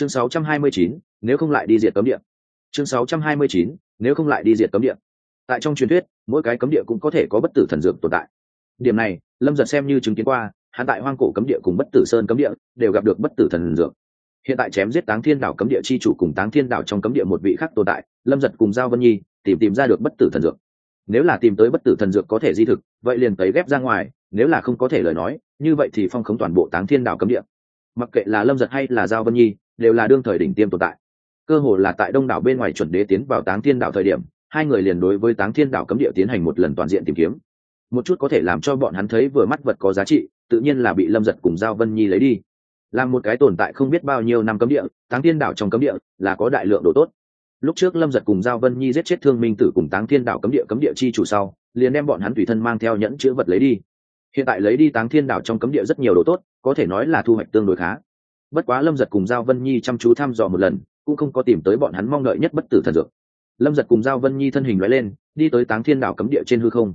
chương 629, nếu không lại đi diệt cấm địa. Chương 629, nếu không lại đi diệt cấm địa. Tại trong truyền thuyết mỗi cái cấm địa cũng có thể có bất tử thần dược tồn tại. Điểm này lâm giật xem như chứng kiến qua hắn tại hoang cổ cấm địa cùng bất tử sơn cấm địa đều gặp được bất tử thần dược. Hiện tại chém giết táng thiên đảo cấm địa chi chủ cùng táng thiên đảo trong cấm địa một vị khác tồn tại lâm giật cùng giao vân nhi tìm tìm ra được bất tử thần dược. Nếu là tìm tới bất tử thần dược có thể di thực vậy liền tấy ghép ra ngoài nếu là không có thể lời nói như vậy thì phong khống toàn bộ táng thiên đảo cấm địa. Mặc kệ là lâm giật hay là giao vân nhi đều là đương thời đỉnh tiêm tồn tại. Cơ hồ là tại đông đảo bên ngoài chuẩn đế tiến vào táng thiên đảo thời điểm, hai người liền đối với táng thiên đảo cấm địa tiến hành một lần toàn diện tìm kiếm. Một chút có thể làm cho bọn hắn thấy vừa mắt vật có giá trị, tự nhiên là bị lâm giật cùng giao vân nhi lấy đi. Làm một cái tồn tại không biết bao nhiêu năm cấm địa, táng thiên đảo trong cấm địa là có đại lượng đồ tốt. Lúc trước lâm giật cùng giao vân nhi giết chết thương minh tử cùng táng thiên đảo cấm địa cấm địa chi chủ sau, liền đem bọn hắn tùy thân mang theo nhẫn chữ vật lấy đi. Hiện tại lấy đi táng thiên đảo trong cấm địa rất nhiều đồ tốt, có thể nói là thu hoạch tương đối khá bất quá lâm giật cùng giao vân nhi chăm chú thăm dò một lần, cũng không có tìm tới bọn hắn mong đợi nhất bất tử thần dược. Lâm giật cùng giao vân nhi thân hình nói lên, đi tới táng thiên đảo cấm địa trên hư không.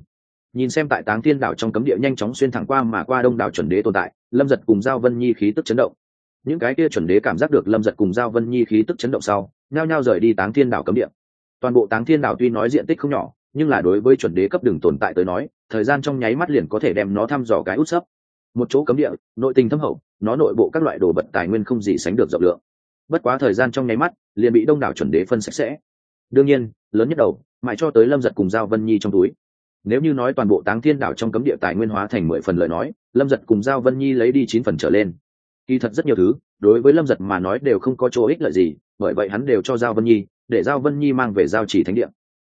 Nhìn xem tại táng thiên đảo trong cấm địa nhanh chóng xuyên thẳng qua mà qua đông đảo chuẩn đế tồn tại, lâm giật cùng giao vân nhi khí tức chấn động. Những cái kia chuẩn đế cảm giác được lâm giật cùng giao vân nhi khí tức chấn động sau, nhao nhao rời đi táng thiên đảo cấm địa. Toàn bộ táng thiên đảo tuy nói diện tích không nhỏ, nhưng là đối với chuẩn đế cấp đường tồn tại tới nói, thời gian trong nháy mắt liền có thể đem nó thăm dò cái út sấp. Một chỗ cấm địa, nội tình thâm hậu nó nội bộ các loại đồ vật tài nguyên không gì sánh được rộng lượng. Bất quá thời gian trong nháy mắt, liền bị đông đảo chuẩn đế phân sạch sẽ. Đương nhiên, lớn nhất đầu, mãi cho tới lâm giật cùng giao vân nhi trong túi. Nếu như nói toàn bộ táng thiên đảo trong cấm địa tài nguyên hóa thành mười phần lời nói, lâm giật cùng giao vân nhi lấy đi chín phần trở lên. Kỳ thật rất nhiều thứ, đối với lâm giật mà nói đều không có chỗ ích lợi gì, bởi vậy hắn đều cho giao vân nhi, để giao vân nhi mang về giao chỉ thánh địa.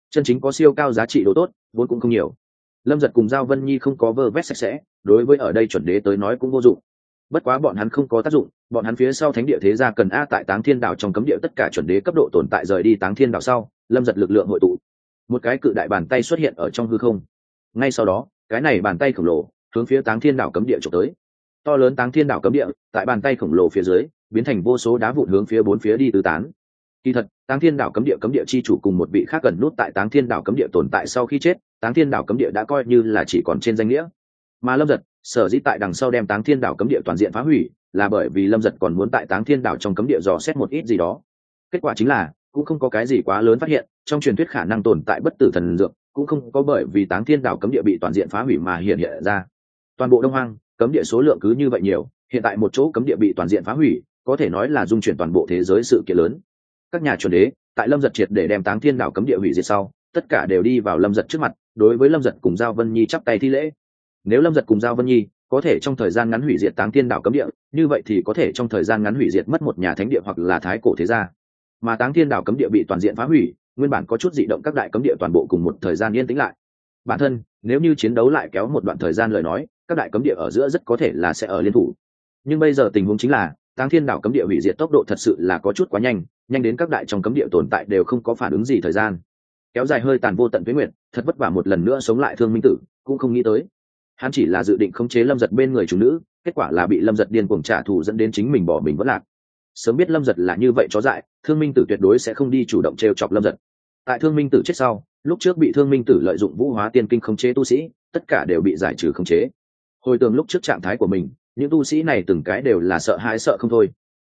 Chân chính có siêu cao giá trị đồ tốt, vốn cũng không nhiều. Lâm giật cùng giao vân nhi không có vơ vét sạch sẽ, đối với ở đây chuẩn đế tới nói cũng vô dụng bất quá bọn hắn không có tác dụng, bọn hắn phía sau thánh địa thế gia cần a tại táng thiên đảo trong cấm địa tất cả chuẩn đế cấp độ tồn tại rời đi táng thiên đảo sau, lâm giật lực lượng hội tụ. Một cái cự đại bàn tay xuất hiện ở trong hư không. Ngay sau đó, cái này bàn tay khổng lồ hướng phía táng thiên đảo cấm địa trộm tới. To lớn táng thiên đảo cấm địa, tại bàn tay khổng lồ phía dưới, biến thành vô số đá vụn hướng phía bốn phía đi tứ tán. Kỳ thật, táng thiên đảo cấm địa cấm địa chi chủ cùng một vị khác gần nút tại táng thiên đảo cấm địa tồn tại sau khi chết, táng thiên đảo cấm địa đã coi như là chỉ còn trên danh nghĩa mà lâm giật, sở dĩ tại đằng sau đem táng thiên đảo cấm địa toàn diện phá hủy, là bởi vì lâm giật còn muốn tại táng thiên đảo trong cấm địa dò xét một ít gì đó. Kết quả chính là, cũng không có cái gì quá lớn phát hiện, trong truyền thuyết khả năng tồn tại bất tử thần dược, cũng không có bởi vì táng thiên đảo cấm địa bị toàn diện phá hủy mà hiện hiện ra. Toàn bộ đông hoang, cấm địa số lượng cứ như vậy nhiều, hiện tại một chỗ cấm địa bị toàn diện phá hủy, có thể nói là dung chuyển toàn bộ thế giới sự kiện lớn. Các nhà chuẩn đế, tại lâm giật triệt để đem táng thiên đảo cấm địa hủy diệt sau, tất cả đều đi vào lâm giật trước mặt, đối với lâm giật cùng giao vân nhi chắp tay thi lễ nếu lâm giật cùng giao vân nhi có thể trong thời gian ngắn hủy diệt táng thiên đảo cấm địa, như vậy thì có thể trong thời gian ngắn hủy diệt mất một nhà thánh địa hoặc là thái cổ thế gia. Mà táng thiên đảo cấm địa bị toàn diện phá hủy, nguyên bản có chút dị động các đại cấm địa toàn bộ cùng một thời gian yên tĩnh lại. Bản thân, nếu như chiến đấu lại kéo một đoạn thời gian lời nói, các đại cấm địa ở giữa rất có thể là sẽ ở liên thủ. Nhưng bây giờ tình huống chính là, táng thiên đảo cấm địa hủy diệt tốc độ thật sự là có chút quá nhanh nhanh đến các đại trong cấm địa tồn tại đều không có phản ứng gì thời gian. Kéo dài hơi tàn vô tận với nguyện thật vất vả một lần nữa sống lại thương minh tử, cũng không nghĩ tới hắn chỉ là dự định khống chế lâm giật bên người chủ nữ, kết quả là bị lâm giật điên cuồng trả thù dẫn đến chính mình bỏ mình vẫn lạc. Sớm biết lâm giật là như vậy chó dại, thương minh tử tuyệt đối sẽ không đi chủ động t r e o chọc lâm giật. Tại thương minh tử chết sau, lúc trước bị thương minh tử lợi dụng vũ hóa tiên kinh khống chế tu sĩ, tất cả đều bị giải trừ khống chế. Hồi tường lúc trước trạng thái của mình, những tu sĩ này từng cái đều là sợ hãi sợ không thôi.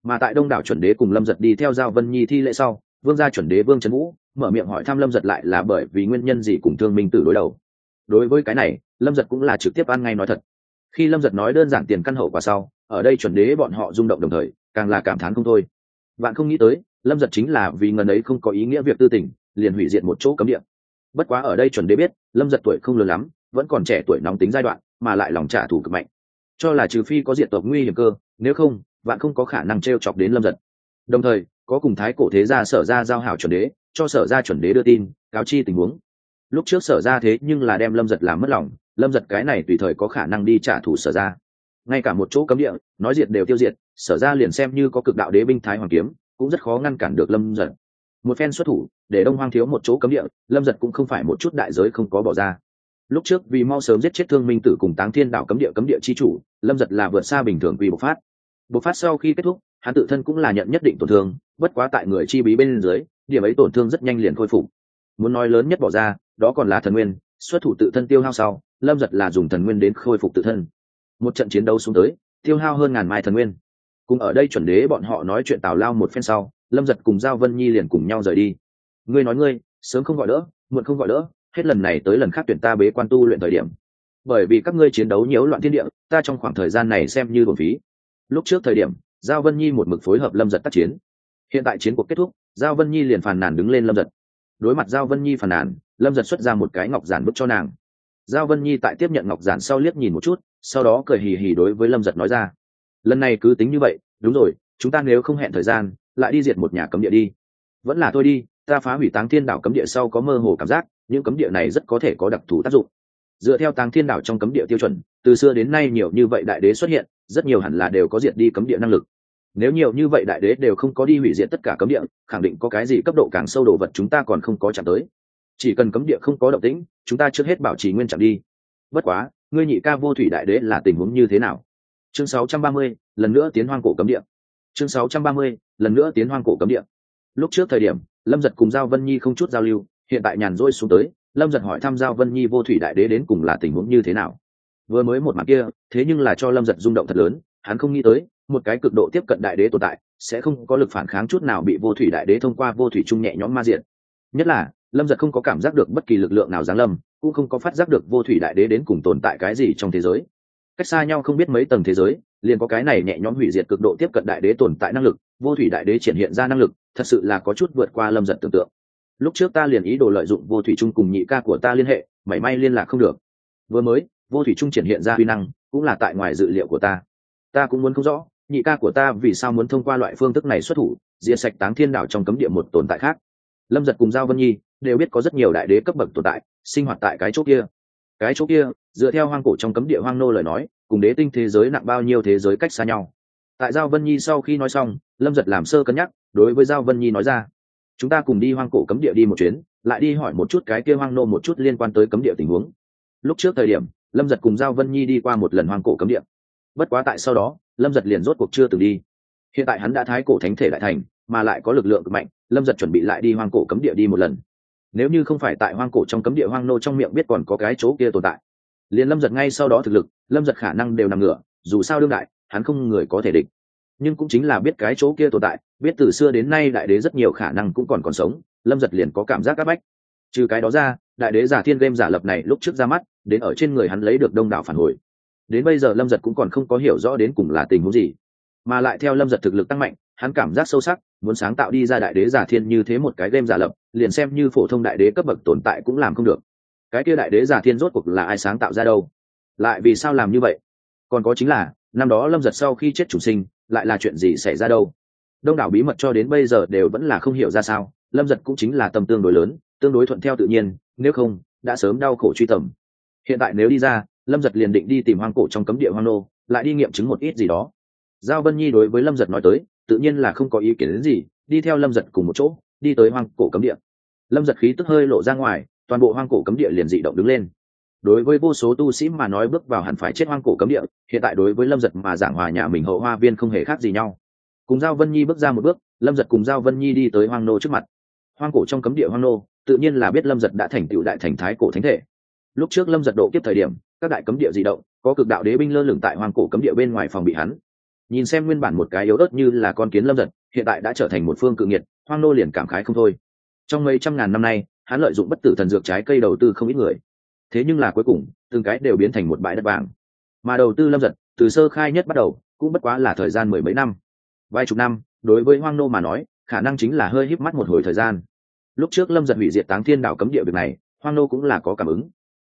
Mà tại đông đảo chuẩn đế cùng lâm giật đi theo giao vân nhi thi lễ sau, vương gia chuẩn đế vương trấn vũ mở miệng hỏi thăm lâm giật lại là bởi vì nguyên nhân gì cùng thương minh tử đối đầu đối với cái này, lâm giật cũng là trực tiếp ăn ngay nói thật. Khi lâm giật nói đơn giản tiền căn hậu quả sau, ở đây chuẩn đế bọn họ rung động đồng thời, càng là cảm thán không thôi. Bạn không nghĩ tới, lâm giật chính là vì ngần ấy không có ý nghĩa việc tư tình, liền hủy diệt một chỗ cấm địa. Bất quá ở đây chuẩn đế biết, lâm giật tuổi không lớn lắm, vẫn còn trẻ tuổi nóng tính giai đoạn, mà lại lòng trả thù cực mạnh. Cho là trừ phi có diện tộc nguy hiểm cơ, nếu không bạn không có khả năng t r e o chọc đến lâm giật. Đồng thời, có cùng thái cổ thế gia sở ra giao hảo chuẩn đế, cho sở ra chuẩn đế đưa tin, cáo chi tình huống lúc trước sở ra thế nhưng là đem lâm giật làm mất lòng, lâm giật cái này tùy thời có khả năng đi trả thù sở ra. Ngay cả một chỗ cấm địa, nói diệt đều tiêu diệt, sở ra liền xem như có cực đạo đế binh thái hoàng kiếm, cũng rất khó ngăn cản được lâm giật. Một phen xuất thủ, để đông hoang thiếu một chỗ cấm địa, lâm giật cũng không phải một chút đại giới không có bỏ ra. Lúc trước vì mau sớm giết chết thương minh tử cùng táng thiên đạo cấm địa cấm địa chi chủ, lâm giật là vượt xa bình thường quy bộc phát. Bộc phát sau khi kết thúc, hắn tự thân cũng là nhận nhất định tổn thương, bất quá tại người chi bí bên dưới, điểm ấy tổn thương rất nhanh liền khôi phục. Muốn nói lớn nhất bỏ ra đó còn là thần nguyên, xuất thủ tự thân tiêu hao sau, lâm giật là dùng thần nguyên đến khôi phục tự thân. Một trận chiến đấu xuống tới, tiêu hao hơn ngàn mai thần nguyên. Cùng ở đây chuẩn đế bọn họ nói chuyện tào lao một phen sau, lâm giật cùng giao vân nhi liền cùng nhau rời đi. Ngươi nói ngươi, sớm không gọi đỡ, muộn không gọi đỡ, hết lần này tới lần khác tuyển ta bế quan tu luyện thời điểm. Bởi vì các ngươi chiến đấu nhiễu loạn thiên địa, ta trong khoảng thời gian này xem như thuần phí. Lúc trước thời điểm, giao vân nhi một mực phối hợp lâm giật tác chiến. Hiện tại chiến cuộc kết thúc, giao vân nhi liền phàn nàn đứng lên lâm giật đối mặt giao vân nhi phàn nàn, lâm giật xuất ra một cái ngọc giản bức cho nàng. Giao vân nhi tại tiếp nhận ngọc giản sau liếc nhìn một chút, sau đó cười hì hì đối với lâm giật nói ra. Lần này cứ tính như vậy, đúng rồi, chúng ta nếu không hẹn thời gian, lại đi diệt một nhà cấm địa đi. Vẫn là tôi đi, ta phá hủy táng thiên đảo cấm địa sau có mơ hồ cảm giác, những cấm địa này rất có thể có đặc thù tác dụng. Dựa theo táng thiên đảo trong cấm địa tiêu chuẩn, từ xưa đến nay nhiều như vậy đại đế xuất hiện, rất nhiều hẳn là đều có diệt đi cấm địa năng lực nếu nhiều như vậy đại đế đều không có đi hủy diệt tất cả cấm địa khẳng định có cái gì cấp độ càng sâu đồ vật chúng ta còn không có chạm tới. Chỉ cần cấm địa không có động tĩnh chúng ta trước hết bảo trì nguyên trạng đi. Bất quá ngươi nhị ca vô thủy đại đế là tình huống như thế nào? Chương 630, lần nữa tiến hoang cổ cấm địa. Chương 630, lần nữa tiến hoang cổ cấm địa. Lúc trước thời điểm lâm giật cùng giao vân nhi không chút giao lưu hiện tại nhàn rỗi xuống tới lâm giật hỏi thăm giao vân nhi vô thủy đại đế đến cùng là tình huống như thế nào. Vừa mới một mặt kia thế nhưng là cho lâm giật rung động thật lớn hắn không nghĩ tới một cái cực độ tiếp cận đại đế tồn tại, sẽ không có lực phản kháng chút nào bị vô thủy đại đế thông qua vô thủy trung nhẹ nhõm ma diện nhất là, lâm giật không có cảm giác được bất kỳ lực lượng nào giáng lâm, cũng không có phát giác được vô thủy đại đế đến cùng tồn tại cái gì trong thế giới. Cách xa nhau không biết mấy tầng thế giới, liền có cái này nhẹ nhõm hủy diệt cực độ tiếp cận đại đế tồn tại năng lực, vô thủy đại đế triển hiện ra năng lực, thật sự là có chút vượt qua lâm giật tưởng tượng. Lúc trước ta liền ý đồ lợi dụng vô thủy trung cùng nhị ca của ta liên hệ, mảy may liên lạc không được. Vừa mới, vô thủy trung triển hiện ra huy năng, cũng là tại ngoài dự liệu của ta. Ta cũng muốn không rõ nhị ca của ta vì sao muốn thông qua loại phương thức này xuất thủ, diệt sạch táng thiên đảo trong cấm địa một tồn tại khác? Lâm giật cùng giao vân nhi đều biết có rất nhiều đại đế cấp bậc tồn tại, sinh hoạt tại cái chỗ kia. Cái chỗ kia, dựa theo hoang cổ trong cấm địa hoang nô lời nói, cùng đế tinh thế giới nặng bao nhiêu thế giới cách xa nhau. Tại giao vân nhi sau khi nói xong, lâm giật làm sơ cân nhắc, đối với giao vân nhi nói ra, chúng ta cùng đi hoang cổ cấm địa đi một chuyến, lại đi hỏi một chút cái kia hoang nô một chút liên quan tới cấm địa tình huống. Lúc trước thời điểm, lâm giật cùng giao vân nhi đi qua một lần hoang cổ cấm địa. Bất quá tại sau đó lâm giật liền rốt cuộc chưa từng đi. Hiện tại hắn đã thái cổ thánh thể đại thành, mà lại có lực lượng cực mạnh, lâm giật chuẩn bị lại đi hoang cổ cấm địa đi một lần. Nếu như không phải tại hoang cổ trong cấm địa hoang nô trong miệng biết còn có cái chỗ kia tồn tại. Liền lâm giật ngay sau đó thực lực, lâm giật khả năng đều nằm ngửa, dù sao đương đại, hắn không người có thể địch. Nhưng cũng chính là biết cái chỗ kia tồn tại, biết từ xưa đến nay đại đế rất nhiều khả năng cũng còn còn sống, lâm giật liền có cảm giác áp bách. Trừ cái đó ra, đại đế giả thiên game giả lập này lúc trước ra mắt, đến ở trên người hắn lấy được đông đảo phản hồi đến bây giờ lâm giật cũng còn không có hiểu rõ đến cùng là tình huống gì, mà lại theo lâm giật thực lực tăng mạnh, hắn cảm giác sâu sắc, muốn sáng tạo đi ra đại đế giả thiên như thế một cái game giả lập, liền xem như phổ thông đại đế cấp bậc tồn tại cũng làm không được. Cái kia đại đế giả thiên rốt cuộc là ai sáng tạo ra đâu? Lại vì sao làm như vậy? Còn có chính là, năm đó lâm giật sau khi chết chủ sinh, lại là chuyện gì xảy ra đâu? Đông đảo bí mật cho đến bây giờ đều vẫn là không hiểu ra sao, lâm giật cũng chính là tâm tương đối lớn, tương đối thuận theo tự nhiên, nếu không, đã sớm đau khổ truy tầm. Hiện tại nếu đi ra lâm giật liền định đi tìm hoang cổ trong cấm địa hoang nô, lại đi nghiệm chứng một ít gì đó. Giao vân nhi đối với lâm giật nói tới, tự nhiên là không có ý kiến đến gì, đi theo lâm giật cùng một chỗ, đi tới hoang cổ cấm địa. Lâm giật khí tức hơi lộ ra ngoài, toàn bộ hoang cổ cấm địa liền dị động đứng lên. Đối với vô số tu sĩ mà nói bước vào hẳn phải chết hoang cổ cấm địa, hiện tại đối với lâm giật mà giảng hòa nhà mình hậu hoa viên không hề khác gì nhau. Cùng giao vân nhi bước ra một bước, lâm giật cùng giao vân nhi đi tới hoang nô trước mặt. Hoang cổ trong cấm địa hoang nô, tự nhiên là biết lâm giật đã thành tựu đại thành thái cổ thánh thể. Lúc trước lâm giật độ kiếp thời điểm các đại cấm địa di động, có cực đạo đế binh lơ lửng tại hoang cổ cấm địa bên ngoài phòng bị hắn. Nhìn xem nguyên bản một cái yếu ớt như là con kiến lâm giật, hiện tại đã trở thành một phương cự nghiệt, hoang nô liền cảm khái không thôi. Trong mấy trăm ngàn năm nay, hắn lợi dụng bất tử thần dược trái cây đầu tư không ít người. Thế nhưng là cuối cùng, từng cái đều biến thành một bãi đất vàng. Mà đầu tư lâm giật, từ sơ khai nhất bắt đầu, cũng bất quá là thời gian mười mấy năm. Vài chục năm, đối với hoang nô mà nói, khả năng chính là hơi híp mắt một hồi thời gian. Lúc trước lâm giật hủy diệt táng thiên đảo cấm địa việc này, hoang nô cũng là có cảm ứng.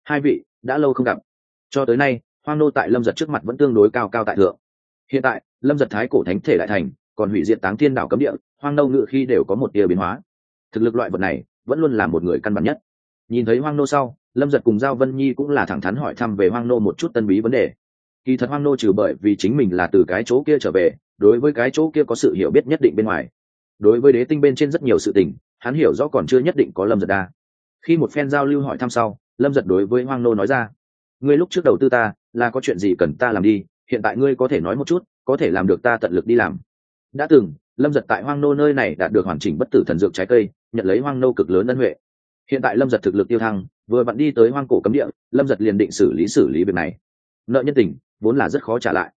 Hai vị, đã lâu không gặp cho tới nay, hoang nô tại lâm giật trước mặt vẫn tương đối cao cao tại thượng. Hiện tại, lâm giật thái cổ thánh thể đại thành, còn hủy diệt táng thiên đảo cấm địa, hoang nô ngự khi đều có một tia biến hóa. Thực lực loại vật này, vẫn luôn là một người căn bản nhất. Nhìn thấy hoang nô sau, lâm giật cùng giao vân nhi cũng là thẳng thắn hỏi thăm về hoang nô một chút tân bí vấn đề. Kỳ thật hoang nô trừ bởi vì chính mình là từ cái chỗ kia trở về, đối với cái chỗ kia có sự hiểu biết nhất định bên ngoài. Đối với đế tinh bên trên rất nhiều sự tình, hắn hiểu rõ còn chưa nhất định có lâm giật đa. Khi một phen giao lưu hỏi thăm sau, lâm giật đối với hoang nô nói ra ngươi lúc trước đầu tư ta, là có chuyện gì cần ta làm đi, hiện tại ngươi có thể nói một chút, có thể làm được ta tận lực đi làm. Đã từng, lâm giật tại hoang nô nơi này đạt được hoàn chỉnh bất tử thần dược trái cây, nhận lấy hoang nô cực lớn ân huệ. Hiện tại lâm giật thực lực tiêu thăng, vừa vặn đi tới hoang cổ cấm địa, lâm giật liền định xử lý xử lý việc này. Nợ nhân tình, vốn là rất khó trả lại.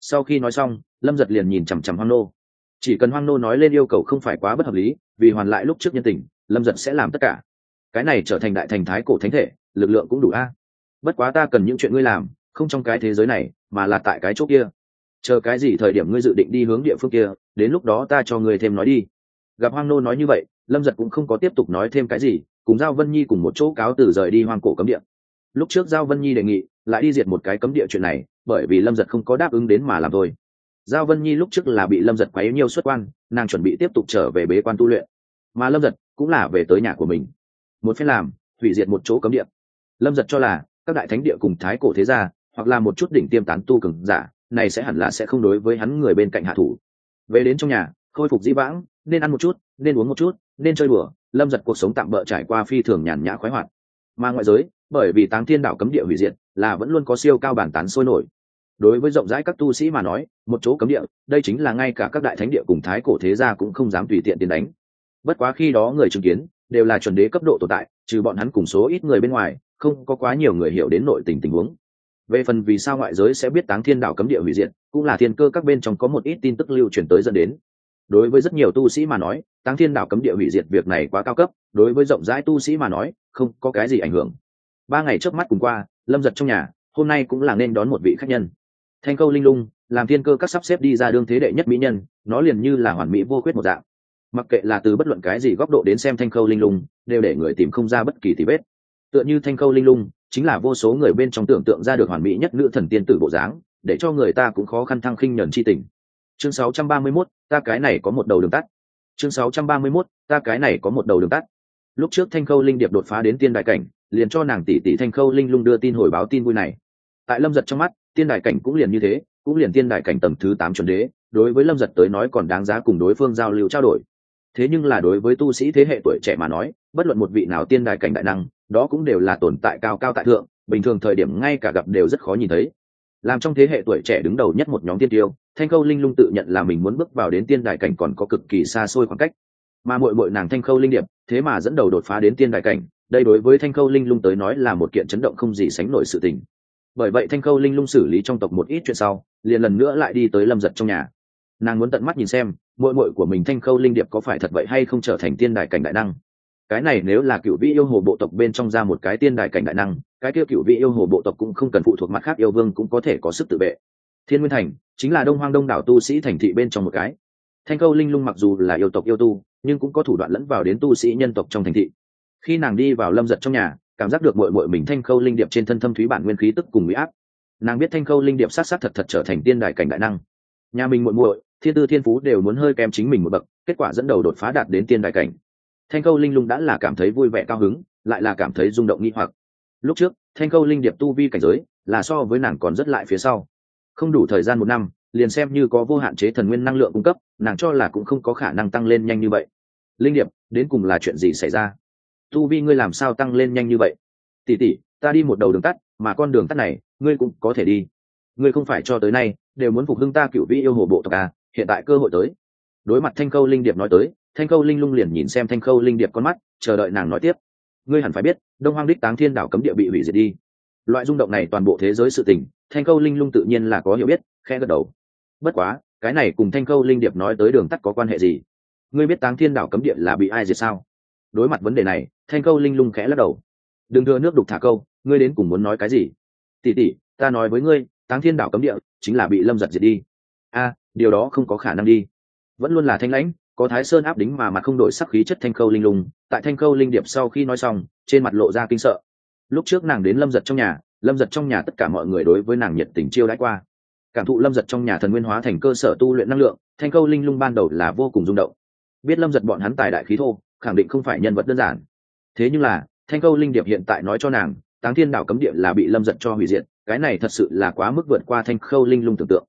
Sau khi nói xong, lâm giật liền nhìn chằm chằm hoang nô. Chỉ cần hoang nô nói lên yêu cầu không phải quá bất hợp lý, vì hoàn lại lúc trước nhân tình, lâm giật sẽ làm tất cả. Cái này trở thành đại thành thái cổ thánh thể, lực lượng cũng đủ a bất quá ta cần những chuyện ngươi làm, không trong cái thế giới này, mà là tại cái chỗ kia. Chờ cái gì thời điểm ngươi dự định đi hướng địa phương kia, đến lúc đó ta cho ngươi thêm nói đi. Gặp hoang nô nói như vậy, lâm giật cũng không có tiếp tục nói thêm cái gì, cùng giao vân nhi cùng một chỗ cáo từ rời đi hoang cổ cấm địa. Lúc trước giao vân nhi đề nghị, lại đi diệt một cái cấm địa chuyện này, bởi vì lâm giật không có đáp ứng đến mà làm thôi. Giao vân nhi lúc trước là bị lâm giật quấy nhiều xuất quan, nàng chuẩn bị tiếp tục trở về bế quan tu luyện. Mà lâm giật cũng là về tới nhà của mình. Một phen làm, hủy diệt một chỗ cấm địa. Lâm giật cho là các đại thánh địa cùng thái cổ thế gia, hoặc là một chút đỉnh tiêm tán tu cường giả, này sẽ hẳn là sẽ không đối với hắn người bên cạnh hạ thủ. Về đến trong nhà, khôi phục dĩ vãng, nên ăn một chút, nên uống một chút, nên chơi đùa, lâm giật cuộc sống tạm bỡ trải qua phi thường nhàn nhã khoái hoạt. Mà ngoại giới, bởi vì táng thiên đạo cấm địa hủy diệt, là vẫn luôn có siêu cao bản tán sôi nổi. Đối với rộng rãi các tu sĩ mà nói, một chỗ cấm địa, đây chính là ngay cả các đại thánh địa cùng thái cổ thế gia cũng không dám tùy tiện tiến đánh. Bất quá khi đó người chứng kiến, đều là chuẩn đế cấp độ tồn tại, trừ bọn hắn cùng số ít người bên ngoài không có quá nhiều người hiểu đến nội tình tình huống. Về phần vì sao ngoại giới sẽ biết táng thiên đạo cấm địa hủy diệt, cũng là thiên cơ các bên trong có một ít tin tức lưu truyền tới dẫn đến. Đối với rất nhiều tu sĩ mà nói, táng thiên đạo cấm địa hủy diệt việc này quá cao cấp, đối với rộng rãi tu sĩ mà nói, không có cái gì ảnh hưởng. Ba ngày trước mắt cùng qua, lâm giật trong nhà, hôm nay cũng là nên đón một vị khách nhân. Thanh câu linh lung, làm thiên cơ các sắp xếp đi ra đương thế đệ nhất mỹ nhân, nó liền như là hoàn mỹ vô khuyết một dạng. Mặc kệ là từ bất luận cái gì góc độ đến xem thanh khâu linh lung, đều để người tìm không ra bất kỳ tí vết tựa như thanh khâu linh lung chính là vô số người bên trong tưởng tượng ra được hoàn mỹ nhất nữ thần tiên tử bộ dáng để cho người ta cũng khó khăn thăng khinh nhẫn chi tình. Chương 631, ta cái này có một đầu đường tắt. Chương 631, ta cái này có một đầu đường tắt. Lúc trước thanh khâu linh điệp đột phá đến tiên đại cảnh liền cho nàng tỷ tỷ thanh khâu linh lung đưa tin hồi báo tin vui này. Tại lâm giật trong mắt tiên đại cảnh cũng liền như thế cũng liền tiên đại cảnh tầm thứ tám chuẩn đế đối với lâm giật tới nói còn đáng giá cùng đối phương giao lưu trao đổi. Thế nhưng là đối với tu sĩ thế hệ tuổi trẻ mà nói bất luận một vị nào tiên đại cảnh đại năng đó cũng đều là tồn tại cao cao tại thượng, bình thường thời điểm ngay cả gặp đều rất khó nhìn thấy. Làm trong thế hệ tuổi trẻ đứng đầu nhất một nhóm tiên tiêu, thanh khâu linh lung tự nhận là mình muốn bước vào đến tiên đại cảnh còn có cực kỳ xa xôi khoảng cách. Mà mội mội nàng thanh khâu linh điệp, thế mà dẫn đầu đột phá đến tiên đại cảnh, đây đối với thanh khâu linh lung tới nói là một kiện chấn động không gì sánh nổi sự tình. Bởi vậy thanh khâu linh lung xử lý trong tộc một ít chuyện sau, liền lần nữa lại đi tới lâm giật trong nhà. Nàng muốn tận mắt nhìn xem mội mội của mình thanh khâu linh điệp có phải thật vậy hay không trở thành tiên đại cảnh đại năng cái này nếu là cựu vị yêu hồ bộ tộc bên trong ra một cái tiên đại cảnh đại năng, cái kia cựu vị yêu hồ bộ tộc cũng không cần phụ thuộc mặt khác yêu vương cũng có thể có sức tự vệ. Thiên nguyên thành, chính là đông hoang đông đảo tu sĩ thành thị bên trong một cái. Thanh câu linh lung mặc dù là yêu tộc yêu tu, nhưng cũng có thủ đoạn lẫn vào đến tu sĩ nhân tộc trong thành thị. Khi nàng đi vào lâm giật trong nhà, cảm giác được mội mội mình thanh khâu linh điệp trên thân thâm thúy bản nguyên khí tức cùng mỹ áp. Nàng biết thanh khâu linh điệp sát sát thật thật trở thành tiên đại cảnh đại năng. Nhà mình muội muội, thiên tư thiên phú đều muốn hơi kém chính mình một bậc, kết quả dẫn đầu đột phá đạt đến tiên đại cảnh thanh Câu linh lung đã là cảm thấy vui vẻ cao hứng, lại là cảm thấy rung động nghi hoặc. Lúc trước, thanh Câu linh điệp tu vi cảnh giới là so với nàng còn rất lại phía sau. Không đủ thời gian một năm, liền xem như có vô hạn chế thần nguyên năng lượng cung cấp, nàng cho là cũng không có khả năng tăng lên nhanh như vậy. Linh điệp, đến cùng là chuyện gì xảy ra? Tu vi ngươi làm sao tăng lên nhanh như vậy? Tỉ tỉ ta đi một đầu đường tắt, mà con đường tắt này, ngươi cũng có thể đi. Ngươi không phải cho tới nay, đều muốn phục hưng ta cựu vi yêu hồ bộ tộc à hiện tại cơ hội tới. Đối mặt thanh Câu linh điệp nói tới thanh khâu linh lung liền nhìn xem thanh khâu linh điệp con mắt, chờ đợi nàng nói tiếp. Ngươi hẳn phải biết, đông hoang đích táng thiên đảo cấm địa bị hủy diệt đi. Loại rung động này toàn bộ thế giới sự tình, thanh khâu linh lung tự nhiên là có hiểu biết khe gật đầu. Bất quá, cái này cùng thanh khâu linh điệp nói tới đường tắt có quan hệ gì? Ngươi biết táng thiên đảo cấm địa là bị ai diệt sao? Đối mặt vấn đề này, thanh khâu linh lung khẽ lắc đầu. Đừng đưa nước đục thả câu, ngươi đến cùng muốn nói cái gì? Tỉ tỉ ta nói với ngươi, táng thiên đảo cấm địa chính là bị lâm giật diệt đi. A, điều đó không có khả năng đi. Vẫn luôn là thanh lãnh có thái sơn áp đính mà mặt không đổi sắc khí chất thanh khâu linh lùng. tại thanh khâu linh điệp sau khi nói xong, trên mặt lộ ra kinh sợ. Lúc trước nàng đến lâm giật trong nhà, lâm giật trong nhà tất cả mọi người đối với nàng nhiệt tình chiêu đãi qua. Cảm thụ lâm giật trong nhà thần nguyên hóa thành cơ sở tu luyện năng lượng, thanh khâu linh lung ban đầu là vô cùng rung động. Biết lâm giật bọn hắn tài đại khí thô, khẳng định không phải nhân vật đơn giản. Thế nhưng là, thanh khâu linh điệp hiện tại nói cho nàng, táng thiên đảo cấm địa là bị lâm giật cho hủy diệt, cái này thật sự là quá mức vượt qua thanh khâu linh lung tưởng tượng.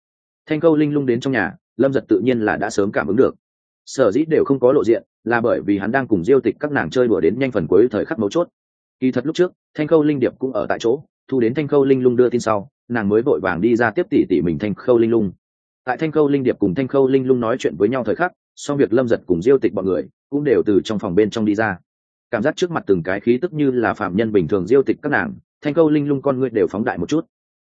Thanh khâu linh lung đến trong nhà, lâm giật tự nhiên là đã sớm cảm ứng được sở dĩ đều không có lộ diện, là bởi vì hắn đang cùng diêu tịch các nàng chơi đùa đến nhanh phần cuối thời khắc mấu chốt. Kỳ thật lúc trước, thanh khâu linh điệp cũng ở tại chỗ, thu đến thanh khâu linh lung đưa tin sau, nàng mới vội vàng đi ra tiếp tỷ tỷ mình thanh khâu linh lung. Tại thanh khâu linh điệp cùng thanh khâu linh lung nói chuyện với nhau thời khắc, song việc lâm giật cùng diêu tịch bọn người cũng đều từ trong phòng bên trong đi ra. Cảm giác trước mặt từng cái khí tức như là phạm nhân bình thường diêu tịch các nàng, thanh khâu linh lung con người đều phóng đại một chút.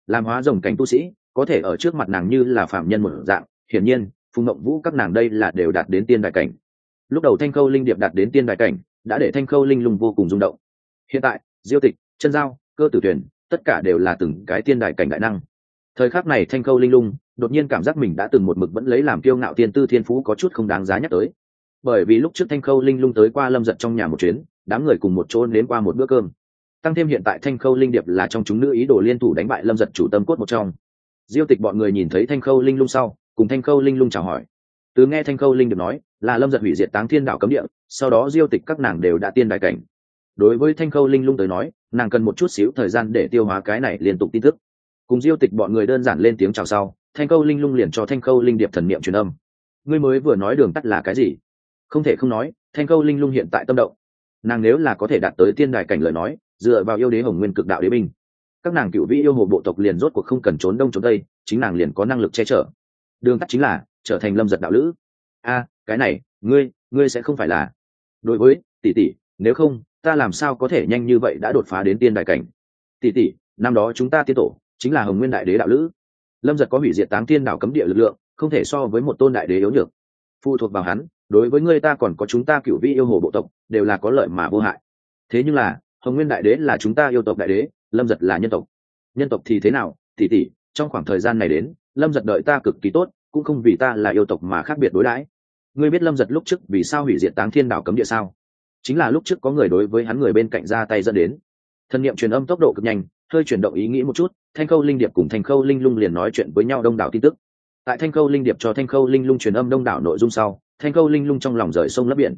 Làm hóa rồng cảnh tu sĩ, có thể ở trước mặt nàng như là phạm nhân một dạng, hiển nhiên phùng mộng vũ các nàng đây là đều đạt đến tiên đại cảnh. Lúc đầu thanh khâu linh điệp đạt đến tiên đại cảnh, đã để thanh khâu linh lung vô cùng rung động. Hiện tại, diêu tịch, chân giao, cơ tử tuyển tất cả đều là từng cái tiên đại cảnh đại năng. Thời khắc này thanh khâu linh lung, đột nhiên cảm giác mình đã từng một mực vẫn lấy làm kiêu ngạo tiên tư thiên phú có chút không đáng giá nhắc tới. Bởi vì lúc trước thanh khâu linh lung tới qua lâm giật trong nhà một chuyến, đám người cùng một chỗ đến qua một bữa cơm. Tăng thêm hiện tại thanh khâu linh điệp là trong chúng nữ ý đồ liên thủ đánh bại lâm giật chủ tâm cốt một trong. Diêu tịch bọn người nhìn thấy thanh khâu linh lung sau cùng thanh khâu linh lung chào hỏi. Từ nghe thanh khâu linh được nói, là lâm giật hủy diệt táng thiên đạo cấm địa, sau đó diêu tịch các nàng đều đã tiên đại cảnh. Đối với thanh khâu linh lung tới nói, nàng cần một chút xíu thời gian để tiêu hóa cái này liên tục tin tức. Cùng diêu tịch bọn người đơn giản lên tiếng chào sau, thanh khâu linh lung liền cho thanh khâu linh điệp thần niệm truyền âm. Ngươi mới vừa nói đường tắt là cái gì? Không thể không nói, thanh khâu linh lung hiện tại tâm động. Nàng nếu là có thể đạt tới tiên đài cảnh lời nói, dựa vào yêu đế hồng nguyên cực đạo đế binh, các nàng cựu vĩ yêu hồ bộ tộc liền rốt cuộc không cần trốn đông trốn tây, chính nàng liền có năng lực che chở đường tắt chính là trở thành lâm giật đạo lữ. A cái này ngươi ngươi sẽ không phải là. Đối với tỷ tỷ nếu không ta làm sao có thể nhanh như vậy đã đột phá đến tiên đại cảnh? Tỷ tỷ năm đó chúng ta tiên tổ chính là hồng nguyên đại đế đạo lữ. Lâm giật có hủy diệt táng tiên đảo cấm địa lực lượng không thể so với một tôn đại đế yếu nhược. Phụ thuộc vào hắn đối với ngươi ta còn có chúng ta cựu vi yêu hồ bộ tộc đều là có lợi mà vô hại. Thế nhưng là hồng nguyên đại đế là chúng ta yêu tộc đại đế lâm giật là nhân tộc. Nhân tộc thì thế nào? Tỷ tỷ, trong khoảng thời gian này đến lâm giật đợi ta cực kỳ tốt, cũng không vì ta là yêu tộc mà khác biệt đối đãi. Ngươi biết lâm giật lúc trước vì sao hủy diệt táng thiên đảo cấm địa sao? Chính là lúc trước có người đối với hắn người bên cạnh ra tay dẫn đến. Thân m truyền âm tốc độ cực nhanh, hơi chuyển động ý nghĩ một chút, thanh khâu linh điệp cùng thanh khâu linh lung liền nói chuyện với nhau đông đảo tin tức. Tại thanh khâu linh điệp cho thanh khâu linh lung truyền âm đông đảo nội dung sau, thanh khâu linh lung trong lòng rời sông lấp biển.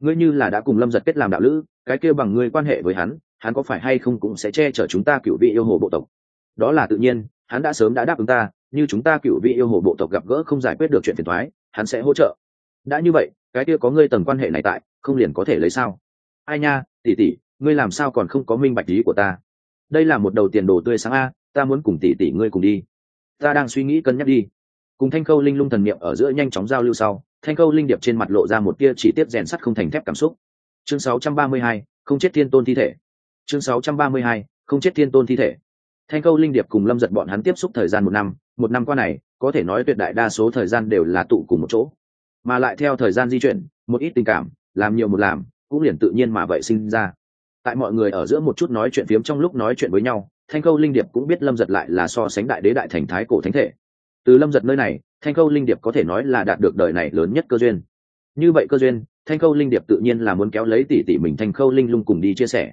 Ngươi như là đã cùng lâm giật kết làm đạo lữ, cái kia bằng ngươi quan hệ với hắn hắn có phải hay không cũng sẽ che chở chúng ta cựu vị yêu hồ bộ tộc. Đó là tự nhiên, hắn đã sớm đã đáp ứng ta như chúng ta cựu vị yêu hồ bộ tộc gặp gỡ không giải quyết được chuyện phiền thoái hắn sẽ hỗ trợ. Đã như vậy cái kia có ngươi tầng quan hệ này tại không liền có thể lấy sao? Ai nha tỉ tỉ ngươi làm sao còn không có minh bạch lý của ta? Đây là một đầu tiền đồ tươi sáng a ta muốn cùng tỉ tỉ ngươi cùng đi. Ta đang suy nghĩ cân nhắc đi. Cùng thanh khâu linh lung thần niệm ở giữa nhanh chóng giao lưu sau thanh khâu linh điệp trên mặt lộ ra một tia chỉ tiết rèn sắt không thành thép cảm xúc. Chương 632, không chết thiên tôn thi thể. Chương 632, không chết thiên tôn thi thể. Thanh khâu linh điệp cùng lâm giật bọn hắn tiếp xúc thời gian một năm một năm qua này, có thể nói tuyệt đại đa số thời gian đều là tụ cùng một chỗ. Mà lại theo thời gian di chuyển, một ít tình cảm, làm nhiều một làm, cũng liền tự nhiên mà vậy sinh ra. Tại mọi người ở giữa một chút nói chuyện phiếm trong lúc nói chuyện với nhau, thanh khâu linh điệp cũng biết lâm giật lại là so sánh đại đế đại thành thái cổ thánh thể. Từ lâm giật nơi này, thanh khâu linh điệp có thể nói là đạt được đời này lớn nhất cơ duyên. Như vậy cơ duyên, thanh khâu linh điệp tự nhiên là muốn kéo lấy tỷ tỷ mình thanh khâu linh lung cùng đi chia sẻ.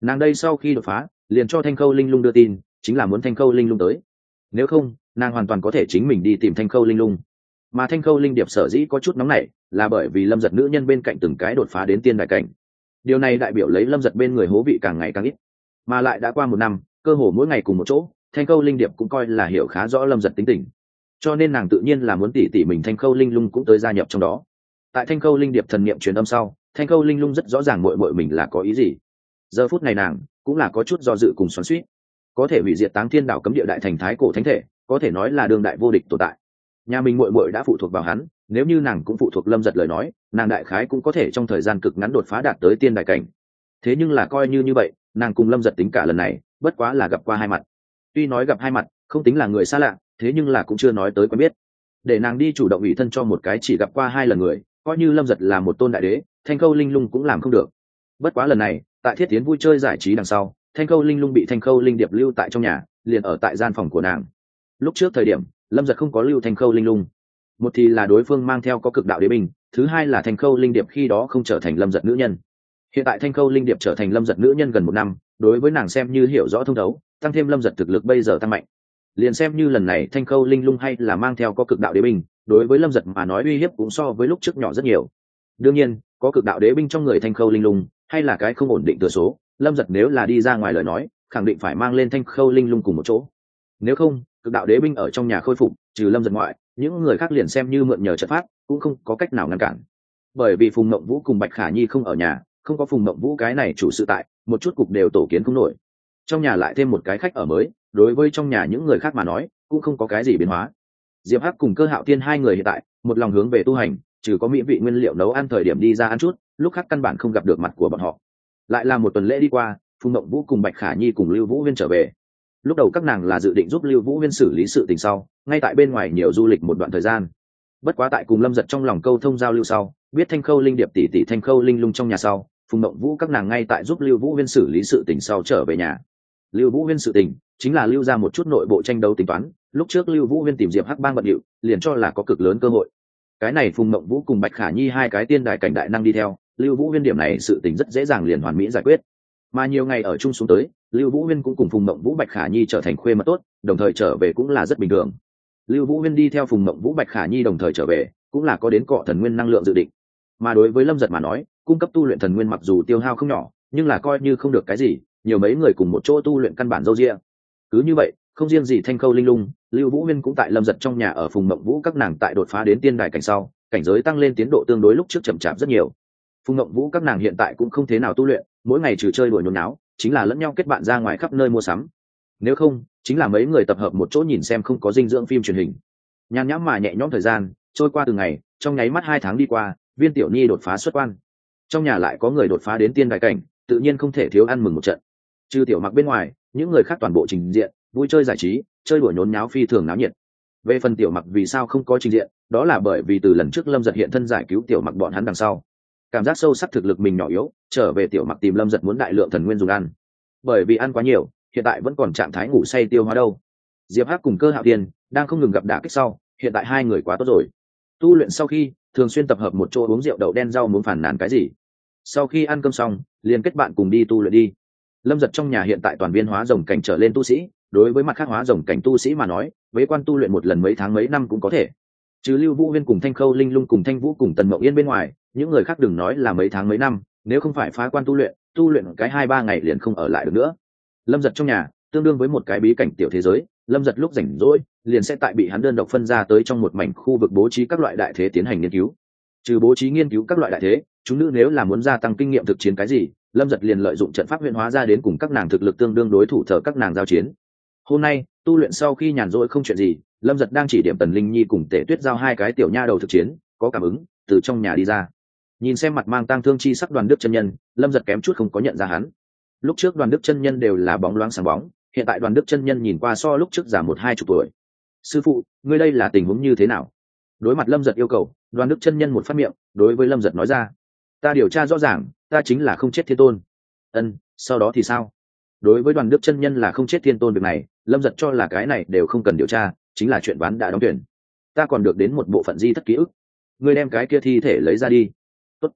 Nàng đây sau khi đột phá, liền cho thanh khâu linh lung đưa tin, chính là muốn thanh khâu linh lung tới. Nếu không nàng hoàn toàn có thể chính mình đi tìm thanh khâu linh lung. Mà thanh khâu linh điệp sở dĩ có chút nóng này là bởi vì lâm giật nữ nhân bên cạnh từng cái đột phá đến tiên đại cảnh. Điều này đại biểu lấy lâm giật bên người hố vị càng ngày càng ít. Mà lại đã qua một năm, cơ hồ mỗi ngày cùng một chỗ, thanh khâu linh điệp cũng coi là hiểu khá rõ lâm giật tính tình. Cho nên nàng tự nhiên là muốn tỉ tỉ mình thanh khâu linh lung cũng tới gia nhập trong đó. Tại thanh khâu linh điệp thần niệm truyền âm sau, thanh khâu linh lung rất rõ ràng mội mội mình là có ý gì. Giờ phút này nàng cũng là có chút do dự cùng xoắn suýt có thể hủy diệt táng thiên đạo cấm địa đại thành thái cổ thánh thể có thể nói là đường đại vô địch tồn tại. Nhà mình muội muội đã phụ thuộc vào hắn, nếu như nàng cũng phụ thuộc lâm giật lời nói, nàng đại khái cũng có thể trong thời gian cực ngắn đột phá đạt tới tiên đại cảnh. Thế nhưng là coi như như vậy, nàng cùng lâm giật tính cả lần này, bất quá là gặp qua hai mặt. Tuy nói gặp hai mặt, không tính là người xa lạ, thế nhưng là cũng chưa nói tới quen biết. Để nàng đi chủ động ủy thân cho một cái chỉ gặp qua hai lần người, coi như lâm giật là một tôn đại đế, thanh khâu linh lung cũng làm không được. Bất quá lần này, tại thiết tiến vui chơi giải trí đằng sau, thanh khâu linh lung bị thanh khâu linh điệp lưu tại trong nhà, liền ở tại gian phòng của nàng lúc trước thời điểm, lâm giật không có lưu thanh khâu linh lung. Một thì là đối phương mang theo có cực đạo đế binh, thứ hai là thanh khâu linh điệp khi đó không trở thành lâm giật nữ nhân. Hiện tại thanh khâu linh điệp trở thành lâm giật nữ nhân gần một năm, đối với nàng xem như hiểu rõ thông thấu, tăng thêm lâm giật thực lực bây giờ tăng mạnh. Liền xem như lần này thanh khâu linh lung hay là mang theo có cực đạo đế binh, đối với lâm giật mà nói uy hiếp cũng so với lúc trước nhỏ rất nhiều. Đương nhiên, có cực đạo đế binh trong người thanh khâu linh lung, hay là cái không ổn định thừa số, lâm giật nếu là đi ra ngoài lời nói, khẳng định phải mang lên thanh khâu linh lung cùng một chỗ. Nếu không cực đạo đế binh ở trong nhà khôi phục, trừ lâm giật ngoại, những người khác liền xem như mượn nhờ trận pháp, cũng không có cách nào ngăn cản. Bởi vì phùng mộng vũ cùng bạch khả nhi không ở nhà, không có phùng mộng vũ cái này chủ sự tại, một chút cục đều tổ kiến không nổi. Trong nhà lại thêm một cái khách ở mới, đối với trong nhà những người khác mà nói, cũng không có cái gì biến hóa. Diệp hắc cùng cơ hạo tiên hai người hiện tại, một lòng hướng về tu hành, trừ có mỹ vị nguyên liệu nấu ăn thời điểm đi ra ăn chút, lúc khác căn bản không gặp được mặt của bọn họ. Lại là một tuần lễ đi qua, phùng mộng vũ cùng bạch khả nhi cùng lưu vũ viên trở về lúc đầu các nàng là dự định giúp lưu vũ huyên xử lý sự tình sau, ngay tại bên ngoài nhiều du lịch một đoạn thời gian. Bất quá tại cùng lâm giật trong lòng câu thông giao lưu sau, biết thanh khâu linh điệp tỷ tỷ thanh khâu linh lung trong nhà sau, phùng mộng vũ các nàng ngay tại giúp lưu vũ huyên xử lý sự tình sau trở về nhà. Lưu vũ huyên sự tình chính là lưu ra một chút nội bộ tranh đấu tính toán, lúc trước lưu vũ huyên tìm diệp hắc bang bận điệu, liền cho là có cực lớn cơ hội. Cái này phùng mộng vũ cùng bạch khả nhi hai cái tiên đại cảnh đại năng đi theo, lưu vũ huyên điểm này sự tình rất dễ dàng liền hoàn mỹ giải quyết mà nhiều ngày ở chung xuống tới, lưu vũ huyên cũng cùng phùng mộng vũ, bạch khả nhi trở thành khuê mật tốt, đồng thời trở về cũng là rất bình thường. Lưu vũ huyên đi theo phùng mộng vũ, bạch khả nhi đồng thời trở về, cũng là có đến cọ thần nguyên năng lượng dự định. Mà đối với lâm giật mà nói, cung cấp tu luyện thần nguyên mặc dù tiêu hao không nhỏ, nhưng là coi như không được cái gì, nhiều mấy người cùng một chỗ tu luyện căn bản dâu ria. cứ như vậy, không riêng gì thanh khâu linh lung, lưu vũ huyên cũng tại lâm giật trong nhà ở phùng mộng vũ, các nàng tại đột phá đến tiên đài cảnh sau, cảnh giới tăng lên tiến độ tương đối lúc trước chậm chạp rất nhiều. Phùng mộng vũ, các nàng hiện tại cũng không thế nào tu luyện mỗi ngày trừ chơi đuổi nhốn náo chính là lẫn nhau kết bạn ra ngoài khắp nơi mua sắm. Nếu không, chính là mấy người tập hợp một chỗ nhìn xem không có dinh dưỡng phim truyền hình. Nhàn nhãm mà nhẹ nhõm thời gian, trôi qua từng ngày, trong nháy mắt hai tháng đi qua, viên tiểu nhi đột phá xuất quan. Trong nhà lại có người đột phá đến tiên đại cảnh, tự nhiên không thể thiếu ăn mừng một trận. Trừ tiểu mặc bên ngoài, những người khác toàn bộ trình diện, vui chơi giải trí, chơi đuổi nhốn nháo phi thường náo nhiệt. Về phần tiểu mặc vì sao không có trình diện, đó là bởi vì từ lần trước lâm giật hiện thân giải cứu tiểu mặc bọn hắn đằng sau cảm giác sâu sắc thực lực mình nhỏ yếu, trở về tiểu mặc tìm lâm giật muốn đại lượng thần nguyên dùng ăn. Bởi vì ăn quá nhiều, hiện tại vẫn còn trạng thái ngủ say tiêu hóa đâu. Diệp hắc cùng cơ hạo tiên đang không ngừng gặp đả kích sau, hiện tại hai người quá tốt rồi. Tu luyện sau khi, thường xuyên tập hợp một chỗ uống rượu, đậu đen rau muốn phản nàn cái gì. Sau khi ăn cơm xong, liền kết bạn cùng đi tu luyện đi. Lâm giật trong nhà hiện tại toàn viên hóa rồng cảnh trở lên tu sĩ, đối với mặt khác hóa rồng cảnh tu sĩ mà nói với quan tu luyện một lần mấy tháng mấy năm cũng có thể chứ lưu vũ huyên cùng thanh khâu linh lung cùng thanh vũ cùng tần mộng yên bên ngoài, những người khác đừng nói là mấy tháng mấy năm, nếu không phải phá quan tu luyện tu luyện cái hai ba ngày liền không ở lại được nữa. Lâm giật trong nhà, tương đương với một cái bí cảnh tiểu thế giới, lâm giật lúc rảnh rỗi, liền sẽ tại bị hắn đơn độc phân ra tới trong một mảnh khu vực bố trí các loại đại thế tiến hành nghiên cứu. Trừ bố trí nghiên cứu các loại đại thế, chúng nữ nếu là muốn gia tăng kinh nghiệm thực chiến cái gì, lâm giật liền lợi dụng trận pháp huyện hóa ra đến cùng các nàng thực lực tương đương đối thủ thờ các nàng giao chiến. Hôm nay, tu luyện sau khi nhàn rỗi không chuyện gì lâm giật đang chỉ điểm tần linh nhi cùng tể tuyết giao hai cái tiểu nha đầu thực chiến, có cảm ứng, từ trong nhà đi ra. Nhìn xem mặt mang tang thương chi sắc đoàn đức chân nhân, lâm giật kém chút không có nhận ra hắn. Lúc trước đoàn đức chân nhân đều là bóng loáng sáng bóng, hiện tại đoàn đức chân nhân nhìn qua so lúc trước già một hai chục tuổi. Sư phụ, ngươi đây là tình huống như thế nào? Đối mặt lâm giật yêu cầu, đoàn đức chân nhân một phát miệng, đối với lâm giật nói ra, ta điều tra rõ ràng, ta chính là không chết thiên tôn. Ân, sau đó thì sao? Đối với đoàn đức chân nhân là không chết thiên tôn việc này, lâm giật cho là cái này đều không cần điều tra chính là chuyện bán đã đóng tuyển. Ta còn được đến một bộ phận di thất ký ức. Ngươi đem cái kia thi thể lấy ra đi. Tốt.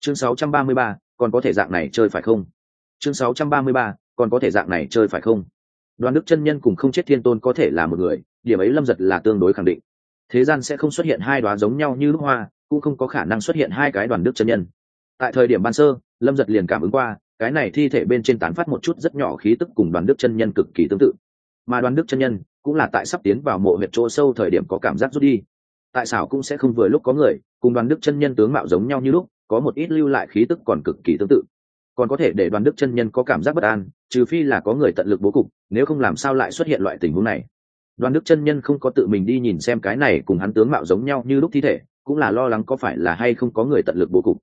chương 633, còn có thể dạng này chơi phải không? Chương 633, còn có thể dạng này chơi phải không? Đoàn đức chân nhân cùng không chết thiên tôn có thể là một người điểm ấy lâm giật là tương đối khẳng định. Thế gian sẽ không xuất hiện hai đoá giống nhau như lúc hoa cũng không có khả năng xuất hiện hai cái đoàn đức chân nhân. Tại thời điểm ban sơ lâm giật liền cảm ứng qua cái này thi thể bên trên tán phát một chút rất nhỏ khí tức cùng đoàn đức chân nhân cực kỳ tương tự. Mà đoàn đức chân nhân cũng là tại sắp tiến vào mộ huyệt chỗ sâu thời điểm có cảm giác rút đi. Tại sao cũng sẽ không vừa lúc có người, cùng đoàn đức chân nhân tướng mạo giống nhau như lúc, có một ít lưu lại khí tức còn cực kỳ tương tự. Còn có thể để đoàn đức chân nhân có cảm giác bất an, trừ phi là có người tận lực bố cục, nếu không làm sao lại xuất hiện loại tình huống này. Đoàn đức chân nhân không có tự mình đi nhìn xem cái này cùng hắn tướng mạo giống nhau như lúc thi thể, cũng là lo lắng có phải là hay không có người tận lực bố cục.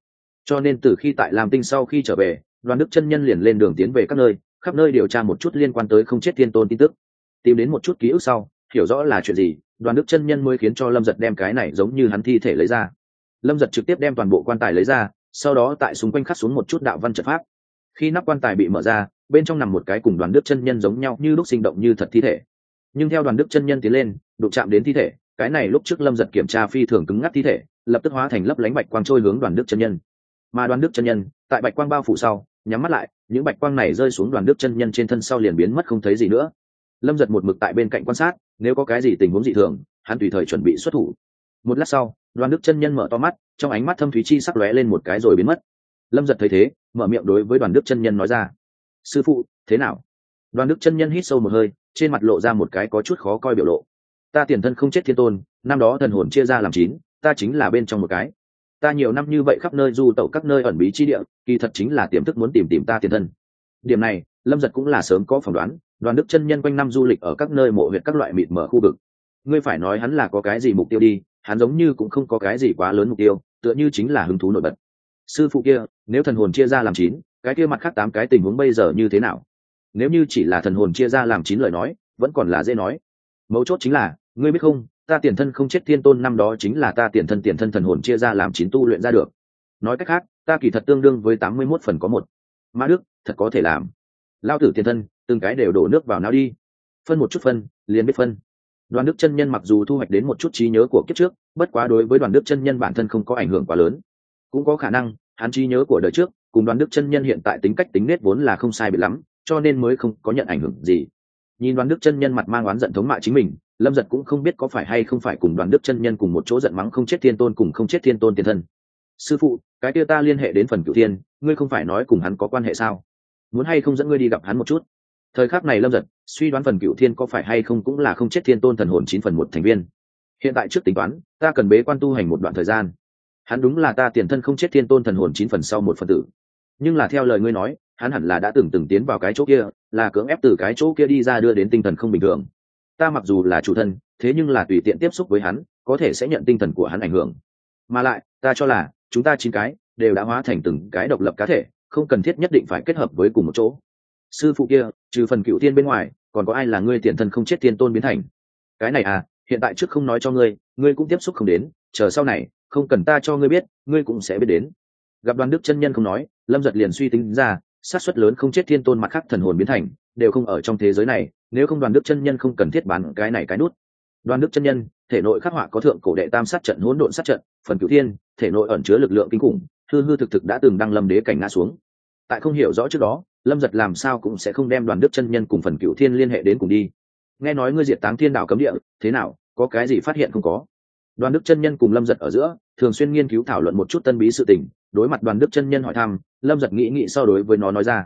Cho nên từ khi tại làm tinh sau khi trở về, đoàn đức chân nhân liền lên đường tiến về các nơi, khắp nơi điều tra một chút liên quan tới không chết thiên tôn tin tức tìm đến một chút ký ức sau, hiểu rõ là chuyện gì, đoàn đức chân nhân mới khiến cho lâm giật đem cái này giống như hắn thi thể lấy ra. Lâm giật trực tiếp đem toàn bộ quan tài lấy ra, sau đó tại xung quanh khắc xuống một chút đạo văn trật pháp. Khi nắp quan tài bị mở ra, bên trong nằm một cái cùng đoàn đức chân nhân giống nhau như lúc sinh động như thật thi thể. Nhưng theo đoàn đức chân nhân tiến lên, đụng chạm đến thi thể, cái này lúc trước lâm giật kiểm tra phi thường cứng ngắc thi thể, lập tức hóa thành lấp lánh bạch quang trôi hướng đoàn đức chân nhân. Mà đoàn đức chân nhân, tại bạch quang bao phủ sau, nhắm mắt lại, những bạch quang này rơi xuống đoàn đức chân nhân trên thân sau liền biến mất không thấy gì nữa lâm giật một mực tại bên cạnh quan sát, nếu có cái gì tình huống dị thường, hắn tùy thời chuẩn bị xuất thủ. Một lát sau đoàn đức chân nhân mở to mắt, trong ánh mắt thâm thúy chi sắc lóe lên một cái rồi biến mất. Lâm giật thấy thế, mở miệng đối với đoàn đức chân nhân nói ra, sư phụ, thế nào? Đoàn đức chân nhân hít sâu một hơi, trên mặt lộ ra một cái có chút khó coi biểu lộ. Ta tiền thân không chết thiên tôn, năm đó thần hồn chia ra làm chín, ta chính là bên trong một cái. Ta nhiều năm như vậy khắp nơi du tẩu các nơi ẩn bí chi địa, kỳ thật chính là tiềm thức muốn tìm tìm ta tiền thân. Điểm này, lâm giật cũng là sớm có phỏng đoán đoàn đức chân nhân quanh năm du lịch ở các nơi mộ huyện các loại mịt mở khu vực. Ngươi phải nói hắn là có cái gì mục tiêu đi, hắn giống như cũng không có cái gì quá lớn mục tiêu, tựa như chính là hứng thú nổi bật. Sư phụ kia, nếu thần hồn chia ra làm chín, cái kia mặt khác tám cái tình huống bây giờ như thế nào? Nếu như chỉ là thần hồn chia ra làm chín lời nói, vẫn còn là dễ nói. Mấu chốt chính là, ngươi biết không, ta tiền thân không chết thiên tôn năm đó chính là ta tiền thân tiền thân thần hồn chia ra làm chín tu luyện ra được. Nói cách khác, ta kỳ thật tương đương với tám mươi mốt phần có một. Ma đức, thật có thể làm. Lao tử tiền thân từng cái đều đổ nước vào não đi. Phân một chút phân, liền biết phân. Đoàn đức chân nhân mặc dù thu hoạch đến một chút trí nhớ của kiếp trước, bất quá đối với đoàn đức chân nhân bản thân không có ảnh hưởng quá lớn. Cũng có khả năng, hắn trí nhớ của đời trước, cùng đoàn đức chân nhân hiện tại tính cách tính nết vốn là không sai bị lắm, cho nên mới không có nhận ảnh hưởng gì. Nhìn đoàn đức chân nhân mặt mang oán giận thống mạ chính mình, lâm giật cũng không biết có phải hay không phải cùng đoàn đức chân nhân cùng một chỗ giận mắng không chết thiên tôn cùng không chết thiên tôn tiền thân. Sư phụ, cái kia ta liên hệ đến phần cựu thiên, ngươi không phải nói cùng hắn có quan hệ sao? Muốn hay không dẫn ngươi đi gặp hắn một chút? Thời khắc này lâm giật suy đoán phần cựu thiên có phải hay không cũng là không chết thiên tôn thần hồn chín phần một thành viên. Hiện tại trước tính toán, ta cần bế quan tu hành một đoạn thời gian. Hắn đúng là ta tiền thân không chết thiên tôn thần hồn chín phần sau một phần tử. Nhưng là theo lời ngươi nói, hắn hẳn là đã từng từng tiến vào cái chỗ kia, là cưỡng ép từ cái chỗ kia đi ra đưa đến tinh thần không bình thường. Ta mặc dù là chủ thân, thế nhưng là tùy tiện tiếp xúc với hắn, có thể sẽ nhận tinh thần của hắn ảnh hưởng. Mà lại, ta cho là, chúng ta chín cái đều đã hóa thành từng cái độc lập cá thể, không cần thiết nhất định phải kết hợp với cùng một chỗ sư phụ kia, trừ phần cựu tiên bên ngoài, còn có ai là ngươi tiền thân không chết tiên tôn biến thành? Cái này à hiện tại trước không nói cho ngươi ngươi cũng tiếp xúc không đến, chờ sau này, không cần ta cho ngươi biết, ngươi cũng sẽ biết đến. Gặp đoàn đức chân nhân không nói, lâm giật liền suy tính ra sát xuất lớn không chết thiên tôn mặt khác thần hồn biến thành, đều không ở trong thế giới này, nếu không đoàn đức chân nhân không cần thiết bán cái này cái nút. Đoàn đức chân nhân, thể nội khắc họa có thượng cổ đệ tam sát trận, hỗn độn sát trận, phần cửu thiên thể nội ẩn chứa lực lượng kinh khủng, hư hư thực thực đã từng đăng lâm đế cảnh ngã xuống. Tại không hiểu rõ trước đó lâm giật làm sao cũng sẽ không đem đoàn đức chân nhân cùng phần Cựu thiên liên hệ đến cùng đi. Nghe nói ngươi diệt táng thiên đảo cấm địa, thế nào, có cái gì phát hiện không có? Đoàn đức chân nhân cùng lâm giật ở giữa, thường xuyên nghiên cứu thảo luận một chút tân bí sự tình, đối mặt đoàn đức chân nhân hỏi thăm, lâm giật nghĩ nghĩ so đối với nó nói ra.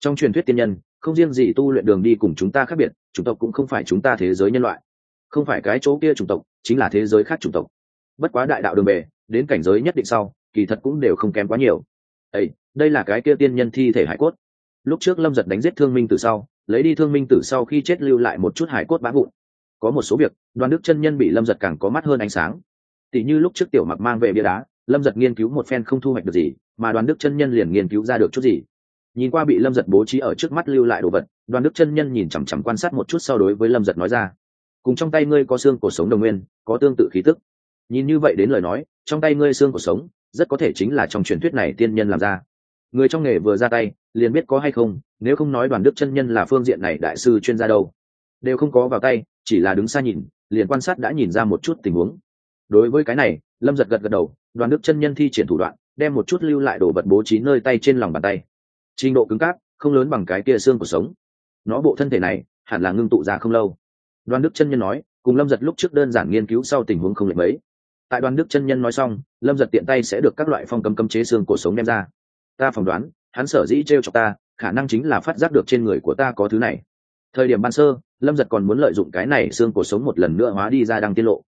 Trong truyền thuyết tiên nhân, không riêng gì tu luyện đường đi cùng chúng ta khác biệt, chủng tộc cũng không phải chúng ta thế giới nhân loại. Không phải cái chỗ kia chủng tộc, chính là thế giới khác chủng tộc. Bất quá đại đạo đường bề, đến cảnh giới nhất định sau, kỳ thật cũng đều không kém quá nhiều. Ây đây là cái kia tiên nhân thi thể hải cốt lúc trước lâm giật đánh giết thương minh tử sau, lấy đi thương minh tử sau khi chết lưu lại một chút hải cốt bá vụn. Có một số việc, đoàn đức chân nhân bị lâm giật càng có mắt hơn ánh sáng. Tỷ như lúc trước tiểu mặc mang về bia đá, lâm giật nghiên cứu một phen không thu hoạch được gì, mà đoàn đức chân nhân liền nghiên cứu ra được chút gì. Nhìn qua bị lâm giật bố trí ở trước mắt lưu lại đồ vật, đoàn đức chân nhân nhìn chằm chằm quan sát một chút sau đối với lâm giật nói ra. Cùng trong tay ngươi có xương cuộc sống đồng nguyên, có tương tự khí tức. Nhìn như vậy đến lời nói, trong tay ngươi xương cuộc sống, rất có thể chính là trong truyền thuyết này tiên nhân làm ra người trong nghề vừa ra tay, liền biết có hay không, nếu không nói đoàn đức chân nhân là phương diện này đại sư chuyên gia đâu. Đều không có vào tay, chỉ là đứng xa nhìn, liền quan sát đã nhìn ra một chút tình huống. Đối với cái này, lâm giật gật gật đầu, đoàn đức chân nhân thi triển thủ đoạn, đem một chút lưu lại đồ vật bố trí nơi tay trên lòng bàn tay. Trình độ cứng cáp, không lớn bằng cái kia xương của sống. Nó bộ thân thể này, hẳn là ngưng tụ ra không lâu. Đoàn đức chân nhân nói, cùng lâm giật lúc trước đơn giản nghiên cứu sau tình huống không lệch mấy. Tại đoàn đức chân nhân nói xong, lâm giật tiện tay sẽ được các loại phong cấm cấm chế xương cổ sống đem ra ta phỏng đoán hắn sở dĩ t r e o cho ta khả năng chính là phát giác được trên người của ta có thứ này. Thời điểm ban sơ lâm giật còn muốn lợi dụng cái này xương cổ sống một lần nữa hóa đi ra đang tiết lộ.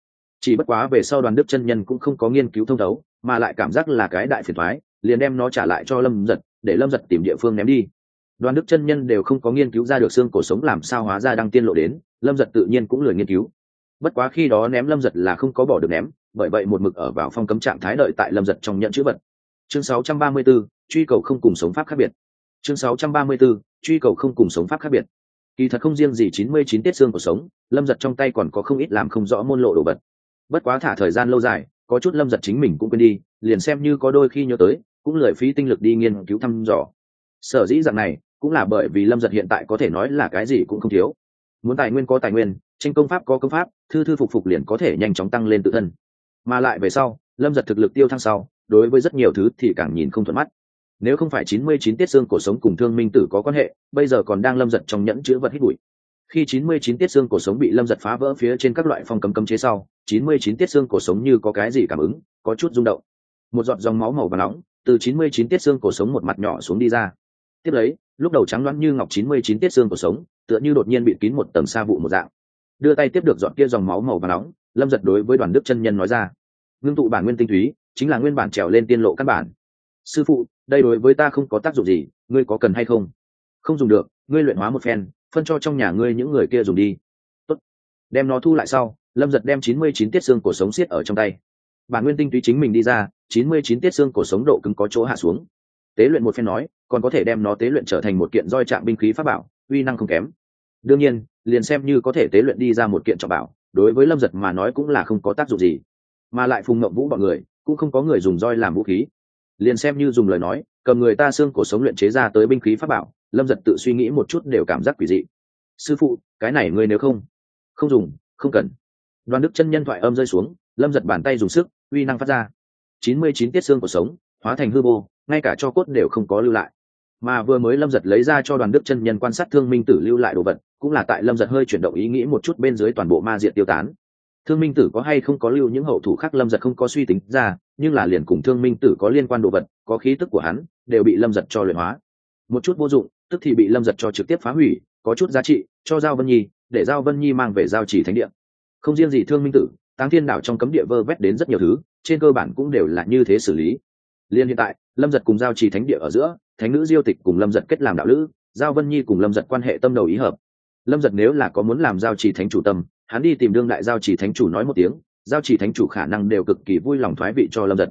Chỉ bất quá về sau đoàn đức chân nhân cũng không có nghiên cứu thông thấu mà lại cảm giác là cái đại phiền thoái liền đem nó trả lại cho lâm giật để lâm giật tìm địa phương ném đi. Đoàn đức chân nhân đều không có nghiên cứu ra được xương cổ sống làm sao hóa ra đăng tiên lộ đến lâm giật tự nhiên cũng lười nghiên cứu. Bất quá khi đó ném lâm giật là không có bỏ được ném bởi vậy một mực ở vào phong cấm trạng thái đợi tại lâm giật trong nhận chữ vật. Chương 634, truy cầu không cùng sống pháp khác biệt. Chương 634, truy cầu không cùng sống pháp khác biệt. Kỳ thật không riêng gì 99 tiết xương của sống lâm giật trong tay còn có không ít làm không rõ môn lộ đồ vật. Bất quá thả thời gian lâu dài có chút lâm giật chính mình cũng quên đi liền xem như có đôi khi nhớ tới cũng lười phí tinh lực đi nghiên cứu thăm dò. Sở dĩ dạng này cũng là bởi vì lâm giật hiện tại có thể nói là cái gì cũng không thiếu. Muốn tài nguyên có tài nguyên tranh công pháp có công pháp thư thư phục phục liền có thể nhanh chóng tăng lên tự thân. Mà lại về sau lâm giật thực lực tiêu thăng sau đối với rất nhiều thứ thì càng nhìn không thuận mắt nếu không phải chín mươi chín tiết xương cổ sống cùng thương minh tử có quan hệ, bây giờ còn đang lâm giật trong nhẫn chữ vật hít bụi. Khi chín mươi chín tiết xương cổ sống bị lâm giật phá vỡ phía trên các loại phong cấm cấm chế sau, chín mươi chín tiết xương cổ sống như có cái gì cảm ứng, có chút rung động. Một giọt dòng máu màu và nóng từ chín mươi chín tiết xương cổ sống một mặt nhỏ xuống đi ra. Tiếp lấy, lúc đầu trắng loãng như ngọc chín mươi chín tiết xương cổ sống, tựa như đột nhiên bị kín một tầng sa vụ một dạng. Đưa tay tiếp được dọn kia dòng máu màu và nóng, lâm giật đối với đoàn đức chân nhân nói ra. Ngưng tụ bản nguyên tinh túy, chính là nguyên bản trèo lên tiên lộ căn bản sư phụ, đây đối với ta không có tác dụng gì, ngươi có cần hay không? Không dùng được, ngươi luyện hóa một phen, phân cho trong nhà ngươi những người kia dùng đi. Tốt. đem nó thu lại sau, lâm giật đem chín mươi chín tiết xương cổ sống xiết ở trong tay. Bản nguyên tinh túy chính mình đi ra, chín mươi chín tiết xương cổ sống độ cứng có chỗ hạ xuống. Tế luyện một phen nói, còn có thể đem nó tế luyện trở thành một kiện roi trạng binh khí pháp bảo, uy năng không kém. Đương nhiên, liền xem như có thể tế luyện đi ra một kiện trọng bảo, đối với lâm giật mà nói cũng là không có tác dụng gì. Mà lại phùng ngậm vũ bọn người, cũng không có người dùng roi làm vũ khí liền xem như dùng lời nói, cầm người ta xương cổ sống luyện chế ra tới binh khí pháp bảo, lâm giật tự suy nghĩ một chút đều cảm giác quỷ dị. Sư phụ, cái này ngươi nếu không? Không dùng, không cần. Đoàn đức chân nhân thoại âm rơi xuống, lâm giật bàn tay dùng sức, uy năng phát ra. Chín mươi chín tiết xương của sống, hóa thành hư vô, ngay cả cho cốt đều không có lưu lại. Mà vừa mới lâm giật lấy ra cho đoàn đức chân nhân quan sát thương minh tử lưu lại đồ vật, cũng là tại lâm giật hơi chuyển động ý nghĩ một chút bên dưới toàn bộ ma diện tiêu tán. Thương minh tử có hay không có lưu những hậu thủ khác lâm giật không có suy tính ra nhưng là liền cùng thương minh tử có liên quan đồ vật, có khí tức của hắn, đều bị lâm giật cho luyện hóa. Một chút vô dụng, tức thì bị lâm giật cho trực tiếp phá hủy, có chút giá trị, cho giao vân nhi, để giao vân nhi mang về giao chỉ thánh địa. Không riêng gì thương minh tử, táng thiên đảo trong cấm địa vơ vét đến rất nhiều thứ, trên cơ bản cũng đều là như thế xử lý. Liên hiện tại, lâm giật cùng giao trì thánh địa ở giữa, thánh nữ diêu tịch cùng lâm giật kết làm đạo lữ, giao vân nhi cùng lâm giật quan hệ tâm đầu ý hợp. Lâm giật nếu là có muốn làm giao trì thánh chủ tâm, hắn đi tìm đương đại giao trì thánh chủ nói một tiếng giao chỉ thánh chủ khả năng đều cực kỳ vui lòng thoái vị cho lâm giật.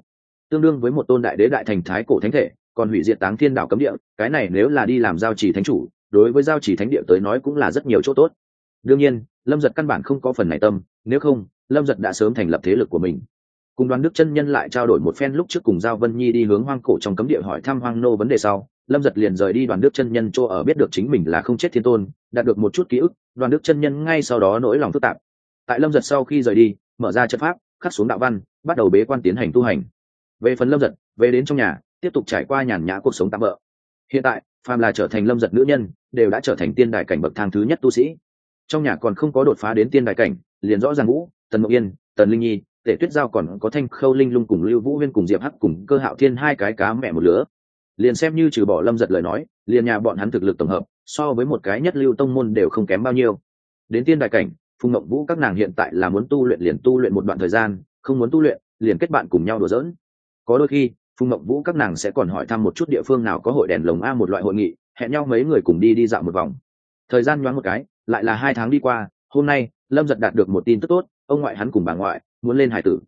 Tương đương với một tôn đại đế đại thành thái cổ thánh thể, còn hủy diệt táng thiên đảo cấm địa, cái này nếu là đi làm giao chỉ thánh chủ, đối với giao chỉ thánh địa tới nói cũng là rất nhiều chỗ tốt. Đương nhiên, lâm giật căn bản không có phần này tâm, nếu không, lâm giật đã sớm thành lập thế lực của mình. Cùng đoàn đức chân nhân lại trao đổi một phen lúc trước cùng giao vân nhi đi hướng hoang cổ trong cấm địa hỏi thăm hoang nô vấn đề sau, lâm giật liền rời đi đoàn đức chân nhân chỗ ở biết được chính mình là không chết thiên tôn, đạt được một chút ký ức, đoàn đức chân nhân ngay sau đó nỗi lòng phức tạp. Tại lâm giật sau khi rời đi mở ra chất pháp, khắc xuống đạo văn, bắt đầu bế quan tiến hành tu hành. Về phần lâm giật, về đến trong nhà, tiếp tục trải qua nhàn nhã cuộc sống tạm bỡ hiện tại, phàm là trở thành lâm giật nữ nhân, đều đã trở thành tiên đại cảnh bậc thang thứ nhất tu sĩ. Trong nhà còn không có đột phá đến tiên đại cảnh, liền rõ ràng vũ tần mộng yên, tần linh nhi tể tuyết giao còn có thanh khâu linh lung cùng lưu vũ huyên cùng diệp hắc cùng cơ hạo thiên hai cái cá mẹ một lứa. Liền xem như trừ bỏ lâm giật lời nói, liền nhà bọn hắn thực lực tổng hợp, so với một cái nhất lưu tông môn đều không kém bao nhiêu. Đến tiên đại cảnh phùng ngộng vũ các nàng hiện tại là muốn tu luyện liền tu luyện một đoạn thời gian, không muốn tu luyện, liền kết bạn cùng nhau đùa giỡn. Có đôi khi, phùng ngộng vũ các nàng sẽ còn hỏi thăm một chút địa phương nào có hội đèn lồng a một loại hội nghị, hẹn nhau mấy người cùng đi đi dạo một vòng. Thời gian nhoáng một cái, lại là hai tháng đi qua, hôm nay, lâm giật đạt được một tin tức tốt, ông ngoại hắn cùng bà ngoại, muốn lên hải tử.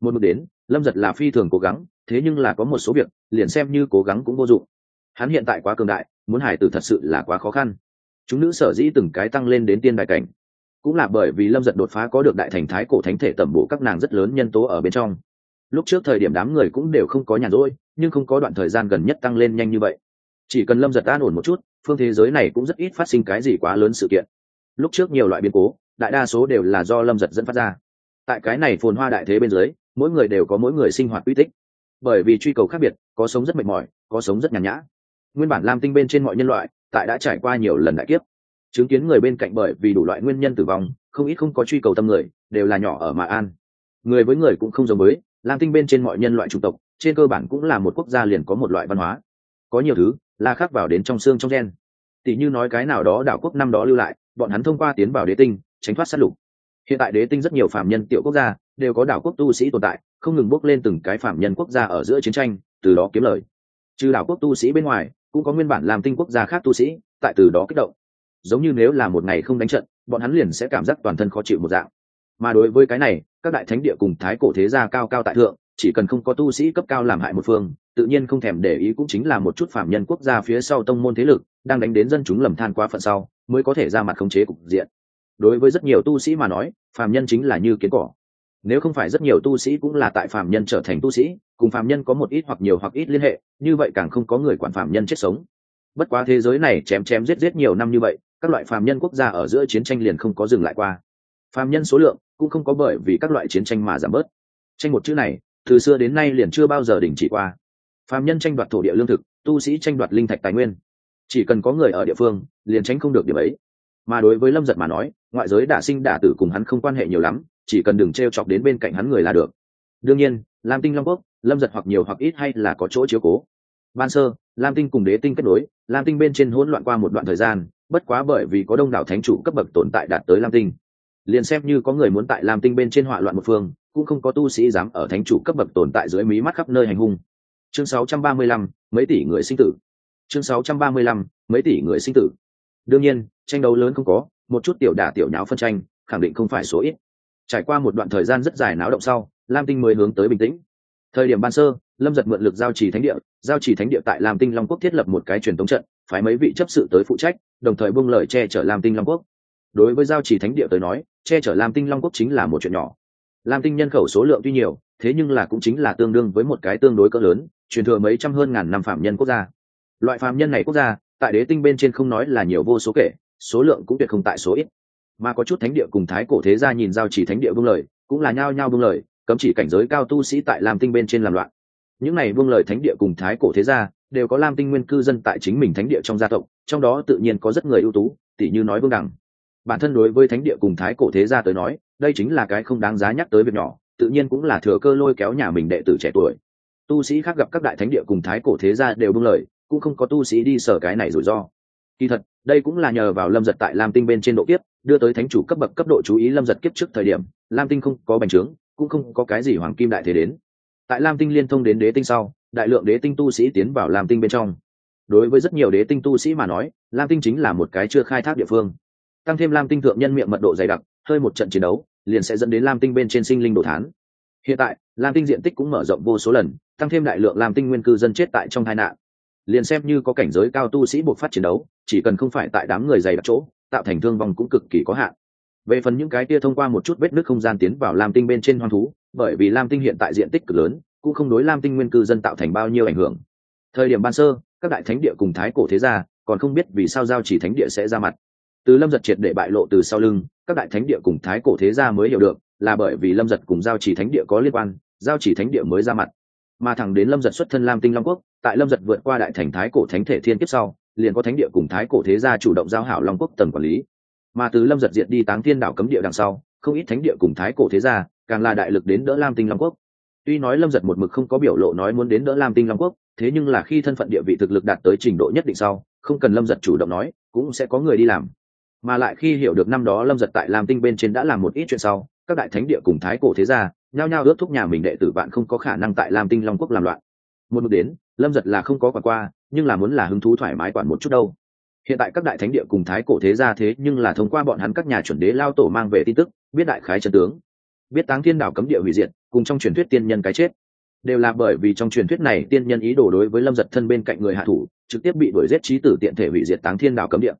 Một mực đến, lâm giật là phi thường cố gắng, thế nhưng là có một số việc, liền xem như cố gắng cũng vô dụng. Hắn hiện tại quá cường đại, muốn hải tử thật sự là quá khó khăn. Chúng nữ sở dĩ từng cái tăng lên đến tiên đại cảnh cũng là bởi vì lâm giật đột phá có được đại thành thái cổ thánh thể tẩm bổ các nàng rất lớn nhân tố ở bên trong. Lúc trước thời điểm đám người cũng đều không có nhàn rỗi, nhưng không có đoạn thời gian gần nhất tăng lên nhanh như vậy. Chỉ cần lâm giật an ổn một chút, phương thế giới này cũng rất ít phát sinh cái gì quá lớn sự kiện. Lúc trước nhiều loại biến cố, đại đa số đều là do lâm giật dẫn phát ra. Tại cái này phồn hoa đại thế bên dưới, mỗi người đều có mỗi người sinh hoạt uy tích. Bởi vì truy cầu khác biệt, có sống rất mệt mỏi, có sống rất nhàn nhã. Nguyên bản lam tinh bên trên mọi nhân loại, tại đã trải qua nhiều lần đại kiếp chứng kiến người bên cạnh bởi vì đủ loại nguyên nhân tử vong, không ít không có truy cầu tâm người, đều là nhỏ ở mà an. Người với người cũng không giống với, lam tinh bên trên mọi nhân loại chủng tộc, trên cơ bản cũng là một quốc gia liền có một loại văn hóa. Có nhiều thứ, là khác vào đến trong xương trong gen. Tỷ như nói cái nào đó đảo quốc năm đó lưu lại, bọn hắn thông qua tiến vào đế tinh, tránh thoát sát lục. Hiện tại đế tinh rất nhiều phạm nhân tiểu quốc gia, đều có đảo quốc tu sĩ tồn tại, không ngừng bốc lên từng cái phạm nhân quốc gia ở giữa chiến tranh, từ đó kiếm lời. Trừ đảo quốc tu sĩ bên ngoài, cũng có nguyên bản làm tinh quốc gia khác tu sĩ, tại từ đó kích động giống như nếu là một ngày không đánh trận, bọn hắn liền sẽ cảm giác toàn thân khó chịu một dạng. Mà đối với cái này, các đại thánh địa cùng thái cổ thế gia cao cao tại thượng, chỉ cần không có tu sĩ cấp cao làm hại một phương, tự nhiên không thèm để ý cũng chính là một chút phạm nhân quốc gia phía sau tông môn thế lực, đang đánh đến dân chúng lầm than quá phận sau, mới có thể ra mặt khống chế cục diện. Đối với rất nhiều tu sĩ mà nói phạm nhân chính là như kiến cỏ. Nếu không phải rất nhiều tu sĩ cũng là tại phạm nhân trở thành tu sĩ, cùng phạm nhân có một ít hoặc nhiều hoặc ít liên hệ, như vậy càng không có người quản phạm nhân chết sống. Bất quá thế giới này chém chém giết giết nhiều năm như vậy các loại phàm nhân quốc gia ở giữa chiến tranh liền không có dừng lại qua. Phàm nhân số lượng cũng không có bởi vì các loại chiến tranh mà giảm bớt. Tranh một chữ này, từ xưa đến nay liền chưa bao giờ đình chỉ qua. Phàm nhân tranh đoạt thổ địa lương thực, tu sĩ tranh đoạt linh thạch tài nguyên. Chỉ cần có người ở địa phương, liền tránh không được điểm ấy. Mà đối với lâm giật mà nói, ngoại giới đả sinh đả tử cùng hắn không quan hệ nhiều lắm, chỉ cần đừng t r e o chọc đến bên cạnh hắn người là được. Đương nhiên, lam tinh long quốc, lâm giật hoặc nhiều hoặc ít hay là có chỗ chiếu cố. Ban sơ, lam tinh cùng đế tinh kết nối, lam tinh bên trên hỗn loạn qua một đoạn thời gian bất quá bởi vì có đông đảo thánh chủ cấp bậc tồn tại đạt tới lam tinh. Liền xem như có người muốn tại lam tinh bên trên hỏa loạn một phương cũng không có tu sĩ dám ở thánh chủ cấp bậc tồn tại dưới mí mắt khắp nơi hành hung. Chương 635, mấy tỷ người sinh tử. Chương 635, mấy tỷ người sinh tử. Đương nhiên tranh đấu lớn không có một chút tiểu đả tiểu nháo phân tranh khẳng định không phải số ít. Trải qua một đoạn thời gian rất dài náo động sau lam tinh mới hướng tới bình tĩnh. Thời điểm ban sơ lâm giật mượn lực giao trì thánh địa giao trì thánh địa tại lam tinh long quốc thiết lập một cái truyền thống trận phái mấy vị chấp sự tới phụ trách, đồng thời buông lời che chở lam tinh long quốc. Đối với giao trì thánh địa tới nói, che chở lam tinh long quốc chính là một chuyện nhỏ. Lam tinh nhân khẩu số lượng tuy nhiều, thế nhưng là cũng chính là tương đương với một cái tương đối cỡ lớn, truyền thừa mấy trăm hơn ngàn năm phạm nhân quốc gia. Loại phạm nhân này quốc gia, tại đế tinh bên trên không nói là nhiều vô số kể, số lượng cũng tuyệt không tại số ít. Mà có chút thánh địa cùng thái cổ thế gia nhìn giao chỉ thánh địa vương lời, cũng là nhao nhao vương lời, cấm chỉ cảnh giới cao tu sĩ tại lam tinh bên trên làm loạn. Những này vương lời thánh địa cùng thái cổ thế gia đều có lam tinh nguyên cư dân tại chính mình thánh địa trong gia tộc, trong đó tự nhiên có rất người ưu tú tỷ như nói vương đẳng bản thân đối với thánh địa cùng thái cổ thế gia tới nói, đây chính là cái không đáng giá nhắc tới việc nhỏ, tự nhiên cũng là thừa cơ lôi kéo nhà mình đệ tử trẻ tuổi. Tu sĩ khác gặp các đại thánh địa cùng thái cổ thế gia đều bưng lời, cũng không có tu sĩ đi sở cái này rủi ro. Kỳ thật, đây cũng là nhờ vào lâm giật tại lam tinh bên trên độ kiếp, đưa tới thánh chủ cấp bậc cấp độ chú ý lâm giật kiếp trước thời điểm, lam tinh không có bành trướng, cũng không có cái gì hoàng kim đại thế đến. Tại lam tinh liên thông đến đế tinh sau đại lượng đế tinh tu sĩ tiến vào lam tinh bên trong. Đối với rất nhiều đế tinh tu sĩ mà nói, lam tinh chính là một cái chưa khai thác địa phương. Tăng thêm lam tinh thượng nhân miệng mật độ dày đặc, hơi một trận chiến đấu, liền sẽ dẫn đến lam tinh bên trên sinh linh đồ thán. Hiện tại, lam tinh diện tích cũng mở rộng vô số lần, tăng thêm đại lượng lam tinh nguyên cư dân chết tại trong tai nạn. Liền xem như có cảnh giới cao tu sĩ buộc phát chiến đấu, chỉ cần không phải tại đám người dày đặc chỗ, tạo thành thương vong cũng cực kỳ có hạn. Về phần những cái kia thông qua một chút vết nước không gian tiến vào lam tinh bên trên hoang thú, bởi vì lam tinh hiện tại diện tích cực lớn cũng không đối lam tinh nguyên cư dân tạo thành bao nhiêu ảnh hưởng. Thời điểm ban sơ, các đại thánh địa cùng thái cổ thế gia còn không biết vì sao giao chỉ thánh địa sẽ ra mặt. Từ lâm giật triệt để bại lộ từ sau lưng, các đại thánh địa cùng thái cổ thế gia mới hiểu được là bởi vì lâm giật cùng giao chỉ thánh địa có liên quan, giao chỉ thánh địa mới ra mặt. Mà thẳng đến lâm giật xuất thân lam tinh long quốc, tại lâm giật vượt qua đại thành thái cổ thánh thể thiên kiếp sau, liền có thánh địa cùng thái cổ thế gia chủ động giao hảo long quốc tầm quản lý. Mà từ lâm giật diệt đi táng thiên đảo cấm địa đằng sau, không ít thánh địa cùng thái cổ thế gia, càng là đại lực đến đỡ lam tinh long quốc tuy nói lâm giật một mực không có biểu lộ nói muốn đến đỡ lam tinh long quốc, thế nhưng là khi thân phận địa vị thực lực đạt tới trình độ nhất định sau, không cần lâm giật chủ động nói, cũng sẽ có người đi làm. Mà lại khi hiểu được năm đó lâm giật tại lam tinh bên trên đã làm một ít chuyện sau, các đại thánh địa cùng thái cổ thế gia, nhao nhao ước thúc nhà mình đệ tử bạn không có khả năng tại lam tinh long quốc làm loạn. Một mực đến, lâm giật là không có quản qua, nhưng là muốn là hứng thú thoải mái quản một chút đâu. Hiện tại các đại thánh địa cùng thái cổ thế gia thế nhưng là thông qua bọn hắn các nhà chuẩn đế lao tổ mang về tin tức, biết đại khái trần tướng. Biết táng thiên đảo cấm địa hủy diệt cùng trong truyền thuyết tiên nhân cái chết. Đều là bởi vì trong truyền thuyết này tiên nhân ý đồ đối với lâm giật thân bên cạnh người hạ thủ, trực tiếp bị đuổi giết trí tử tiện thể hủy diệt táng thiên đảo cấm địa.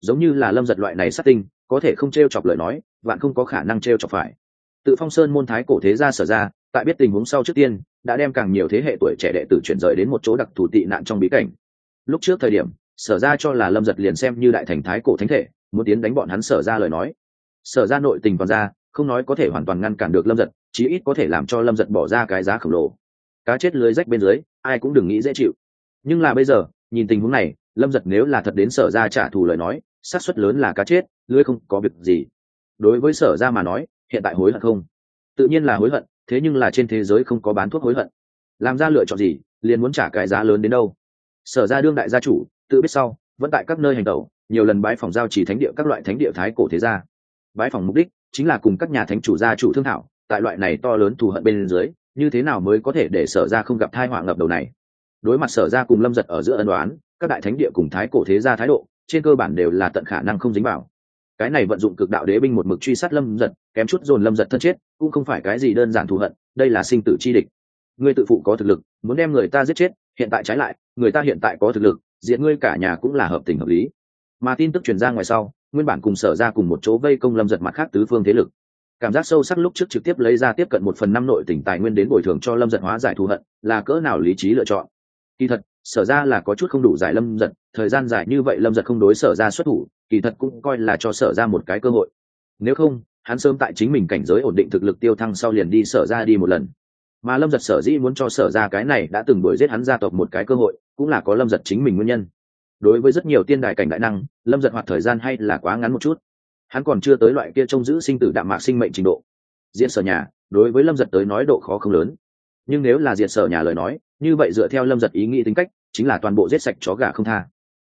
Giống như là lâm giật loại này sát tinh, có thể không t r e o chọc lời nói bạn không có khả năng t r e o chọc phải. Tự phong sơn môn thái cổ thế gia sở ra, tại biết tình huống sau trước tiên, đã đem càng nhiều thế hệ tuổi trẻ đệ tử chuyển rời đến một chỗ đặc thù tị nạn trong bí cảnh. Lúc trước thời điểm, sở ra cho là lâm giật liền xem như đại thành thái cổ thánh thể, muốn tiến đánh bọn hắn sở ra lời nói. Sở ra nội tình còn ra, không nói có thể hoàn toàn ngăn cản được lâm giật chí ít có thể làm cho lâm giật bỏ ra cái giá khổng lồ. Cá chết lưới rách bên dưới, ai cũng đừng nghĩ dễ chịu. Nhưng là bây giờ, nhìn tình huống này, lâm giật nếu là thật đến sở ra trả thù lời nói, xác suất lớn là cá chết, lưới không có việc gì. Đối với sở ra mà nói, hiện tại hối hận không? Tự nhiên là hối hận, thế nhưng là trên thế giới không có bán thuốc hối hận. Làm ra lựa chọn gì, liền muốn trả cái giá lớn đến đâu? Sở ra đương đại gia chủ, tự biết sau, vẫn tại các nơi hành tẩu, nhiều lần bái phòng giao chỉ thánh địa các loại thánh địa thái cổ thế gia. Bái phòng mục đích chính là cùng các nhà thánh chủ gia chủ thương thảo tại loại này to lớn thù hận bên dưới, như thế nào mới có thể để sở ra không gặp thai họa ngập đầu này? Đối mặt sở ra cùng lâm giật ở giữa ân đoán các đại thánh địa cùng thái cổ thế gia thái độ, trên cơ bản đều là tận khả năng không dính vào. Cái này vận dụng cực đạo đế binh một mực truy sát lâm giật, kém chút dồn lâm giật thân chết, cũng không phải cái gì đơn giản thù hận, đây là sinh tử chi địch. Ngươi tự phụ có thực lực, muốn đem người ta giết chết, hiện tại trái lại, người ta hiện tại có thực lực diện ngươi cả nhà cũng là hợp tình hợp lý. Mà tin tức truyền ra ngoài sau, nguyên bản cùng sở ra cùng một chỗ vây công lâm giật mặt khác tứ phương thế lực cảm giác sâu sắc lúc trước trực tiếp lấy ra tiếp cận một phần năm nội tỉnh tài nguyên đến bồi thường cho lâm giật hóa giải thù hận, là cỡ nào lý trí lựa chọn? Kỳ thật, sở ra là có chút không đủ giải lâm giật, thời gian dài như vậy lâm giật không đối sở ra xuất thủ, kỳ thật cũng coi là cho sở ra một cái cơ hội. Nếu không, hắn sớm tại chính mình cảnh giới ổn định thực lực tiêu thăng sau liền đi sở ra đi một lần. Mà lâm giật sở dĩ muốn cho sở ra cái này đã từng đuổi giết hắn gia tộc một cái cơ hội, cũng là có lâm giật chính mình nguyên nhân. Đối với rất nhiều tiên đài cảnh đại năng, lâm giật hoạt thời gian hay là quá ngắn một chút hắn còn chưa tới loại kia trông giữ sinh tử đạm mạc sinh mệnh trình độ. Diện sở nhà, đối với lâm giật tới nói độ khó không lớn. Nhưng nếu là diện sở nhà lời nói, như vậy dựa theo lâm giật ý nghĩ tính cách, chính là toàn bộ giết sạch chó gà không tha.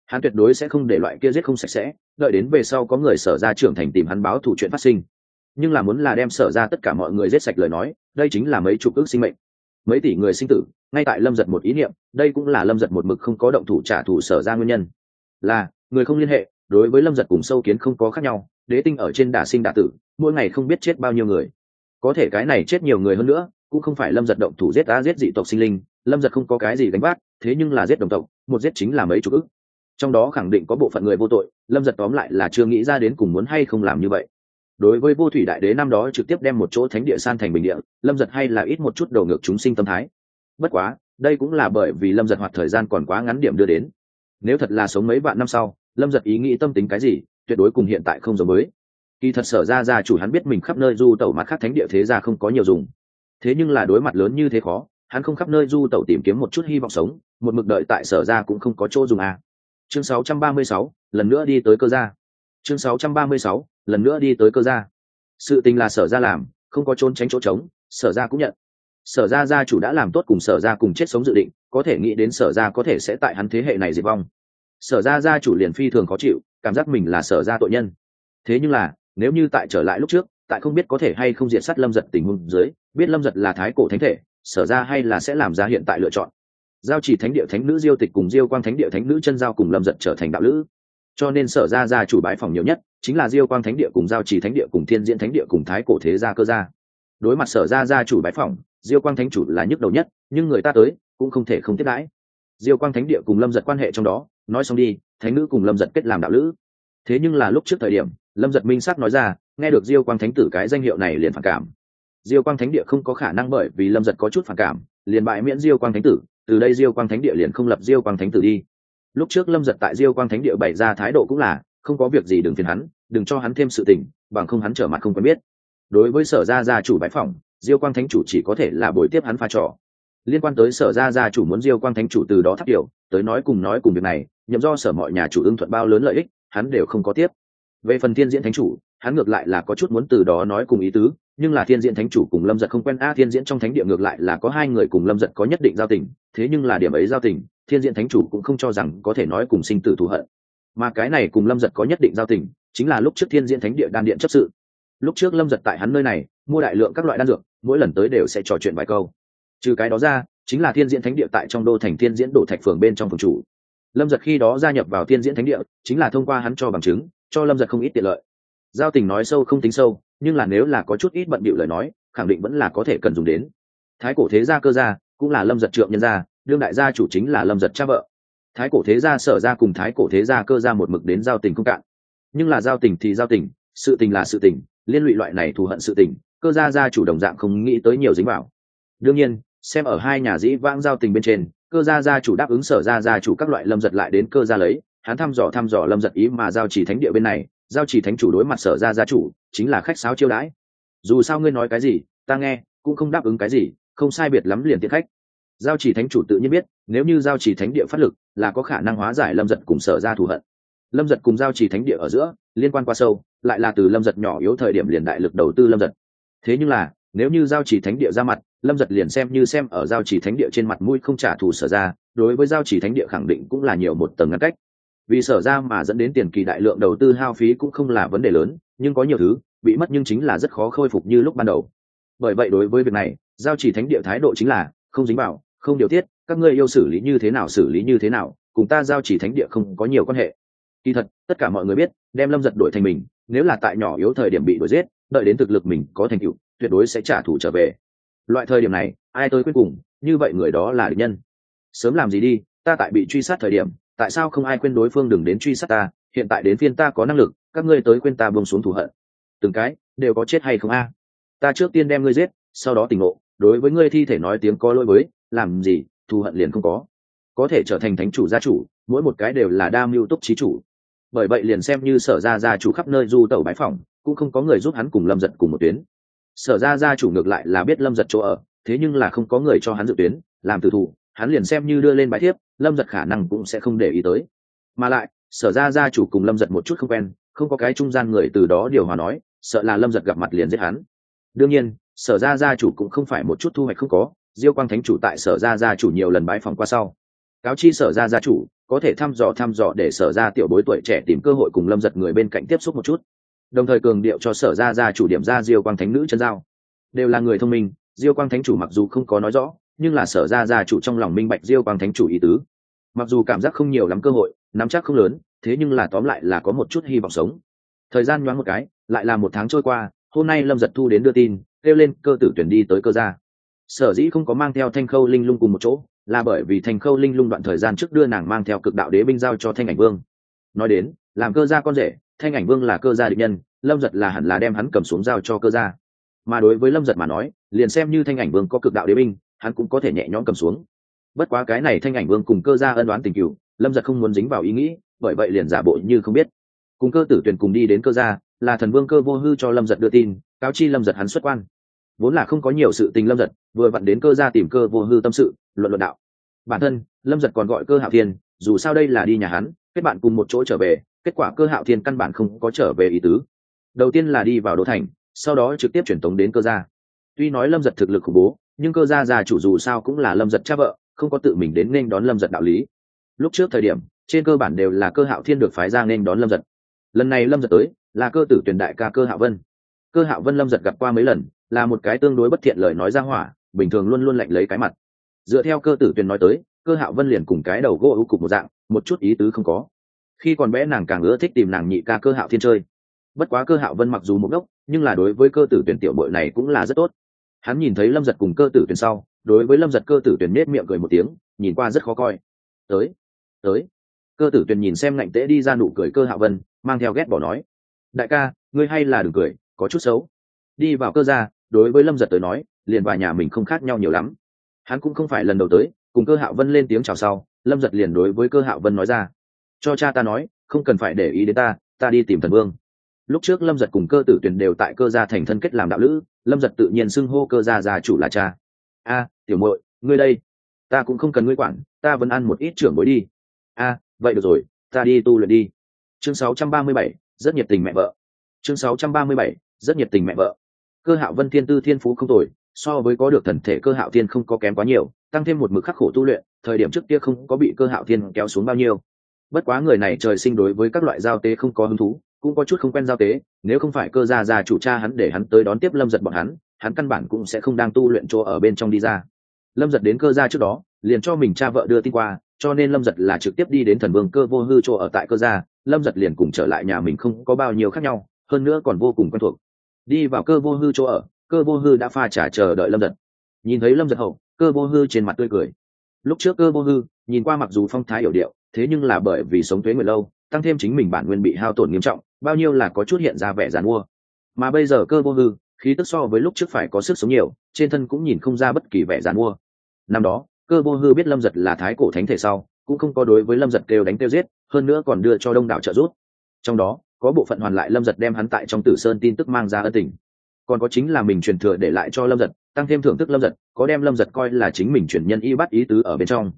Hắn tuyệt đối sẽ không để loại kia giết không sạch sẽ, đợi đến về sau có người sở ra trưởng thành tìm hắn báo thủ chuyện phát sinh. Nhưng là muốn là đem sở ra tất cả mọi người giết sạch lời nói, đây chính là mấy chục ước sinh mệnh. Mấy tỷ người sinh tử, ngay tại lâm giật một ý niệm, đây cũng là lâm giật một mực không có động thủ trả thù sở ra nguyên nhân. Là, người không liên hệ đối với lâm giật cùng sâu kiến không có khác nhau, đế tinh ở trên đả sinh đả tử, mỗi ngày không biết chết bao nhiêu người. Có thể cái này chết nhiều người hơn nữa, cũng không phải lâm giật động thủ giết đã giết dị tộc sinh linh, lâm giật không có cái gì đánh vác, thế nhưng là giết đồng tộc, một giết chính là mấy chục ức. Trong đó khẳng định có bộ phận người vô tội, lâm giật tóm lại là chưa nghĩ ra đến cùng muốn hay không làm như vậy. Đối với vô thủy đại đế năm đó trực tiếp đem một chỗ thánh địa san thành bình địa, lâm giật hay là ít một chút đầu ngược chúng sinh tâm thái. Bất quá, đây cũng là bởi vì lâm giật hoặc thời gian còn quá ngắn điểm đưa đến. Nếu thật là sống mấy vạn năm sau lâm giật ý nghĩ tâm tính cái gì tuyệt đối cùng hiện tại không giống mới kỳ thật sở ra ra chủ hắn biết mình khắp nơi du tẩu mặt khác thánh địa thế ra không có nhiều dùng. Thế nhưng là đối mặt lớn như thế khó hắn không khắp nơi du tẩu tìm kiếm một chút hy vọng sống một mực đợi tại sở ra cũng không có chỗ dùng à. chương 636, lần nữa đi tới cơ gia. Chương 636, lần nữa đi tới cơ gia. Sự tình là sở ra làm không có trốn tránh chỗ trống sở ra cũng nhận. Sở ra gia chủ đã làm tốt cùng sở ra cùng chết sống dự định có thể nghĩ đến sở ra có thể sẽ tại hắn thế hệ này diệt vong sở ra gia chủ liền phi thường khó chịu, cảm giác mình là sở ra tội nhân. Thế nhưng là, nếu như tại trở lại lúc trước, tại không biết có thể hay không diệt sát lâm giật tình huống dưới, biết lâm giật là thái cổ thánh thể, sở ra hay là sẽ làm ra hiện tại lựa chọn. Giao chỉ thánh địa thánh nữ diêu tịch cùng diêu quang thánh địa thánh nữ chân giao cùng lâm giật trở thành đạo lữ. Cho nên sở ra gia chủ bái phòng nhiều nhất, chính là diêu quang thánh địa cùng giao chỉ thánh địa cùng thiên diễn thánh địa cùng thái cổ thế gia cơ gia. Đối mặt sở ra gia chủ bái phòng, diêu quang thánh chủ là nhức đầu nhất, nhưng người ta tới, cũng không thể không tiếp đãi diêu quang thánh địa cùng lâm giật quan hệ trong đó, nói xong đi, thánh nữ cùng lâm giật kết làm đạo lữ. Thế nhưng là lúc trước thời điểm, lâm giật minh sắc nói ra, nghe được diêu quang thánh tử cái danh hiệu này liền phản cảm. Diêu quang thánh địa không có khả năng bởi vì lâm giật có chút phản cảm, liền bại miễn diêu quang thánh tử, từ đây diêu quang thánh địa liền không lập diêu quang thánh tử đi. Lúc trước lâm giật tại diêu quang thánh địa bày ra thái độ cũng là, không có việc gì đừng phiền hắn, đừng cho hắn thêm sự tình, bằng không hắn trở mặt không quen biết. Đối với sở gia gia chủ bãi phòng diêu quang thánh chủ chỉ có thể là buổi tiếp hắn pha trò liên quan tới sở gia gia chủ muốn diêu quang thánh chủ từ đó thắp điều tới nói cùng nói cùng việc này, nhậm do sở mọi nhà chủ ưng thuận bao lớn lợi ích, hắn đều không có tiếp. Về phần thiên diễn thánh chủ, hắn ngược lại là có chút muốn từ đó nói cùng ý tứ, nhưng là thiên diễn thánh chủ cùng lâm giật không quen, a, thiên diễn trong thánh địa ngược lại là có hai người cùng lâm giật có nhất định giao tình, thế nhưng là điểm ấy giao tình, thiên diễn thánh chủ cũng không cho rằng có thể nói cùng sinh tử thù hận. Mà cái này cùng lâm giật có nhất định giao tình, chính là lúc trước thiên diễn thánh địa đan điện chấp sự. Lúc trước lâm giật tại hắn nơi này, mua đại lượng các loại đan dược, mỗi lần tới đều sẽ trò chuyện vài câu trừ cái đó ra, chính là thiên diễn thánh địa tại trong đô thành thiên diễn đổ thạch phường bên trong phường chủ. Lâm giật khi đó gia nhập vào thiên diễn thánh địa, chính là thông qua hắn cho bằng chứng, cho lâm giật không ít tiện lợi. Giao tình nói sâu không tính sâu, nhưng là nếu là có chút ít bận bịu lời nói, khẳng định vẫn là có thể cần dùng đến. Thái cổ thế gia cơ gia, cũng là lâm giật trượng nhân gia, đương đại gia chủ chính là lâm giật cha vợ. Thái cổ thế gia sở ra cùng thái cổ thế gia cơ gia một mực đến giao tình không cạn. Nhưng là giao tình thì giao tình, sự tình là sự tình, liên lụy loại này thù hận sự tình, cơ gia gia chủ đồng dạng không nghĩ tới nhiều dính vào. Đương nhiên xem ở hai nhà dĩ vãng giao tình bên trên, cơ gia gia chủ đáp ứng sở gia gia chủ các loại lâm giật lại đến cơ gia lấy, hắn thăm dò thăm dò lâm giật ý mà giao chỉ thánh địa bên này, giao chỉ thánh chủ đối mặt sở gia gia chủ, chính là khách sáo chiêu đãi. Dù sao ngươi nói cái gì, ta nghe, cũng không đáp ứng cái gì, không sai biệt lắm liền tiện khách. Giao chỉ thánh chủ tự nhiên biết, nếu như giao chỉ thánh địa phát lực, là có khả năng hóa giải lâm giật cùng sở ra thù hận. Lâm giật cùng giao chỉ thánh địa ở giữa, liên quan qua sâu, lại là từ lâm giật nhỏ yếu thời điểm liền đại lực đầu tư lâm giật. Thế nhưng là, nếu như giao chỉ thánh địa ra mặt lâm giật liền xem như xem ở giao chỉ thánh địa trên mặt mũi không trả thù sở ra, đối với giao chỉ thánh địa khẳng định cũng là nhiều một tầng ngăn cách. Vì sở ra mà dẫn đến tiền kỳ đại lượng đầu tư hao phí cũng không là vấn đề lớn, nhưng có nhiều thứ, bị mất nhưng chính là rất khó khôi phục như lúc ban đầu. Bởi vậy đối với việc này, giao chỉ thánh địa thái độ chính là, không dính vào, không điều tiết, các ngươi yêu xử lý như thế nào xử lý như thế nào, cùng ta giao chỉ thánh địa không có nhiều quan hệ. Kỳ thật, tất cả mọi người biết, đem lâm giật đổi thành mình, nếu là tại nhỏ yếu thời điểm bị đuổi giết, đợi đến thực lực mình có thành tựu, tuyệt đối sẽ trả thù trở về loại thời điểm này, ai tới cuối cùng, như vậy người đó là địch nhân. Sớm làm gì đi, ta tại bị truy sát thời điểm, tại sao không ai quên đối phương đừng đến truy sát ta, hiện tại đến phiên ta có năng lực, các ngươi tới quên ta bông xuống thù hận. Từng cái, đều có chết hay không a? Ta trước tiên đem ngươi giết, sau đó tỉnh ngộ, đối với ngươi thi thể nói tiếng có lỗi với, làm gì, thù hận liền không có. Có thể trở thành thánh chủ gia chủ, mỗi một cái đều là đa mưu túc trí chủ. Bởi vậy liền xem như sở ra gia chủ khắp nơi du tẩu bái phòng cũng không có người giúp hắn cùng lâm giật cùng một tuyến sở ra gia chủ ngược lại là biết lâm giật chỗ ở, thế nhưng là không có người cho hắn dự tuyến, làm từ thủ, hắn liền xem như đưa lên bài thiếp, lâm giật khả năng cũng sẽ không để ý tới. Mà lại, sở ra gia chủ cùng lâm giật một chút không quen, không có cái trung gian người từ đó điều hòa nói, sợ là lâm giật gặp mặt liền giết hắn. Đương nhiên, sở ra gia chủ cũng không phải một chút thu hoạch không có, diêu quang thánh chủ tại sở ra gia chủ nhiều lần bãi phòng qua sau. Cáo chi sở ra gia chủ, có thể thăm dò thăm dò để sở ra tiểu bối tuổi trẻ tìm cơ hội cùng lâm giật người bên cạnh tiếp xúc một chút đồng thời cường điệu cho sở ra gia chủ điểm ra diêu quang thánh nữ chân giao. Đều là người thông minh, diêu quang thánh chủ mặc dù không có nói rõ, nhưng là sở ra gia chủ trong lòng minh bạch diêu quang thánh chủ ý tứ. Mặc dù cảm giác không nhiều lắm cơ hội, nắm chắc không lớn, thế nhưng là tóm lại là có một chút hy vọng sống. Thời gian nhoáng một cái, lại là một tháng trôi qua, hôm nay lâm giật thu đến đưa tin, kêu lên cơ tử tuyển đi tới cơ gia. Sở dĩ không có mang theo thanh khâu linh lung cùng một chỗ, là bởi vì thanh khâu linh lung đoạn thời gian trước đưa nàng mang theo cực đạo đế binh giao cho thanh ảnh vương. Nói đến, làm cơ gia con rể thanh ảnh vương là cơ gia định nhân, lâm giật là hẳn là đem hắn cầm xuống giao cho cơ gia. Mà đối với lâm giật mà nói, liền xem như thanh ảnh vương có cực đạo đế binh, hắn cũng có thể nhẹ nhõm cầm xuống. Bất quá cái này thanh ảnh vương cùng cơ gia ân đoán tình cựu lâm giật không muốn dính vào ý nghĩ, bởi vậy liền giả bộ như không biết. Cùng cơ tử tuyển cùng đi đến cơ gia, là thần vương cơ vô hư cho lâm giật đưa tin, cáo chi lâm giật hắn xuất quan. Vốn là không có nhiều sự tình lâm giật vừa vặn đến cơ gia tìm cơ vô hư tâm sự, luận luận đạo. Bản thân, lâm giật còn gọi cơ hạo thiên, dù sao đây là đi nhà hắn, kết bạn cùng một chỗ trở về kết quả cơ hạo thiên căn bản không có trở về ý tứ. Đầu tiên là đi vào đô thành, sau đó trực tiếp chuyển tống đến cơ gia. Tuy nói lâm giật thực lực khủng bố, nhưng cơ gia già chủ dù sao cũng là lâm giật cha vợ, không có tự mình đến nên đón lâm giật đạo lý. Lúc trước thời điểm, trên cơ bản đều là cơ hạo thiên được phái ra nên đón lâm giật. Lần này lâm giật tới, là cơ tử tuyển đại ca cơ hạo vân. Cơ hạo vân lâm giật gặp qua mấy lần, là một cái tương đối bất thiện lời nói ra hỏa, bình thường luôn luôn lạnh lấy cái mặt. Dựa theo cơ tử tuyển nói tới, cơ hạo vân liền cùng cái đầu gỗ ưu cục một dạng, một chút ý tứ không có khi còn bé nàng càng ưa thích tìm nàng nhị ca cơ hạo thiên chơi. Bất quá cơ hạo vân mặc dù một gốc, nhưng là đối với cơ tử tuyển tiểu bội này cũng là rất tốt. Hắn nhìn thấy lâm giật cùng cơ tử tuyển sau, đối với lâm giật cơ tử tuyển nết miệng cười một tiếng, nhìn qua rất khó coi. Tới tới. Cơ tử tuyển nhìn xem ngạnh tễ đi ra nụ cười cơ hạo vân, mang theo ghét bỏ nói. Đại ca, ngươi hay là đừng cười, có chút xấu. Đi vào cơ gia, đối với lâm giật tới nói, liền và nhà mình không khác nhau nhiều lắm. Hắn cũng không phải lần đầu tới, cùng cơ hạo vân lên tiếng chào sau, lâm giật liền đối với cơ hạo vân nói ra cho cha ta nói không cần phải để ý đến ta ta đi tìm thần vương. Lúc trước lâm giật cùng cơ tử tuyển đều tại cơ gia thành thân kết làm đạo lữ lâm giật tự nhiên xưng hô cơ gia gia chủ là cha. A tiểu muội ngươi đây ta cũng không cần ngươi quản ta vẫn ăn một ít trưởng bối đi. A vậy được rồi ta đi tu luyện đi. Chương 637, rất nhiệt tình mẹ vợ. Chương 637, rất nhiệt tình mẹ vợ. Cơ hạo vân thiên tư thiên phú không tồi so với có được thần thể cơ hạo thiên không có kém quá nhiều tăng thêm một mực khắc khổ tu luyện thời điểm trước kia không có bị cơ hạo thiên kéo xuống bao nhiêu bất quá người này trời sinh đối với các loại giao tế không có hứng thú, cũng có chút không quen giao tế, nếu không phải cơ gia gia chủ cha hắn để hắn tới đón tiếp lâm giật bọn hắn hắn căn bản cũng sẽ không đang tu luyện chỗ ở bên trong đi ra. Lâm giật đến cơ gia trước đó, liền cho mình cha vợ đưa tin qua, cho nên lâm giật là trực tiếp đi đến thần vương cơ vô hư chỗ ở tại cơ gia, lâm giật liền cùng trở lại nhà mình không có bao nhiêu khác nhau, hơn nữa còn vô cùng quen thuộc. Đi vào cơ vô hư chỗ ở, cơ vô hư đã pha trả chờ đợi lâm giật. Nhìn thấy lâm giật hậu, cơ vô hư trên mặt tươi cười. Lúc trước cơ vô hư, nhìn qua mặc dù phong thái hiểu điệu thế nhưng là bởi vì sống thuế nguyện lâu, tăng thêm chính mình bản nguyên bị hao tổn nghiêm trọng, bao nhiêu là có chút hiện ra vẻ g mua mà bây giờ cơ vô hư, khí tức so với lúc trước phải có sức sống nhiều, trên thân cũng nhìn không ra bất kỳ vẻ g mua năm đó, cơ vô hư biết lâm giật là thái cổ thánh thể sau, cũng không có đối với lâm giật kêu đánh kêu giết, hơn nữa còn đưa cho đông đảo trợ giúp. Trong đó, có bộ phận hoàn lại lâm giật đem hắn tại trong tử sơn tin tức mang ra ân tình. Còn có chính là mình truyền thừa để lại cho lâm giật, tăng thêm thưởng thức lâm giật, có đem lâm giật coi là chính mình truyền nhân y bắt ý tứ ở bên trong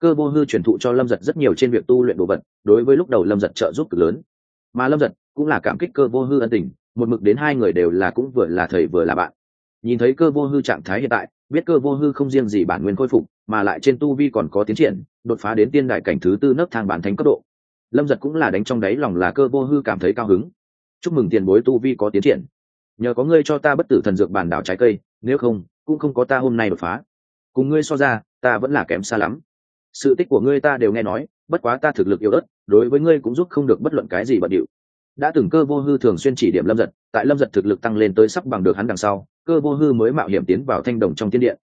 cơ vô hư truyền thụ cho lâm giật rất nhiều trên việc tu luyện đồ vật, đối với lúc đầu lâm giật trợ giúp cực lớn. Mà lâm giật cũng là cảm kích cơ vô hư ân tình, một mực đến hai người đều là cũng vừa là thầy vừa là bạn. Nhìn thấy cơ vô hư trạng thái hiện tại, biết cơ vô hư không riêng gì bản nguyên khôi phục, mà lại trên tu vi còn có tiến triển, đột phá đến tiên đại cảnh thứ tư nấc thang bản thánh cấp độ. Lâm giật cũng là đánh trong đáy lòng là cơ vô hư cảm thấy cao hứng. Chúc mừng tiền bối tu vi có tiến triển. Nhờ có ngươi cho ta bất tử thần dược bản đảo trái cây, nếu không, cũng không có ta hôm nay đột phá. Cùng ngươi so ra, ta vẫn là kém xa lắm sự tích của ngươi ta đều nghe nói, bất quá ta thực lực yếu ớt, đối với ngươi cũng giúp không được bất luận cái gì bận điệu. Đã từng cơ vô hư thường xuyên chỉ điểm lâm giật, tại lâm giật thực lực tăng lên tới sắp bằng được hắn đằng sau, cơ vô hư mới mạo hiểm tiến vào thanh đồng trong tiên điện.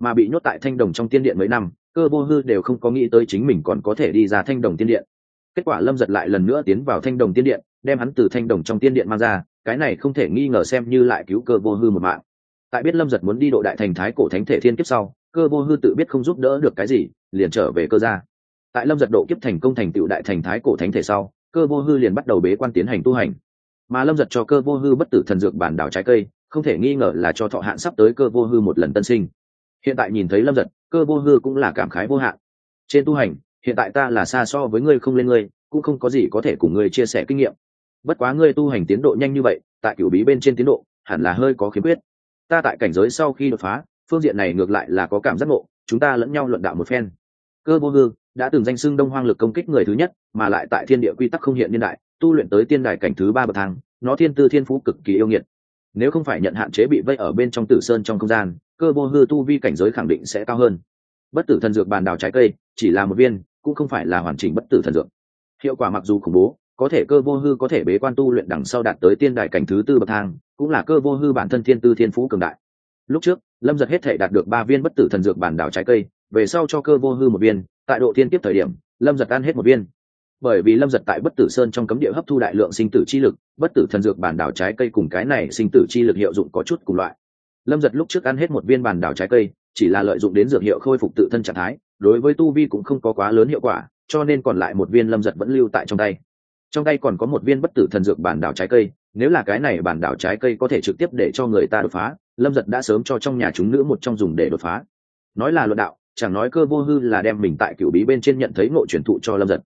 Mà bị nhốt tại thanh đồng trong tiên điện mấy năm, cơ vô hư đều không có nghĩ tới chính mình còn có thể đi ra thanh đồng tiên điện. Kết quả lâm giật lại lần nữa tiến vào thanh đồng tiên điện, đem hắn từ thanh đồng trong tiên điện mang ra, cái này không thể nghi ngờ xem như lại cứu cơ vô hư một mạng. Tại biết lâm giật muốn đi độ đại thành thái cổ thánh thể thiên kiếp sau cơ vô hư tự biết không giúp đỡ được cái gì, liền trở về cơ gia. Tại lâm giật độ kiếp thành công thành tựu đại thành thái cổ thánh thể sau, cơ vô hư liền bắt đầu bế quan tiến hành tu hành. Mà lâm giật cho cơ vô hư bất tử thần dược bản đảo trái cây, không thể nghi ngờ là cho thọ hạn sắp tới cơ vô hư một lần tân sinh. Hiện tại nhìn thấy lâm giật, cơ vô hư cũng là cảm khái vô hạn. Trên tu hành, hiện tại ta là xa so với ngươi không lên ngươi, cũng không có gì có thể cùng ngươi chia sẻ kinh nghiệm. Bất quá ngươi tu hành tiến độ nhanh như vậy, tại cửu bí bên trên tiến độ, hẳn là hơi có khiếm khuyết. Ta tại cảnh giới sau khi đột phá phương diện này ngược lại là có cảm giác ngộ, chúng ta lẫn nhau luận đạo một phen. Cơ vô hư đã từng danh xưng đông hoang lực công kích người thứ nhất, mà lại tại thiên địa quy tắc không hiện niên đại, tu luyện tới tiên đài cảnh thứ ba bậc thang, nó thiên tư thiên phú cực kỳ yêu nghiệt. Nếu không phải nhận hạn chế bị vây ở bên trong tử sơn trong không gian, cơ vô hư tu vi cảnh giới khẳng định sẽ cao hơn. Bất tử thần dược bàn đào trái cây, chỉ là một viên, cũng không phải là hoàn chỉnh bất tử thần dược. Hiệu quả mặc dù khủng bố, có thể cơ vô hư có thể bế quan tu luyện đằng sau đạt tới tiên đài cảnh thứ tư bậc thang, cũng là cơ vô hư bản thân thiên tư thiên phú cường đại. Lúc trước lâm giật hết thể đạt được ba viên bất tử thần dược bản đảo trái cây, về sau cho cơ vô hư một viên, tại độ thiên kiếp thời điểm, lâm giật ăn hết một viên. Bởi vì lâm giật tại bất tử sơn trong cấm địa hấp thu đại lượng sinh tử chi lực, bất tử thần dược bản đảo trái cây cùng cái này sinh tử chi lực hiệu dụng có chút cùng loại. Lâm giật lúc trước ăn hết một viên bản đảo trái cây, chỉ là lợi dụng đến dược hiệu khôi phục tự thân trạng thái, đối với tu vi cũng không có quá lớn hiệu quả, cho nên còn lại một viên lâm giật vẫn lưu tại trong tay. Trong tay còn có một viên bất tử thần dược bản đảo trái cây, nếu là cái này bản đảo trái cây có thể trực tiếp để cho người ta đột phá lâm giật đã sớm cho trong nhà chúng nữ một trong dùng để đột phá. Nói là luận đạo, chẳng nói cơ vô hư là đem mình tại cựu bí bên trên nhận thấy ngộ truyền thụ cho lâm giật.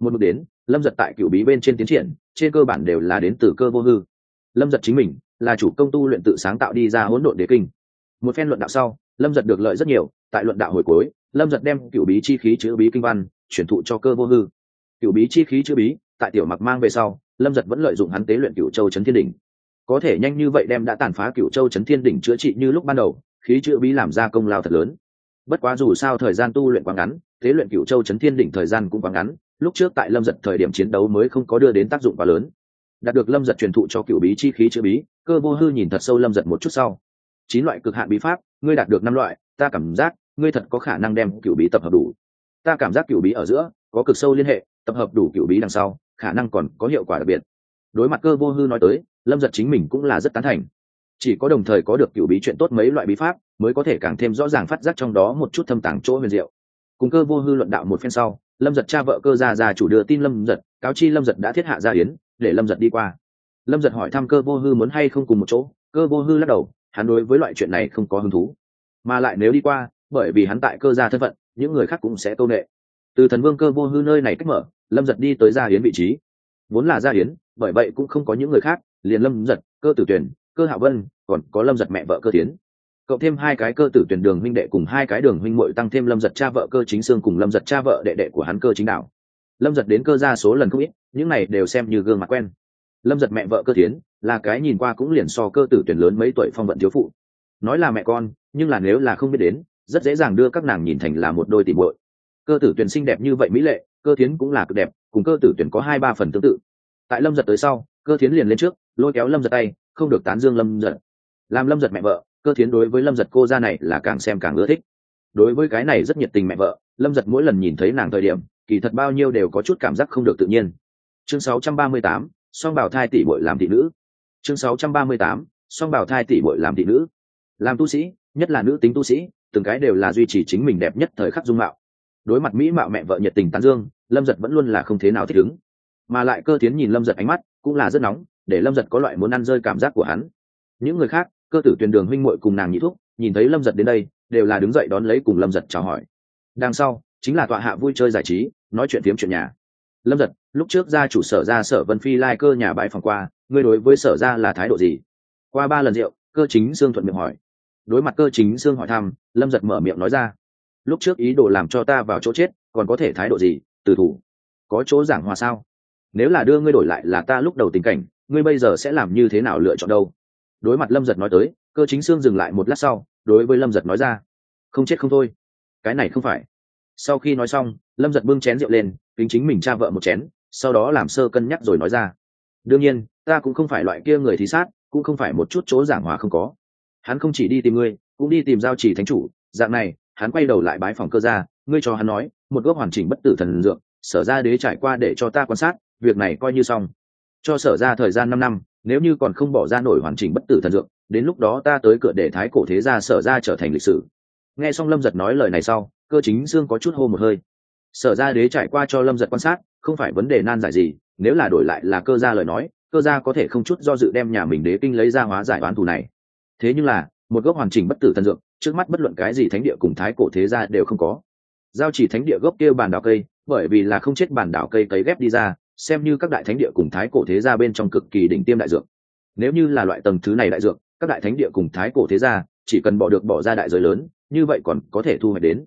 Một mực đến, lâm giật tại cựu bí bên trên tiến triển, trên cơ bản đều là đến từ cơ vô hư. Lâm giật chính mình là chủ công tu luyện tự sáng tạo đi ra hỗn độn đế kinh. Một phen luận đạo sau, lâm giật được lợi rất nhiều, tại luận đạo hồi cuối, lâm giật đem cựu bí chi khí chữ bí kinh văn chuyển thụ cho cơ vô hư. Cựu bí chi khí chữ bí, tại tiểu mặc mang về sau, lâm giật vẫn lợi dụng hắn tế luyện cựu châu trấn thiên đỉnh có thể nhanh như vậy đem đã tàn phá cựu châu trấn thiên đỉnh chữa trị như lúc ban đầu, khí chữ bí làm ra công lao thật lớn. Bất quá dù sao thời gian tu luyện quá ngắn, thế luyện cựu châu trấn thiên đỉnh thời gian cũng quá ngắn, lúc trước tại lâm giật thời điểm chiến đấu mới không có đưa đến tác dụng quá lớn. Đạt được lâm giật truyền thụ cho cựu bí chi khí chữ bí, cơ vô hư nhìn thật sâu lâm giật một chút sau. Chín loại cực hạn bí pháp, ngươi đạt được năm loại, ta cảm giác ngươi thật có khả năng đem cựu bí tập hợp đủ. Ta cảm giác cựu bí ở giữa có cực sâu liên hệ, tập hợp đủ cựu bí đằng sau, khả năng còn có hiệu quả đặc biệt. Đối mặt cơ vô hư nói tới lâm giật chính mình cũng là rất tán thành. Chỉ có đồng thời có được cựu bí chuyện tốt mấy loại bí pháp, mới có thể càng thêm rõ ràng phát giác trong đó một chút thâm tàng chỗ huyền diệu. Cùng cơ vô hư luận đạo một phen sau, lâm giật cha vợ cơ gia già chủ đưa tin lâm giật, cáo chi lâm giật đã thiết hạ gia yến, để lâm giật đi qua. Lâm giật hỏi thăm cơ vô hư muốn hay không cùng một chỗ, cơ vô hư lắc đầu, hắn đối với loại chuyện này không có hứng thú. Mà lại nếu đi qua, bởi vì hắn tại cơ gia thân phận, những người khác cũng sẽ câu nệ. Từ thần vương cơ vô hư nơi này cách mở, lâm giật đi tới gia hiến vị trí. Vốn là gia hiến bởi vậy cũng không có những người khác liền lâm giật, cơ tử tuyển cơ hạ vân, còn có lâm giật mẹ vợ cơ tiến. Cộng thêm hai cái cơ tử tuyển đường huynh đệ cùng hai cái đường huynh muội tăng thêm lâm giật cha vợ cơ chính xương cùng lâm giật cha vợ đệ đệ của hắn cơ chính đạo. Lâm giật đến cơ ra số lần không ít, những này đều xem như gương mặt quen. Lâm giật mẹ vợ cơ tiến, là cái nhìn qua cũng liền so cơ tử tuyển lớn mấy tuổi phong vận thiếu phụ. Nói là mẹ con, nhưng là nếu là không biết đến, rất dễ dàng đưa các nàng nhìn thành là một đôi tìm muội. Cơ tử tuyển xinh đẹp như vậy mỹ lệ, cơ tiến cũng là cực đẹp, cùng cơ tử tuyển có hai ba phần tương tự. Tại lâm giật tới sau, cơ tiến liền lên trước lôi kéo lâm giật tay không được tán dương lâm giật. Làm lâm giật mẹ vợ cơ thiến đối với lâm giật cô gia này là càng xem càng ưa thích. Đối với cái này rất nhiệt tình mẹ vợ lâm giật mỗi lần nhìn thấy nàng thời điểm kỳ thật bao nhiêu đều có chút cảm giác không được tự nhiên. Chương 638, song bảo thai tỷ bội làm thị nữ. Chương 638, song bảo thai tỷ bội làm thị nữ. Làm tu sĩ nhất là nữ tính tu sĩ từng cái đều là duy trì chính mình đẹp nhất thời khắc dung mạo. Đối mặt mỹ mạo mẹ vợ nhiệt tình tán dương lâm giật vẫn luôn là không thế nào thích ứng. Mà lại cơ tiến nhìn lâm giật ánh mắt cũng là rất nóng để lâm giật có loại muốn ăn rơi cảm giác của hắn. Những người khác, cơ tử tuyền đường huynh muội cùng nàng nhị thúc, nhìn thấy lâm giật đến đây, đều là đứng dậy đón lấy cùng lâm giật chào hỏi. Đằng sau, chính là tọa hạ vui chơi giải trí, nói chuyện phiếm chuyện nhà. Lâm giật, lúc trước ra chủ sở ra sở vân phi lai cơ nhà bãi phòng qua, ngươi đối với sở ra là thái độ gì? Qua ba lần rượu, cơ chính sương thuận miệng hỏi. Đối mặt cơ chính sương hỏi thăm, lâm giật mở miệng nói ra. Lúc trước ý đồ làm cho ta vào chỗ chết, còn có thể thái độ gì từ thủ? Có chỗ giảng hòa sao? Nếu là đưa ngươi đổi lại là ta lúc đầu tình cảnh ngươi bây giờ sẽ làm như thế nào lựa chọn đâu? Đối mặt lâm giật nói tới, cơ chính sương dừng lại một lát sau, đối với lâm giật nói ra, không chết không thôi. Cái này không phải. Sau khi nói xong, lâm giật bưng chén rượu lên, kính chính mình cha vợ một chén, sau đó làm sơ cân nhắc rồi nói ra, đương nhiên, ta cũng không phải loại kia người thí sát, cũng không phải một chút chỗ giảng hòa không có. Hắn không chỉ đi tìm ngươi, cũng đi tìm giao chỉ thánh chủ. Dạng này, hắn quay đầu lại bái phòng cơ ra ngươi cho hắn nói, một gốc hoàn chỉnh bất tử thần dược, sở ra đế trải qua để cho ta quan sát, việc này coi như xong cho sở ra thời gian năm năm, nếu như còn không bỏ ra nổi hoàn chỉnh bất tử thần dược, đến lúc đó ta tới cửa để thái cổ thế gia sở ra trở thành lịch sử. Nghe xong lâm giật nói lời này sau, cơ chính dương có chút hô một hơi. Sở ra đế trải qua cho lâm giật quan sát, không phải vấn đề nan giải gì, nếu là đổi lại là cơ gia lời nói, cơ gia có thể không chút do dự đem nhà mình đế kinh lấy ra hóa giải đoán thù này. Thế nhưng là, một gốc hoàn chỉnh bất tử thần dược, trước mắt bất luận cái gì thánh địa cùng thái cổ thế gia đều không có. Giao chỉ thánh địa gốc kia bàn đảo cây, bởi vì là không chết bàn đảo cây cấy ghép đi ra xem như các đại thánh địa cùng thái cổ thế gia bên trong cực kỳ đỉnh tiêm đại dược. Nếu như là loại tầng thứ này đại dược, các đại thánh địa cùng thái cổ thế gia, chỉ cần bỏ được bỏ ra đại giới lớn, như vậy còn có thể thu hoạch đến.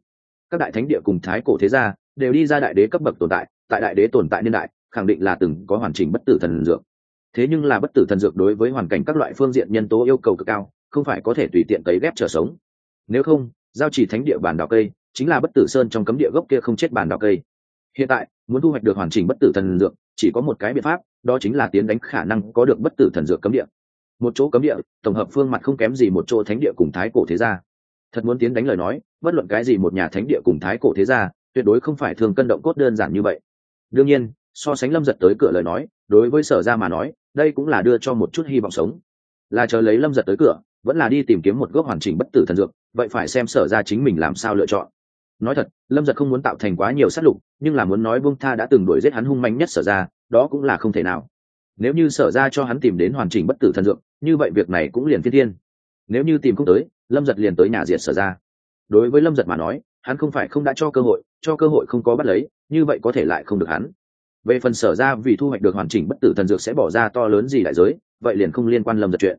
Các đại thánh địa cùng thái cổ thế gia đều đi ra đại đế cấp bậc tồn tại tại đại đế tồn tại niên đại, khẳng định là từng có hoàn chỉnh bất tử thần dược. Thế nhưng là bất tử thần dược đối với hoàn cảnh các loại phương diện nhân tố yêu cầu cực cao, không phải có thể tùy tiện cấy ghép trở sống. Nếu không, giao chỉ thánh địa bản đỏ cây, chính là bất tử sơn trong cấm địa gốc kia không chết bản đỏ cây hiện tại, muốn thu hoạch được hoàn chỉnh bất tử thần dược, chỉ có một cái biện pháp, đó chính là tiến đánh khả năng có được bất tử thần dược cấm địa. Một chỗ cấm địa, tổng hợp phương mặt không kém gì một chỗ thánh địa cùng thái cổ thế gia. Thật muốn tiến đánh lời nói, bất luận cái gì một nhà thánh địa cùng thái cổ thế gia, tuyệt đối không phải thường cân động cốt đơn giản như vậy. Đương nhiên, so sánh lâm giật tới cửa lời nói, đối với sở ra mà nói, đây cũng là đưa cho một chút hy vọng sống. Là chờ lấy lâm giật tới cửa, vẫn là đi tìm kiếm một gốc hoàn chỉnh bất tử thần dược, vậy phải xem sở ra chính mình làm sao lựa chọn nói thật, lâm giật không muốn tạo thành quá nhiều sát lục, nhưng là muốn nói vương tha đã từng đuổi giết hắn hung manh nhất sở ra, đó cũng là không thể nào. Nếu như sở ra cho hắn tìm đến hoàn chỉnh bất tử thần dược, như vậy việc này cũng liền thiên thiên. Nếu như tìm không tới, lâm giật liền tới nhà diệt sở ra. Đối với lâm giật mà nói, hắn không phải không đã cho cơ hội, cho cơ hội không có bắt lấy, như vậy có thể lại không được hắn. Về phần sở ra vì thu hoạch được hoàn chỉnh bất tử thần dược sẽ bỏ ra to lớn gì đại giới, vậy liền không liên quan lâm giật chuyện.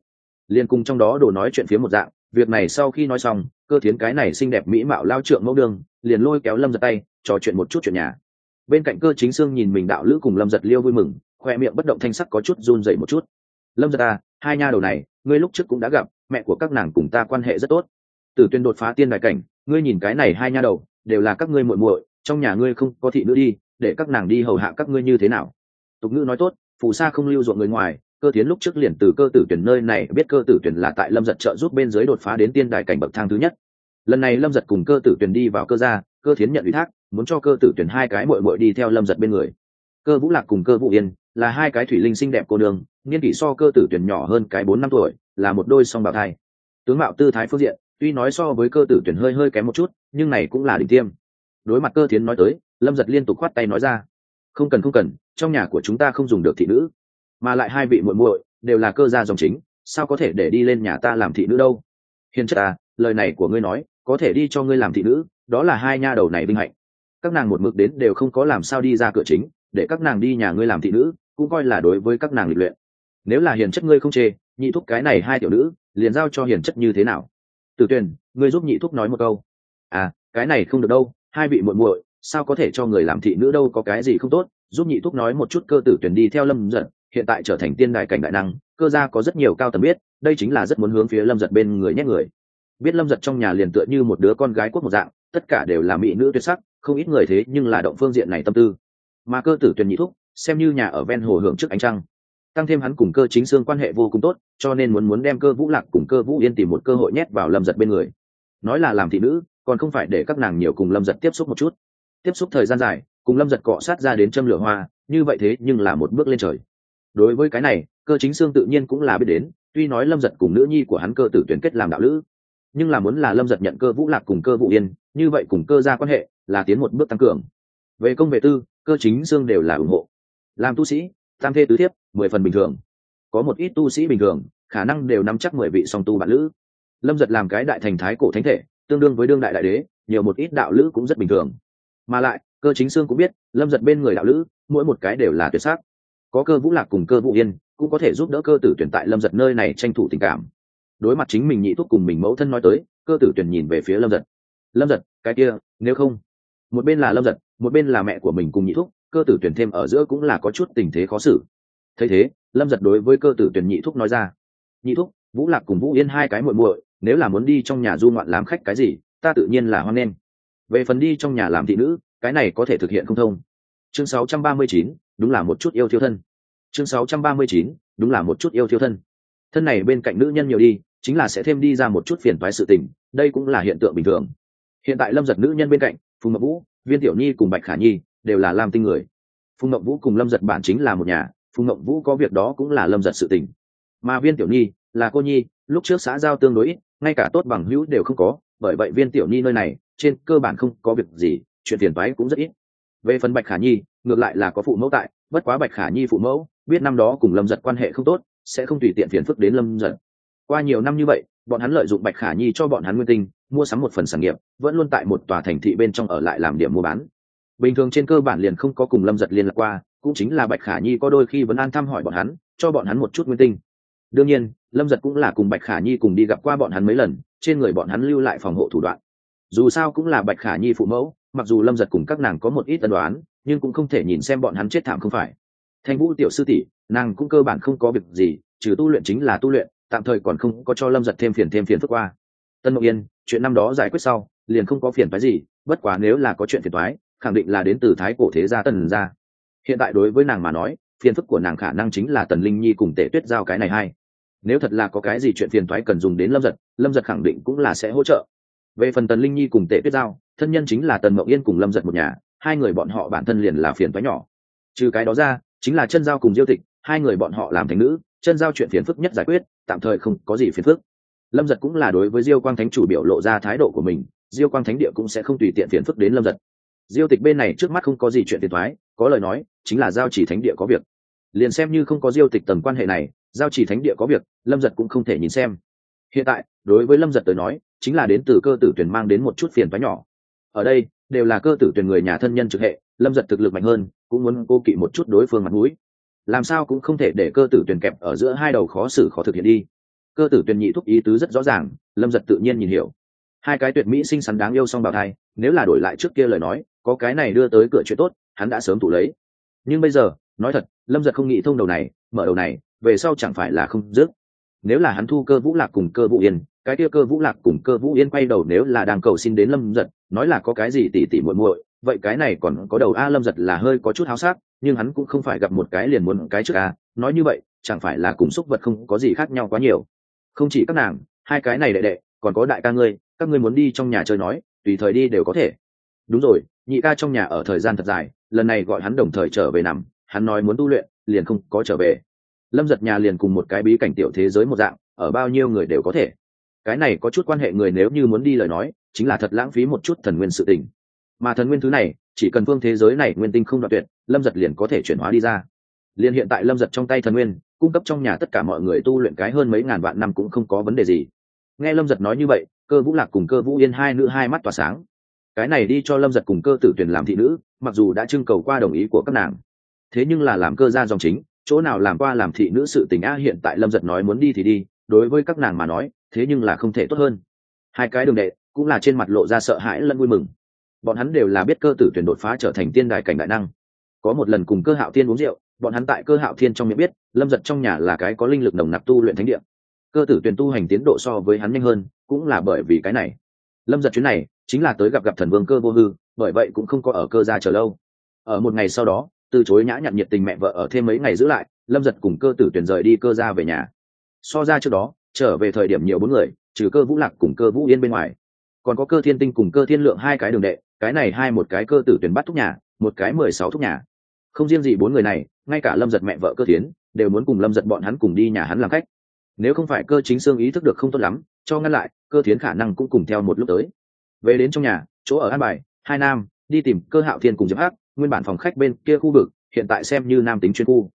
Liên cùng trong đó đồ nói chuyện phía một dạng việc này sau khi nói xong, cơ thiến cái này xinh đẹp mỹ mạo lao trượng mẫu đường liền lôi kéo lâm giật tay, trò chuyện một chút chuyện nhà. Bên cạnh cơ chính sương nhìn mình đạo lữ cùng lâm giật liêu vui mừng, khoe miệng bất động thanh sắc có chút run dậy một chút. Lâm giật à hai nha đầu này, ngươi lúc trước cũng đã gặp, mẹ của các nàng cùng ta quan hệ rất tốt. Tử tuyên đột phá tiên đại cảnh, ngươi nhìn cái này hai nha đầu, đều là các ngươi muội muội, trong nhà ngươi không có thị nữ đi, để các nàng đi hầu hạ các ngươi như thế nào? Tục ngữ nói tốt, phù sa không lưu ruộng người ngoài cơ tiến lúc trước liền từ cơ tử tuyển nơi này biết cơ tử tuyển là tại lâm giật trợ giúp bên dưới đột phá đến tiên đại cảnh bậc thang thứ nhất. Lần này lâm giật cùng cơ tử tuyển đi vào cơ gia, cơ tiến nhận ủy thác, muốn cho cơ tử tuyển hai cái mội mội đi theo lâm giật bên người. Cơ vũ lạc cùng cơ vũ yên là hai cái thủy linh xinh đẹp cô đường niên kỷ so cơ tử tuyển nhỏ hơn cái bốn năm tuổi, là một đôi song bào thai. Tướng mạo tư thái phương diện, tuy nói so với cơ tử tuyển hơi hơi kém một chút, nhưng này cũng là đỉnh tiêm. Đối mặt cơ tiến nói tới, lâm giật liên tục khoát tay nói ra, không cần không cần, trong nhà của chúng ta không dùng được thị nữ mà lại hai vị muội muội đều là cơ gia dòng chính, sao có thể để đi lên nhà ta làm thị nữ đâu? Hiền chất à lời này của ngươi nói, có thể đi cho ngươi làm thị nữ, đó là hai nha đầu này vinh hạnh. Các nàng một mực đến đều không có làm sao đi ra cửa chính, để các nàng đi nhà ngươi làm thị nữ, cũng coi là đối với các nàng lịch luyện. Nếu là hiền chất ngươi không chê, nhị thúc cái này hai tiểu nữ, liền giao cho hiền chất như thế nào? Tử tuyền, ngươi giúp nhị thúc nói một câu. À cái này không được đâu, hai vị muội muội, sao có thể cho người làm thị nữ đâu có cái gì không tốt, giúp nhị thúc nói một chút cơ tử tuyển đi theo lâm giật hiện tại trở thành tiên đại cảnh đại năng, cơ gia có rất nhiều cao tầm biết, đây chính là rất muốn hướng phía lâm giật bên người nhét người. Biết lâm giật trong nhà liền tựa như một đứa con gái quốc một dạng, tất cả đều là mỹ nữ tuyệt sắc, không ít người thế nhưng là động phương diện này tâm tư. Mà cơ tử tuyền nhị thúc, xem như nhà ở ven hồ hưởng trước ánh trăng, tăng thêm hắn cùng cơ chính xương quan hệ vô cùng tốt, cho nên muốn muốn đem cơ vũ lạc cùng cơ vũ yên tìm một cơ hội nhét vào lâm giật bên người. Nói là làm thị nữ, còn không phải để các nàng nhiều cùng lâm giật tiếp xúc một chút. Tiếp xúc thời gian dài, cùng lâm giật cọ sát ra đến châm lửa hoa, như vậy thế nhưng là một bước lên trời đối với cái này, cơ chính xương tự nhiên cũng là biết đến, tuy nói lâm giật cùng nữ nhi của hắn cơ tử tuyển kết làm đạo lữ, nhưng là muốn là lâm giật nhận cơ vũ lạc cùng cơ vũ yên, như vậy cùng cơ ra quan hệ là tiến một bước tăng cường. Về công về tư, cơ chính xương đều là ủng hộ. Làm tu sĩ, tam thê tứ thiếp, mười phần bình thường. Có một ít tu sĩ bình thường, khả năng đều nắm chắc mười vị song tu bạn lữ. Lâm giật làm cái đại thành thái cổ thánh thể, tương đương với đương đại đại đế, nhiều một ít đạo lữ cũng rất bình thường. Mà lại, cơ chính xương cũng biết, lâm giật bên người đạo lữ, mỗi một cái đều là tuyệt sắc có cơ vũ lạc cùng cơ vũ yên, cũng có thể giúp đỡ cơ tử tuyển tại lâm giật nơi này tranh thủ tình cảm. Đối mặt chính mình nhị thúc cùng mình mẫu thân nói tới, cơ tử tuyển nhìn về phía lâm giật. Lâm giật, cái kia, nếu không? Một bên là lâm giật, một bên là mẹ của mình cùng nhị thúc, cơ tử tuyển thêm ở giữa cũng là có chút tình thế khó xử. Thấy thế, lâm giật đối với cơ tử tuyển nhị thúc nói ra. Nhị thúc, vũ lạc cùng vũ yên hai cái muội muội, nếu là muốn đi trong nhà du ngoạn làm khách cái gì, ta tự nhiên là hoan nghênh. Về phần đi trong nhà làm thị nữ, cái này có thể thực hiện không thông chương 639, đúng là một chút yêu thiếu thân. Chương 639, đúng là một chút yêu thiếu thân. Thân này bên cạnh nữ nhân nhiều đi chính là sẽ thêm đi ra một chút phiền toái sự tình đây cũng là hiện tượng bình thường. Hiện tại lâm giật nữ nhân bên cạnh phùng ngọc vũ viên tiểu nhi cùng bạch khả nhi đều là lam tinh người. Phùng ngọc vũ cùng lâm giật bản chính là một nhà phùng ngọc vũ có việc đó cũng là lâm giật sự tình. Mà viên tiểu nhi là cô nhi lúc trước xã giao tương đối ít ngay cả tốt bằng hữu đều không có bởi vậy viên tiểu nhi nơi này trên cơ bản không có việc gì chuyện tiền toái cũng rất ít về phần bạch khả nhi, ngược lại là có phụ mẫu tại, bất quá bạch khả nhi phụ mẫu, biết năm đó cùng lâm giật quan hệ không tốt, sẽ không tùy tiện phiền phức đến lâm giật. Qua nhiều năm như vậy, bọn hắn lợi dụng bạch khả nhi cho bọn hắn nguyên tinh, mua sắm một phần sản nghiệp, vẫn luôn tại một tòa thành thị bên trong ở lại làm điểm mua bán. Bình thường trên cơ bản liền không có cùng lâm giật liên lạc qua, cũng chính là bạch khả nhi có đôi khi vẫn an thăm hỏi bọn hắn, cho bọn hắn một chút nguyên tinh. Đương nhiên, lâm giật cũng là cùng bạch khả nhi cùng đi gặp qua bọn hắn mấy lần, trên người bọn hắn lưu lại phòng hộ thủ đoạn. Dù sao cũng là bạch khả nhi phụ mẫu mặc dù lâm giật cùng các nàng có một ít tân đoán nhưng cũng không thể nhìn xem bọn hắn chết thảm không phải. Thanh vũ tiểu sư tỷ, nàng cũng cơ bản không có việc gì, trừ tu luyện chính là tu luyện, tạm thời còn không có cho lâm giật thêm phiền thêm phiền phức qua. Tân mộng yên, chuyện năm đó giải quyết sau, liền không có phiền phái gì, bất quá nếu là có chuyện phiền thoái khẳng định là đến từ thái cổ thế gia tần gia. Hiện tại đối với nàng mà nói, phiền phức của nàng khả năng chính là tần linh nhi cùng tể tuyết giao cái này hay nếu thật là có cái gì chuyện phiền thoái cần dùng đến lâm giật lâm giật khẳng định cũng là sẽ hỗ trợ. Về phần tần linh nhi cùng tể tuyết giao thân nhân chính là tần mậu yên cùng lâm giật một nhà, hai người bọn họ bản thân liền là phiền toái nhỏ. Trừ cái đó ra, chính là chân giao cùng diêu tịch, hai người bọn họ làm thành nữ, chân giao chuyện phiền phức nhất giải quyết, tạm thời không có gì phiền phức. Lâm giật cũng là đối với diêu quang thánh chủ biểu lộ ra thái độ của mình, diêu quang thánh địa cũng sẽ không tùy tiện phiền phức đến lâm giật. Diêu tịch bên này trước mắt không có gì chuyện phiền thoái có lời nói, chính là giao chỉ thánh địa có việc. Liền xem như không có diêu tịch tầm quan hệ này, giao chỉ thánh địa có việc, lâm giật cũng không thể nhìn xem. Hiện tại, đối với lâm giật tới nói, chính là đến từ cơ tử tuyển mang đến một chút phiền thoái nhỏ ở đây, đều là cơ tử tuyển người nhà thân nhân trực hệ, lâm giật thực lực mạnh hơn, cũng muốn cô kỵ một chút đối phương mặt mũi. Làm sao cũng không thể để cơ tử tuyển kẹp ở giữa hai đầu khó xử khó thực hiện đi. Cơ tử tuyển nhị thúc ý tứ rất rõ ràng, lâm giật tự nhiên nhìn hiểu. Hai cái tuyệt mỹ xinh xắn đáng yêu song bào thai, nếu là đổi lại trước kia lời nói, có cái này đưa tới cửa chuyện tốt, hắn đã sớm tụ lấy. Nhưng bây giờ, nói thật, lâm giật không nghĩ thông đầu này, mở đầu này, về sau chẳng phải là không dứt nếu là hắn thu cơ vũ lạc cùng cơ vũ yên, cái kia cơ vũ lạc cùng cơ vũ yên quay đầu nếu là đang cầu xin đến lâm giật, nói là có cái gì tỉ tỉ muội muội, vậy cái này còn có đầu a lâm giật là hơi có chút háo sắc, nhưng hắn cũng không phải gặp một cái liền muốn cái trước a, nói như vậy, chẳng phải là cùng xúc vật không có gì khác nhau quá nhiều. Không chỉ các nàng, hai cái này đệ đệ, còn có đại ca ngươi, các ngươi muốn đi trong nhà chơi nói, tùy thời đi đều có thể. Đúng rồi, nhị ca trong nhà ở thời gian thật dài, lần này gọi hắn đồng thời trở về nằm, hắn nói muốn tu luyện, liền không có trở về lâm giật nhà liền cùng một cái bí cảnh tiểu thế giới một dạng, ở bao nhiêu người đều có thể. Cái này có chút quan hệ người nếu như muốn đi lời nói, chính là thật lãng phí một chút thần nguyên sự tình. Mà thần nguyên thứ này, chỉ cần phương thế giới này nguyên tinh không đoạn tuyệt, lâm giật liền có thể chuyển hóa đi ra. Liền hiện tại lâm giật trong tay thần nguyên, cung cấp trong nhà tất cả mọi người tu luyện cái hơn mấy ngàn vạn năm cũng không có vấn đề gì. Nghe lâm giật nói như vậy, cơ vũ lạc cùng cơ vũ yên hai nữ hai mắt tỏa sáng. Cái này đi cho lâm giật cùng cơ tử tuyển làm thị nữ, mặc dù đã trưng cầu qua đồng ý của các nàng. Thế nhưng là làm cơ gia dòng chính chỗ nào làm qua làm thị nữ sự tình a hiện tại lâm giật nói muốn đi thì đi, đối với các nàng mà nói, thế nhưng là không thể tốt hơn. Hai cái đường đệ, cũng là trên mặt lộ ra sợ hãi lẫn vui mừng. Bọn hắn đều là biết cơ tử tuyển đột phá trở thành tiên đài cảnh đại năng. Có một lần cùng cơ hạo thiên uống rượu, bọn hắn tại cơ hạo thiên trong miệng biết, lâm giật trong nhà là cái có linh lực nồng nặc tu luyện thánh địa. Cơ tử tuyển tu hành tiến độ so với hắn nhanh hơn, cũng là bởi vì cái này. Lâm giật chuyến này, chính là tới gặp gặp thần vương cơ vô hư, bởi vậy cũng không có ở cơ gia chờ lâu. Ở một ngày sau đó từ chối nhã nhặn nhiệt tình mẹ vợ ở thêm mấy ngày giữ lại, lâm giật cùng cơ tử tuyển rời đi cơ ra về nhà. So ra trước đó, trở về thời điểm nhiều bốn người, trừ cơ vũ lạc cùng cơ vũ yên bên ngoài. Còn có cơ thiên tinh cùng cơ thiên lượng hai cái đường đệ, cái này hai một cái cơ tử tuyển bắt thúc nhà, một cái mười sáu thúc nhà. Không riêng gì bốn người này, ngay cả lâm giật mẹ vợ cơ tiến đều muốn cùng lâm giật bọn hắn cùng đi nhà hắn làm khách. Nếu không phải cơ chính xương ý thức được không tốt lắm, cho ngăn lại, cơ tiến khả năng cũng cùng theo một lúc tới. Về đến trong nhà, chỗ ở an bài, hai nam, đi tìm cơ hạo thiên cùng diệp hắc nguyên bản phòng khách bên kia khu vực, hiện tại xem như nam tính chuyên khu.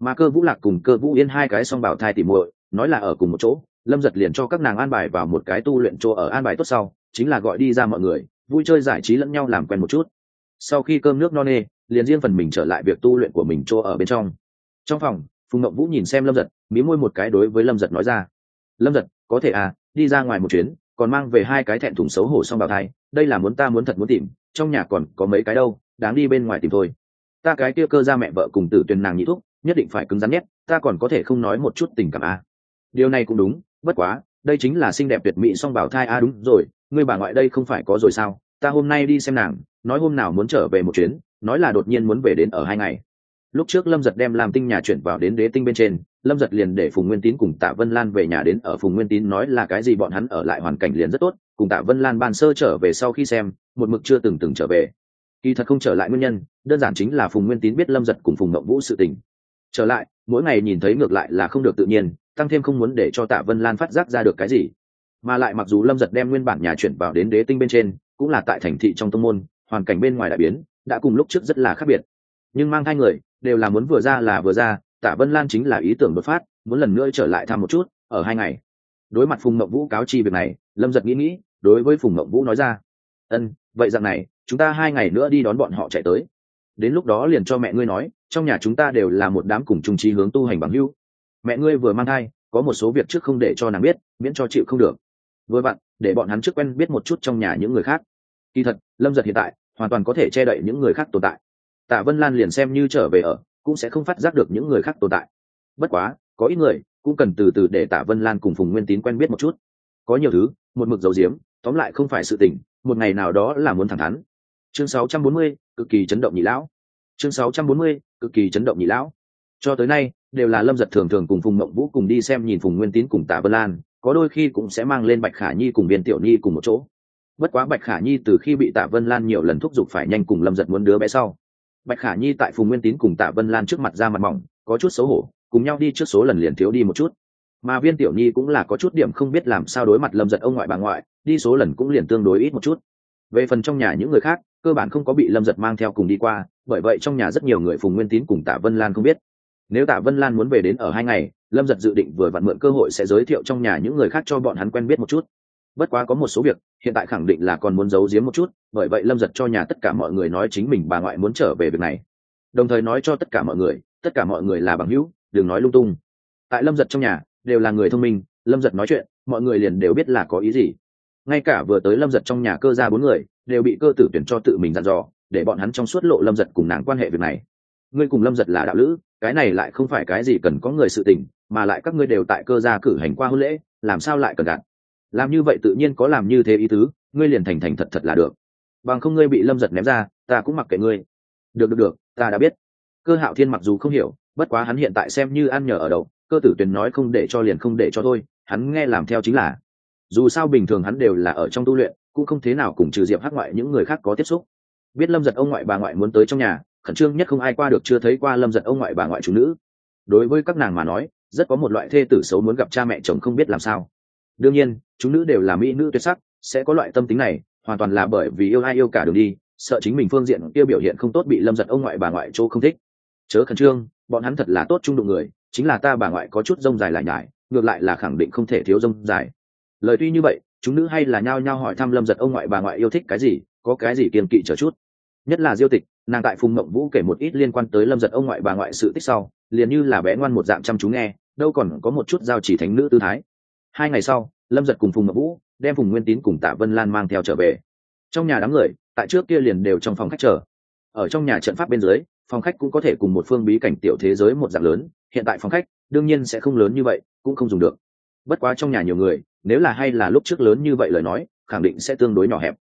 Mà cơ vũ lạc cùng cơ vũ yên hai cái song bảo thai tỉ muội, nói là ở cùng một chỗ, lâm giật liền cho các nàng an bài vào một cái tu luyện chỗ ở an bài tốt sau, chính là gọi đi ra mọi người, vui chơi giải trí lẫn nhau làm quen một chút. Sau khi cơm nước no nê, liền riêng phần mình trở lại việc tu luyện của mình chỗ ở bên trong. Trong phòng, phùng ngậm vũ nhìn xem lâm giật, mí môi một cái đối với lâm giật nói ra. Lâm giật, có thể à đi ra ngoài một chuyến, còn mang về hai cái thẹn thùng xấu hổ xong bảo thai, đây là muốn ta muốn thật muốn tìm, trong nhà còn có mấy cái đâu đáng đi bên ngoài tìm thôi. Ta cái kia cơ ra mẹ vợ cùng tử tuyền nàng nhị thúc, nhất định phải cứng rắn nhét ta còn có thể không nói một chút tình cảm à. điều này cũng đúng, bất quá, đây chính là xinh đẹp tuyệt mỹ song bảo thai a à đúng rồi ngươi bà ngoại đây không phải có rồi sao? Ta hôm nay đi xem nàng, nói hôm nào muốn trở về một chuyến, nói là đột nhiên muốn về đến ở hai ngày. Lúc trước lâm giật đem làm tinh nhà chuyển vào đến đế tinh bên trên, lâm giật liền để phùng nguyên tín cùng tạ vân lan về nhà đến ở phùng nguyên tín nói là cái gì bọn hắn ở lại hoàn cảnh liền rất tốt, cùng tạ vân lan ban sơ trở về sau khi xem, một mực chưa từng từng trở về kỳ thật không trở lại nguyên nhân, đơn giản chính là phùng nguyên tín biết lâm giật cùng phùng ngậm vũ sự tình. Trở lại, mỗi ngày nhìn thấy ngược lại là không được tự nhiên, tăng thêm không muốn để cho tạ vân lan phát giác ra được cái gì. Mà lại mặc dù lâm giật đem nguyên bản nhà chuyển vào đến đế tinh bên trên, cũng là tại thành thị trong tông môn, hoàn cảnh bên ngoài đại biến, đã cùng lúc trước rất là khác biệt. Nhưng mang hai người, đều là muốn vừa ra là vừa ra, tạ vân lan chính là ý tưởng đột phát, muốn lần nữa trở lại thăm một chút, ở hai ngày. Đối mặt phùng mậu vũ cáo chi việc này, lâm giật nghĩ nghĩ, đối với phùng mậu vũ nói ra, ân, vậy rằng này chúng ta hai ngày nữa đi đón bọn họ chạy tới. Đến lúc đó liền cho mẹ ngươi nói, trong nhà chúng ta đều là một đám cùng trung trí hướng tu hành bằng hưu mẹ ngươi vừa mang thai, có một số việc trước không để cho nàng biết, miễn cho chịu không được. Vừa vặn, để bọn hắn trước quen biết một chút trong nhà những người khác. Kỳ thật, lâm giật hiện tại, hoàn toàn có thể che đậy những người khác tồn tại. Tạ vân lan liền xem như trở về ở, cũng sẽ không phát giác được những người khác tồn tại. Bất quá, có ít người, cũng cần từ từ để tạ vân lan cùng phùng nguyên tín quen biết một chút. Có nhiều thứ, một mực dầu diếm tóm lại không phải sự tình, một ngày nào đó là muốn thẳng thắn chương 640, cực kỳ chấn động nhị lão. Chương 640, cực kỳ chấn động nhị lão. Cho tới nay đều là lâm giật thường thường cùng phùng mộng vũ cùng đi xem nhìn phùng nguyên tín cùng tạ vân lan có đôi khi cũng sẽ mang lên bạch khả nhi cùng viên tiểu nhi cùng một chỗ. Bất quá bạch khả nhi từ khi bị tạ vân lan nhiều lần thúc giục phải nhanh cùng lâm giật muốn đứa bé sau bạch khả nhi tại phùng nguyên tín cùng tạ vân lan trước mặt ra mặt mỏng có chút xấu hổ cùng nhau đi trước số lần liền thiếu đi một chút. Mà viên tiểu nhi cũng là có chút điểm không biết làm sao đối mặt lâm giật ông ngoại bà ngoại đi số lần cũng liền tương đối ít một chút. Về phần trong nhà những người khác cơ bản không có bị lâm giật mang theo cùng đi qua, bởi vậy trong nhà rất nhiều người phùng nguyên tín cùng tạ vân lan không biết. Nếu tạ vân lan muốn về đến ở hai ngày, lâm giật dự định vừa vặn mượn cơ hội sẽ giới thiệu trong nhà những người khác cho bọn hắn quen biết một chút. Bất quá có một số việc, hiện tại khẳng định là còn muốn giấu giếm một chút, bởi vậy lâm giật cho nhà tất cả mọi người nói chính mình bà ngoại muốn trở về việc này. Đồng thời nói cho tất cả mọi người, tất cả mọi người là bằng hữu, đừng nói lung tung. Tại lâm giật trong nhà, đều là người thông minh, lâm giật nói chuyện, mọi người liền đều biết là có ý gì. Ngay cả vừa tới lâm giật trong nhà cơ ra bốn người đều bị cơ tử tuyển cho tự mình dặn dò, để bọn hắn trong suốt lộ lâm giật cùng nàng quan hệ việc này. Ngươi cùng lâm giật là đạo lữ, cái này lại không phải cái gì cần có người sự tình, mà lại các ngươi đều tại cơ gia cử hành qua hôn lễ, làm sao lại cần gạt? Làm như vậy tự nhiên có làm như thế ý tứ, ngươi liền thành thành thật thật là được. Bằng không ngươi bị lâm giật ném ra, ta cũng mặc kệ ngươi. Được được được, ta đã biết. Cơ hạo thiên mặc dù không hiểu, bất quá hắn hiện tại xem như ăn nhờ ở đậu, cơ tử tuyền nói không để cho liền không để cho thôi, hắn nghe làm theo chính là. Dù sao bình thường hắn đều là ở trong tu luyện cũng không thế nào cùng trừ diệp hát ngoại những người khác có tiếp xúc. Biết lâm giật ông ngoại bà ngoại muốn tới trong nhà, khẩn trương nhất không ai qua được chưa thấy qua lâm giật ông ngoại bà ngoại chủ nữ. Đối với các nàng mà nói, rất có một loại thê tử xấu muốn gặp cha mẹ chồng không biết làm sao. Đương nhiên, chúng nữ đều là mỹ nữ tuyệt sắc, sẽ có loại tâm tính này, hoàn toàn là bởi vì yêu ai yêu cả đường đi, sợ chính mình phương diện kia biểu hiện không tốt bị lâm giật ông ngoại bà ngoại chỗ không thích. Chớ khẩn trương, bọn hắn thật là tốt trung đụng người, chính là ta bà ngoại có chút rông dài lại nhải, ngược lại là khẳng định không thể thiếu rông dài. Lời tuy như vậy chúng nữ hay là nhao nhao hỏi thăm lâm giật ông ngoại bà ngoại yêu thích cái gì, có cái gì kiềm kỵ trở chút. Nhất là diêu tịch, nàng tại phùng mộng vũ kể một ít liên quan tới lâm giật ông ngoại bà ngoại sự tích sau, liền như là bé ngoan một dạng chăm chú nghe, đâu còn có một chút giao chỉ thánh nữ tư thái. Hai ngày sau, lâm giật cùng phùng mộng vũ, đem phùng nguyên tín cùng tạ vân lan mang theo trở về. Trong nhà đám người, tại trước kia liền đều trong phòng khách chờ. Ở trong nhà trận pháp bên dưới, phòng khách cũng có thể cùng một phương bí cảnh tiểu thế giới một dạng lớn, hiện tại phòng khách, đương nhiên sẽ không lớn như vậy, cũng không dùng được bất quá trong nhà nhiều người, nếu là hay là lúc trước lớn như vậy lời nói, khẳng định sẽ tương đối nhỏ hẹp.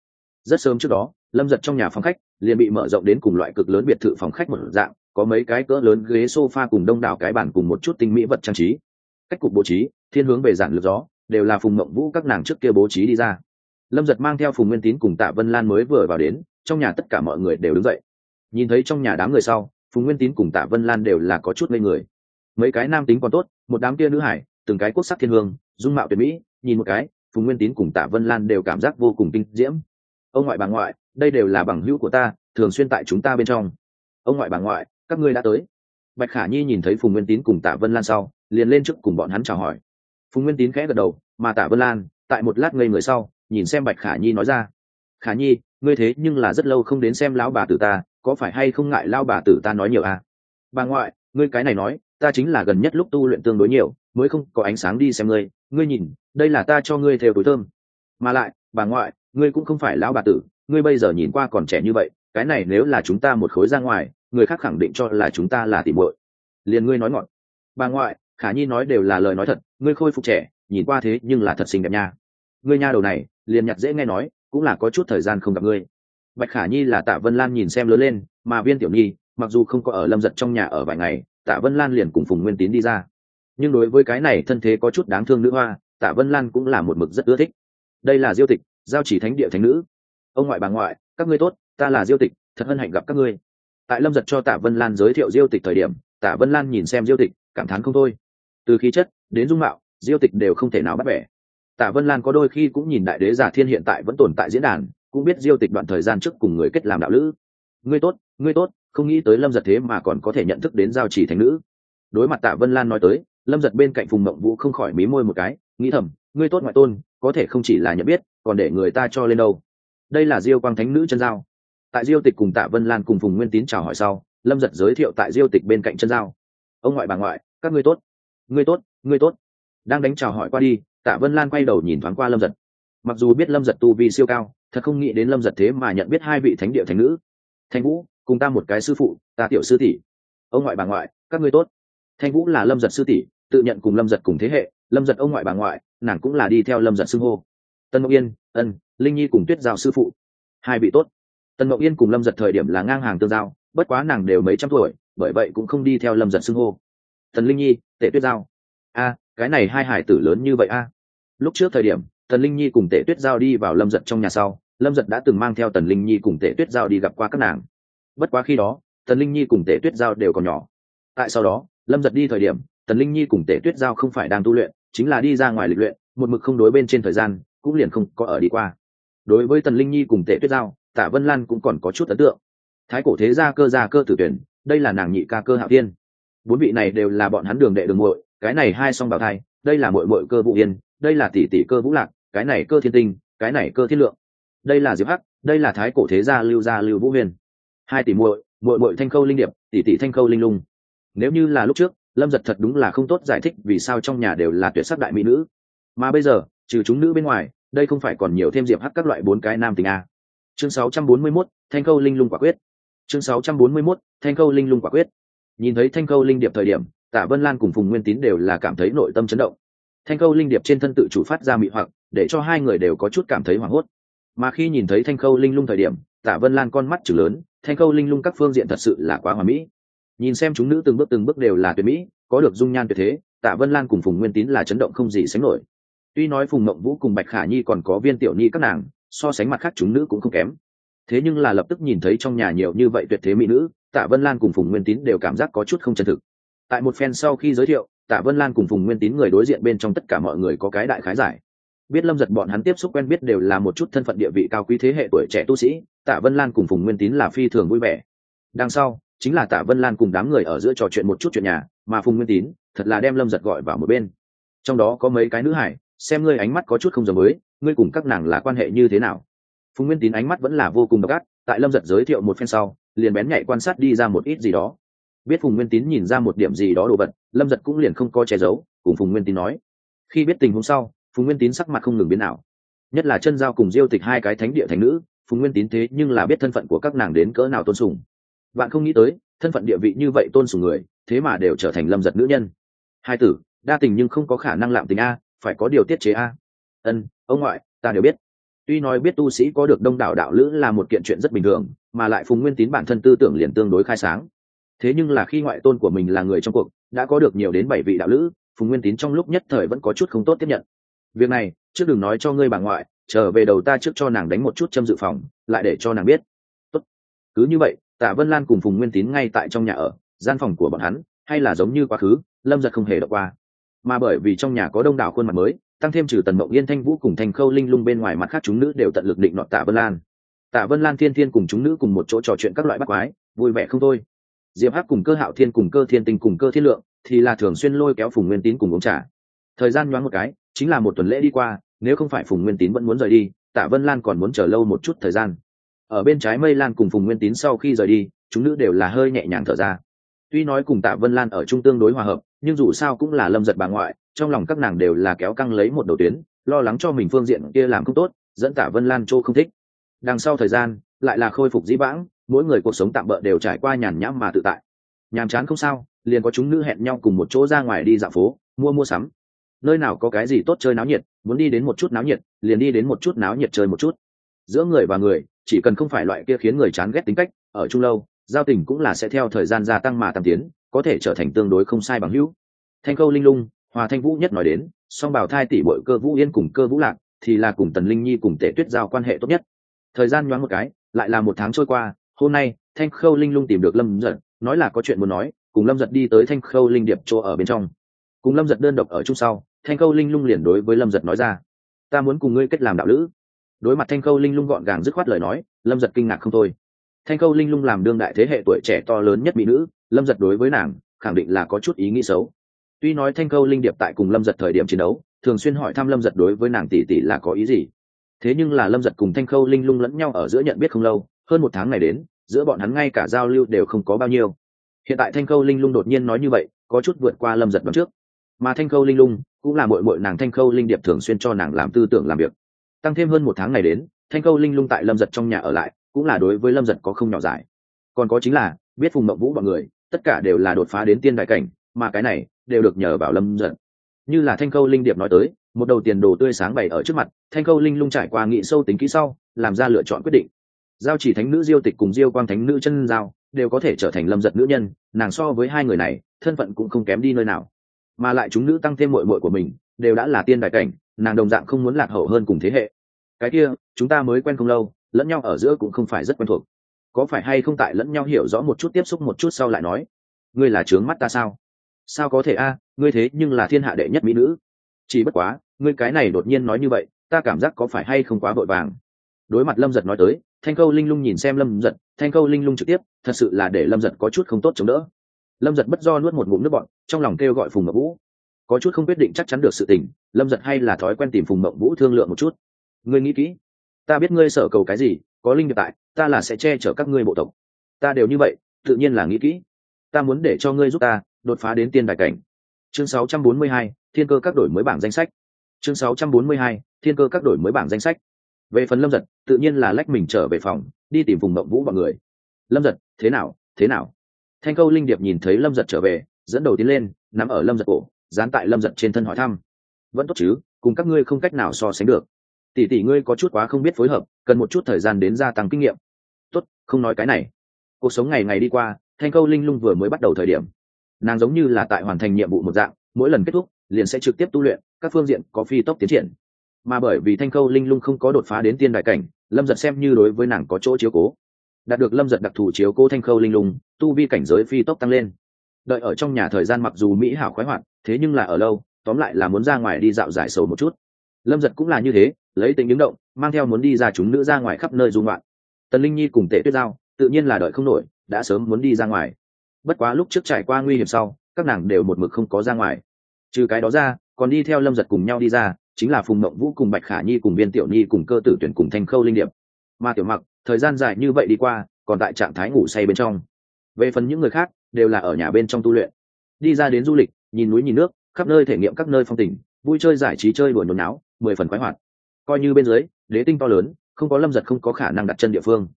Rất sớm trước đó, lâm giật trong nhà phòng khách, liền bị mở rộng đến cùng loại cực lớn biệt thự phòng khách một dạng, có mấy cái cỡ lớn ghế sofa cùng đông đảo cái bàn cùng một chút tinh mỹ vật trang trí. Cách cục bố trí, thiên hướng về giản lược gió, đều là phùng mộng vũ các nàng trước kia bố trí đi ra. Lâm giật mang theo phùng nguyên tín cùng tạ vân lan mới vừa vào đến, trong nhà tất cả mọi người đều đứng dậy. Nhìn thấy trong nhà đám người sau, phùng nguyên tín cùng tạ vân lan đều là có chút ngây người. Mấy cái nam tính còn tốt, một đám kia nữ hải từng cái quốc sắc thiên hương, dung mạo tuyệt mỹ, nhìn một cái, phùng nguyên tín cùng tạ vân lan đều cảm giác vô cùng kinh diễm. Ông ngoại bà ngoại, đây đều là bằng hữu của ta, thường xuyên tại chúng ta bên trong. Ông ngoại bà ngoại, các ngươi đã tới. Bạch khả nhi nhìn thấy phùng nguyên tín cùng tạ vân lan sau, liền lên trước cùng bọn hắn chào hỏi. Phùng nguyên tín khẽ gật đầu, mà tạ vân lan, tại một lát ngây người sau, nhìn xem bạch khả nhi nói ra. Khả nhi, ngươi thế nhưng là rất lâu không đến xem lão bà tử ta, có phải hay không ngại lao bà tử ta nói nhiều à? Bà ngoại, ngươi cái này nói ta chính là gần nhất lúc tu luyện tương đối nhiều, mới không có ánh sáng đi xem ngươi. Ngươi nhìn, đây là ta cho ngươi theo túi thơm. Mà lại, bà ngoại, ngươi cũng không phải lão bà tử, ngươi bây giờ nhìn qua còn trẻ như vậy, cái này nếu là chúng ta một khối ra ngoài, người khác khẳng định cho là chúng ta là tìm muội. Liền ngươi nói ngọn. Bà ngoại, khả nhi nói đều là lời nói thật, ngươi khôi phục trẻ, nhìn qua thế nhưng là thật xinh đẹp nha. Ngươi nha đầu này, liền nhặt dễ nghe nói, cũng là có chút thời gian không gặp ngươi. Bạch khả nhi là tạ vân lan nhìn xem lớn lên, mà viên tiểu nhi, mặc dù không có ở lâm giật trong nhà ở vài ngày tạ vân lan liền cùng phùng nguyên tín đi ra. Nhưng đối với cái này thân thế có chút đáng thương nữ hoa tạ vân lan cũng là một mực rất ưa thích. Đây là diêu tịch, giao chỉ thánh địa thánh nữ. Ông ngoại bà ngoại, các ngươi tốt, ta là diêu tịch, thật hân hạnh gặp các ngươi. Tại lâm giật cho tạ vân lan giới thiệu diêu tịch thời điểm tạ vân lan nhìn xem diêu tịch, cảm thán không thôi. Từ khí chất, đến dung mạo, diêu tịch đều không thể nào bắt bẻ. Tạ vân lan có đôi khi cũng nhìn đại đế giả thiên hiện tại vẫn tồn tại diễn đàn, cũng biết diêu tịch đoạn thời gian trước cùng người kết làm đạo lữ. Ngươi tốt ngươi tốt không nghĩ tới lâm giật thế mà còn có thể nhận thức đến giao chỉ thánh nữ. Đối mặt tạ vân lan nói tới, lâm giật bên cạnh phùng mộng vũ không khỏi mí môi một cái, nghĩ thầm, ngươi tốt ngoại tôn, có thể không chỉ là nhận biết, còn để người ta cho lên đâu. Đây là diêu quang thánh nữ chân giao. Tại diêu tịch cùng tạ vân lan cùng phùng nguyên tín chào hỏi sau, lâm giật giới thiệu tại diêu tịch bên cạnh chân giao. Ông ngoại bà ngoại, các ngươi tốt ngươi tốt ngươi tốt. Đang đánh chào hỏi qua đi, tạ vân lan quay đầu nhìn thoáng qua lâm giật. Mặc dù biết lâm giật tu vi siêu cao, thật không nghĩ đến lâm giật thế mà nhận biết hai vị thánh địa thánh nữ. Thanh vũ cùng ta một cái sư phụ, ta tiểu sư tỷ. Ông ngoại bà ngoại, các ngươi tốt. Thanh vũ là lâm giật sư tỷ, tự nhận cùng lâm giật cùng thế hệ, lâm giật ông ngoại bà ngoại, nàng cũng là đi theo lâm giật xưng hô. Tân ngọc yên, ân, linh nhi cùng tuyết giao sư phụ. Hai vị tốt. Tân ngọc yên cùng lâm giật thời điểm là ngang hàng tương giao, bất quá nàng đều mấy trăm tuổi, bởi vậy cũng không đi theo lâm giật xưng hô. Thần linh nhi, tể tuyết giao. A, cái này hai hải tử lớn như vậy a. Lúc trước thời điểm thần linh nhi cùng tể tuyết giao đi vào lâm giật trong nhà sau, lâm giật đã từng mang theo tần linh nhi cùng tể tuyết giao đi gặp qua các nàng bất quá khi đó, tần linh nhi cùng tể tuyết giao đều còn nhỏ. Tại sau đó, lâm giật đi thời điểm, tần linh nhi cùng tể tuyết giao không phải đang tu luyện, chính là đi ra ngoài lịch luyện, một mực không đối bên trên thời gian, cũng liền không có ở đi qua. Đối với tần linh nhi cùng tể tuyết giao, tạ vân lan cũng còn có chút ấn tượng. Thái cổ thế gia cơ gia cơ tử tuyển, đây là nàng nhị ca cơ hạo tiên. Bốn vị này đều là bọn hắn đường đệ đường muội, cái này hai song bảo thai, đây là muội muội cơ vũ yên, đây là tỷ tỷ cơ vũ lạc, cái này cơ thiên tinh, cái này cơ thiên lượng. Đây là diệp hắc, đây là thái cổ thế gia lưu gia lưu vũ huyền hai tỷ muội muội muội thanh khâu linh điệp tỷ tỷ thanh khâu linh lung. Nếu như là lúc trước lâm giật thật đúng là không tốt giải thích vì sao trong nhà đều là tuyệt sắc đại mỹ nữ. Mà bây giờ trừ chúng nữ bên ngoài đây không phải còn nhiều thêm diệp hắc các loại bốn cái nam tình a. Chương 641, thanh khâu linh lung quả quyết. Chương 641, thanh khâu linh lung quả quyết. Nhìn thấy thanh khâu linh điệp thời điểm tạ vân lan cùng phùng nguyên tín đều là cảm thấy nội tâm chấn động. Thanh khâu linh điệp trên thân tự chủ phát ra mị hoặc để cho hai người đều có chút cảm thấy hoảng hốt. Mà khi nhìn thấy thanh khâu linh lung thời điểm tạ vân lan con mắt chừng lớn thanh khâu linh lung các phương diện thật sự là quá hoà mỹ. Nhìn xem chúng nữ từng bước từng bước đều là tuyệt mỹ, có được dung nhan tuyệt thế, tạ vân lan cùng phùng nguyên tín là chấn động không gì sánh nổi. Tuy nói phùng mộng vũ cùng bạch khả nhi còn có viên tiểu nhi các nàng, so sánh mặt khác chúng nữ cũng không kém. Thế nhưng là lập tức nhìn thấy trong nhà nhiều như vậy tuyệt thế mỹ nữ, tạ vân lan cùng phùng nguyên tín đều cảm giác có chút không chân thực. Tại một phen sau khi giới thiệu, tạ vân lan cùng phùng nguyên tín người đối diện bên trong tất cả mọi người có cái đại khái giải. Biết lâm giật bọn hắn tiếp xúc quen biết đều là một chút thân phận địa vị cao quý thế hệ tuổi trẻ tu sĩ tạ vân lan cùng phùng nguyên tín là phi thường vui vẻ. Đằng sau, chính là tạ vân lan cùng đám người ở giữa trò chuyện một chút chuyện nhà, mà phùng nguyên tín thật là đem lâm giật gọi vào một bên. Trong đó có mấy cái nữ hải, xem ngươi ánh mắt có chút không giống mới, ngươi cùng các nàng là quan hệ như thế nào? Phùng nguyên tín ánh mắt vẫn là vô cùng độc ác, tại lâm giật giới thiệu một phen sau, liền bén nhạy quan sát đi ra một ít gì đó. Biết phùng nguyên tín nhìn ra một điểm gì đó đồ vật, lâm giật cũng liền không có che giấu, cùng phùng nguyên tín nói. Khi biết tình huống sau, phùng nguyên tín sắc mặt không ngừng biến nào nhất là chân giao cùng diêu tịch hai cái thánh địa thành nữ phùng nguyên tín thế nhưng là biết thân phận của các nàng đến cỡ nào tôn sùng. Bạn không nghĩ tới, thân phận địa vị như vậy tôn sùng người, thế mà đều trở thành lâm giật nữ nhân. Hai tử, đa tình nhưng không có khả năng lạm tình a, phải có điều tiết chế a. Ân, ông ngoại, ta đều biết. Tuy nói biết tu sĩ có được đông đảo đạo lữ là một kiện chuyện rất bình thường, mà lại phùng nguyên tín bản thân tư tưởng liền tương đối khai sáng. Thế nhưng là khi ngoại tôn của mình là người trong cuộc, đã có được nhiều đến bảy vị đạo lữ, phùng nguyên tín trong lúc nhất thời vẫn có chút không tốt tiếp nhận. Việc này, trước đừng nói cho ngươi bà ngoại trở về đầu ta trước cho nàng đánh một chút châm dự phòng, lại để cho nàng biết. Tốt. cứ như vậy, tạ vân lan cùng phùng nguyên tín ngay tại trong nhà ở, gian phòng của bọn hắn, hay là giống như quá khứ, lâm giật không hề đọc qua. Mà bởi vì trong nhà có đông đảo khuôn mặt mới, tăng thêm trừ tần mộng yên, thanh vũ cùng thanh khâu linh lung bên ngoài mặt khác chúng nữ đều tận lực định nọ tạ vân lan. Tạ vân lan thiên thiên cùng chúng nữ cùng một chỗ trò chuyện các loại bắt quái, vui vẻ không thôi. Diệp hắc cùng cơ hạo thiên cùng cơ thiên tinh cùng cơ thiên lượng, thì là thường xuyên lôi kéo phùng nguyên tín cùng uống trà. Thời gian nhoáng một cái, chính là một tuần lễ đi qua nếu không phải phùng nguyên tín vẫn muốn rời đi, tạ vân lan còn muốn chờ lâu một chút thời gian. Ở bên trái mây lan cùng phùng nguyên tín sau khi rời đi, chúng nữ đều là hơi nhẹ nhàng thở ra. Tuy nói cùng tạ vân lan ở trung tương đối hòa hợp, nhưng dù sao cũng là lâm giật bà ngoại, trong lòng các nàng đều là kéo căng lấy một đầu tuyến, lo lắng cho mình phương diện kia làm không tốt, dẫn tạ vân lan châu không thích. Đằng sau thời gian, lại là khôi phục dĩ vãng, mỗi người cuộc sống tạm bỡ đều trải qua nhàn nhãm mà tự tại. Nhàm chán không sao, liền có chúng nữ hẹn nhau cùng một chỗ ra ngoài đi dạo phố, mua mua sắm nơi nào có cái gì tốt chơi náo nhiệt, muốn đi đến một chút náo nhiệt, liền đi đến một chút náo nhiệt chơi một chút. Giữa người và người, chỉ cần không phải loại kia khiến người chán ghét tính cách, ở chung lâu, giao tình cũng là sẽ theo thời gian gia tăng mà tăng tiến, có thể trở thành tương đối không sai bằng hữu. Thanh khâu linh lung, hòa thanh vũ nhất nói đến, song bảo thai tỷ bội cơ vũ yên cùng cơ vũ lạc, thì là cùng tần linh nhi cùng tể tuyết giao quan hệ tốt nhất. Thời gian nhoáng một cái, lại là một tháng trôi qua, hôm nay, thanh khâu linh lung tìm được lâm giật nói là có chuyện muốn nói, cùng lâm giật đi tới thanh khâu linh điệp chỗ ở bên trong. Cùng lâm giật đơn độc ở chung sau thanh khâu linh lung liền đối với lâm giật nói ra, ta muốn cùng ngươi kết làm đạo lữ. Đối mặt thanh khâu linh lung gọn gàng dứt khoát lời nói, lâm giật kinh ngạc không thôi. Thanh khâu linh lung làm đương đại thế hệ tuổi trẻ to lớn nhất mỹ nữ, lâm giật đối với nàng, khẳng định là có chút ý nghĩ xấu. Tuy nói thanh khâu linh điệp tại cùng lâm giật thời điểm chiến đấu, thường xuyên hỏi thăm lâm giật đối với nàng tỷ tỷ là có ý gì. Thế nhưng là lâm giật cùng thanh khâu linh lung lẫn nhau ở giữa nhận biết không lâu, hơn một tháng này đến, giữa bọn hắn ngay cả giao lưu đều không có bao nhiêu. Hiện tại thanh khâu linh lung đột nhiên nói như vậy, có chút vượt qua lâm giật đón trước mà thanh khâu linh lung cũng là mội mội nàng thanh khâu linh điệp thường xuyên cho nàng làm tư tưởng làm việc. Tăng thêm hơn một tháng này đến, thanh khâu linh lung tại lâm giật trong nhà ở lại, cũng là đối với lâm giật có không nhỏ giải. Còn có chính là, biết phùng mộng vũ bọn người, tất cả đều là đột phá đến tiên đại cảnh, mà cái này đều được nhờ vào lâm giật. Như là thanh khâu linh điệp nói tới, một đầu tiền đồ tươi sáng bày ở trước mặt, thanh khâu linh lung trải qua nghị sâu tính kỹ sau, làm ra lựa chọn quyết định. Giao chỉ thánh nữ diêu tịch cùng diêu quang thánh nữ chân giao đều có thể trở thành lâm giật nữ nhân, nàng so với hai người này, thân phận cũng không kém đi nơi nào mà lại chúng nữ tăng thêm mội mội của mình, đều đã là tiên đại cảnh, nàng đồng dạng không muốn lạc hậu hơn cùng thế hệ. Cái kia, chúng ta mới quen không lâu, lẫn nhau ở giữa cũng không phải rất quen thuộc. Có phải hay không tại lẫn nhau hiểu rõ một chút tiếp xúc một chút sau lại nói, ngươi là trướng mắt ta sao? Sao có thể a, ngươi thế nhưng là thiên hạ đệ nhất mỹ nữ. Chỉ bất quá, ngươi cái này đột nhiên nói như vậy, ta cảm giác có phải hay không quá vội vàng. Đối mặt lâm giật nói tới, thanh câu linh lung nhìn xem lâm giật, thanh câu linh lung trực tiếp, thật sự là để lâm giật có chút không tốt chống đỡ lâm giật bất do nuốt một ngụm nước bọn trong lòng kêu gọi phùng mậu vũ. Có chút không quyết định chắc chắn được sự tình lâm giật hay là thói quen tìm phùng mậu vũ thương lượng một chút. Ngươi nghĩ kỹ. Ta biết ngươi sợ cầu cái gì có linh được tại ta là sẽ che chở các ngươi bộ tộc. Ta đều như vậy tự nhiên là nghĩ kỹ. Ta muốn để cho ngươi giúp ta đột phá đến tiên đại cảnh. Chương 642, thiên cơ các đổi mới bảng danh sách. Chương 642, thiên cơ các đổi mới bảng danh sách. Về phần lâm giật tự nhiên là lách mình trở về phòng đi tìm vùng mộng vũ b người. Lâm giật thế nào thế nào? Thanh câu linh điệp nhìn thấy lâm giật trở về, dẫn đầu tiến lên, nắm ở lâm giật cổ, dán tại lâm giật trên thân hỏi thăm. Vẫn tốt chứ, cùng các ngươi không cách nào so sánh được. Tỷ tỷ ngươi có chút quá không biết phối hợp, cần một chút thời gian đến gia tăng kinh nghiệm. Tốt, không nói cái này. Cuộc sống ngày ngày đi qua, thanh câu linh lung vừa mới bắt đầu thời điểm. Nàng giống như là tại hoàn thành nhiệm vụ một dạng, mỗi lần kết thúc, liền sẽ trực tiếp tu luyện, các phương diện có phi tốc tiến triển. Mà bởi vì thanh câu linh lung không có đột phá đến tiên đại cảnh, lâm giật xem như đối với nàng có chỗ chiếu cố đạt được lâm giật đặc thù chiếu cố thanh khâu linh lùng tu vi cảnh giới phi tốc tăng lên. Đợi ở trong nhà thời gian mặc dù mỹ hảo khoái hoạt, thế nhưng là ở lâu, tóm lại là muốn ra ngoài đi dạo giải sầu một chút. Lâm giật cũng là như thế, lấy tính đứng động, mang theo muốn đi ra chúng nữ ra ngoài khắp nơi dung loạn tần linh nhi cùng tệ tuyết giao, tự nhiên là đợi không nổi, đã sớm muốn đi ra ngoài. Bất quá lúc trước trải qua nguy hiểm sau, các nàng đều một mực không có ra ngoài. Trừ cái đó ra, còn đi theo lâm giật cùng nhau đi ra, chính là phùng mộng vũ cùng bạch khả nhi cùng viên tiểu nhi cùng cơ tử tuyển cùng thanh khâu linh điệp. Mà tiểu mặc thời gian dài như vậy đi qua, còn tại trạng thái ngủ say bên trong. Về phần những người khác, đều là ở nhà bên trong tu luyện. Đi ra đến du lịch, nhìn núi nhìn nước, khắp nơi thể nghiệm các nơi phong tình, vui chơi giải trí chơi đùa nhốn náo, mười phần khoái hoạt. Coi như bên dưới, đế tinh to lớn, không có lâm giật không có khả năng đặt chân địa phương.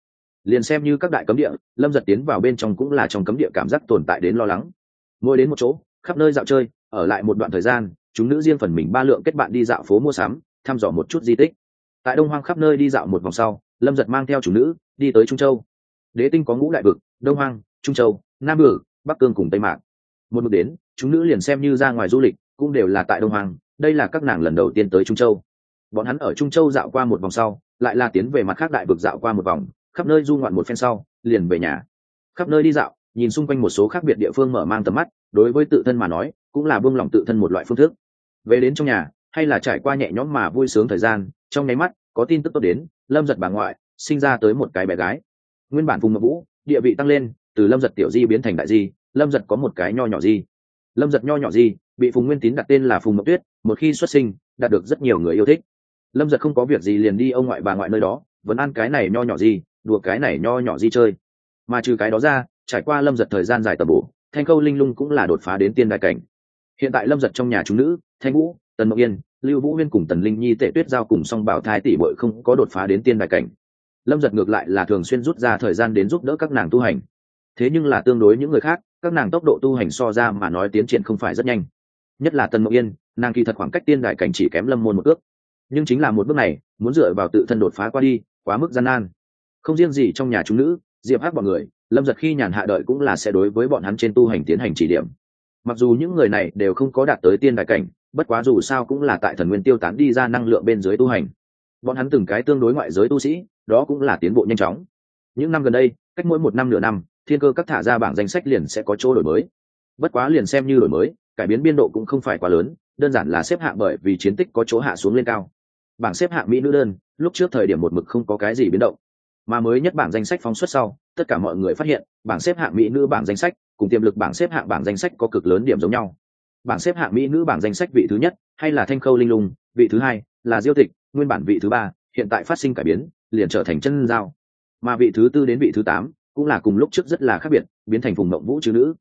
Liền xem như các đại cấm địa, lâm giật tiến vào bên trong cũng là trong cấm địa cảm giác tồn tại đến lo lắng. Mỗi đến một chỗ, khắp nơi dạo chơi, ở lại một đoạn thời gian, chúng nữ riêng phần mình ba lượng kết bạn đi dạo phố mua sắm, thăm dò một chút di tích. Tại đông hoang khắp nơi đi dạo một vòng sau lâm giật mang theo chủ nữ đi tới trung châu đế tinh có ngũ đại vực đông hoang trung châu nam bử bắc cương cùng tây mạc một mực đến chúng nữ liền xem như ra ngoài du lịch cũng đều là tại đông hoang đây là các nàng lần đầu tiên tới trung châu bọn hắn ở trung châu dạo qua một vòng sau lại là tiến về mặt khác đại vực dạo qua một vòng khắp nơi du ngoạn một phen sau liền về nhà khắp nơi đi dạo nhìn xung quanh một số khác biệt địa phương mở mang tầm mắt đối với tự thân mà nói cũng là buông lỏng tự thân một loại phương thức về đến trong nhà hay là trải qua nhẹ nhõm mà vui sướng thời gian trong nháy mắt có tin tức tốt đến, lâm giật bà ngoại sinh ra tới một cái bé gái. Nguyên bản Phùng Mập vũ, địa vị tăng lên, từ lâm giật tiểu di biến thành đại di, lâm giật có một cái nho nhỏ di. Lâm giật nho nhỏ di, bị phùng nguyên tín đặt tên là phùng Mập tuyết, một khi xuất sinh, đạt được rất nhiều người yêu thích. Lâm giật không có việc gì liền đi ông ngoại bà ngoại nơi đó, vẫn ăn cái này nho nhỏ di, đùa cái này nho nhỏ di chơi. Mà trừ cái đó ra, trải qua lâm giật thời gian dài tầm bổ, thanh câu linh lung cũng là đột phá đến tiên đại cảnh. Hiện tại lâm giật trong nhà chúng nữ, thanh vũ, tần mộng yên lưu vũ huyên cùng tần linh nhi tệ tuyết giao cùng song bảo thai tỷ bội không có đột phá đến tiên đại cảnh. Lâm giật ngược lại là thường xuyên rút ra thời gian đến giúp đỡ các nàng tu hành. Thế nhưng là tương đối những người khác, các nàng tốc độ tu hành so ra mà nói tiến triển không phải rất nhanh. Nhất là tần mộng yên, nàng kỳ thật khoảng cách tiên đại cảnh chỉ kém lâm môn một ước nhưng chính là một bước này, muốn dựa vào tự thân đột phá qua đi, quá mức gian nan. Không riêng gì trong nhà chúng nữ, diệp hát bọn người, lâm giật khi nhàn hạ đợi cũng là sẽ đối với bọn hắn trên tu hành tiến hành chỉ điểm. Mặc dù những người này đều không có đạt tới tiên đại cảnh bất quá dù sao cũng là tại thần nguyên tiêu tán đi ra năng lượng bên dưới tu hành. Bọn hắn từng cái tương đối ngoại giới tu sĩ, đó cũng là tiến bộ nhanh chóng. Những năm gần đây, cách mỗi một năm nửa năm, thiên cơ các thả ra bảng danh sách liền sẽ có chỗ đổi mới. Bất quá liền xem như đổi mới, cải biến biên độ cũng không phải quá lớn, đơn giản là xếp hạng bởi vì chiến tích có chỗ hạ xuống lên cao. Bảng xếp hạng mỹ nữ đơn, lúc trước thời điểm một mực không có cái gì biến động. Mà mới nhất bảng danh sách phóng xuất sau, tất cả mọi người phát hiện, bảng xếp hạng mỹ nữ bảng danh sách cùng tiềm lực bảng xếp hạng bảng danh sách có cực lớn điểm giống nhau bảng xếp hạng mỹ nữ bảng danh sách vị thứ nhất, hay là thanh khâu linh lung, vị thứ hai là diêu tịch, nguyên bản vị thứ ba, hiện tại phát sinh cải biến, liền trở thành chân giao. Mà vị thứ tư đến vị thứ tám cũng là cùng lúc trước rất là khác biệt, biến thành phùng mộng vũ chứ nữ.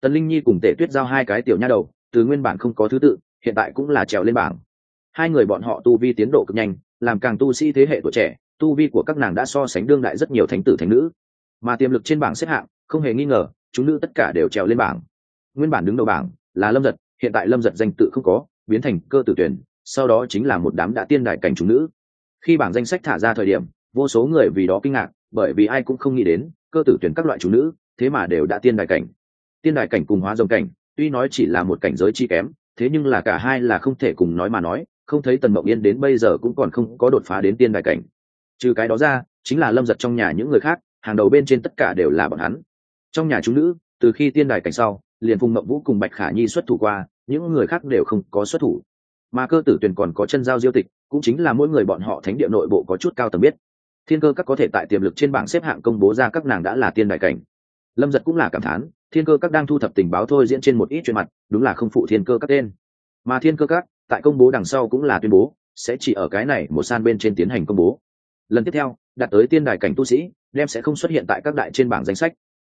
Tần linh nhi cùng tể tuyết giao hai cái tiểu nha đầu, từ nguyên bản không có thứ tự, hiện tại cũng là trèo lên bảng. Hai người bọn họ tu vi tiến độ cực nhanh, làm càng tu sĩ thế hệ tuổi trẻ, tu vi của các nàng đã so sánh đương đại rất nhiều thánh tử thánh nữ. Mà tiềm lực trên bảng xếp hạng, không hề nghi ngờ, chúng nữ tất cả đều trèo lên bảng. Nguyên bản đứng đầu bảng là lâm giật hiện tại lâm giật danh tự không có, biến thành cơ tử tuyển, sau đó chính là một đám đã tiên đại cảnh chúng nữ. Khi bảng danh sách thả ra thời điểm, vô số người vì đó kinh ngạc, bởi vì ai cũng không nghĩ đến, cơ tử tuyển các loại chúng nữ, thế mà đều đã tiên đại cảnh. Tiên đại cảnh cùng hóa dòng cảnh, tuy nói chỉ là một cảnh giới chi kém, thế nhưng là cả hai là không thể cùng nói mà nói, không thấy tần mộng yên đến bây giờ cũng còn không có đột phá đến tiên đại cảnh. Trừ cái đó ra, chính là lâm giật trong nhà những người khác, hàng đầu bên trên tất cả đều là bọn hắn. Trong nhà chúng nữ, từ khi tiên đài cảnh sau liền phùng mộng vũ cùng bạch khả nhi xuất thủ qua, những người khác đều không có xuất thủ. Mà cơ tử tuyền còn có chân giao diêu tịch, cũng chính là mỗi người bọn họ thánh địa nội bộ có chút cao tầm biết. Thiên cơ các có thể tại tiềm lực trên bảng xếp hạng công bố ra các nàng đã là tiên đại cảnh. Lâm giật cũng là cảm thán, thiên cơ các đang thu thập tình báo thôi diễn trên một ít chuyện mặt, đúng là không phụ thiên cơ các tên. Mà thiên cơ các, tại công bố đằng sau cũng là tuyên bố, sẽ chỉ ở cái này một san bên trên tiến hành công bố. Lần tiếp theo, đạt tới tiên đài cảnh tu sĩ, đem sẽ không xuất hiện tại các đại trên bảng danh sách.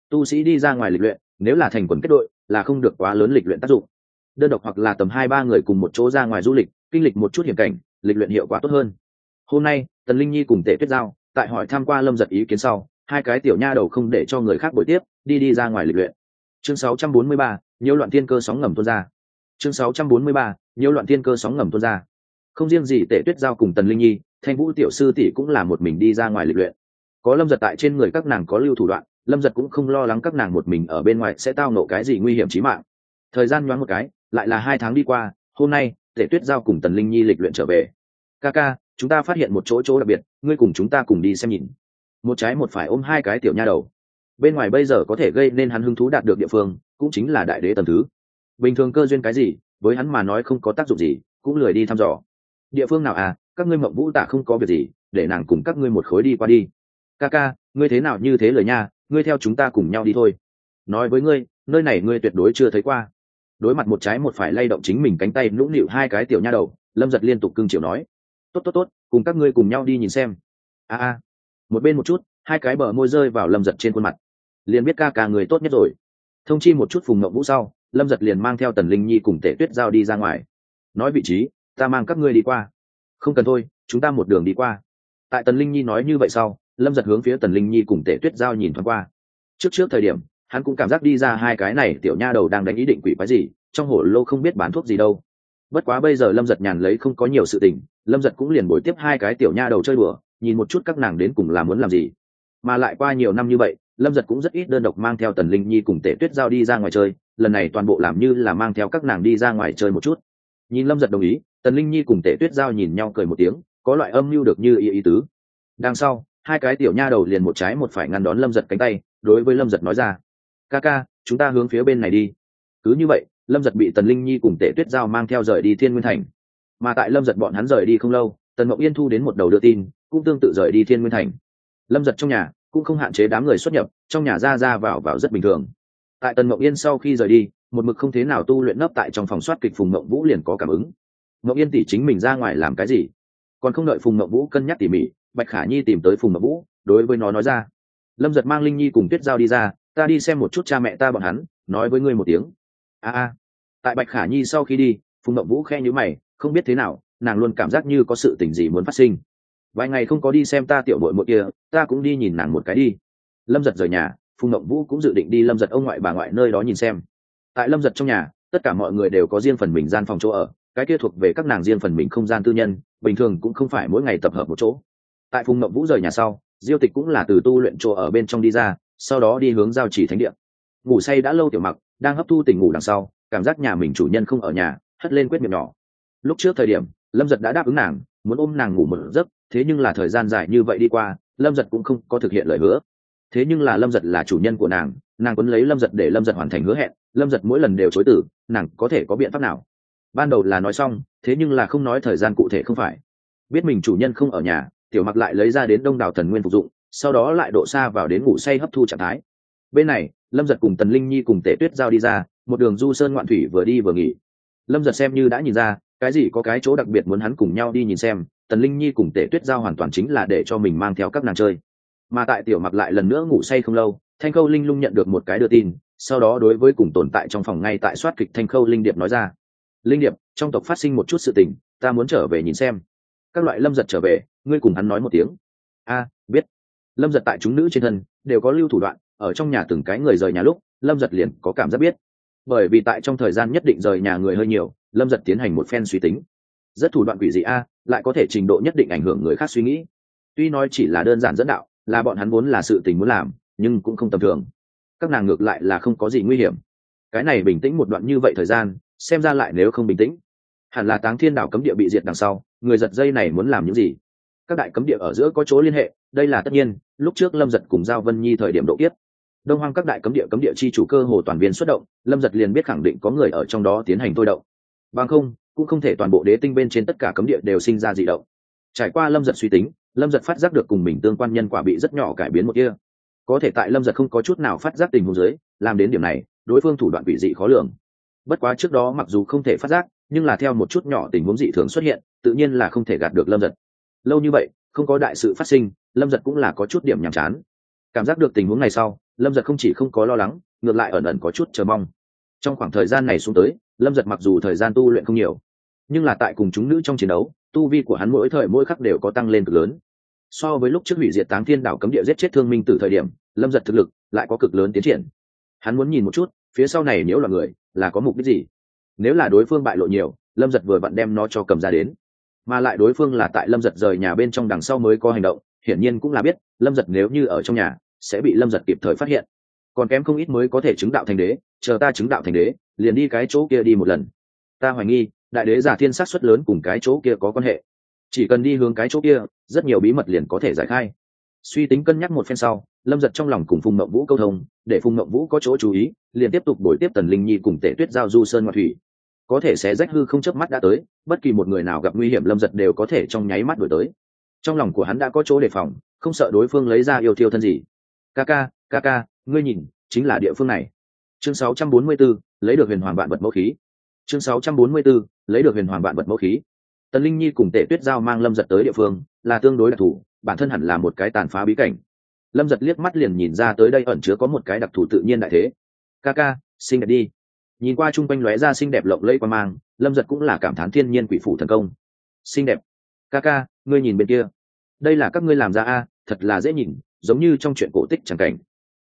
Tu sĩ đi ra ngoài lịch luyện, nếu là thành quần kết đội là không được quá lớn lịch luyện tác dụng. Đơn độc hoặc là tầm hai ba người cùng một chỗ ra ngoài du lịch kinh lịch một chút hiểm cảnh lịch luyện hiệu quả tốt hơn. Hôm nay tần linh nhi cùng tể tuyết giao tại hỏi tham q u a lâm giật ý kiến sau hai cái tiểu nha đầu không để cho người khác buổi tiếp đi đi ra ngoài lịch luyện. Chương 643, nhiều loạn thiên cơ sóng ngầm tuôn ra. Chương 643, nhiều loạn thiên cơ sóng ngầm tuôn ra. Không riêng gì tể tuyết giao cùng tần linh nhi thanh vũ tiểu sư tỷ cũng là một mình đi ra ngoài lịch luyện. Có lâm giật tại trên người các nàng có lưu thủ đoạn lâm giật cũng không lo lắng các nàng một mình ở bên ngoài sẽ tao nộ cái gì nguy hiểm trí mạng. Thời gian nhoáng một cái, lại là hai tháng đi qua, hôm nay tể tuyết giao cùng tần linh nhi lịch luyện trở về. Ca ca, chúng ta phát hiện một chỗ chỗ đặc biệt, ngươi cùng chúng ta cùng đi xem nhìn. Một trái một phải ôm hai cái tiểu nha đầu. Bên ngoài bây giờ có thể gây nên hắn hứng thú đạt được địa phương, cũng chính là đại đế tầm thứ. Bình thường cơ duyên cái gì, với hắn mà nói không có tác dụng gì, cũng lười đi thăm dò. Địa phương nào à các ngươi mộng vũ tạ không có việc gì, để nàng cùng các ngươi một khối đi qua đi. Ca ca, ngươi thế nào như thế lời nha ngươi theo chúng ta cùng nhau đi thôi. Nói với ngươi, nơi này ngươi tuyệt đối chưa thấy qua. Đối mặt một trái một phải lay động chính mình cánh tay nũng nịu hai cái tiểu nha đầu, lâm giật liên tục cưng chiều nói. Tốt tốt tốt, cùng các ngươi cùng nhau đi nhìn xem. A a. Một bên một chút, hai cái bờ môi rơi vào lâm giật trên khuôn mặt. Liền biết ca ca người tốt nhất rồi. Thông chi một chút phùng ngậu vũ sau, lâm giật liền mang theo tần linh nhi cùng tể tuyết giao đi ra ngoài. Nói vị trí, ta mang các ngươi đi qua. Không cần thôi, chúng ta một đường đi qua. Tại tần linh nhi nói như vậy sau lâm giật hướng phía tần linh nhi cùng tể tuyết giao nhìn thoáng qua. Trước trước thời điểm, hắn cũng cảm giác đi ra hai cái này tiểu nha đầu đang đánh ý định quỷ quái gì, trong hổ lô không biết bán thuốc gì đâu. Bất quá bây giờ lâm giật nhàn lấy không có nhiều sự tình, lâm giật cũng liền bồi tiếp hai cái tiểu nha đầu chơi đùa, nhìn một chút các nàng đến cùng là muốn làm gì. Mà lại qua nhiều năm như vậy, lâm giật cũng rất ít đơn độc mang theo tần linh nhi cùng tể tuyết giao đi ra ngoài chơi, lần này toàn bộ làm như là mang theo các nàng đi ra ngoài chơi một chút. Nhìn lâm giật đồng ý, tần linh nhi cùng tể tuyết giao nhìn nhau cười một tiếng, có loại âm mưu được như ý ý tứ. Đằng sau hai cái tiểu nha đầu liền một trái một phải ngăn đón lâm giật cánh tay, đối với lâm giật nói ra, ca ca, chúng ta hướng phía bên này đi. Cứ như vậy, lâm giật bị tần linh nhi cùng tể tuyết giao mang theo rời đi thiên nguyên thành. Mà tại lâm giật bọn hắn rời đi không lâu, tần mộng yên thu đến một đầu đưa tin, cũng tương tự rời đi thiên nguyên thành. Lâm giật trong nhà, cũng không hạn chế đám người xuất nhập, trong nhà ra ra vào vào rất bình thường. Tại tần mộng yên sau khi rời đi, một mực không thế nào tu luyện nấp tại trong phòng soát kịch phùng mộng vũ liền có cảm ứng. Mộng yên tỉ chính mình ra ngoài làm cái gì? Còn không đợi phùng mộng vũ cân nhắc tỉ mỉ bạch khả nhi tìm tới phùng mộng vũ, đối với nó nói ra. Lâm giật mang linh nhi cùng tuyết giao đi ra, ta đi xem một chút cha mẹ ta bọn hắn, nói với ngươi một tiếng. A a. Tại bạch khả nhi sau khi đi, phùng mộng vũ khe nhữ mày, không biết thế nào, nàng luôn cảm giác như có sự tình gì muốn phát sinh. Vài ngày không có đi xem ta tiểu bội một kia, ta cũng đi nhìn nàng một cái đi. Lâm giật rời nhà, phùng mộng vũ cũng dự định đi lâm giật ông ngoại bà ngoại nơi đó nhìn xem. Tại lâm giật trong nhà, tất cả mọi người đều có riêng phần mình gian phòng chỗ ở, cái kia thuộc về các nàng riêng phần mình không gian tư nhân, bình thường cũng không phải mỗi ngày tập hợp một chỗ tại phùng mộng vũ rời nhà sau, diêu tịch cũng là từ tu luyện chỗ ở bên trong đi ra, sau đó đi hướng giao chỉ thánh điện ngủ say đã lâu tiểu mặc, đang hấp thu tình ngủ đằng sau, cảm giác nhà mình chủ nhân không ở nhà, hất lên quyết miệng nhỏ. Lúc trước thời điểm, lâm giật đã đáp ứng nàng, muốn ôm nàng ngủ một giấc, thế nhưng là thời gian dài như vậy đi qua, lâm giật cũng không có thực hiện lời hứa. Thế nhưng là lâm giật là chủ nhân của nàng nàng quấn lấy lâm giật để lâm giật hoàn thành hứa hẹn, lâm giật mỗi lần đều chối tử nàng có thể có biện pháp nào? Ban đầu là nói xong, thế nhưng là không nói thời gian cụ thể không phải. Biết mình chủ nhân không ở nhà tiểu mặc lại lấy ra đến đông đảo thần nguyên phục dụng, sau đó lại độ xa vào đến ngủ say hấp thu trạng thái. Bên này, lâm giật cùng tần linh nhi cùng tể tuyết giao đi ra, một đường du sơn ngoạn thủy vừa đi vừa nghỉ. Lâm giật xem như đã nhìn ra, cái gì có cái chỗ đặc biệt muốn hắn cùng nhau đi nhìn xem, tần linh nhi cùng tể tuyết giao hoàn toàn chính là để cho mình mang theo các nàng chơi. Mà tại tiểu mặc lại lần nữa ngủ say không lâu, thanh khâu linh lung nhận được một cái đưa tin, sau đó đối với cùng tồn tại trong phòng ngay tại soát kịch thanh khâu linh điệp nói ra. Linh điệp, trong tộc phát sinh một chút sự tình, ta muốn trở về nhìn xem các loại lâm giật trở về, ngươi cùng hắn nói một tiếng. A, biết. Lâm giật tại chúng nữ trên thân đều có lưu thủ đoạn, ở trong nhà từng cái người rời nhà lúc, lâm giật liền có cảm giác biết. Bởi vì tại trong thời gian nhất định rời nhà người hơi nhiều, lâm giật tiến hành một phen suy tính. Rất thủ đoạn quỷ dị a, lại có thể trình độ nhất định ảnh hưởng người khác suy nghĩ. Tuy nói chỉ là đơn giản dẫn đạo, là bọn hắn vốn là sự tình muốn làm, nhưng cũng không tầm thường. Các nàng ngược lại là không có gì nguy hiểm. Cái này bình tĩnh một đoạn như vậy thời gian, xem ra lại nếu không bình tĩnh hẳn là táng thiên đảo cấm địa bị diệt đằng sau, người giật dây này muốn làm những gì? Các đại cấm địa ở giữa có chỗ liên hệ, đây là tất nhiên, lúc trước lâm giật cùng giao vân nhi thời điểm độ kiếp. Đông hoang các đại cấm địa cấm địa chi chủ cơ hồ toàn viên xuất động, lâm giật liền biết khẳng định có người ở trong đó tiến hành thôi động. Bằng không, cũng không thể toàn bộ đế tinh bên trên tất cả cấm địa đều sinh ra dị động. Trải qua lâm giật suy tính, lâm giật phát giác được cùng mình tương quan nhân quả bị rất nhỏ cải biến một kia. Có thể tại lâm giật không có chút nào phát giác tình huống dưới, làm đến điểm này, đối phương thủ đoạn bị dị khó lường. Bất quá trước đó mặc dù không thể phát giác nhưng là theo một chút nhỏ tình huống dị thường xuất hiện, tự nhiên là không thể gạt được lâm giật. Lâu như vậy, không có đại sự phát sinh, lâm giật cũng là có chút điểm nhàm chán. Cảm giác được tình huống này sau, lâm giật không chỉ không có lo lắng, ngược lại ẩn ẩn có chút chờ mong. Trong khoảng thời gian này xuống tới, lâm giật mặc dù thời gian tu luyện không nhiều, nhưng là tại cùng chúng nữ trong chiến đấu, tu vi của hắn mỗi thời mỗi khắc đều có tăng lên cực lớn. So với lúc trước hủy diệt táng thiên đảo cấm địa giết chết thương minh từ thời điểm, lâm giật thực lực lại có cực lớn tiến triển. Hắn muốn nhìn một chút, phía sau này nếu là người, là có mục đích gì? Nếu là đối phương bại lộ nhiều, lâm giật vừa vặn đem nó cho cầm ra đến. Mà lại đối phương là tại lâm giật rời nhà bên trong đằng sau mới có hành động, hiển nhiên cũng là biết, lâm giật nếu như ở trong nhà, sẽ bị lâm giật kịp thời phát hiện. Còn kém không ít mới có thể chứng đạo thành đế, chờ ta chứng đạo thành đế, liền đi cái chỗ kia đi một lần. Ta hoài nghi, đại đế giả thiên sát xuất lớn cùng cái chỗ kia có quan hệ. Chỉ cần đi hướng cái chỗ kia, rất nhiều bí mật liền có thể giải khai suy tính cân nhắc một phen sau lâm giật trong lòng cùng phùng mậu vũ câu thông để phùng mậu vũ có chỗ chú ý liền tiếp tục đổi tiếp tần linh nhi cùng tể tuyết giao du sơn ngoại thủy. Có thể sẽ rách hư không chớp mắt đã tới bất kỳ một người nào gặp nguy hiểm lâm giật đều có thể trong nháy mắt đổi tới. Trong lòng của hắn đã có chỗ đề phòng không sợ đối phương lấy ra yêu thiêu thân gì. Ca ca ca ca ngươi nhìn chính là địa phương này. Chương 644, lấy được huyền hoàng vạn vật mẫu khí. Chương 644, lấy được huyền hoàng vạn vật mẫu khí. Tần linh nhi cùng tể tuyết giao mang lâm giật tới địa phương là tương đối đặc thù bản thân hẳn là một cái tàn phá bí cảnh. Lâm giật liếc mắt liền nhìn ra tới đây ẩn chứa có một cái đặc thù tự nhiên đại thế. Ca ca, xinh đẹp đi. Nhìn qua chung quanh lóe ra xinh đẹp lộng lẫy qua mang, lâm giật cũng là cảm thán thiên nhiên quỷ phủ thần công. Xinh đẹp. Ca ca, ngươi nhìn bên kia. Đây là các ngươi làm ra a, thật là dễ nhìn, giống như trong chuyện cổ tích chẳng cảnh.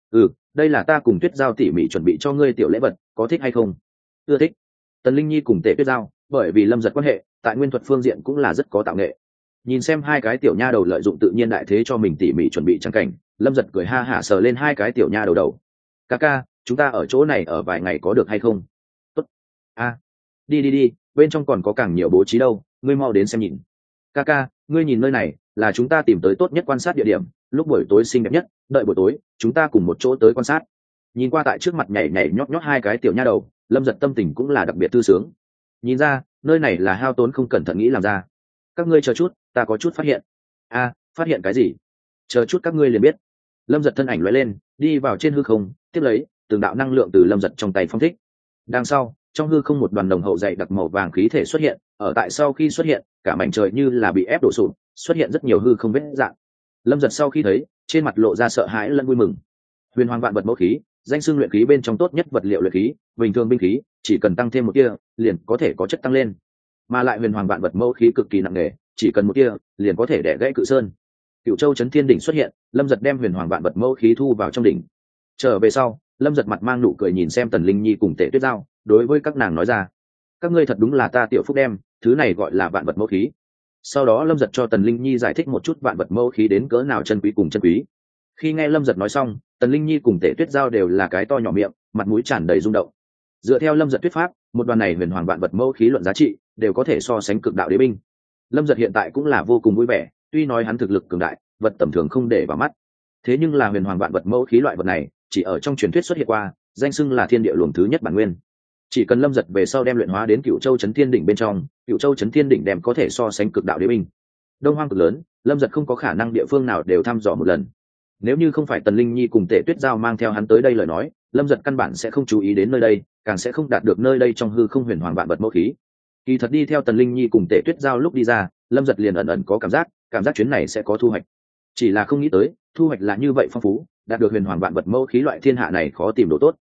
Ừ đây là ta cùng tuyết giao tỉ mỉ chuẩn bị cho ngươi tiểu lễ vật, có thích hay không? Ưa thích. Tần linh nhi cùng tệ tuyết giao, bởi vì lâm giật quan hệ, tại nguyên thuật phương diện cũng là rất có tạo nghệ nhìn xem hai cái tiểu nha đầu lợi dụng tự nhiên đại thế cho mình tỉ mỉ chuẩn bị trắng cảnh, lâm giật cười ha hả sờ lên hai cái tiểu nha đầu đầu. Ca ca, chúng ta ở chỗ này ở vài ngày có được hay không? Tốt. a, đi đi đi, bên trong còn có càng nhiều bố trí đâu, ngươi mau đến xem nhìn. Ca ca, ngươi nhìn nơi này, là chúng ta tìm tới tốt nhất quan sát địa điểm, lúc buổi tối xinh đẹp nhất, đợi buổi tối, chúng ta cùng một chỗ tới quan sát. Nhìn qua tại trước mặt nhảy nhảy nhót nhót hai cái tiểu nha đầu, lâm giật tâm tình cũng là đặc biệt tư sướng. Nhìn ra, nơi này là hao tốn không cẩn thận nghĩ làm ra. Các ngươi chờ chút ta có chút phát hiện. A, phát hiện cái gì? Chờ chút các ngươi liền biết. Lâm giật thân ảnh lóe lên, đi vào trên hư không, tiếp lấy, từng đạo năng lượng từ lâm giật trong tay phong thích. Đằng sau, trong hư không một đoàn đồng hậu dày đặc màu vàng khí thể xuất hiện, ở tại sau khi xuất hiện, cả mảnh trời như là bị ép đổ sụt xuất hiện rất nhiều hư không vết dạng lâm giật sau khi thấy, trên mặt lộ ra sợ hãi lẫn vui mừng. Huyền hoàng vạn vật mẫu khí, danh xưng luyện khí bên trong tốt nhất vật liệu luyện khí, bình thường binh khí, chỉ cần tăng thêm một tia, liền có thể có chất tăng lên. Mà lại huyền hoàng vạn vật mẫu khí cực kỳ nặng nề chỉ cần một tia, liền có thể đẻ gãy cự sơn. Cựu châu Trấn thiên đỉnh xuất hiện, lâm giật đem huyền hoàng vạn vật mẫu khí thu vào trong đỉnh. Trở về sau, lâm giật mặt mang nụ cười nhìn xem tần linh nhi cùng tể tuyết giao, đối với các nàng nói ra, các ngươi thật đúng là ta tiểu phúc đem, thứ này gọi là vạn vật mẫu khí. Sau đó lâm giật cho tần linh nhi giải thích một chút vạn vật mẫu khí đến cỡ nào chân quý cùng chân quý. Khi nghe lâm giật nói xong, tần linh nhi cùng tể tuyết giao đều là cái to nhỏ miệng, mặt mũi tràn đầy rung động. Dựa theo lâm giật thuyết pháp, một đoàn này huyền hoàng vạn vật mẫu khí luận giá trị, đều có thể so sánh cực đạo đế binh lâm giật hiện tại cũng là vô cùng vui vẻ, tuy nói hắn thực lực cường đại, vật tầm thường không để vào mắt. Thế nhưng là huyền hoàng vạn vật mẫu khí loại vật này, chỉ ở trong truyền thuyết xuất hiện qua, danh xưng là thiên địa luồng thứ nhất bản nguyên. Chỉ cần lâm giật về sau đem luyện hóa đến cựu châu Trấn thiên đỉnh bên trong cựu châu Trấn thiên đỉnh đem có thể so sánh cực đạo đế binh. Đông hoang cực lớn, lâm giật không có khả năng địa phương nào đều thăm dò một lần. Nếu như không phải tần linh nhi cùng tể tuyết giao mang theo hắn tới đây lời nói, lâm giật căn bản sẽ không chú ý đến nơi đây, càng sẽ không đạt được nơi đây trong hư không huyền hoàng vạn vật mẫu khí kỳ thật đi theo tần linh nhi cùng tể tuyết giao lúc đi ra, lâm giật liền ẩn ẩn có cảm giác cảm giác chuyến này sẽ có thu hoạch. Chỉ là không nghĩ tới, thu hoạch là như vậy phong phú, đạt được huyền hoàng vạn vật mẫu khí loại thiên hạ này khó tìm đồ tốt.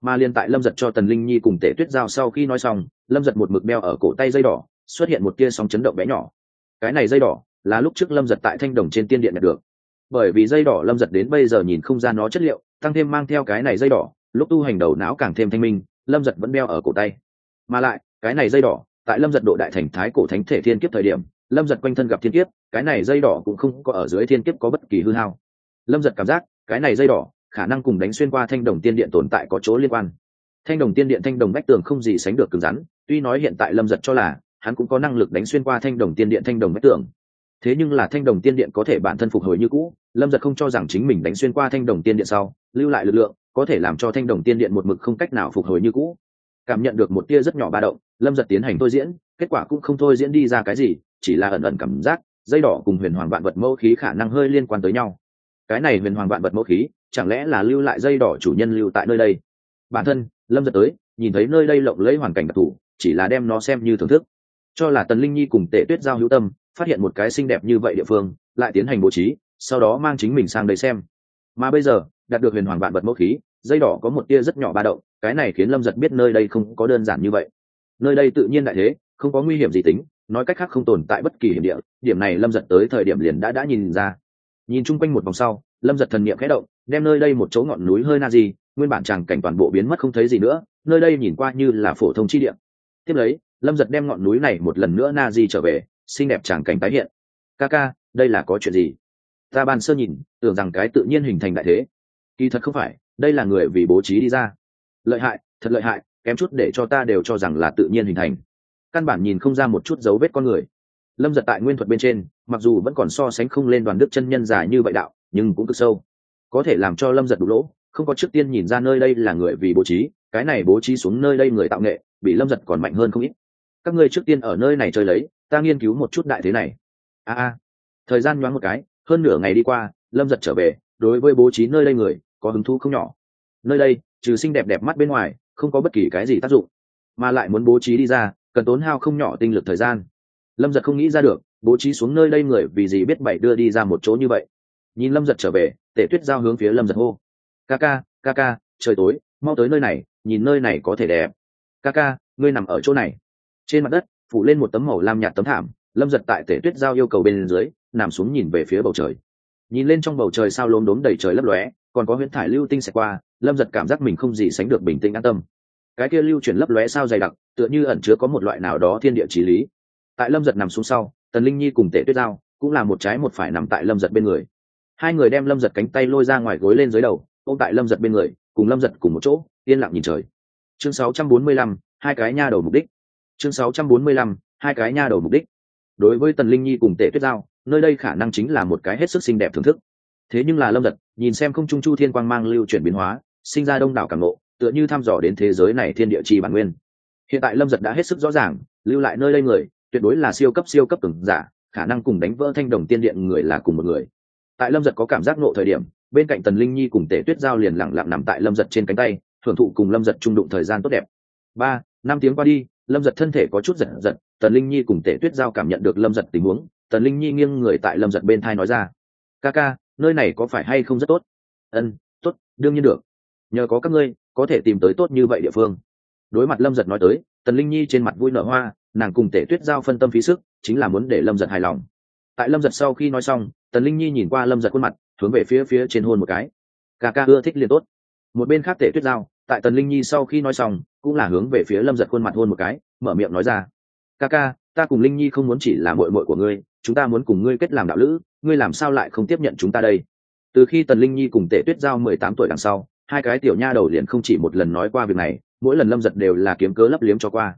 Mà liên tại lâm giật cho tần linh nhi cùng tể tuyết giao sau khi nói xong, lâm giật một mực đeo ở cổ tay dây đỏ, xuất hiện một tia sóng chấn động bé nhỏ. Cái này dây đỏ là lúc trước lâm giật tại thanh đồng trên tiên điện nhận được. Bởi vì dây đỏ lâm giật đến bây giờ nhìn không ra nó chất liệu, tăng thêm mang theo cái này dây đỏ, lúc tu hành đầu não càng thêm thanh minh, lâm giật vẫn đeo ở cổ tay. Mà lại, cái này dây đỏ tại lâm giật độ đại thành thái cổ thánh thể thiên kiếp thời điểm, lâm giật quanh thân gặp thiên kiếp, cái này dây đỏ cũng không có ở dưới thiên kiếp có bất kỳ hư hao. Lâm giật cảm giác, cái này dây đỏ, khả năng cùng đánh xuyên qua thanh đồng tiên điện tồn tại có chỗ liên quan. Thanh đồng tiên điện thanh đồng bách tường không gì sánh được cứng rắn, tuy nói hiện tại lâm giật cho là, hắn cũng có năng lực đánh xuyên qua thanh đồng tiên điện thanh đồng bách tường. Thế nhưng là thanh đồng tiên điện có thể bản thân phục hồi như cũ, lâm giật không cho rằng chính mình đánh xuyên qua thanh đồng tiên điện sau, lưu lại lực lượng, có thể làm cho thanh đồng tiên điện một mực không cách nào phục hồi như cũ cảm nhận được một tia rất nhỏ ba động, lâm giật tiến hành thôi diễn, kết quả cũng không thôi diễn đi ra cái gì, chỉ là ẩn ẩn cảm giác, dây đỏ cùng huyền hoàng vạn vật mẫu khí khả năng hơi liên quan tới nhau. Cái này huyền hoàng vạn vật mẫu khí, chẳng lẽ là lưu lại dây đỏ chủ nhân lưu tại nơi đây? Bản thân, lâm giật tới, nhìn thấy nơi đây lộng lấy hoàn cảnh đặc thù, chỉ là đem nó xem như thưởng thức. Cho là tần linh nhi cùng tệ tuyết giao hữu tâm, phát hiện một cái xinh đẹp như vậy địa phương, lại tiến hành bố trí, sau đó mang chính mình sang đây xem. Mà bây giờ, đạt được huyền hoàng vạn vật mẫu khí dây đỏ có một tia rất nhỏ ba động, cái này khiến lâm giật biết nơi đây không có đơn giản như vậy. Nơi đây tự nhiên đại thế, không có nguy hiểm gì tính, nói cách khác không tồn tại bất kỳ hiểm địa, điểm này lâm giật tới thời điểm liền đã đã nhìn ra. Nhìn chung quanh một vòng sau, lâm giật thần n i ệ m khẽ động, đem nơi đây một chỗ ngọn núi hơi na di, nguyên bản tràng cảnh toàn bộ biến mất không thấy gì nữa, nơi đây nhìn qua như là phổ thông chi địa. Tiếp lấy, lâm giật đem ngọn núi này một lần nữa na di trở về, xinh đẹp tràng cảnh tái hiện. Ca ca, đây là có chuyện gì? Ta ban sơ nhìn, tưởng rằng cái tự nhiên hình thành đại thế. Kỳ thật không phải đây là người vì bố trí đi ra. Lợi hại, thật lợi hại, kém chút để cho ta đều cho rằng là tự nhiên hình thành. Căn bản nhìn không ra một chút dấu vết con người. Lâm giật tại nguyên thuật bên trên, mặc dù vẫn còn so sánh không lên đoàn đức chân nhân dài như vậy đạo, nhưng cũng cực sâu. Có thể làm cho lâm giật đủ lỗ, không có trước tiên nhìn ra nơi đây là người vì bố trí, cái này bố trí xuống nơi đây người tạo nghệ, bị lâm giật còn mạnh hơn không ít. Các ngươi trước tiên ở nơi này chơi lấy, ta nghiên cứu một chút đại thế này. A a. Thời gian nhoáng một cái, hơn nửa ngày đi qua, lâm giật trở về, đối với bố trí nơi đây người có hứng thú không nhỏ. Nơi đây, trừ xinh đẹp đẹp mắt bên ngoài, không có bất kỳ cái gì tác dụng, mà lại muốn bố trí đi ra, cần tốn hao không nhỏ tinh lực thời gian. Lâm giật không nghĩ ra được, bố trí xuống nơi đây người vì gì biết bảy đưa đi ra một chỗ như vậy. Nhìn lâm giật trở về tể tuyết giao hướng phía lâm giật hô. Ca ca ca ca, trời tối, mau tới nơi này, nhìn nơi này có thể đẹp. Ca ca, ngươi nằm ở chỗ này. Trên mặt đất, phủ lên một tấm màu lam nhạt tấm thảm, lâm giật tại tể tuyết giao yêu cầu bên dưới, nằm xuống nhìn về phía bầu trời. Nhìn lên trong bầu trời sao lốm đốm đầy trời lấp lóe còn có huyễn thải lưu tinh sẽ qua lâm giật cảm giác mình không gì sánh được bình tĩnh an tâm. Cái kia lưu chuyển lấp lóe sao dày đặc tựa như ẩn chứa có một loại nào đó thiên địa trí lý. Tại lâm giật nằm xuống sau tần linh nhi cùng tể tuyết giao cũng là một trái một phải nằm tại lâm giật bên người. Hai người đem lâm giật cánh tay lôi ra ngoài gối lên dưới đầu ôm tại lâm giật bên người cùng lâm giật cùng một chỗ yên lặng nhìn trời. Chương 645, hai cái nha đầu mục đích. Chương 645, hai cái nha đầu mục đích. Đối với tần linh nhi cùng tể tuyết giao nơi đây khả năng chính là một cái hết sức xinh đẹp thưởng thức thế nhưng là lâm giật, nhìn xem không trung chu thiên quang mang lưu chuyển biến hóa, sinh ra đông đảo cảm ngộ, tựa như thăm dò đến thế giới này thiên địa chi bản nguyên. Hiện tại lâm giật đã hết sức rõ ràng, lưu lại nơi đây người, tuyệt đối là siêu cấp siêu cấp từng giả, khả năng cùng đánh vỡ thanh đồng tiên điện người là cùng một người. Tại lâm giật có cảm giác nộ thời điểm, bên cạnh tần linh nhi cùng tể tuyết giao liền lẳng lặng nằm tại lâm giật trên cánh tay thưởng thụ cùng lâm giật trung đụng thời gian tốt đẹp. Ba, năm tiếng qua đi, lâm giật thân thể có chút giật giật, tần linh nhi cùng tể tuyết giao cảm nhận được lâm giật tình huống, tần linh nhi nghiêng người tại lâm giật bên thai nói ra, ca ca nơi này có phải hay không rất tốt? Ân, tốt, đương nhiên được. Nhờ có các ngươi, có thể tìm tới tốt như vậy địa phương. Đối mặt lâm giật nói tới, tần linh nhi trên mặt vui nở hoa, nàng cùng tể tuyết giao phân tâm phí sức, chính là muốn để lâm giật hài lòng. Tại lâm giật sau khi nói xong, tần linh nhi nhìn qua lâm giật khuôn mặt, hướng về phía phía trên hôn một cái. Ca ca ưa thích liền tốt. Một bên khác tể tuyết giao, tại tần linh nhi sau khi nói xong, cũng là hướng về phía lâm giật khuôn mặt hôn một cái, mở miệng nói ra. Ca ca ta cùng linh nhi không muốn chỉ là mội mội của ngươi, chúng ta muốn cùng ngươi kết làm đạo lữ, ngươi làm sao lại không tiếp nhận chúng ta đây? Từ khi tần linh nhi cùng tể tuyết giao mười tám tuổi đằng sau, hai cái tiểu nha đầu liền không chỉ một lần nói qua việc này, mỗi lần lâm giật đều là kiếm cớ lấp liếm cho qua.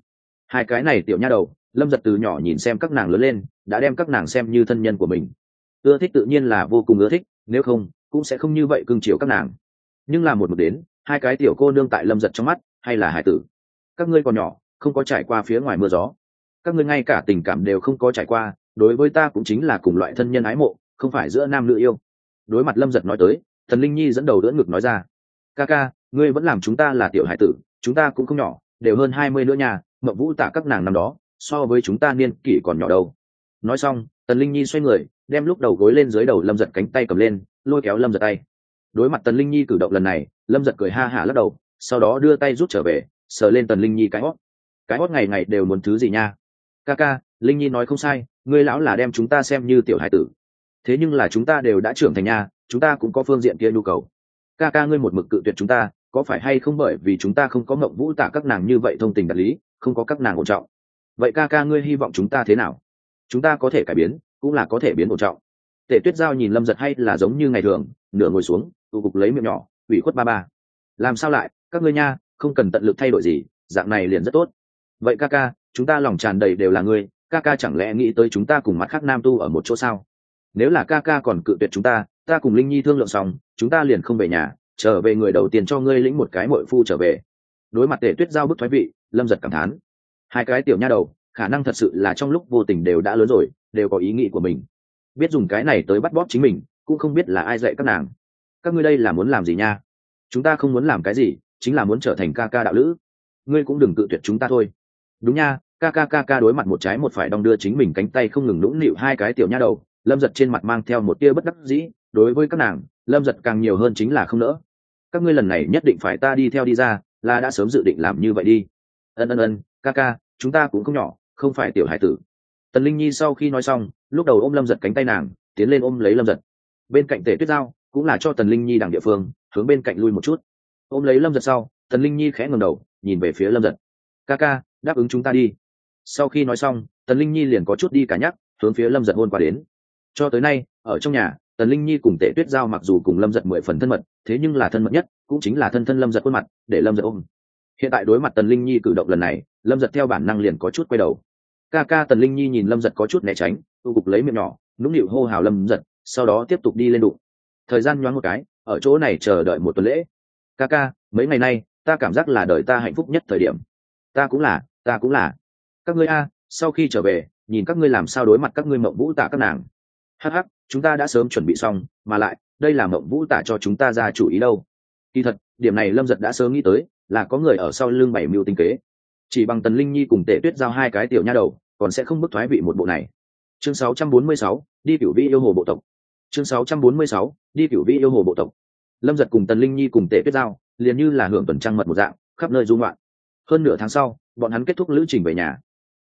Hai cái này tiểu nha đầu, lâm giật từ nhỏ nhìn xem các nàng lớn lên, đã đem các nàng xem như thân nhân của mình. Ưa thích tự nhiên là vô cùng ưa thích, nếu không, cũng sẽ không như vậy cưng chiều các nàng. Nhưng là một một đến, hai cái tiểu cô nương tại lâm giật trong mắt, hay là hải tử. Các ngươi còn nhỏ, không có trải qua phía ngoài mưa gió các ngươi ngay cả tình cảm đều không có trải qua, đối với ta cũng chính là cùng loại thân nhân ái mộ, không phải giữa nam nữ yêu. Đối mặt lâm giật nói tới, thần linh nhi dẫn đầu đỡ ngực nói ra, ca ca, ngươi vẫn làm chúng ta là tiểu hải tử, chúng ta cũng không nhỏ, đều hơn hai mươi nữa nhà mậu vũ tạ các nàng năm đó, so với chúng ta niên kỷ còn nhỏ đâu. Nói xong, tần linh nhi xoay người, đem lúc đầu gối lên dưới đầu lâm giật cánh tay cầm lên, lôi kéo lâm giật tay. Đối mặt tần linh nhi cử động lần này, lâm giật cười ha hả lắc đầu, sau đó đưa tay rút trở về, sờ lên tần linh nhi cái hót. Cái hót ngày ngày đều muốn thứ gì nha? Ca ca, linh nhi nói không sai, ngươi lão là đem chúng ta xem như tiểu hải tử. Thế nhưng là chúng ta đều đã trưởng thành nha, chúng ta cũng có phương diện kia nhu cầu. Ca ca ngươi một mực cự tuyệt chúng ta, có phải hay không bởi vì chúng ta không có mộng vũ tạ các nàng như vậy thông tình đạt lý, không có các nàng ổn trọng? Vậy ca ca ngươi hy vọng chúng ta thế nào? Chúng ta có thể cải biến, cũng là có thể biến ổn trọng. Tể tuyết giao nhìn lâm giật hay là giống như ngày thường, nửa ngồi xuống, tụ cục lấy miệng nhỏ, ủy khuất ba ba. Làm sao lại, các ngươi nha, không cần tận lực thay đổi gì, dạng này liền rất tốt. Vậy ca ca chúng ta lòng tràn đầy đều là ngươi, ca ca chẳng lẽ nghĩ tới chúng ta cùng mắt khác nam tu ở một chỗ sao? Nếu là ca ca còn cự tuyệt chúng ta ta cùng linh nhi thương lượng xong, chúng ta liền không về nhà, trở về người đầu tiên cho ngươi lĩnh một cái mội phu trở về. Đối mặt tể tuyết giao bức thoái vị, lâm giật cảm thán. Hai cái tiểu nha đầu, khả năng thật sự là trong lúc vô tình đều đã lớn rồi, đều có ý nghĩ của mình. Biết dùng cái này tới bắt bóp chính mình, cũng không biết là ai dạy các nàng. Các ngươi đây là muốn làm gì nha? Chúng ta không muốn làm cái gì, chính là muốn trở thành ca ca đạo lữ. Ngươi cũng đừng tự tuyệt chúng ta thôi đúng nha, ca ca ca ca đối mặt một trái một phải đong đưa chính mình cánh tay không ngừng nũng nịu hai cái tiểu nha đầu, lâm giật trên mặt mang theo một tia bất đắc dĩ, đối với các nàng, lâm giật càng nhiều hơn chính là không nỡ. Các ngươi lần này nhất định phải ta đi theo đi ra, là đã sớm dự định làm như vậy đi. Ân ân ân, ca ca, chúng ta cũng không nhỏ, không phải tiểu hải tử. Tần linh nhi sau khi nói xong, lúc đầu ôm lâm giật cánh tay nàng, tiến lên ôm lấy lâm giật. Bên cạnh tể tuyết giao cũng là cho tần linh nhi đằng địa phương, hướng bên cạnh lui một chút. Ôm lấy lâm giật sau, tần linh nhi khẽ ngầm đầu, nhìn về phía lâm giật. Ca ca đáp ứng chúng ta đi. Sau khi nói xong, tần linh nhi liền có chút đi cả nhắc, hướng phía lâm giật hôn qua đến. Cho tới nay, ở trong nhà, tần linh nhi cùng Tệ tuyết giao mặc dù cùng lâm giật mười phần thân mật, thế nhưng là thân mật nhất, cũng chính là thân thân lâm giật khuôn mặt, để lâm giật ôm. Hiện tại đối mặt tần linh nhi cử động lần này, lâm giật theo bản năng liền có chút quay đầu. Ca ca tần linh nhi nhìn lâm giật có chút né tránh tu cục lấy miệng nhỏ, nũng nịu hô hào lâm giật, sau đó tiếp tục đi lên đụng. Thời gian nhoáng một cái, ở chỗ này chờ đợi một tuần lễ. Ca ca, mấy ngày nay, ta cảm giác là đời ta hạnh phúc nhất thời điểm ta cũng là ta cũng là. Các ngươi a sau khi trở về nhìn các ngươi làm sao đối mặt các ngươi mộng vũ tạ các nàng. Hh chúng ta đã sớm chuẩn bị xong mà lại đây là mộng vũ tạ cho chúng ta ra chủ ý đâu. Kỳ thật điểm này lâm giật đã sớm nghĩ tới là có người ở sau lưng bảy mưu tinh kế. Chỉ bằng tần linh nhi cùng tệ tuyết giao hai cái tiểu nha đầu còn sẽ không bức thoái vị một bộ này. Chương 646, đi cửu vi yêu hồ bộ tộc. Chương 646, đi cửu vi yêu hồ bộ tộc. Lâm giật cùng tần linh nhi cùng tệ tuyết giao liền như là hưởng tuần trăng mật một dạng khắp nơi dung loạn hơn nửa tháng sau, bọn hắn kết thúc lữ trình về nhà.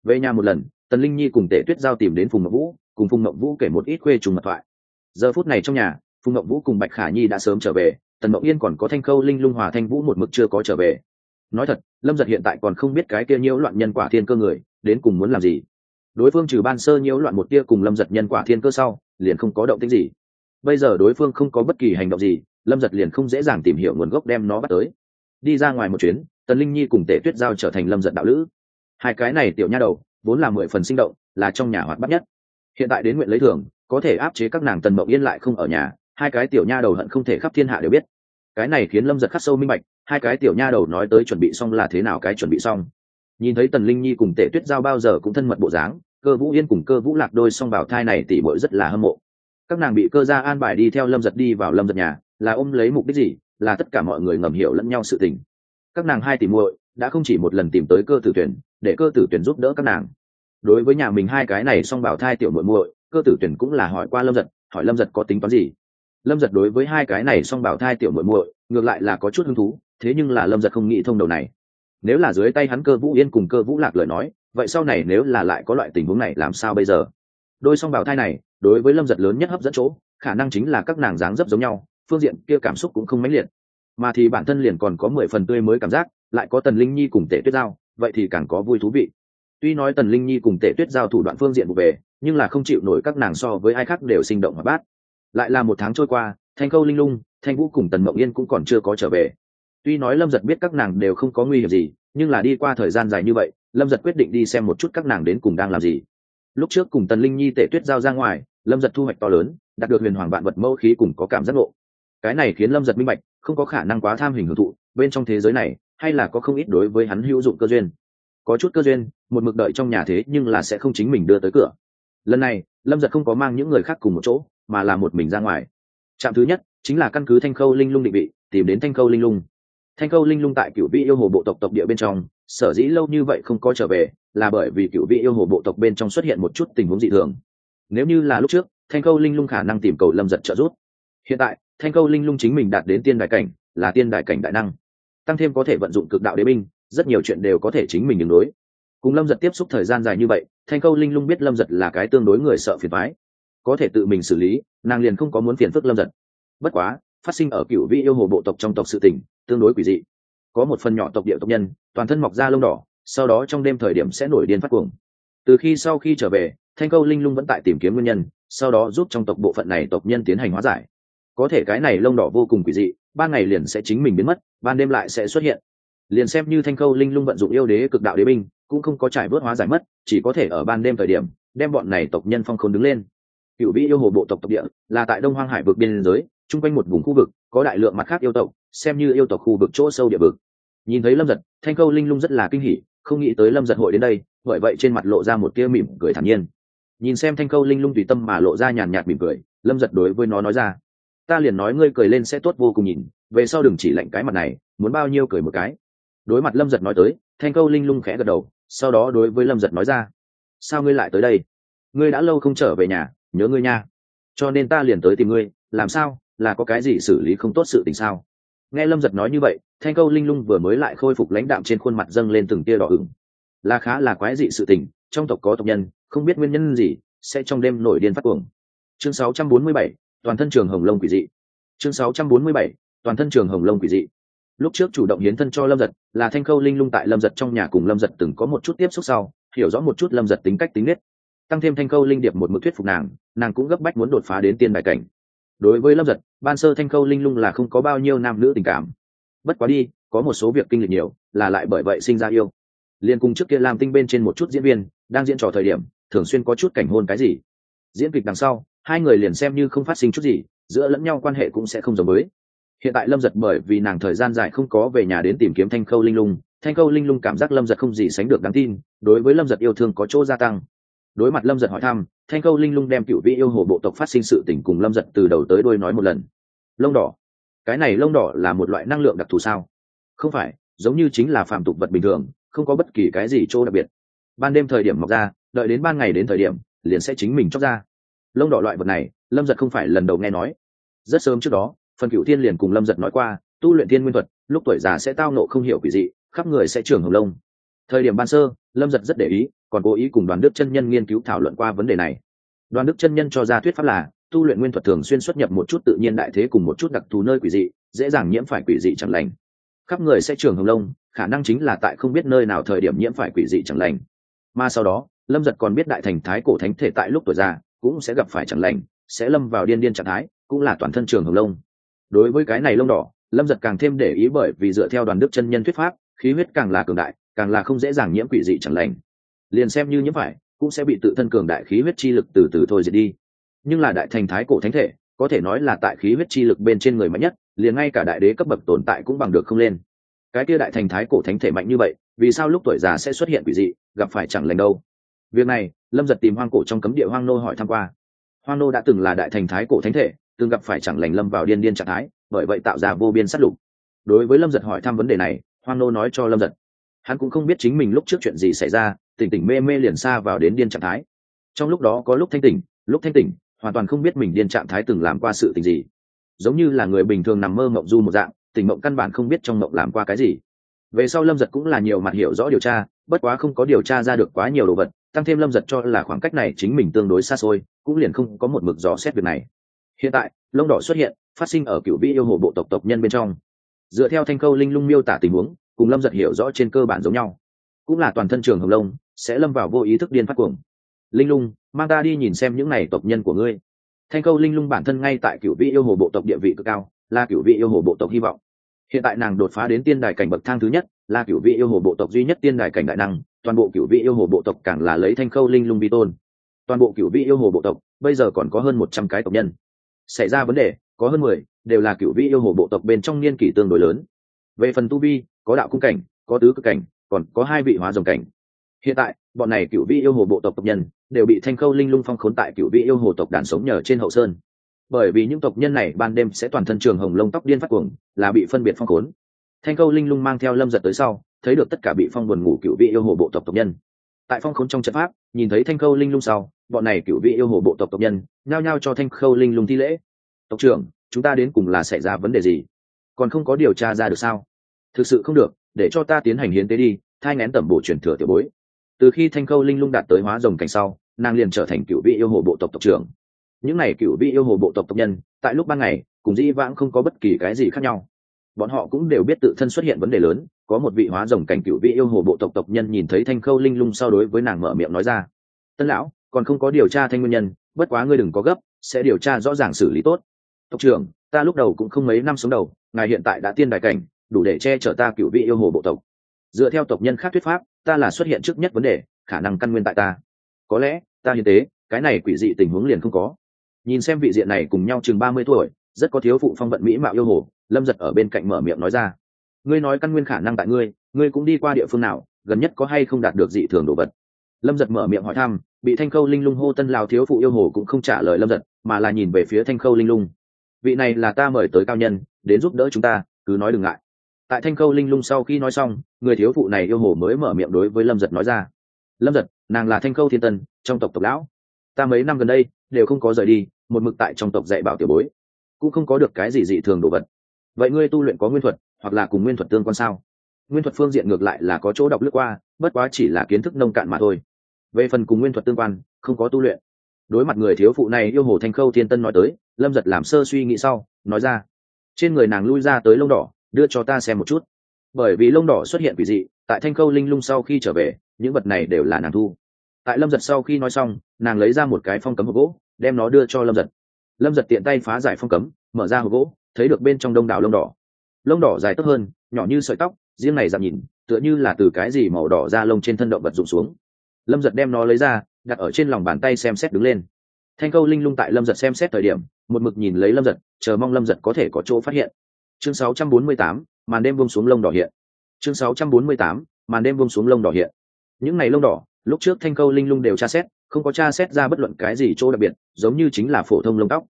Về nhà một lần, tần linh nhi cùng tể tuyết giao tìm đến phùng ngọc vũ, cùng phùng ngọc vũ kể một ít khuê trùng mật thoại. Giờ phút này trong nhà, phùng ngọc vũ cùng bạch khả nhi đã sớm trở về, tần mậu yên còn có thanh khâu linh lung hòa thanh vũ một mực chưa có trở về. Nói thật, lâm giật hiện tại còn không biết cái kia nhiễu loạn nhân quả thiên cơ người, đến cùng muốn làm gì. Đối phương trừ ban sơ nhiễu loạn một tia cùng lâm giật nhân quả thiên cơ sau, liền không có động tích gì. Bây giờ đối phương không có bất kỳ hành động gì, lâm giật liền không dễ dàng tìm hiểu nguồn gốc đem nó bắt tới. Đi ra ngoài một chuyến tần linh nhi cùng tể tuyết giao trở thành lâm giật đạo lữ. Hai cái này tiểu nha đầu, vốn là mười phần sinh động, là trong nhà hoạt bắt nhất. Hiện tại đến nguyện lấy thưởng, có thể áp chế các nàng tần mộng yên lại không ở nhà, hai cái tiểu nha đầu hận không thể khắp thiên hạ đều biết. Cái này khiến lâm giật khắc sâu minh bạch, hai cái tiểu nha đầu nói tới chuẩn bị xong là thế nào cái chuẩn bị xong. Nhìn thấy tần linh nhi cùng tể tuyết giao bao giờ cũng thân mật bộ dáng, cơ vũ yên cùng cơ vũ lạc đôi song bảo thai này tỉ bội rất là hâm mộ. Các nàng bị cơ gia an bài đi theo lâm giật đi vào lâm giật nhà, là ôm lấy mục đích gì, là tất cả mọi người ngầm hiểu lẫn nhau sự tình các nàng hai tỷ muội đã không chỉ một lần tìm tới cơ tử tuyển, để cơ tử tuyển giúp đỡ các nàng. Đối với nhà mình hai cái này song bảo thai tiểu muội muội, cơ tử tuyển cũng là hỏi qua lâm giật, hỏi lâm giật có tính toán gì. Lâm giật đối với hai cái này song bảo thai tiểu muội muội, ngược lại là có chút hứng thú, thế nhưng là lâm giật không nghĩ thông đầu này. Nếu là dưới tay hắn cơ vũ yên cùng cơ vũ lạc lời nói, vậy sau này nếu là lại có loại tình huống này làm sao bây giờ? Đôi song bảo thai này, đối với lâm giật lớn nhất hấp dẫn chỗ, khả năng chính là các nàng dáng dấp giống nhau, phương diện kia cảm xúc cũng không mãnh liệt mà thì bản thân liền còn có mười phần tươi mới cảm giác, lại có tần linh nhi cùng tể tuyết giao, vậy thì càng có vui thú vị. Tuy nói tần linh nhi cùng tể tuyết giao thủ đoạn phương diện vụ về, nhưng là không chịu nổi các nàng so với ai khác đều sinh động và bát. Lại là một tháng trôi qua, thanh khâu linh lung, thanh vũ cùng tần mộng yên cũng còn chưa có trở về. Tuy nói lâm giật biết các nàng đều không có nguy hiểm gì, nhưng là đi qua thời gian dài như vậy, lâm giật quyết định đi xem một chút các nàng đến cùng đang làm gì. Lúc trước cùng tần linh nhi tể tuyết giao ra ngoài, lâm giật thu hoạch to lớn, đạt được huyền hoàng vạn vật mẫu khí cùng có cảm giác ngộ. Cái này khiến lâm giật minh bạch không có khả năng quá tham hình hưởng thụ bên trong thế giới này, hay là có không ít đối với hắn hữu dụng cơ duyên. Có chút cơ duyên, một mực đợi trong nhà thế nhưng là sẽ không chính mình đưa tới cửa. Lần này, lâm giật không có mang những người khác cùng một chỗ, mà là một mình ra ngoài. Trạm thứ nhất, chính là căn cứ thanh khâu linh lung định vị, tìm đến thanh khâu linh lung. Thanh khâu linh lung tại cựu vị yêu hồ bộ tộc tộc địa bên trong, sở dĩ lâu như vậy không có trở về, là bởi vì cựu vị yêu hồ bộ tộc bên trong xuất hiện một chút tình huống dị thường. Nếu như là lúc trước, thanh khâu linh lung khả năng tìm cầu lâm giật trợ giúp hiện tại, thanh câu linh lung chính mình đạt đến tiên đại cảnh, là tiên đại cảnh đại năng. Tăng thêm có thể vận dụng cực đạo đế binh, rất nhiều chuyện đều có thể chính mình đường đối. Cùng lâm giật tiếp xúc thời gian dài như vậy, thanh câu linh lung biết lâm giật là cái tương đối người sợ phiền thoái có thể tự mình xử lý, nàng liền không có muốn phiền phức lâm giật. Bất quá, phát sinh ở cựu vị yêu hồ bộ tộc trong tộc sự tỉnh tương đối quỷ dị. Có một phần nhỏ tộc địa tộc nhân, toàn thân mọc da lông đỏ, sau đó trong đêm thời điểm sẽ nổi điên phát cuồng. Từ khi sau khi trở về, thanh câu linh lung vẫn tại tìm kiếm nguyên nhân, sau đó giúp trong tộc bộ phận này tộc nhân tiến hành hóa giải có thể cái này lông đỏ vô cùng quỷ dị, ban ngày liền sẽ chính mình biến mất, ban đêm lại sẽ xuất hiện. Liền xem như thanh câu linh lung vận dụng yêu đế cực đạo đế binh, cũng không có trải bớt hóa giải mất, chỉ có thể ở ban đêm thời điểm, đem bọn này tộc nhân phong khôn đứng lên. Cựu vĩ yêu hồ bộ tộc tộc địa, là tại đông hoang hải vực biên giới, chung quanh một vùng khu vực, có đại lượng mặt khác yêu tộc, xem như yêu tộc khu vực chỗ sâu địa vực. Nhìn thấy lâm giật, thanh câu linh lung rất là kinh hỉ, không nghĩ tới lâm giật hội đến đây, bởi vậy trên mặt lộ ra một tia mỉm cười thản nhiên. Nhìn xem thanh câu linh lung tùy tâm mà lộ ra nhàn nhạt mỉm cười, lâm giật đối với nó nói ra ta liền nói ngươi cười lên sẽ tốt vô cùng nhìn về sau đừng chỉ lạnh cái mặt này muốn bao nhiêu cười một cái. Đối mặt lâm giật nói tới thanh câu linh lung khẽ gật đầu sau đó đối với lâm giật nói ra sao ngươi lại tới đây? Ngươi đã lâu không trở về nhà nhớ ngươi nha. Cho nên ta liền tới tìm ngươi làm sao là có cái gì xử lý không tốt sự tình sao? Nghe lâm giật nói như vậy thanh câu linh lung vừa mới lại khôi phục lãnh đạm trên khuôn mặt dâng lên từng tia đỏ ửng. Là khá là quái dị sự tình trong tộc có tộc nhân không biết nguyên nhân gì sẽ trong đêm nổi điên phát cuồng. Chương 647, toàn thân trường hồng lông quỷ dị. Chương 647, toàn thân trường hồng lông quỷ dị. Lúc trước chủ động hiến thân cho lâm giật là thanh khâu linh lung tại lâm giật trong nhà cùng lâm giật từng có một chút tiếp xúc sau hiểu rõ một chút lâm giật tính cách tính nết. Tăng thêm thanh khâu linh điệp một mực thuyết phục nàng nàng cũng gấp bách muốn đột phá đến tiên đại cảnh. Đối với lâm giật ban sơ thanh khâu linh lung là không có bao nhiêu nam nữ tình cảm. Bất quá đi có một số việc kinh lịch nhiều là lại bởi vậy sinh ra yêu. Liên cùng trước kia làm tinh bên trên một chút diễn viên đang diễn trò thời điểm thường xuyên có chút cảnh hôn cái gì. Diễn kịch đằng sau hai người liền xem như không phát sinh chút gì, giữa lẫn nhau quan hệ cũng sẽ không giống mới. hiện tại lâm giật bởi vì nàng thời gian dài không có về nhà đến tìm kiếm thanh khâu linh lung, thanh khâu linh lung cảm giác lâm giật không gì sánh được đáng tin, đối với lâm giật yêu thương có chỗ gia tăng. Đối mặt lâm giật hỏi thăm, thanh khâu linh lung đem cựu vị yêu hồ bộ tộc phát sinh sự tình cùng lâm giật từ đầu tới đôi nói một lần. Lông đỏ. Cái này lông đỏ là một loại năng lượng đặc thù sao? Không phải, giống như chính là phạm tục vật bình thường, không có bất kỳ cái gì chỗ đặc biệt. Ban đêm thời điểm mọc ra, đợi đến ban ngày đến thời điểm, liền sẽ chính mình chóc ra lông đỏ loại vật này, lâm giật không phải lần đầu nghe nói. Rất sớm trước đó, phần cựu thiên liền cùng lâm giật nói qua, tu luyện thiên nguyên thuật, lúc tuổi già sẽ tao nộ không hiểu quỷ dị, khắp người sẽ trưởng hồng lông. Thời điểm ban sơ, lâm giật rất để ý, còn cố ý cùng đoàn đức chân nhân nghiên cứu thảo luận qua vấn đề này. Đoàn đức chân nhân cho ra thuyết pháp là, tu luyện nguyên thuật thường xuyên xuất nhập một chút tự nhiên đại thế cùng một chút đặc thù nơi quỷ dị, dễ dàng nhiễm phải quỷ dị chẳng lành. Khắp người sẽ trường hồng lông, khả năng chính là tại không biết nơi nào thời điểm nhiễm phải quỷ dị chẳng lành. Mà sau đó, lâm giật còn biết đại thành thái cổ thánh thể tại lúc tuổi già cũng sẽ gặp phải chẳng lành, sẽ lâm vào điên điên trạng thái, cũng là toàn thân trường hồng lông. Đối với cái này lông đỏ, lâm giật càng thêm để ý bởi vì dựa theo đoàn đức chân nhân thuyết pháp, khí huyết càng là cường đại, càng là không dễ dàng nhiễm quỷ dị chẳng lành. Liền xem như nhiễm phải, cũng sẽ bị tự thân cường đại khí huyết chi lực từ từ thôi diệt đi. Nhưng là đại thành thái cổ thánh thể, có thể nói là tại khí huyết chi lực bên trên người mạnh nhất, liền ngay cả đại đế cấp bậc tồn tại cũng bằng được không lên. Cái kia đại thành thái cổ thánh thể mạnh như vậy, vì sao lúc tuổi già sẽ xuất hiện quỷ dị, gặp phải chẳng lành đâu? Việc này, lâm giật tìm hoang cổ trong cấm địa hoang nô hỏi tham q u a hoang nô đã từng là đại thành thái cổ thánh thể, từng gặp phải chẳng lành lâm vào điên điên trạng thái, bởi vậy tạo ra vô biên sát lục. Đối với lâm giật hỏi thăm vấn đề này, hoang nô nói cho lâm giật. Hắn cũng không biết chính mình lúc trước chuyện gì xảy ra, tỉnh tỉnh mê mê liền xa vào đến điên trạng thái. Trong lúc đó có lúc thanh tỉnh, lúc thanh tỉnh, hoàn toàn không biết mình điên trạng thái từng làm qua sự tình gì. Giống như là người bình thường nằm mơ mộng du một dạng, tỉnh mộng căn bản không biết trong mộng làm qua cái gì. Về sau lâm giật cũng là nhiều mặt hiểu rõ điều tra, bất quá không có điều tra ra được quá nhiều đồ vật tăng thêm lâm giật cho là khoảng cách này chính mình tương đối xa xôi, cũng liền không có một mực dò xét việc này. Hiện tại, lông đỏ xuất hiện, phát sinh ở cựu vị yêu hồ bộ tộc tộc nhân bên trong. Dựa theo thanh khâu linh lung miêu tả tình huống, cùng lâm giật hiểu rõ trên cơ bản giống nhau. Cũng là toàn thân trường hồng lông, sẽ lâm vào vô ý thức điên phát cuồng. Linh lung, mang ta đi nhìn xem những n à y tộc nhân của ngươi. Thanh khâu linh lung bản thân ngay tại cựu vị yêu hồ bộ tộc địa vị cực cao, là cựu vị yêu hồ bộ tộc hy vọng. Hiện tại nàng đột phá đến tiên đài cảnh bậc thang thứ nhất, là cựu vị yêu hồ bộ tộc duy nhất tiên đài cảnh đại năng toàn bộ cựu vị yêu hồ bộ tộc càng là lấy thanh khâu linh lung bi tôn. Toàn bộ cựu vị yêu hồ bộ tộc, bây giờ còn có hơn một trăm cái tộc nhân. Xảy ra vấn đề, có hơn mười, đều là cựu vị yêu hồ bộ tộc bên trong niên kỷ tương đối lớn. Về phần tu vi, có đạo cung cảnh, có tứ cực cảnh, còn có hai vị hóa dòng cảnh. Hiện tại, bọn này cựu vị yêu hồ bộ tộc tộc nhân, đều bị thanh khâu linh lung phong khốn tại cựu vị yêu hồ tộc đàn sống nhờ trên hậu sơn. Bởi vì những tộc nhân này ban đêm sẽ toàn thân trường hồng lông tóc điên phát cuồng, là bị phân biệt phong khốn thanh Câu linh lung mang theo lâm giật tới sau, thấy được tất cả bị phong buồn ngủ cựu vị yêu hồ bộ tộc tộc nhân. Tại phong khốn trong trận pháp, nhìn thấy thanh khâu linh lung sau, bọn này cựu vị yêu hồ bộ tộc tộc nhân, nhao nhao cho thanh khâu linh lung thi lễ. Tộc trưởng, chúng ta đến cùng là xảy ra vấn đề gì? Còn không có điều tra ra được sao? Thực sự không được, để cho ta tiến hành hiến tế đi, thai ngén tẩm bổ truyền thừa tiểu bối. Từ khi thanh khâu linh lung đạt tới hóa rồng cảnh sau, nàng liền trở thành cựu vị yêu hồ bộ tộc tộc trưởng. Những n à y cựu vị yêu hồ bộ tộc tộc nhân, tại lúc ban ngày, cùng dĩ vãng không có bất kỳ cái gì khác nhau bọn họ cũng đều biết tự thân xuất hiện vấn đề lớn, có một vị hóa rồng cảnh cựu vị yêu hồ bộ tộc tộc nhân nhìn thấy thanh khâu linh lung sau đối với nàng mở miệng nói ra. Tân lão, còn không có điều tra thanh nguyên nhân, bất quá ngươi đừng có gấp, sẽ điều tra rõ ràng xử lý tốt. Tộc trưởng, ta lúc đầu cũng không mấy năm sống đầu, ngài hiện tại đã tiên đại cảnh, đủ để che chở ta cựu vị yêu hồ bộ tộc. Dựa theo tộc nhân khác thuyết pháp, ta là xuất hiện trước nhất vấn đề, khả năng căn nguyên tại ta. Có lẽ, ta hiến tế cái này quỷ dị tình huống liền không có. Nhìn xem vị diện này cùng nhau chừng ba mươi tuổi, rất có thiếu phụ phong vận mỹ mạo yêu hồ lâm giật ở bên cạnh mở miệng nói ra. Ngươi nói căn nguyên khả năng tại ngươi ngươi cũng đi qua địa phương nào, gần nhất có hay không đạt được dị thường đồ vật? Lâm giật mở miệng hỏi thăm, bị thanh khâu linh lung hô tân lào thiếu phụ yêu hồ cũng không trả lời lâm giật, mà là nhìn về phía thanh khâu linh lung. Vị này là ta mời tới cao nhân, đến giúp đỡ chúng ta, cứ nói đừng ngại. Tại thanh khâu linh lung sau khi nói xong, người thiếu phụ này yêu hồ mới mở miệng đối với lâm giật nói ra. Lâm giật, nàng là thanh khâu thiên tân, trong tộc tộc lão. Ta mấy năm gần đây, đều không có rời đi, một mực tại trong tộc dạy bảo tiểu bối. Cũng không có được cái gì dị thường đồ vật vậy ngươi tu luyện có nguyên thuật, hoặc là cùng nguyên thuật tương quan sao? Nguyên thuật phương diện ngược lại là có chỗ đọc lướt qua, bất quá chỉ là kiến thức nông cạn mà thôi. Về phần cùng nguyên thuật tương quan, không có tu luyện. Đối mặt người thiếu phụ này, yêu hồ thanh khâu thiên tân nói tới, lâm giật làm sơ suy nghĩ sau, nói ra. Trên người nàng lui ra tới lông đỏ, đưa cho ta xem một chút. Bởi vì lông đỏ xuất hiện vì dị, tại thanh khâu linh lung sau khi trở về, những vật này đều là nàng thu. Tại lâm giật sau khi nói xong, nàng lấy ra một cái phong cấm hộp gỗ, đem nó đưa cho lâm giật. Lâm giật tiện tay phá giải phong cấm mở ra hộp gỗ thấy được bên trong đông đảo lông đỏ. Lông đỏ dài tấp hơn nhỏ như sợi tóc riêng này giảm nhìn tựa như là từ cái gì màu đỏ ra lông trên thân động vật rụng xuống. Lâm giật đem nó lấy ra đặt ở trên lòng bàn tay xem xét đứng lên. Thanh câu linh lung tại lâm giật xem xét thời điểm một mực nhìn lấy lâm giật chờ mong lâm giật có thể có chỗ phát hiện. Chương 648, màn đêm buông xuống lông đỏ hiện. Chương 648, màn đêm buông xuống lông đỏ hiện. Những ngày lông đỏ lúc trước thanh câu linh lung đều tra xét không có tra xét ra bất luận cái gì chỗ đặc biệt giống như chính là phổ thông lông tóc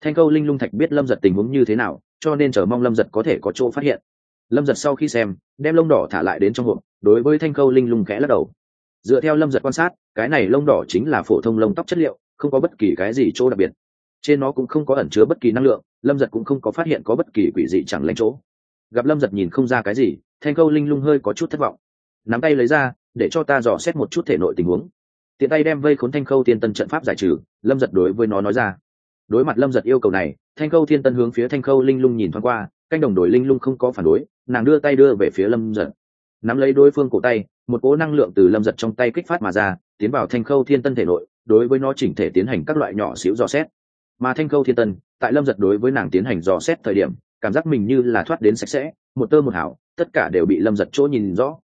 thanh câu linh lung thạch biết lâm giật tình huống như thế nào, cho nên chờ mong lâm giật có thể có chỗ phát hiện. Lâm giật sau khi xem, đem lông đỏ thả lại đến trong hộp, đối với thanh câu linh lung khẽ lắc đầu. Dựa theo lâm giật quan sát, cái này lông đỏ chính là phổ thông lông tóc chất liệu, không có bất kỳ cái gì chỗ đặc biệt. Trên nó cũng không có ẩn chứa bất kỳ năng lượng, lâm giật cũng không có phát hiện có bất kỳ quỷ dị chẳng lánh chỗ. Gặp lâm giật nhìn không ra cái gì, thanh câu linh lung hơi có chút thất vọng. Nắm tay lấy ra, để cho ta dò xét một chút thể nội tình huống. Tiện tay đem vây khốn thanh khâu tiên tân trận pháp giải trừ, lâm giật đối với nó nói ra đối mặt lâm giật yêu cầu này, thanh khâu thiên tân hướng phía thanh khâu linh lung nhìn thoáng qua canh đồng đội linh lung không có phản đối, nàng đưa tay đưa về phía lâm giật. Nắm lấy đối phương cổ tay, một cỗ năng lượng từ lâm giật trong tay kích phát mà ra, tiến vào thanh khâu thiên tân thể nội, đối với nó chỉnh thể tiến hành các loại nhỏ xíu dò xét. Mà thanh khâu thiên tân, tại lâm giật đối với nàng tiến hành dò xét thời điểm, cảm giác mình như là thoát đến sạch sẽ, một tơ một hảo tất cả đều bị lâm giật chỗ nhìn rõ.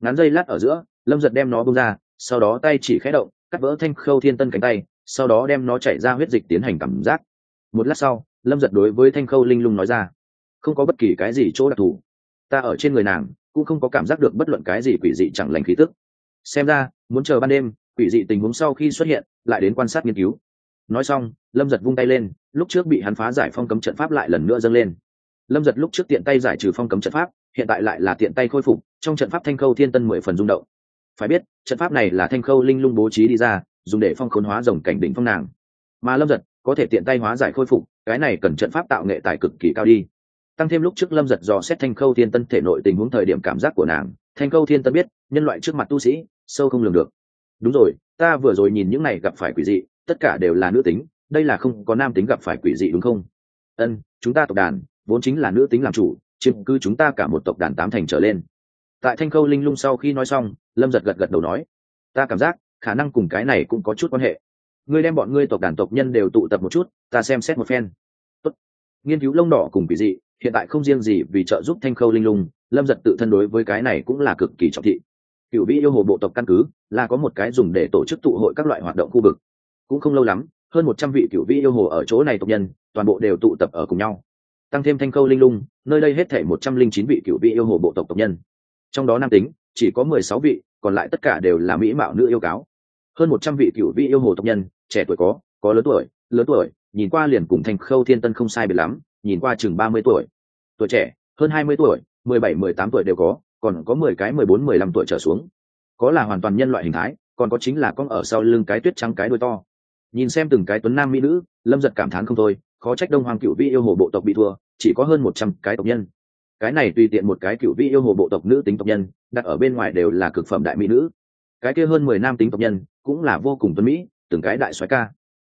Ngắn dây lát ở giữa, lâm giật đem nó bông ra, sau đó tay chỉ khẽ động, cắt vỡ thanh khâu thiên tân cánh tay sau đó đem nó chạy ra huyết dịch tiến hành cảm giác. Một lát sau, lâm giật đối với thanh khâu linh lung nói ra, không có bất kỳ cái gì chỗ đặc thù. Ta ở trên người nàng, cũng không có cảm giác được bất luận cái gì quỷ dị chẳng lành khí tức. Xem ra, muốn chờ ban đêm, quỷ dị tình huống sau khi xuất hiện, lại đến quan sát nghiên cứu. Nói xong, lâm giật vung tay lên, lúc trước bị hắn phá giải phong cấm trận pháp lại lần nữa dâng lên. Lâm giật lúc trước tiện tay giải trừ phong cấm trận pháp, hiện tại lại là tiện tay khôi phục, trong trận pháp thanh khâu thiên tân mười phần rung động. Phải biết, trận pháp này là thanh khâu linh lung bố trí đi ra dùng để phong khốn hóa rồng cảnh đỉnh phong nàng. Mà lâm giật có thể tiện tay hóa giải khôi phục, cái này cần trận pháp tạo nghệ tài cực kỳ cao đi. Tăng thêm lúc trước lâm giật dò xét thanh khâu thiên tân thể nội tình huống thời điểm cảm giác của nàng, thanh câu thiên tân biết, nhân loại trước mặt tu sĩ, sâu không lường được. Đúng rồi, ta vừa rồi nhìn những này gặp phải quỷ dị, tất cả đều là nữ tính, đây là không có nam tính gặp phải quỷ dị đúng không? Ân, chúng ta tộc đàn, vốn chính là nữ tính làm chủ, chiếm cứ chúng ta cả một tộc đàn tám thành trở lên. Tại thanh khâu linh lung sau khi nói xong, lâm giật gật gật đầu nói, ta cảm giác khả năng cùng cái này cũng có chút quan hệ. Ngươi đem bọn ngươi tộc đàn tộc nhân đều tụ tập một chút, ta xem xét một phen. Tốt. nghiên cứu lông đỏ cùng quỷ dị, hiện tại không riêng gì vì trợ giúp thanh khâu linh lung, lâm giật tự thân đối với cái này cũng là cực kỳ trọng thị. Cựu vĩ yêu hồ bộ tộc căn cứ là có một cái dùng để tổ chức tụ hội các loại hoạt động khu vực. Cũng không lâu lắm, hơn một trăm vị cựu vĩ yêu hồ ở chỗ này tộc nhân, toàn bộ đều tụ tập ở cùng nhau. Tăng thêm thanh khâu linh lung, nơi đây hết thể một trăm linh chín vị cựu vĩ yêu hồ bộ tộc tộc nhân. Trong đó nam tính, chỉ có mười sáu vị còn lại tất cả đều là mỹ mạo nữ yêu cáo. Hơn một trăm vị cựu vị yêu hồ tộc nhân, trẻ tuổi có có lớn tuổi lớn tuổi, nhìn qua liền cùng thành khâu thiên tân không sai biệt lắm, nhìn qua chừng ba mươi tuổi. Tuổi trẻ, hơn hai mươi tuổi, mười bảy, mười tám tuổi đều có, còn có mười cái, mười bốn, mười lăm tuổi trở xuống. Có là hoàn toàn nhân loại hình thái, còn có chính là con ở sau lưng cái tuyết trắng cái đuôi to. Nhìn xem từng cái tuấn nam mỹ nữ, lâm giật cảm thán không thôi, khó trách đông hoàng cựu vị yêu hồ bộ tộc bị thua, chỉ có hơn một trăm cái tộc nhân cái này tùy tiện một cái cựu vị yêu hồ bộ tộc nữ tính tộc nhân, đặt ở bên ngoài đều là cực phẩm đại mỹ nữ. Cái kia hơn mười nam tính tộc nhân, cũng là vô cùng tuấn mỹ, từng cái đại soái ca.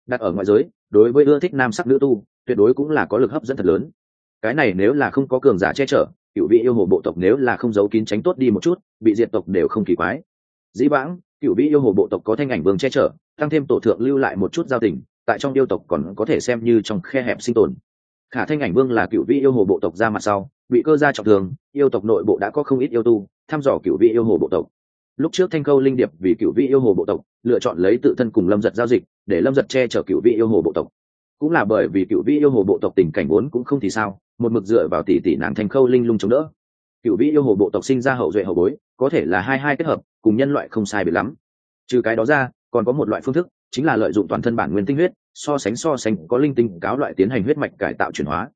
Đặt ở ngoại giới, đối với ưa thích nam sắc nữ tu, tuyệt đối cũng là có lực hấp dẫn thật lớn. Cái này nếu là không có cường giả che chở, cựu vị yêu hồ bộ tộc nếu là không giấu kín tránh tốt đi một chút, bị diệt tộc đều không kỳ quái. Dĩ vãng, cựu vị yêu hồ bộ tộc có thanh ảnh vương che chở, tăng thêm tổ thượng lưu lại một chút giao tình, tại trong yêu tộc còn có thể xem như trong khe hẹp sinh tồn khả thanh ảnh vương là cựu vị yêu hồ bộ tộc ra mặt sau, bị cơ gia trọng thương, yêu tộc nội bộ đã có không ít yêu tu, thăm dò cựu vị yêu hồ bộ tộc. Lúc trước thanh câu linh điệp vì cựu vị yêu hồ bộ tộc, lựa chọn lấy tự thân cùng lâm giật giao dịch, để lâm giật che chở cựu vị yêu hồ bộ tộc. Cũng là bởi vì cựu vị yêu hồ bộ tộc tình cảnh vốn cũng không thì sao, một mực dựa vào tỷ tỷ nàng thanh khâu linh lung chống đỡ. Cựu vị yêu hồ bộ tộc sinh ra hậu duệ hậu bối, có thể là hai hai kết hợp, cùng nhân loại không sai biệt lắm. Trừ cái đó ra, còn có một loại phương thức, chính là lợi dụng toàn thân bản nguyên tinh huyết so sánh so sánh có linh tinh cáo loại tiến hành huyết mạch cải tạo chuyển hóa.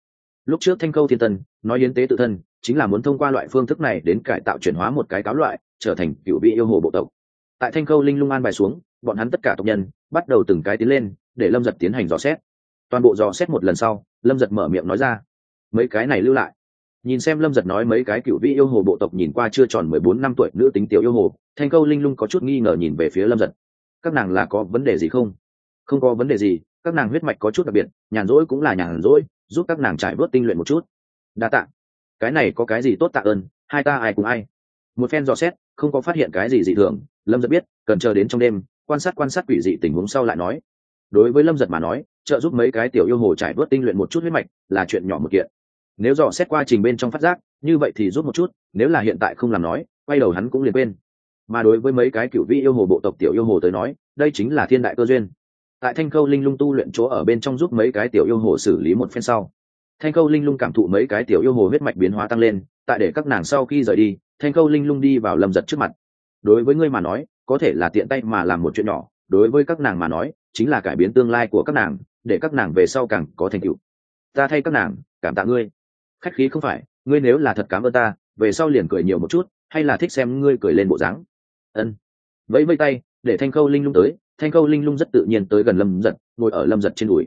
Lúc trước thanh câu thiên tân nói hiến tế tự thân, chính là muốn thông qua loại phương thức này đến cải tạo chuyển hóa một cái cáo loại, trở thành cựu vị yêu hồ bộ tộc. Tại thanh câu linh lung an bài xuống, bọn hắn tất cả tộc nhân bắt đầu từng cái tiến lên để lâm giật tiến hành dò xét. Toàn bộ dò xét một lần sau, lâm giật mở miệng nói ra, mấy cái này lưu lại. Nhìn xem lâm giật nói mấy cái cựu vị yêu hồ bộ tộc nhìn qua chưa tròn mười bốn năm tuổi nữ tính tiểu yêu hồ, thanh câu linh lung có chút nghi ngờ nhìn về phía lâm giật. Các nàng là có vấn đề gì không? Không có vấn đề gì, các nàng huyết mạch có chút đặc biệt, nhàn rỗi cũng là nhàn rỗi, giúp các nàng trải vớt tinh luyện một chút. Đa tạ. Cái này có cái gì tốt tạ ơn, hai ta ai cùng ai? Một phen dò xét, không có phát hiện cái gì dị thường, lâm giật biết, cần chờ đến trong đêm, quan sát quan sát quỷ dị tình huống sau lại nói. Đối với lâm giật mà nói, trợ giúp mấy cái tiểu yêu hồ trải vớt tinh luyện một chút huyết mạch là chuyện nhỏ một kiện. Nếu dò xét qua trình bên trong phát giác, như vậy thì rút một chút, nếu là hiện tại không làm nói, quay đầu hắn cũng liền quên. Mà đối với mấy cái cựu vị yêu hồ bộ tộc tiểu yêu hồ tới nói, đây chính là thiên đại cơ duyên tại thanh khâu linh lung tu luyện chỗ ở bên trong giúp mấy cái tiểu yêu hồ xử lý một phen sau. Thanh khâu linh lung cảm thụ mấy cái tiểu yêu hồ huyết mạch biến hóa tăng lên, tại để các nàng sau khi rời đi, thanh khâu linh lung đi vào lâm giật trước mặt. Đối với ngươi mà nói, có thể là tiện tay mà làm một chuyện nhỏ, đối với các nàng mà nói, chính là cải biến tương lai của các nàng, để các nàng về sau càng có thành tựu. Ta thay các nàng, cảm tạ ngươi. Khách khí không phải, ngươi nếu là thật cảm ơn ta, về sau liền cười nhiều một chút, hay là thích xem ngươi cười lên bộ dáng. Ân. Vẫy vây tay, để thanh khâu linh lung tới thanh khâu linh lung rất tự nhiên tới gần lâm giật, ngồi ở lâm giật trên đùi.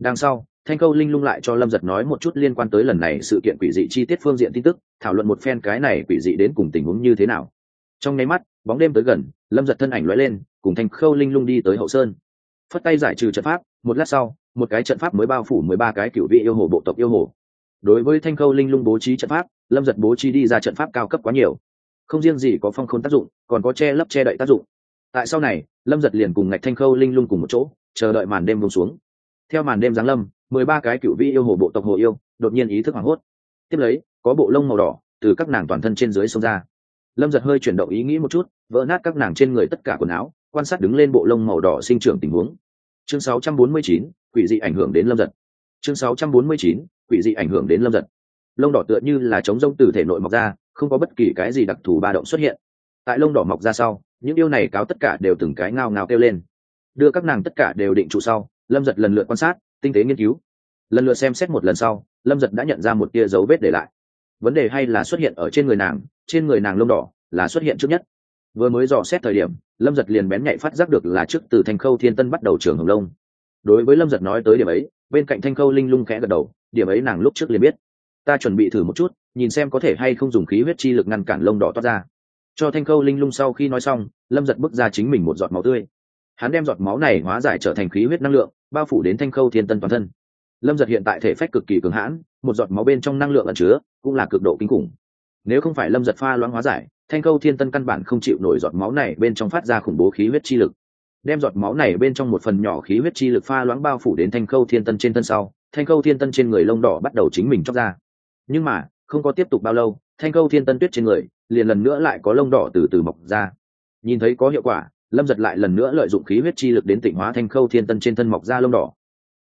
Đằng sau, thanh khâu linh lung lại cho lâm giật nói một chút liên quan tới lần này sự kiện quỷ dị chi tiết phương diện tin tức, thảo luận một phen cái này quỷ dị đến cùng tình huống như thế nào. Trong nháy mắt, bóng đêm tới gần, lâm giật thân ảnh lóe lên, cùng thanh khâu linh lung đi tới hậu sơn. Phất tay giải trừ trận pháp, một lát sau, một cái trận pháp mới bao phủ mười ba cái cựu vị yêu hồ bộ tộc yêu hồ. Đối với thanh khâu linh lung bố trí trận pháp, lâm giật bố trí đi ra trận pháp cao cấp quá nhiều. Không riêng gì có phong khôn tác dụng, còn có che lấp che đậy tác dụng tại sau này lâm giật liền cùng ngạch thanh khâu linh lung cùng một chỗ chờ đợi màn đêm vùng xuống. Theo màn đêm giáng lâm mười ba cái cựu vi yêu hồ bộ tộc hồ yêu đột nhiên ý thức hoảng hốt. Tiếp lấy có bộ lông màu đỏ từ các nàng toàn thân trên dưới xông ra. Lâm giật hơi chuyển động ý nghĩ một chút vỡ nát các nàng trên người tất cả quần áo quan sát đứng lên bộ lông màu đỏ sinh trưởng tình huống. Chương 649, quỷ dị ảnh hưởng đến lâm giật. Chương 649, quỷ dị ảnh hưởng đến lâm giật. Lông đỏ tựa như là chống rông từ thể nội mọc ra không có bất kỳ cái gì đặc thù ba động xuất hiện. Tại lông đỏ mọc ra sau những yêu này cáo tất cả đều từng cái ngao ngao kêu lên. Đưa các nàng tất cả đều định trụ sau, lâm giật lần lượt quan sát, tinh tế nghiên cứu. Lần lượt xem xét một lần sau, lâm giật đã nhận ra một tia dấu vết để lại. Vấn đề hay là xuất hiện ở trên người nàng, trên người nàng lông đỏ là xuất hiện trước nhất. Vừa mới dò xét thời điểm, lâm giật liền bén nhạy phát giác được là trước từ thanh khâu thiên tân bắt đầu trường hồng lông. Đối với lâm giật nói tới điểm ấy, bên cạnh thanh khâu linh lung khẽ gật đầu, điểm ấy nàng lúc trước liền biết. Ta chuẩn bị thử một chút, nhìn xem có thể hay không dùng khí huyết chi lực ngăn cản lông đỏ toát ra cho thanh khâu linh lung sau khi nói xong, lâm giật bước ra chính mình một giọt máu tươi. Hắn đem giọt máu này hóa giải trở thành khí huyết năng lượng, bao phủ đến thanh khâu thiên tân toàn thân. Lâm giật hiện tại thể phách cực kỳ cường hãn, một giọt máu bên trong năng lượng ẩn chứa, cũng là cực độ kinh khủng. Nếu không phải lâm giật pha loãng hóa giải, thanh khâu thiên tân căn bản không chịu nổi giọt máu này bên trong phát ra khủng bố khí huyết chi lực. Đem giọt máu này bên trong một phần nhỏ khí huyết chi lực pha loãng bao phủ đến thanh khâu thiên tân trên thân sau, thanh khâu thiên tân trên người lông đỏ bắt đầu chính mình chóc ra. Nhưng mà, không có tiếp tục bao lâu, thanh khâu thiên tân tuyết trên người liền lần nữa lại có lông đỏ từ từ mọc ra. Nhìn thấy có hiệu quả, lâm giật lại lần nữa lợi dụng khí huyết chi lực đến tỉnh hóa thanh khâu thiên tân trên thân mọc ra lông đỏ.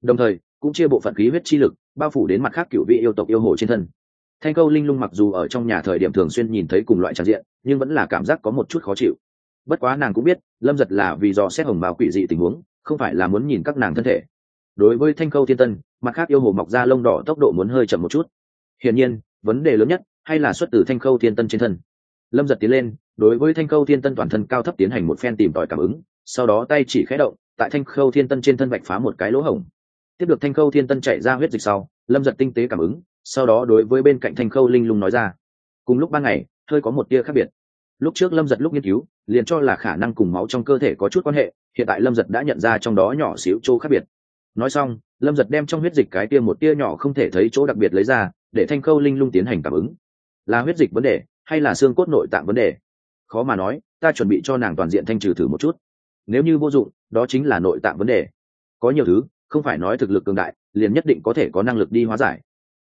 Đồng thời, cũng chia bộ phận khí huyết chi lực bao phủ đến mặt khác cựu vị yêu tộc yêu hồ trên thân. Thanh khâu linh lung mặc dù ở trong nhà thời điểm thường xuyên nhìn thấy cùng loại tràn diện, nhưng vẫn là cảm giác có một chút khó chịu. Bất quá nàng cũng biết, lâm giật là vì do xét hồng bào quỷ dị tình huống, không phải là muốn nhìn các nàng thân thể. Đối với thanh khâu thiên tân, mặt khác yêu hồ mọc ra lông đỏ tốc độ muốn hơi chậm một chút. Hiển nhiên, vấn đề lớn nhất hay là xuất từ thanh khâu thiên tân trên thân lâm giật tiến lên, đối với thanh khâu thiên tân toàn thân cao thấp tiến hành một phen tìm tòi cảm ứng, sau đó tay chỉ khẽ động, tại thanh khâu thiên tân trên thân vạch phá một cái lỗ hổng. Tiếp được thanh khâu thiên tân chạy ra huyết dịch sau, lâm giật tinh tế cảm ứng, sau đó đối với bên cạnh thanh khâu linh lung nói ra, cùng lúc ban ngày, hơi có một tia khác biệt. Lúc trước lâm giật lúc nghiên cứu, liền cho là khả năng cùng máu trong cơ thể có chút quan hệ, hiện tại lâm giật đã nhận ra trong đó nhỏ xíu chỗ khác biệt. Nói xong, lâm giật đem trong huyết dịch cái tia một tia nhỏ không thể thấy chỗ đặc biệt lấy ra, để thanh khâu linh lung tiến hành cảm ứng. Là huyết dịch vấn đề hay là xương cốt nội tạng vấn đề? Khó mà nói, ta chuẩn bị cho nàng toàn diện thanh trừ thử một chút. Nếu như vô dụng, đó chính là nội tạng vấn đề. Có nhiều thứ, không phải nói thực lực cường đại, liền nhất định có thể có năng lực đi hóa giải.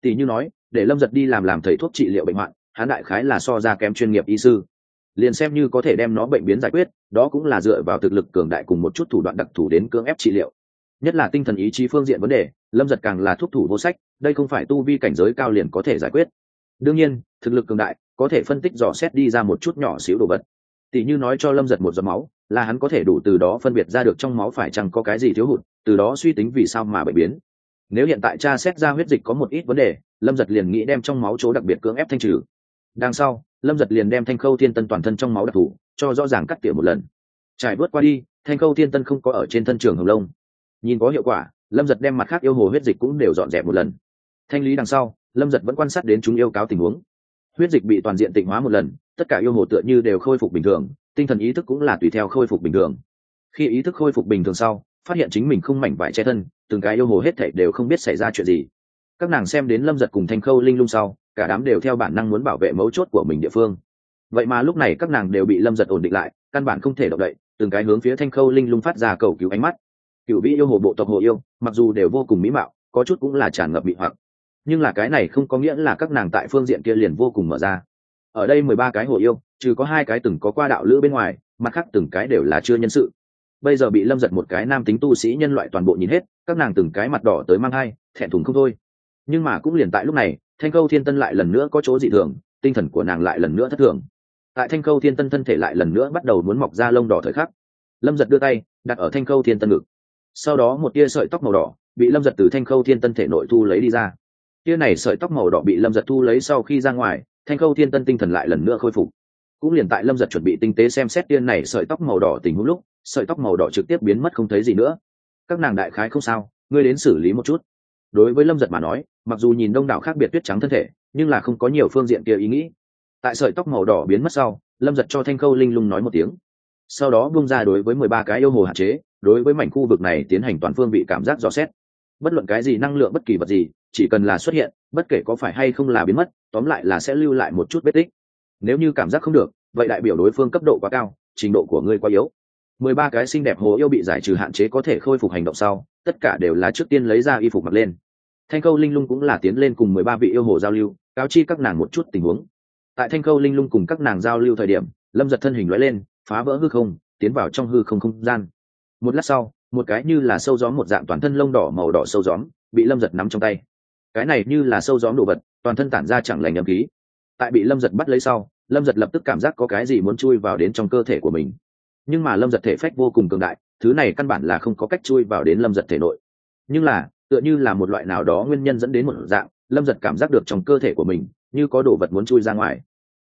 Tỷ như nói, để lâm giật đi làm làm thầy thuốc trị liệu bệnh hoạn Hán đại khái là so ra kém chuyên nghiệp y sư. Liền xem như có thể đem nó bệnh biến giải quyết, đó cũng là dựa vào thực lực cường đại cùng một chút thủ đoạn đặc thù đến cưỡng ép trị liệu. Nhất là tinh thần ý chí phương diện vấn đề, lâm giật càng là thuốc thủ vô sách, đây không phải tu vi cảnh giới cao liền có thể giải quyết. Đương nhiên, thực lực cường đại có thể phân tích dò xét đi ra một chút nhỏ xíu đồ vật. Tỷ như nói cho lâm giật một giọt máu, là hắn có thể đủ từ đó phân biệt ra được trong máu phải chăng có cái gì thiếu hụt, từ đó suy tính vì sao mà bệnh biến. Nếu hiện tại cha xét ra huyết dịch có một ít vấn đề, lâm giật liền nghĩ đem trong máu chỗ đặc biệt cưỡng ép thanh trừ. Đằng sau, lâm giật liền đem thanh khâu thiên tân toàn thân trong máu đặc thù, cho rõ ràng cắt tỉa một lần. Trải bớt qua đi, thanh khâu thiên tân không có ở trên thân trường hồng lông. Nhìn có hiệu quả, lâm giật đem mặt khác yêu hồ huyết dịch cũng đều dọn dẹp một lần. Thanh lý đằng sau, lâm giật vẫn quan sát đến chúng yêu cáo tình huống huyết dịch bị toàn diện tịnh hóa một lần, tất cả yêu hồ tựa như đều khôi phục bình thường, tinh thần ý thức cũng là tùy theo khôi phục bình thường. Khi ý thức khôi phục bình thường sau, phát hiện chính mình không mảnh vải che thân, từng cái yêu hồ hết thảy đều không biết xảy ra chuyện gì. Các nàng xem đến lâm giật cùng thanh khâu linh lung sau, cả đám đều theo bản năng muốn bảo vệ mấu chốt của mình địa phương. Vậy mà lúc này các nàng đều bị lâm giật ổn định lại, căn bản không thể động đậy, từng cái hướng phía thanh khâu linh lung phát ra cầu cứu ánh mắt. Cựu vị yêu hồ bộ tộc hồ yêu, mặc dù đều vô cùng mỹ mạo, có chút cũng là tràn ngập bị hoặc nhưng là cái này không có nghĩa là các nàng tại phương diện kia liền vô cùng mở ra. Ở đây mười ba cái hồ yêu, trừ có hai cái từng có qua đạo lữ bên ngoài, mặt khác từng cái đều là chưa nhân sự. Bây giờ bị lâm giật một cái nam tính tu sĩ nhân loại toàn bộ nhìn hết, các nàng từng cái mặt đỏ tới mang hai, thẹn thùng không thôi. Nhưng mà cũng liền tại lúc này, thanh câu thiên tân lại lần nữa có chỗ dị thường, tinh thần của nàng lại lần nữa thất thường. Tại thanh câu thiên tân thân thể lại lần nữa bắt đầu muốn mọc ra lông đỏ thời khắc. Lâm giật đưa tay, đặt ở thanh câu thiên tân ngực. Sau đó một tia sợi tóc màu đỏ, bị lâm giật từ thanh câu thiên tân thể nội thu lấy đi ra tia này sợi tóc màu đỏ bị lâm giật thu lấy sau khi ra ngoài, thanh khâu thiên tân tinh thần lại lần nữa khôi phục. Cũng liền tại lâm giật chuẩn bị tinh tế xem xét tia này sợi tóc màu đỏ tình huống lúc, sợi tóc màu đỏ trực tiếp biến mất không thấy gì nữa. Các nàng đại khái không sao, ngươi đến xử lý một chút. Đối với lâm giật mà nói, mặc dù nhìn đông đảo khác biệt tuyết trắng thân thể, nhưng là không có nhiều phương diện kia ý nghĩ. Tại sợi tóc màu đỏ biến mất sau, lâm giật cho thanh khâu linh lung nói một tiếng. Sau đó bung ra đối với mười ba cái yêu hồ hạn chế, đối với mảnh khu vực này tiến hành toàn phương vị cảm giác dò xét. Bất luận cái gì năng lượng bất kỳ vật gì chỉ cần là xuất hiện, bất kể có phải hay không là biến mất, tóm lại là sẽ lưu lại một chút vết tích. Nếu như cảm giác không được, vậy đại biểu đối phương cấp độ quá cao, trình độ của ngươi quá yếu. Mười ba cái xinh đẹp hồ yêu bị giải trừ hạn chế có thể khôi phục hành động sau, tất cả đều là trước tiên lấy ra y phục mặc lên. Thanh khâu linh lung cũng là tiến lên cùng mười ba vị yêu hồ giao lưu, cáo chi các nàng một chút tình huống. Tại thanh khâu linh lung cùng các nàng giao lưu thời điểm, lâm giật thân hình loại lên, phá vỡ hư không, tiến vào trong hư không không gian. Một lát sau, một cái như là sâu gióm một dạng toàn thân lông đỏ màu đỏ sâu gióm, bị lâm giật nắm trong tay cái này như là sâu gióm đồ vật, toàn thân tản ra chẳng lành nhầm khí. Tại bị lâm giật bắt lấy sau, lâm giật lập tức cảm giác có cái gì muốn chui vào đến trong cơ thể của mình. Nhưng mà lâm giật thể phách vô cùng cường đại, thứ này căn bản là không có cách chui vào đến lâm giật thể nội. Nhưng là, tựa như là một loại nào đó nguyên nhân dẫn đến một dạng, lâm giật cảm giác được trong cơ thể của mình, như có đồ vật muốn chui ra ngoài.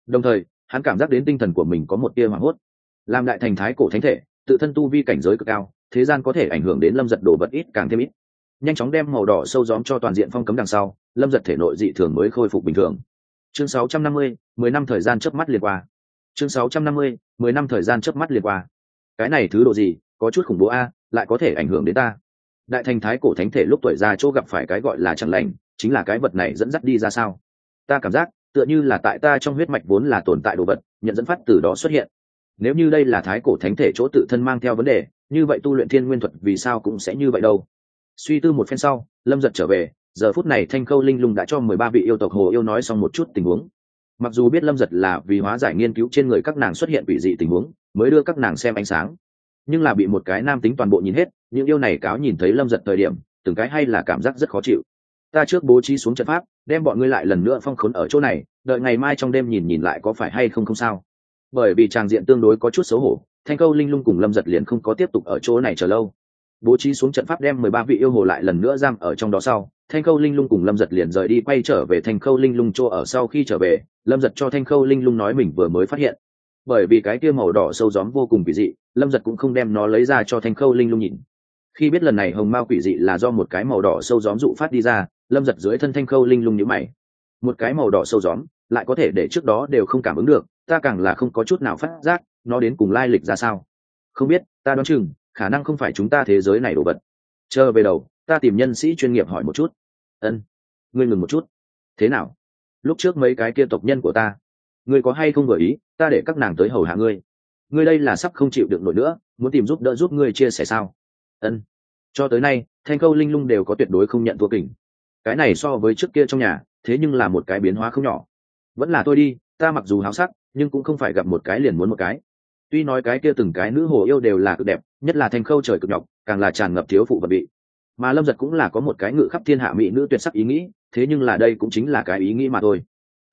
Đồng thời, hắn cảm giác đến tinh thần của mình có một tia hoảng hốt. Làm đại thành thái cổ thánh thể, tự thân tu vi cảnh giới cực cao, thế gian có thể ảnh hưởng đến lâm giật đồ vật ít càng thêm ít nhanh chóng đem màu đỏ sâu gióm cho toàn diện phong cấm đằng sau lâm giật thể nội dị thường mới khôi phục bình thường. Chương 650, 10 năm thời gian chớp mắt liền qua. Chương 650, 10 năm thời gian chớp mắt liền qua. Cái này thứ độ gì có chút khủng bố a lại có thể ảnh hưởng đến ta. Đại thành thái cổ thánh thể lúc tuổi già chỗ gặp phải cái gọi là chẳng lành chính là cái vật này dẫn dắt đi ra sao? Ta cảm giác tựa như là tại ta trong huyết mạch vốn là tồn tại đồ vật nhận dẫn phát từ đó xuất hiện. Nếu như đây là thái cổ thánh thể chỗ tự thân mang theo vấn đề như vậy tu luyện thiên nguyên thuật vì sao cũng sẽ như vậy đâu? Suy tư một phen sau, lâm giật trở về, giờ phút này thanh khâu linh lung đã cho mười ba vị yêu tộc hồ yêu nói xong một chút tình huống. Mặc dù biết lâm giật là vì hóa giải nghiên cứu trên người các nàng xuất hiện vị dị tình huống, mới đưa các nàng xem ánh sáng. Nhưng là bị một cái nam tính toàn bộ nhìn hết, những yêu này cáo nhìn thấy lâm giật thời điểm, từng cái hay là cảm giác rất khó chịu. Ta trước bố trí xuống trận pháp, đem bọn ngươi lại lần nữa phong khốn ở chỗ này, đợi ngày mai trong đêm nhìn nhìn lại có phải hay không không sao. Bởi vì tràng diện tương đối có chút xấu hổ, thanh câu linh lung cùng lâm giật liền không có tiếp tục ở chỗ này chờ lâu bố trí xuống trận pháp đem mười ba vị yêu hồ lại lần nữa giam ở trong đó sau, thanh khâu linh lung cùng lâm giật liền rời đi, quay trở về thanh khâu linh lung chỗ ở sau khi trở về, lâm giật cho thanh khâu linh lung nói mình vừa mới phát hiện. Bởi vì cái kia màu đỏ sâu gióm vô cùng kỳ dị, lâm giật cũng không đem nó lấy ra cho thanh khâu linh lung nhìn. Khi biết lần này hồng mao quỷ dị là do một cái màu đỏ sâu gióm dụ phát đi ra, lâm giật dưới thân thanh khâu linh lung nhữ mày. Một cái màu đỏ sâu gióm, lại có thể để trước đó đều không cảm ứng được, ta càng là không có chút nào phát giác, nó đến cùng lai lịch ra sao? Không biết, ta đoán chừng khả năng không phải chúng ta thế giới này đồ vật. Chờ về đầu, ta tìm nhân sĩ chuyên nghiệp hỏi một chút. Ân, ngươi ngừng một chút. Thế nào? Lúc trước mấy cái kia tộc nhân của ta, ngươi có hay không vừa ý, ta để các nàng tới hầu hạ ngươi. Ngươi đây là sắp không chịu được nổi nữa, muốn tìm giúp đỡ giúp ngươi chia sẻ sao? Ân. Cho tới nay, thanh câu linh lung đều có tuyệt đối không nhận thua kỉnh. cái này so với trước kia trong nhà, thế nhưng là một cái biến hóa không nhỏ. Vẫn là tôi đi, ta mặc dù háo sắc, nhưng cũng không phải gặp một cái liền muốn một cái. Tuy nói cái kia từng cái nữ hồ yêu đều là cực đẹp nhất là thanh khâu trời cực nhọc, càng là tràn ngập thiếu phụ vật bị mà lâm giật cũng là có một cái ngự khắp thiên hạ mỹ nữ tuyệt sắc ý nghĩ, thế nhưng là đây cũng chính là cái ý nghĩ mà thôi.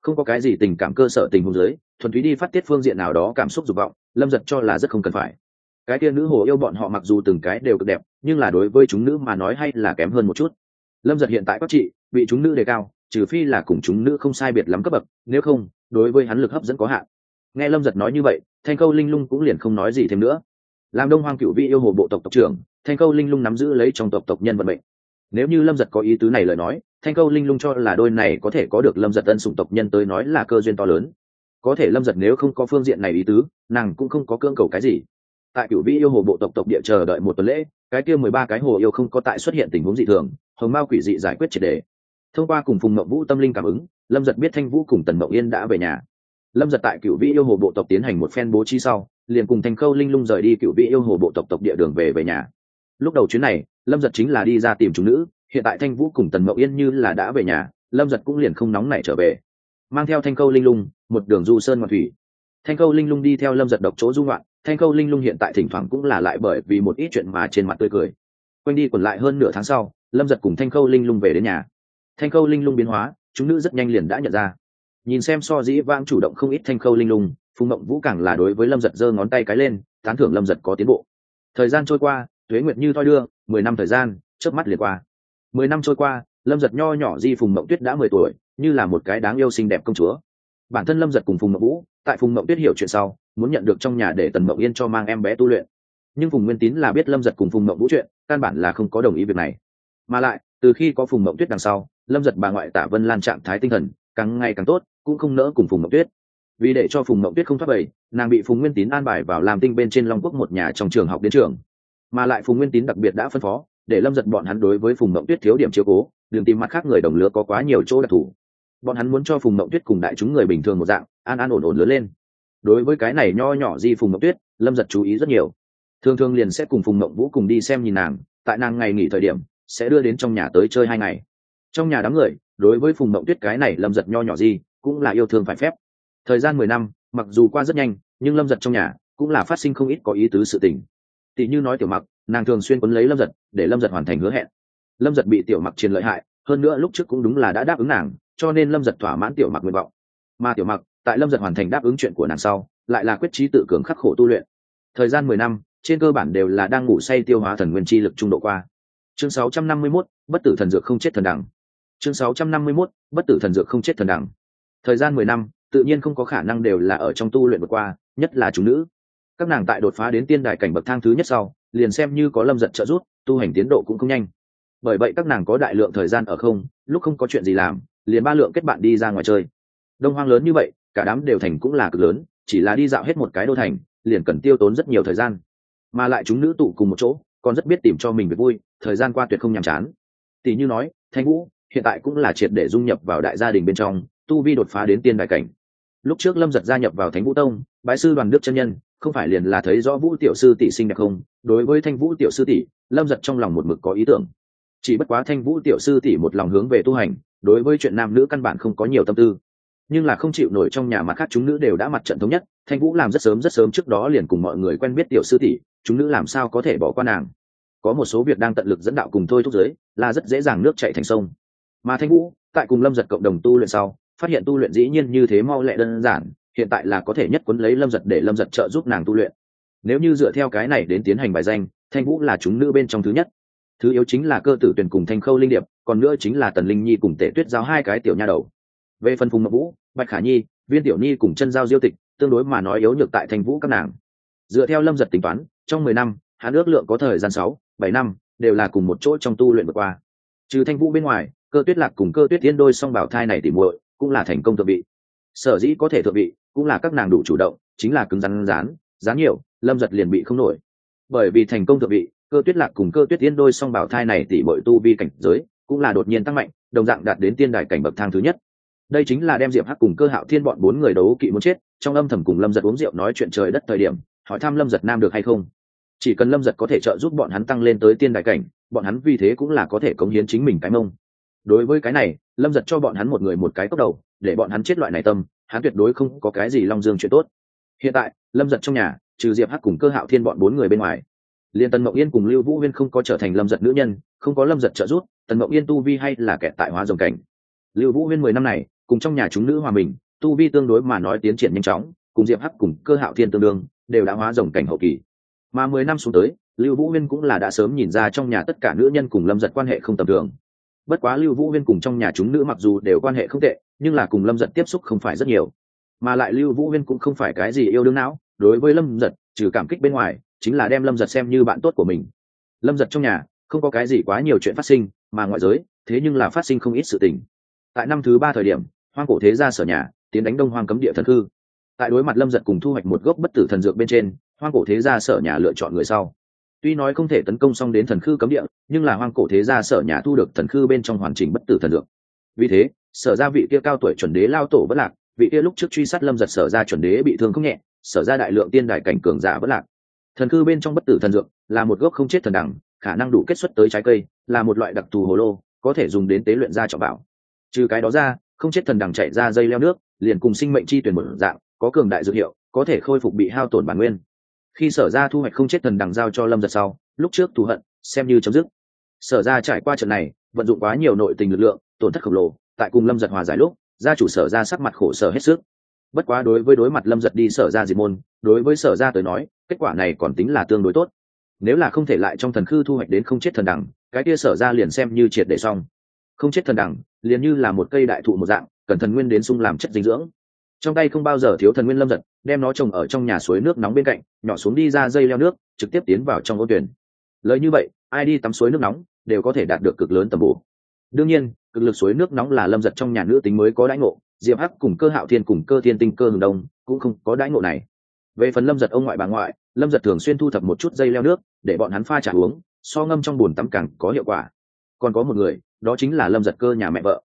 Không có cái gì tình cảm cơ sở tình huống giới thuần túy đi phát tiết phương diện nào đó cảm xúc dục vọng, lâm giật cho là rất không cần phải. Cái kia nữ hồ yêu bọn họ mặc dù từng cái đều cực đẹp, nhưng là đối với chúng nữ mà nói hay là kém hơn một chút. Lâm giật hiện tại các chị bị chúng nữ đề cao, trừ phi là cùng chúng nữ không sai biệt lắm cấp bậc, nếu không, đối với hắn lực hấp dẫn có hạn. Nghe lâm giật nói như vậy, thanh câu linh lung cũng liền không nói gì thêm nữa làm đông hoang cựu vị yêu hồ bộ tộc tộc trưởng, thanh câu linh lung nắm giữ lấy trong tộc tộc nhân vận mệnh. Nếu như lâm giật có ý tứ này lời nói, thanh câu linh lung cho là đôi này có thể có được lâm giật ân sủng tộc nhân tới nói là cơ duyên to lớn. Có thể lâm giật nếu không có phương diện này ý tứ, nàng cũng không có cưỡng cầu cái gì. Tại cựu vị yêu hồ bộ tộc tộc địa chờ đợi một tuần lễ, cái kia mười ba cái hồ yêu không có tại xuất hiện tình huống dị thường, hồng mao quỷ dị giải quyết triệt đề. Thông qua cùng phùng mậu vũ tâm linh cảm ứng, lâm giật biết thanh vũ cùng tần mậu yên đã về nhà. Lâm giật tại cựu vị yêu hồ bộ tộc tiến hành một phen bố trí sau liền cùng thành khâu linh lung rời đi cựu vị yêu hồ bộ tộc tộc địa đường về về nhà. Lúc đầu chuyến này, lâm giật chính là đi ra tìm chúng nữ, hiện tại thanh vũ cùng tần mậu yên như là đã về nhà, lâm giật cũng liền không nóng nảy trở về. Mang theo thanh khâu linh lung, một đường du sơn ngoạn thủy. Thanh khâu linh lung đi theo lâm giật độc chỗ du ngoạn, thanh khâu linh lung hiện tại thỉnh thoảng cũng là lại bởi vì một ít chuyện mà trên mặt tươi cười. Quanh đi còn lại hơn nửa tháng sau, lâm giật cùng thanh khâu linh lung về đến nhà. Thanh khâu linh lung biến hóa, chúng nữ rất nhanh liền đã nhận ra. Nhìn xem so dĩ vãng chủ động không ít thanh khâu linh lung phùng mộng vũ càng là đối với lâm giật giơ ngón tay cái lên, tán thưởng lâm giật có tiến bộ. Thời gian trôi qua thuế nguyệt như thoi đưa, mười năm thời gian trước mắt liền qua. Mười năm trôi qua, lâm giật nho nhỏ di phùng mộng tuyết đã mười tuổi, như là một cái đáng yêu xinh đẹp công chúa. Bản thân lâm giật cùng phùng mộng vũ, tại phùng mộng tuyết hiểu chuyện sau, muốn nhận được trong nhà để tần mộng yên cho mang em bé tu luyện. Nhưng phùng nguyên tín là biết lâm giật cùng phùng mộng vũ chuyện, căn bản là không có đồng ý việc này. Mà lại, từ khi có phùng mộng tuyết đằng sau, lâm giật bà ngoại tả vân lan trạng thái tinh thần, càng ngày càng tốt, cũng không nỡ cùng phùng mộng tuyết vì để cho phùng mộng tuyết không thoát bầy, nàng bị phùng nguyên tín an bài vào làm tinh bên trên long quốc một nhà trong trường học đến trường. Mà lại phùng nguyên tín đặc biệt đã phân phó, để lâm giật bọn hắn đối với phùng mộng tuyết thiếu điểm chiếu cố, đừng tìm mặt khác người đồng lứa có quá nhiều chỗ đặc thù. Bọn hắn muốn cho phùng mộng tuyết cùng đại chúng người bình thường một dạng, an an ổn ổn lớn lên. Đối với cái này nho nhỏ di phùng mộng tuyết, lâm giật chú ý rất nhiều. Thường thường liền sẽ cùng phùng mộng vũ cùng đi xem nhìn nàng, tại nàng ngày nghỉ thời điểm, sẽ đưa đến trong nhà tới chơi hai ngày. Trong nhà đám người, đối với phùng mộng tuyết cái này lâm giật nho nhỏ gì cũng là yêu thương phải phép thời gian mười năm mặc dù qua rất nhanh nhưng lâm giật trong nhà cũng là phát sinh không ít có ý tứ sự tình. Tỷ như nói tiểu mặc nàng thường xuyên quấn lấy lâm giật để lâm giật hoàn thành hứa hẹn. Lâm giật bị tiểu mặc truyền lợi hại hơn nữa lúc trước cũng đúng là đã đáp ứng nàng cho nên lâm giật thỏa mãn tiểu mặc nguyện vọng. Mà tiểu mặc tại lâm giật hoàn thành đáp ứng chuyện của nàng sau lại là quyết trí tự cường khắc khổ tu luyện. Thời gian mười năm trên cơ bản đều là đang ngủ say tiêu hóa thần nguyên chi lực trung độ qua. Chương sáu trăm năm mươi 651, bất tử thần dược không chết thần đẳng. Chương 651, bất tử thần dược không chết thần đẳng. Thời gian mười năm tự nhiên không có khả năng đều là ở trong tu luyện vượt qua, nhất là chúng nữ. Các nàng tại đột phá đến tiên đài cảnh bậc thang thứ nhất sau, liền xem như có lâm giật trợ giúp, tu hành tiến độ cũng không nhanh. Bởi vậy các nàng có đại lượng thời gian ở không, lúc không có chuyện gì làm, liền ba lượng kết bạn đi ra ngoài chơi. Đông hoang lớn như vậy, cả đám đều thành cũng là cực lớn, chỉ là đi dạo hết một cái đô thành, liền cần tiêu tốn rất nhiều thời gian. Mà lại chúng nữ tụ cùng một chỗ, còn rất biết tìm cho mình việc vui, thời gian qua tuyệt không nhàm chán. Tỷ như nói, thanh vũ, hiện tại cũng là triệt để dung nhập vào đại gia đình bên trong tu vi đột phá đến tiên đại cảnh. Lúc trước lâm giật gia nhập vào thánh vũ tông, bái sư đoàn đức chân nhân, không phải liền là thấy rõ vũ tiểu sư tỷ sinh đẹp không? Đối với thanh vũ tiểu sư tỷ, lâm giật trong lòng một mực có ý tưởng. Chỉ bất quá thanh vũ tiểu sư tỷ một lòng hướng về tu hành, đối với chuyện nam nữ căn bản không có nhiều tâm tư. Nhưng là không chịu nổi trong nhà mặt khác chúng nữ đều đã mặt trận thống nhất thanh vũ làm rất sớm rất sớm trước đó liền cùng mọi người quen biết tiểu sư tỷ, chúng nữ làm sao có thể bỏ qua nàng? Có một số việc đang tận lực dẫn đạo cùng thôi thúc giới, là rất dễ dàng nước chạy thành sông. Mà thanh vũ, tại cùng lâm giật cộng đồng tu luyện sau phát hiện tu luyện dĩ nhiên như thế mau lẹ đơn giản, hiện tại là có thể nhất quấn lấy lâm giật để lâm giật trợ giúp nàng tu luyện. Nếu như dựa theo cái này đến tiến hành bài danh, thanh vũ là chúng nữ bên trong thứ nhất. Thứ yếu chính là cơ tử tuyển cùng thanh khâu linh điệp, còn nữa chính là tần linh nhi cùng tể tuyết giao hai cái tiểu nha đầu. Về phần phùng mậu vũ, bạch khả nhi, viên tiểu nhi cùng chân giao diêu tịch, tương đối mà nói yếu nhược tại thanh vũ các nàng. Dựa theo lâm giật tính toán, trong mười năm, hắn ước lượng có thời gian sáu, bảy năm, đều là cùng một chỗ trong tu luyện vượt qua. Trừ thanh vũ bên ngoài, cơ tuyết lạc cùng cơ tuyết tiên đôi song bảo thai này tỉ muội cũng là thành công thượng vị. Sở dĩ có thể thượng vị cũng là các nàng đủ chủ động, chính là cứng rắn, rán rán nhiều, lâm giật liền bị không nổi. Bởi vì thành công thượng vị, cơ tuyết lạc cùng cơ tuyết tiên đôi song bảo thai này tỉ bội tu vi cảnh giới, cũng là đột nhiên tăng mạnh, đồng dạng đạt đến tiên đài cảnh bậc thang thứ nhất. Đây chính là đem diệp hắc cùng cơ hạo thiên bọn bốn người đấu kỵ muốn chết, trong âm thầm cùng lâm giật uống rượu nói chuyện trời đất thời điểm, hỏi thăm lâm giật nam được hay không. Chỉ cần lâm giật có thể trợ giúp bọn hắn tăng lên tới tiên đại cảnh, bọn hắn vì thế cũng là có thể cống hiến chính mình cái mông đối với cái này, lâm giật cho bọn hắn một người một cái cốc đầu, để bọn hắn chết loại này tâm, hắn tuyệt đối không có cái gì long dương chuyện tốt. Hiện tại, lâm giật trong nhà, trừ diệp hắc cùng cơ hạo thiên bọn bốn người bên ngoài, liền tần mộng yên cùng lưu vũ huyên không có trở thành lâm giật nữ nhân, không có lâm giật trợ giúp, tần mộng yên tu vi hay là kẻ tại hóa dòng cảnh. Lưu vũ huyên mười năm này, cùng trong nhà chúng nữ hòa mình, tu vi tương đối mà nói tiến triển nhanh chóng, cùng diệp hắc cùng cơ hạo thiên tương đương, đều đã hóa dòng cảnh hậu kỳ. Mà mười năm xuống tới, lưu vũ huyên cũng là đã sớm nhìn ra trong nhà tất cả nữ nhân cùng lâm giật quan hệ không tầm thường bất quá lưu vũ huyên cùng trong nhà chúng nữ mặc dù đều quan hệ không tệ, nhưng là cùng lâm giật tiếp xúc không phải rất nhiều. Mà lại lưu vũ huyên cũng không phải cái gì yêu đương não, đối với lâm giật, trừ cảm kích bên ngoài, chính là đem lâm giật xem như bạn tốt của mình. Lâm giật trong nhà, không có cái gì quá nhiều chuyện phát sinh, mà ngoại giới, thế nhưng là phát sinh không ít sự tình. Tại năm thứ ba thời điểm, hoang cổ thế ra sở nhà, tiến đánh đông hoang cấm địa thần hư tại đối mặt lâm giật cùng thu hoạch một gốc bất tử thần dược bên trên, hoang cổ thế gia sở nhà lựa chọn người sau tuy nói không thể tấn công xong đến thần khư cấm địa, nhưng là hoang cổ thế gia sở nhà thu được thần khư bên trong hoàn chỉnh bất tử thần dược. Vì thế, sở ra vị kia cao tuổi chuẩn đế lao tổ vẫn lạc, vị kia lúc trước truy sát lâm giật sở ra chuẩn đế bị thương không nhẹ, sở ra đại lượng tiên đại cảnh cường giả vẫn lạc. Thần khư bên trong bất tử thần dược là một gốc không chết thần đẳng, khả năng đủ kết xuất tới trái cây, là một loại đặc thù hồ lô, có thể dùng đến tế luyện ra trọng bảo. Trừ cái đó ra, không chết thần đằng chạy ra dây leo nước, liền cùng sinh mệnh chi tuyển một dạng, có cường đại dược hiệu, có thể khôi phục bị hao tổn bản nguyên khi sở ra thu hoạch không chết thần đằng giao cho lâm giật sau, lúc trước thù hận, xem như chấm dứt. Sở ra trải qua trận này, vận dụng quá nhiều nội tình lực lượng, tổn thất khổng lồ, tại cùng lâm giật hòa giải lúc, gia chủ sở ra sắc mặt khổ sở hết sức. Bất quá đối với đối mặt lâm giật đi sở ra diệt môn, đối với sở ra tới nói, kết quả này còn tính là tương đối tốt. Nếu là không thể lại trong thần khư thu hoạch đến không chết thần đằng, cái kia sở ra liền xem như triệt để xong. Không chết thần đằng, liền như là một cây đại thụ một dạng, cần thần nguyên đến sung làm chất dinh dưỡng. Trong tay không bao giờ thiếu thần nguyên lâm giật đem nó trồng ở trong nhà suối nước nóng bên cạnh, nhỏ xuống đi ra dây leo nước, trực tiếp tiến vào trong ô tuyển. Lời như vậy, ai đi tắm suối nước nóng, đều có thể đạt được cực lớn tầm bổ. Đương nhiên, cực lực suối nước nóng là lâm giật trong nhà nữ tính mới có đãi ngộ, diệp hắc cùng cơ hạo thiên cùng cơ thiên tinh cơ hừng đông cũng không có đãi ngộ này. Về phần lâm giật ông ngoại bà ngoại, lâm giật thường xuyên thu thập một chút dây leo nước, để bọn hắn pha trả uống, so ngâm trong bùn tắm càng có hiệu quả. Còn có một người, đó chính là lâm giật cơ nhà mẹ vợ.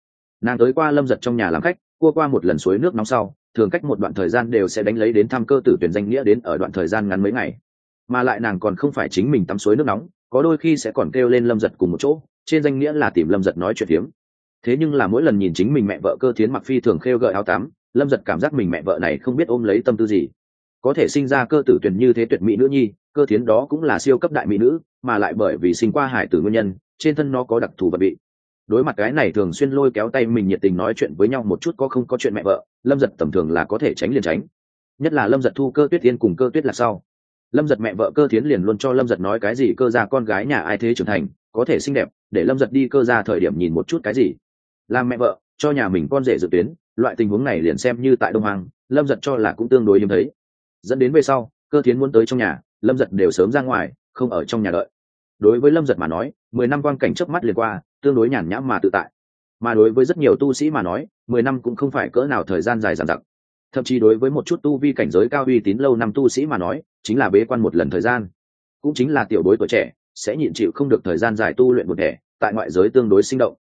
Nàng tới qua lâm giật trong nhà làm khách, cua qua một lần suối nước nóng sau thường cách một đoạn thời gian đều sẽ đánh lấy đến thăm cơ tử tuyển danh nghĩa đến ở đoạn thời gian ngắn mấy ngày. Mà lại nàng còn không phải chính mình tắm suối nước nóng, có đôi khi sẽ còn kêu lên lâm giật cùng một chỗ, trên danh nghĩa là tìm lâm giật nói chuyện hiếm. Thế nhưng là mỗi lần nhìn chính mình mẹ vợ cơ thiến mặc phi thường khêu gợi áo tắm, lâm giật cảm giác mình mẹ vợ này không biết ôm lấy tâm tư gì. Có thể sinh ra cơ tử tuyển như thế tuyệt mỹ nữ nhi, cơ thiến đó cũng là siêu cấp đại mỹ nữ, mà lại bởi vì sinh qua hải tử nguyên nhân, trên thân nó có đặc thù vật bị đối mặt cái này thường xuyên lôi kéo tay mình nhiệt tình nói chuyện với nhau một chút có không có chuyện mẹ vợ, lâm giật tầm thường là có thể tránh liền tránh. Nhất là lâm giật thu cơ tuyết tiên cùng cơ tuyết là sau. Lâm giật mẹ vợ cơ tiến liền luôn cho lâm giật nói cái gì cơ ra con gái nhà ai thế trưởng thành, có thể xinh đẹp, để lâm giật đi cơ ra thời điểm nhìn một chút cái gì. Làm mẹ vợ, cho nhà mình con rể dự tuyến, loại tình huống này liền xem như tại đông hoàng lâm giật cho là cũng tương đối hiếm thấy. Dẫn đến về sau, cơ tiến muốn tới trong nhà, lâm giật đều sớm ra ngoài, không ở trong nhà đợi. Đối với lâm giật mà nói, mười năm quan cảnh trước mắt liền qua tương đối nhàn nhã mà tự tại. Mà đối với rất nhiều tu sĩ mà nói mười năm cũng không phải cỡ nào thời gian dài dằng dặc. Thậm chí đối với một chút tu vi cảnh giới cao uy tín lâu năm tu sĩ mà nói chính là bế quan một lần thời gian. Cũng chính là tiểu bối tuổi trẻ sẽ nhịn chịu không được thời gian dài tu luyện một thể tại ngoại giới tương đối sinh động.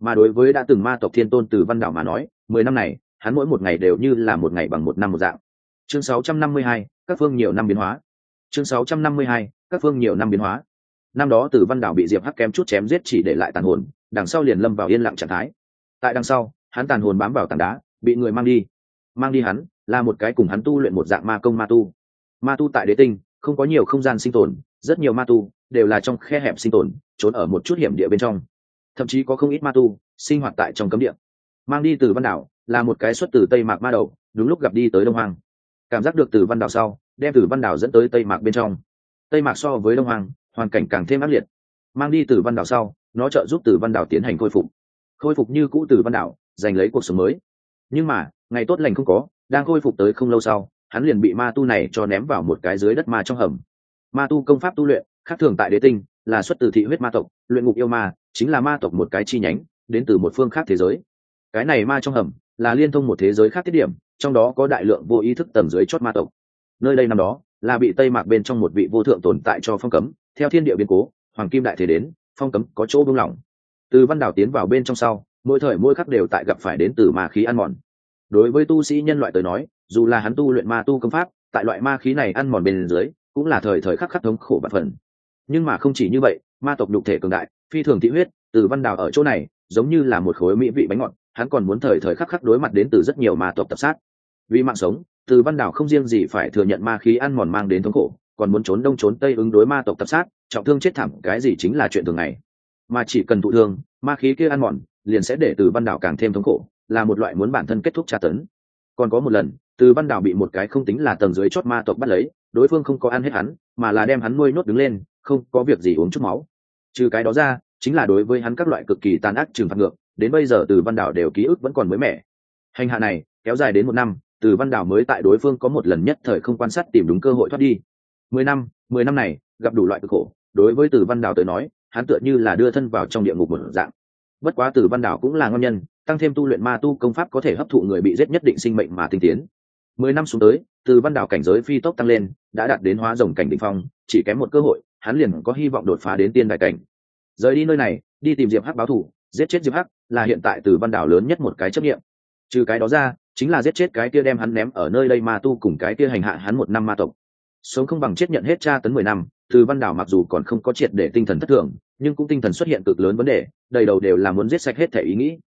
Mà đối với đã từng ma tộc thiên tôn từ văn đảo mà nói mười năm này hắn mỗi một ngày đều như là một ngày bằng một năm một dạng. Chương 652, các phương nhiều năm biến hóa. Chương 652, các phương nhiều năm biến hóa năm đó từ văn đảo bị diệp hắc kém chút chém giết chỉ để lại tàn hồn, đằng sau liền lâm vào yên lặng trạng thái. Tại đằng sau, hắn tàn hồn bám vào tảng đá, bị người mang đi. Mang đi hắn, là một cái cùng hắn tu luyện một dạng ma công ma tu. Ma tu tại đế tinh, không có nhiều không gian sinh tồn, rất nhiều ma tu đều là trong khe hẹp sinh tồn, trốn ở một chút hiểm địa bên trong. Thậm chí có không ít ma tu sinh hoạt tại trong cấm địa. Mang đi từ văn đảo là một cái xuất từ tây mạc ma đầu, đúng lúc gặp đi tới đông hoàng cảm giác được từ văn đảo sau, đem từ văn đảo dẫn tới tây mạc bên trong. Tây mạc so với đông hoàng hoàn cảnh càng thêm ác liệt. Mang đi từ văn đảo sau, nó trợ giúp từ văn đảo tiến hành khôi phục. Khôi phục như cũ từ văn đảo, giành lấy cuộc sống mới. Nhưng mà, ngày tốt lành không có, đang khôi phục tới không lâu sau, hắn liền bị ma tu này cho ném vào một cái dưới đất ma trong hầm. Ma tu công pháp tu luyện, khác thường tại đế tinh, là xuất từ thị huyết ma tộc, luyện ngục yêu ma, chính là ma tộc một cái chi nhánh, đến từ một phương khác thế giới. Cái này ma trong hầm, là liên thông một thế giới khác tiết điểm, trong đó có đại lượng vô ý thức tầm dưới chót ma tộc. Nơi đây năm đó, là bị tây mạc bên trong một vị vô thượng tồn tại cho phong cấm theo thiên địa biến cố, hoàng kim đại thế đến, phong cấm có chỗ buông lỏng. Từ văn đảo tiến vào bên trong sau, mỗi thời mỗi khắc đều tại gặp phải đến từ ma khí ăn mòn. Đối với tu sĩ nhân loại tới nói, dù là hắn tu luyện ma tu công pháp, tại loại ma khí này ăn mòn bên dưới, cũng là thời thời khắc khắc thống khổ bạc phần. Nhưng mà không chỉ như vậy, ma tộc đục thể cường đại, phi thường thị huyết, từ văn đào ở chỗ này, giống như là một khối mỹ vị bánh ngọt, hắn còn muốn thời thời khắc khắc đối mặt đến từ rất nhiều ma tộc tập sát. Vì mạng sống, từ văn đảo không riêng gì phải thừa nhận ma khí ăn mòn mang đến thống khổ còn muốn trốn đông trốn tây ứng đối ma tộc tập sát, trọng thương chết thảm, cái gì chính là chuyện thường ngày. Mà chỉ cần thụ thương, ma khí kia ăn mòn, liền sẽ để từ văn đảo càng thêm thống khổ, là một loại muốn bản thân kết thúc tra tấn. Còn có một lần, từ văn đảo bị một cái không tính là tầng dưới chót ma tộc bắt lấy, đối phương không có ăn hết hắn, mà là đem hắn nuôi nuốt đứng lên, không có việc gì uống chút máu. Trừ cái đó ra, chính là đối với hắn các loại cực kỳ tàn ác trừng phạt ngược, đến bây giờ từ văn đảo đều ký ức vẫn còn mới mẻ. Hành hạ này, kéo dài đến một năm, từ văn đảo mới tại đối phương có một lần nhất thời không quan sát tìm đúng cơ hội thoát đi mười năm mười năm này, gặp đủ loại cực khổ. Đối với từ văn Đào tới nói, hắn tựa như là đưa thân vào trong địa ngục một dạng. Bất quá từ văn Đào cũng là ngon nhân, tăng thêm tu luyện ma tu công pháp có thể hấp thụ người bị giết nhất định sinh mệnh mà tinh tiến. Mười năm xuống tới, từ văn Đào cảnh giới phi tốc tăng lên, đã đạt đến hóa rồng cảnh đ ỉ n h phong, chỉ kém một cơ hội, hắn liền có hy vọng đột phá đến tiên đại cảnh. Rời đi nơi này, đi tìm diệp hắc báo thù, giết chết diệp hắc là hiện tại từ văn đảo lớn nhất một cái chấp nghiệm trừ cái đó ra, chính là giết chết cái kia đem hắn ném ở nơi đây ma tu cùng cái kia hành hạ hắn một năm ma tộc sống không bằng chết nhận hết tra tấn mười năm, từ văn đảo mặc dù còn không có triệt để tinh thần thất thường, nhưng cũng tinh thần xuất hiện cực lớn vấn đề, đầy đầu đều là muốn giết sạch hết thể ý nghĩ.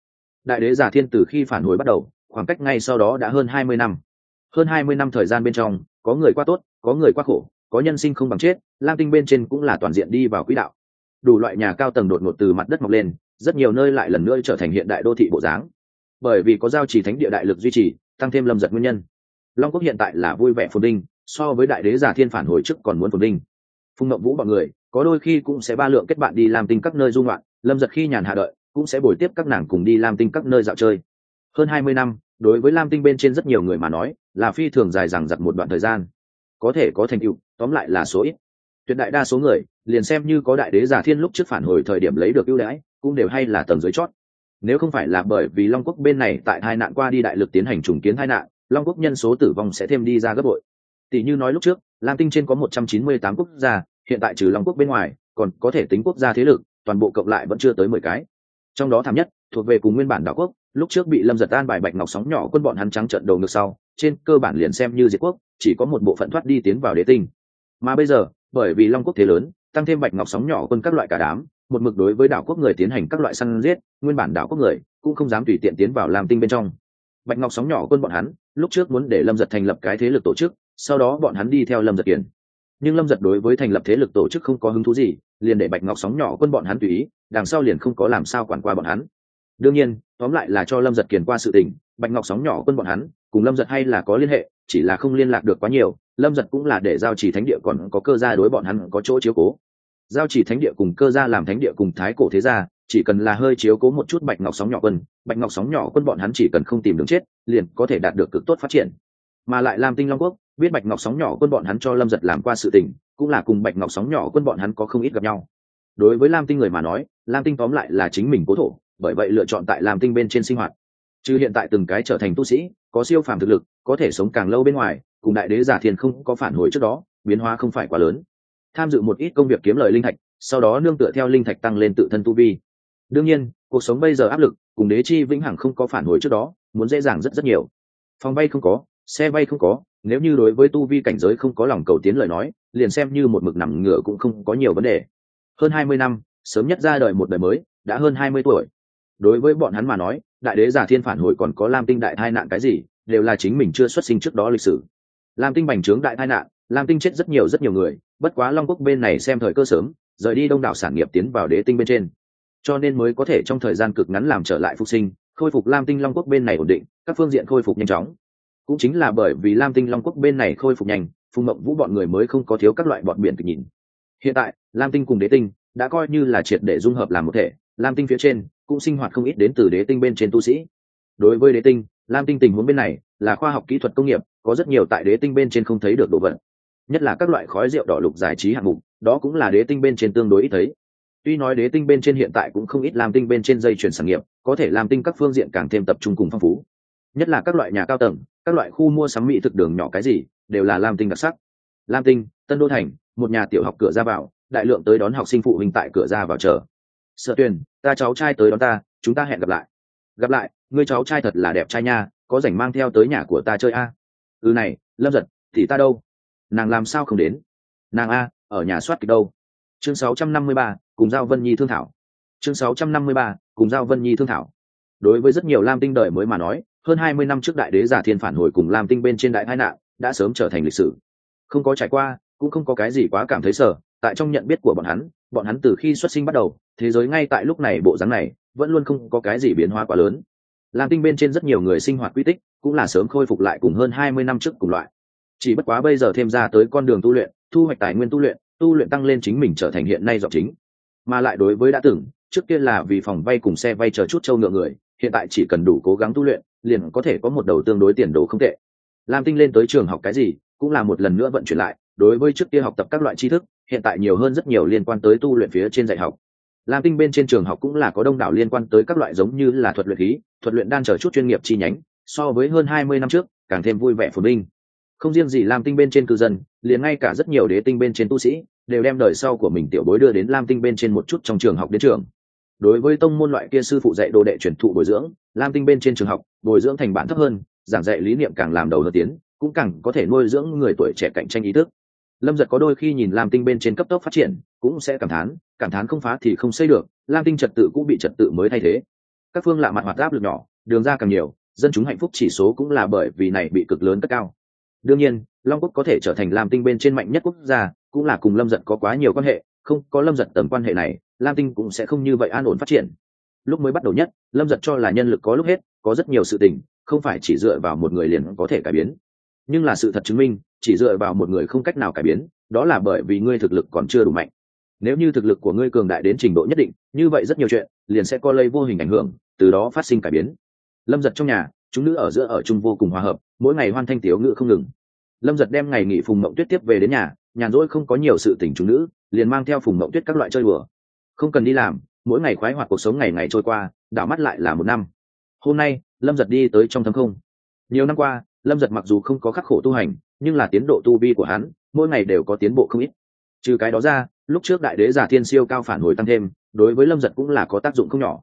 Đại đế giả thiên từ khi phản hồi bắt đầu, khoảng cách ngay sau đó đã hơn hai mươi năm. Hơn hai mươi năm thời gian bên trong, có người qua tốt, có người qua khổ, có nhân sinh không bằng chết, lam tinh bên trên cũng là toàn diện đi vào quỹ đạo. Đủ loại nhà cao tầng đột ngột từ mặt đất mọc lên, rất nhiều nơi lại lần nữa trở thành hiện đại đô thị bộ dáng. Bởi vì có giao trì thánh địa đại lực duy trì, tăng thêm lâm giật nguyên nhân. Long quốc hiện tại là vui vẻ phồn đinh so với đại đế giả thiên phản hồi trước còn muốn phồn linh phùng mậu vũ bọn người, có đôi khi cũng sẽ ba lượng kết bạn đi làm tinh các nơi dung loạn lâm giật khi nhàn hạ đợi, cũng sẽ bồi tiếp các nàng cùng đi làm tinh các nơi dạo chơi. Hơn hai mươi năm, đối với lam tinh bên trên rất nhiều người mà nói, là phi thường dài dằng dặc một đoạn thời gian. Có thể có thành tựu, tóm lại là số ít. Tuyệt đại đa số người, liền xem như có đại đế giả thiên lúc trước phản hồi thời điểm lấy được ưu đãi, cũng đều hay là tầng dưới chót. Nếu không phải là bởi vì long quốc bên này tại hai nạn qua đi đại lực tiến hành trùng kiến hai nạn, long quốc nhân số tử vong sẽ thêm đi ra gấp bội tỷ như nói lúc trước, lam tinh trên có một trăm chín mươi tám quốc gia, hiện tại trừ long quốc bên ngoài, còn có thể tính quốc gia thế lực, toàn bộ cộng lại vẫn chưa tới mười cái. Trong đó thảm nhất, thuộc về cùng nguyên bản đảo quốc, lúc trước bị lâm giật an bài bạch ngọc sóng nhỏ quân bọn hắn trắng trận đầu ngược sau, trên cơ bản liền xem như diệt quốc, chỉ có một bộ phận thoát đi tiến vào đế tinh. Mà bây giờ, bởi vì long quốc thế lớn, tăng thêm bạch ngọc sóng nhỏ quân các loại cả đám, một mực đối với đảo quốc người tiến hành các loại săn giết, nguyên bản đảo quốc người cũng không dám tùy tiện tiến vào làm tinh bên trong. Bạch ngọc sóng nhỏ quân bọn hắn, lúc trước muốn để lâm giật thành lập cái thế lực tổ chức sau đó bọn hắn đi theo lâm giật kiển nhưng lâm giật đối với thành lập thế lực tổ chức không có hứng thú gì, liền để bạch ngọc sóng nhỏ quân bọn hắn tùy ý, đằng sau liền không có làm sao quản qua bọn hắn. Đương nhiên, tóm lại là cho lâm giật kiền qua sự tình, bạch ngọc sóng nhỏ quân bọn hắn, cùng lâm giật hay là có liên hệ, chỉ là không liên lạc được quá nhiều, lâm giật cũng là để giao chỉ thánh địa còn có cơ gia đối bọn hắn có chỗ chiếu cố. Giao chỉ thánh địa cùng cơ gia làm thánh địa cùng thái cổ thế gia, chỉ cần là hơi chiếu cố một chút bạch ngọc sóng nhỏ quân, bạch ngọc sóng nhỏ quân bọn hắn chỉ cần không tìm đường chết, liền có thể đạt được cực tốt phát triển. Mà lại làm tinh long quốc biết bạch ngọc sóng nhỏ quân bọn hắn cho lâm giật làm qua sự tình, cũng là cùng bạch ngọc sóng nhỏ quân bọn hắn có không ít gặp nhau. Đối với lam tinh người mà nói, lam tinh tóm lại là chính mình cố thổ, bởi vậy lựa chọn tại lam tinh bên trên sinh hoạt. Chứ hiện tại từng cái trở thành tu sĩ, có siêu phàm thực lực, có thể sống càng lâu bên ngoài, cùng đại đế giả thiền không có phản hồi trước đó, biến hóa không phải quá lớn. Tham dự một ít công việc kiếm lời linh thạch, sau đó nương tựa theo linh thạch tăng lên tự thân tu vi. Đương nhiên, cuộc sống bây giờ áp lực, cùng đế chi vĩnh hằng không có phản hồi trước đó, muốn dễ dàng rất rất nhiều. Phòng bay không có xe bay không có, nếu như đối với tu vi cảnh giới không có lòng cầu tiến lời nói, liền xem như một mực nằm ngửa cũng không có nhiều vấn đề. Hơn hai mươi năm, sớm nhất ra đời một đời mới, đã hơn hai mươi tuổi. Đối với bọn hắn mà nói, đại đế giả thiên phản hồi còn có lam tinh đại tai nạn cái gì, đều là chính mình chưa xuất sinh trước đó lịch sử. Lam tinh bành trướng đại tai nạn, lam tinh chết rất nhiều rất nhiều người, bất quá long quốc bên này xem thời cơ sớm, rời đi đông đảo sản nghiệp tiến vào đế tinh bên trên. Cho nên mới có thể trong thời gian cực ngắn làm trở lại phục sinh, khôi phục lam tinh long quốc bên này ổn định, các phương diện khôi phục nhanh chóng cũng chính là bởi vì lam tinh long quốc bên này khôi phục nhanh, phùng mộng vũ bọn người mới không có thiếu các loại bọn biển kịch nhìn. Hiện tại, lam tinh cùng đế tinh đã coi như là triệt để dung hợp làm một thể, lam tinh phía trên cũng sinh hoạt không ít đến từ đế tinh bên trên tu sĩ. Đối với đế tinh, lam tinh tình huống bên này là khoa học kỹ thuật công nghiệp, có rất nhiều tại đế tinh bên trên không thấy được đồ vật. Nhất là các loại khói rượu đỏ lục giải trí hạng mục, đó cũng là đế tinh bên trên tương đối ít thấy. Tuy nói đế tinh bên trên hiện tại cũng không ít lam tinh bên trên dây chuyển sản nghiệp, có thể làm tinh các phương diện càng thêm tập trung cùng phong phú. Nhất là các loại nhà cao tầng các loại khu mua sắm mỹ thực đường nhỏ cái gì đều là lam tinh đặc sắc. Lam tinh tân đô thành một nhà tiểu học cửa ra vào đại lượng tới đón học sinh phụ huynh tại cửa ra vào chờ. Sợ tuyền ta cháu trai tới đón ta chúng ta hẹn gặp lại. Gặp lại người cháu trai thật là đẹp trai nha có rảnh mang theo tới nhà của ta chơi a. À? ừ này lâm giật thì ta đâu? Nàng làm sao không đến? Nàng a ở nhà soát kịch đâu? Chương 653, cùng giao vân nhi thương thảo. Chương 653, cùng giao vân nhi thương thảo. Đối với rất nhiều lam tinh đời mới mà nói hơn hai mươi năm trước đại đế giả thiên phản hồi cùng lam tinh bên trên đại hai nạn đã sớm trở thành lịch sử. Không có trải qua, cũng không có cái gì quá cảm thấy sợ. Tại trong nhận biết của bọn hắn bọn hắn từ khi xuất sinh bắt đầu, thế giới ngay tại lúc này bộ dáng này vẫn luôn không có cái gì biến hóa quá lớn. Lam tinh bên trên rất nhiều người sinh hoạt quy tích cũng là sớm khôi phục lại cùng hơn hai mươi năm trước cùng loại. Chỉ bất quá bây giờ thêm ra tới con đường tu luyện, thu hoạch tài nguyên tu luyện tu luyện tăng lên chính mình trở thành hiện nay dọc chính. Mà lại đối với đã từng, trước kia là vì phòng vay cùng xe vay chờ chút châu ngựa người hiện tại chỉ cần đủ cố gắng tu luyện, liền có thể có một đầu tương đối tiền đồ không tệ. Lam tinh lên tới trường học cái gì, cũng là một lần nữa vận chuyển lại, đối với trước kia học tập các loại tri thức, hiện tại nhiều hơn rất nhiều liên quan tới tu luyện phía trên dạy học. Lam tinh bên trên trường học cũng là có đông đảo liên quan tới các loại giống như là thuật luyện khí, thuật luyện đan chờ chút chuyên nghiệp chi nhánh, so với hơn hai mươi năm trước, càng thêm vui vẻ phồn vinh. Không riêng gì lam tinh bên trên cư dân, liền ngay cả rất nhiều đế tinh bên trên tu sĩ, đều đem đời sau của mình tiểu bối đưa đến lam tinh bên trên một chút trong trường học đến trường đối với tông môn loại kia sư phụ dạy đồ đệ truyền thụ bồi dưỡng, lam tinh bên trên trường học, bồi dưỡng thành bản thấp hơn, giảng dạy lý niệm càng làm đầu hơn tiến, cũng càng có thể nuôi dưỡng người tuổi trẻ cạnh tranh ý thức. Lâm giật có đôi khi nhìn lam tinh bên trên cấp tốc phát triển, cũng sẽ cảm thán cảm thán không phá thì không xây được, lam tinh trật tự cũng bị trật tự mới thay thế. Các phương lạ mặt hoạt áp lực nhỏ, đường ra càng nhiều, dân chúng hạnh phúc chỉ số cũng là bởi vì này bị cực lớn cất cao. Đương nhiên, long quốc có thể trở thành lam tinh bên trên mạnh nhất quốc gia, cũng là cùng lâm giật có quá nhiều quan hệ, không có lâm giật tầm quan hệ này lam tinh cũng sẽ không như vậy an ổn phát triển. Lúc mới bắt đầu nhất, lâm giật cho là nhân lực có lúc hết, có rất nhiều sự tình, không phải chỉ dựa vào một người liền có thể cải biến. Nhưng là sự thật chứng minh, chỉ dựa vào một người không cách nào cải biến, đó là bởi vì ngươi thực lực còn chưa đủ mạnh. Nếu như thực lực của ngươi cường đại đến trình độ nhất định, như vậy rất nhiều chuyện liền sẽ co lây vô hình ảnh hưởng, từ đó phát sinh cải biến. Lâm giật trong nhà, chúng nữ ở giữa ở chung vô cùng hòa hợp, mỗi ngày hoan thanh tiếu ngự không ngừng. Lâm giật đem ngày nghỉ phùng mộng tuyết tiếp về đến nhà, nhàn rỗi không có nhiều sự tình chúng nữ, liền mang theo phùng mộng tuyết các loại chơi bừa không cần đi làm, mỗi ngày khoái hoạt cuộc sống ngày ngày trôi qua, đảo mắt lại là một năm. Hôm nay, lâm giật đi tới trong thâm không. Nhiều năm qua, lâm giật mặc dù không có khắc khổ tu hành, nhưng là tiến độ tu vi của hắn, mỗi ngày đều có tiến bộ không ít. Trừ cái đó ra, lúc trước đại đế giả thiên siêu cao phản hồi tăng thêm, đối với lâm giật cũng là có tác dụng không nhỏ.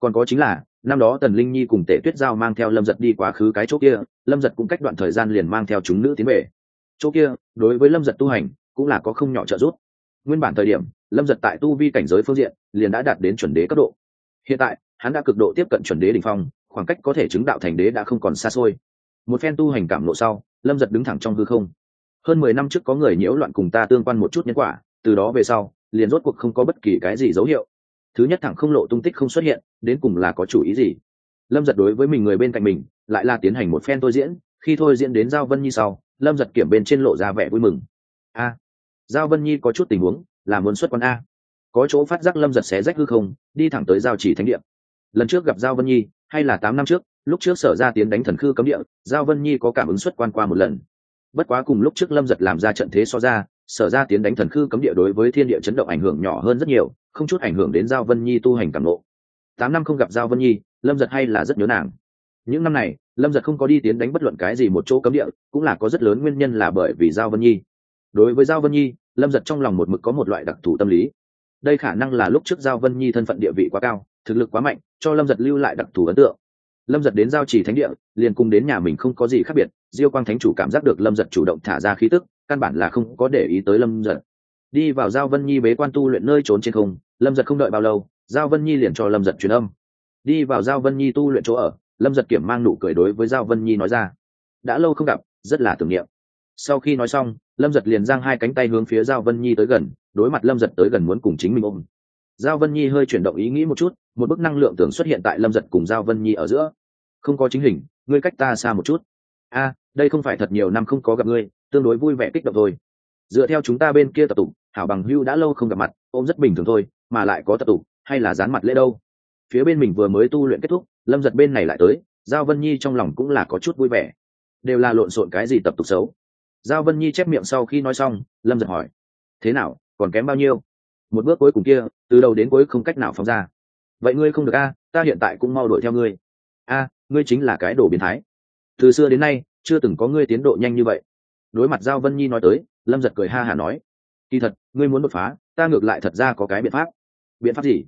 Còn có chính là, năm đó tần linh nhi cùng tể tuyết giao mang theo lâm giật đi quá khứ cái chỗ kia, lâm giật cũng cách đoạn thời gian liền mang theo chúng nữ tiến về. Chỗ kia, đối với lâm giật tu hành, cũng là có không nhỏ trợ giúp nguyên bản thời điểm, lâm giật tại tu vi cảnh giới phương diện, liền đã đạt đến chuẩn đế cấp độ. Hiện tại, hắn đã cực độ tiếp cận chuẩn đế đ ỉ n h phong, khoảng cách có thể chứng đạo thành đế đã không còn xa xôi. Một phen tu hành cảm lộ sau, lâm giật đứng thẳng trong hư không. Hơn mười năm trước có người nhiễu loạn cùng ta tương quan một chút nhân quả, từ đó về sau, liền rốt cuộc không có bất kỳ cái gì dấu hiệu. Thứ nhất thẳng không lộ tung tích không xuất hiện, đến cùng là có chủ ý gì? Lâm giật đối với mình người bên cạnh mình, lại là tiến hành một phen tôi diễn, khi thôi diễn đến giao vân nhi sau, lâm giật kiểm bên trên lộ ra vẻ vui mừng. A giao vân nhi có chút tình huống, là muốn xuất quan a. Có chỗ phát giác lâm giật xé rách hư không, đi thẳng tới giao chỉ thánh địa. Lần trước gặp giao vân nhi, hay là tám năm trước, lúc trước sở ra tiến đánh thần khư cấm địa, giao vân nhi có cảm ứng xuất quan qua một lần. Bất quá cùng lúc trước lâm giật làm ra trận thế so ra, sở ra tiến đánh thần khư cấm địa đối với thiên địa chấn động ảnh hưởng nhỏ hơn rất nhiều, không chút ảnh hưởng đến giao vân nhi tu hành cảm lộ tám năm không gặp giao vân nhi, lâm giật hay là rất nhớ nàng. Những năm này, lâm giật không có đi tiến đánh bất luận cái gì một chỗ cấm địa, cũng là có rất lớn nguyên nhân là bởi vì giao vân nhi đối với giao vân nhi, lâm giật trong lòng một mực có một loại đặc thù tâm lý. Đây khả năng là lúc trước giao vân nhi thân phận địa vị quá cao, thực lực quá mạnh, cho lâm giật lưu lại đặc thù ấn tượng. Lâm giật đến giao trì thánh địa, liền cùng đến nhà mình không có gì khác biệt, diêu quang thánh chủ cảm giác được lâm giật chủ động thả ra khí tức, căn bản là không có để ý tới lâm giật. Đi vào giao vân nhi bế quan tu luyện nơi trốn trên không, lâm giật không đợi bao lâu, giao vân nhi liền cho lâm giật truyền âm. Đi vào giao vân nhi tu luyện chỗ ở, lâm giật kiểm mang nụ cười đối với giao vân nhi nói ra. Đã lâu không gặp, rất là tưởng niệm. Sau khi nói xong lâm giật liền giang hai cánh tay hướng phía giao vân nhi tới gần, đối mặt lâm giật tới gần muốn cùng chính mình ôm. Giao vân nhi hơi chuyển động ý nghĩ một chút, một bức năng lượng tưởng xuất hiện tại lâm giật cùng giao vân nhi ở giữa. Không có chính hình, ngươi cách ta xa một chút. A, đây không phải thật nhiều năm không có gặp ngươi, tương đối vui vẻ kích động thôi. Dựa theo chúng ta bên kia tập tục hảo bằng hưu đã lâu không gặp mặt, ôm rất bình thường thôi, mà lại có tập tục hay là dán mặt lễ đâu? Phía bên mình vừa mới tu luyện kết thúc, lâm giật bên này lại tới, giao vân nhi trong lòng cũng là có chút vui vẻ. Đều là lộn xộn cái gì tập tục xấu giao vân nhi chép miệng sau khi nói xong, lâm giật hỏi, thế nào, còn kém bao nhiêu? Một bước cuối cùng kia, từ đầu đến cuối không cách nào phóng ra. Vậy ngươi không được a, ta hiện tại cũng mau đuổi theo ngươi. A, ngươi chính là cái đồ biến thái. Từ xưa đến nay, chưa từng có ngươi tiến độ nhanh như vậy. Đối mặt giao vân nhi nói tới, lâm giật cười ha hả nói, kỳ thật, ngươi muốn đột phá, ta ngược lại thật ra có cái biện pháp. Biện pháp gì?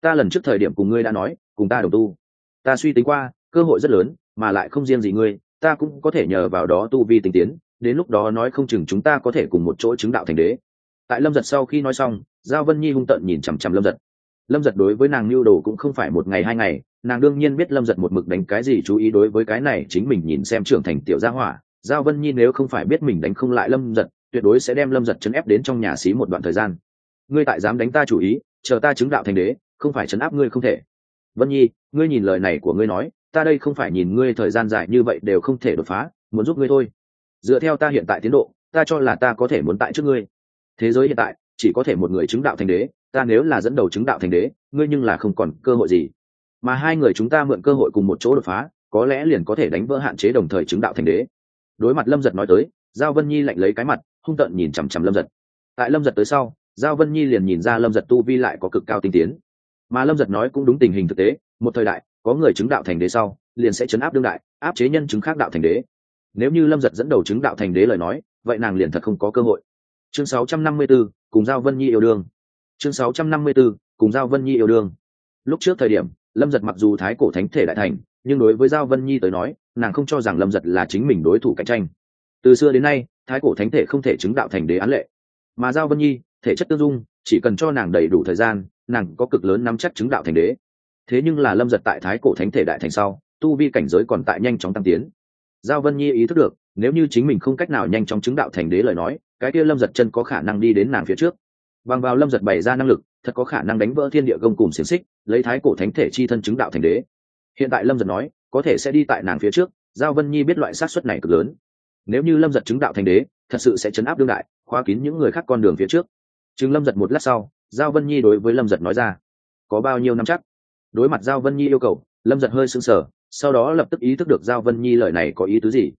Ta lần trước thời điểm cùng ngươi đã nói, cùng ta đầu tu. Ta suy tính qua, cơ hội rất lớn, mà lại không riêng gì ngươi, ta cũng có thể nhờ vào đó tu vi tinh tiến đến lúc đó nói không chừng chúng ta có thể cùng một chỗ chứng đạo thành đế. Tại lâm giật sau khi nói xong, giao vân nhi hung tợn nhìn chằm chằm lâm giật. Lâm giật đối với nàng lưu đồ cũng không phải một ngày hai ngày, nàng đương nhiên biết lâm giật một mực đánh cái gì chú ý đối với cái này chính mình nhìn xem trưởng thành tiểu gia hỏa. Giao vân nhi nếu không phải biết mình đánh không lại lâm giật, tuyệt đối sẽ đem lâm giật chấn ép đến trong nhà xí một đoạn thời gian. Ngươi tại dám đánh ta chủ ý, chờ ta chứng đạo thành đế, không phải chấn áp ngươi không thể. Vân nhi, ngươi nhìn lời này của ngươi nói, ta đây không phải nhìn ngươi thời gian dài như vậy đều không thể đột phá, muốn giúp ngươi thôi dựa theo ta hiện tại tiến độ, ta cho là ta có thể muốn tại trước ngươi. Thế giới hiện tại, chỉ có thể một người chứng đạo thành đế, ta nếu là dẫn đầu chứng đạo thành đế, ngươi nhưng là không còn cơ hội gì. Mà hai người chúng ta mượn cơ hội cùng một chỗ đột phá, có lẽ liền có thể đánh vỡ hạn chế đồng thời chứng đạo thành đế. Đối mặt lâm giật nói tới, giao vân nhi lạnh lấy cái mặt, hung tợn nhìn chằm chằm lâm giật. Tại lâm giật tới sau, giao vân nhi liền nhìn ra lâm giật tu vi lại có cực cao tinh tiến. Mà lâm giật nói cũng đúng tình hình thực tế, một thời đại, có người chứng đạo thành đế sau, liền sẽ chấn áp đương đại, áp chế nhân chứng khác đạo thành đế nếu như lâm giật dẫn đầu chứng đạo thành đế lời nói vậy nàng liền thật không có cơ hội. Chương 654, cùng giao vân nhi yêu đương. Chương 654, cùng giao vân nhi yêu đương. Lúc trước thời điểm lâm giật mặc dù thái cổ thánh thể đại thành nhưng đối với giao vân nhi tới nói nàng không cho rằng lâm giật là chính mình đối thủ cạnh tranh. Từ xưa đến nay thái cổ thánh thể không thể chứng đạo thành đế án lệ. Mà giao vân nhi thể chất tương dung chỉ cần cho nàng đầy đủ thời gian nàng có cực lớn nắm chắc chứng đạo thành đế. Thế nhưng là lâm giật tại thái cổ thánh thể đại thành sau tu vi cảnh giới còn tại nhanh chóng tăng tiến giao vân nhi ý thức được, nếu như chính mình không cách nào nhanh chóng chứng đạo thành đế lời nói, cái kia lâm giật chân có khả năng đi đến nàng phía trước. Bằng vào lâm giật bày ra năng lực, thật có khả năng đánh vỡ thiên địa gông cùng xiềng xích, lấy thái cổ thánh thể chi thân chứng đạo thành đế. Hiện tại lâm giật nói, có thể sẽ đi tại nàng phía trước, giao vân nhi biết loại sát xuất này cực lớn. Nếu như lâm giật chứng đạo thành đế, thật sự sẽ chấn áp đương đại, khóa kín những người khác con đường phía trước. Chứng lâm giật một lát sau, giao vân nhi đối với lâm giật nói ra, có bao nhiêu năm chắc? Đối mặt giao vân nhi yêu cầu, lâm giật hơi sững sờ sau đó lập tức ý thức được giao vân nhi lời này có ý tứ gì.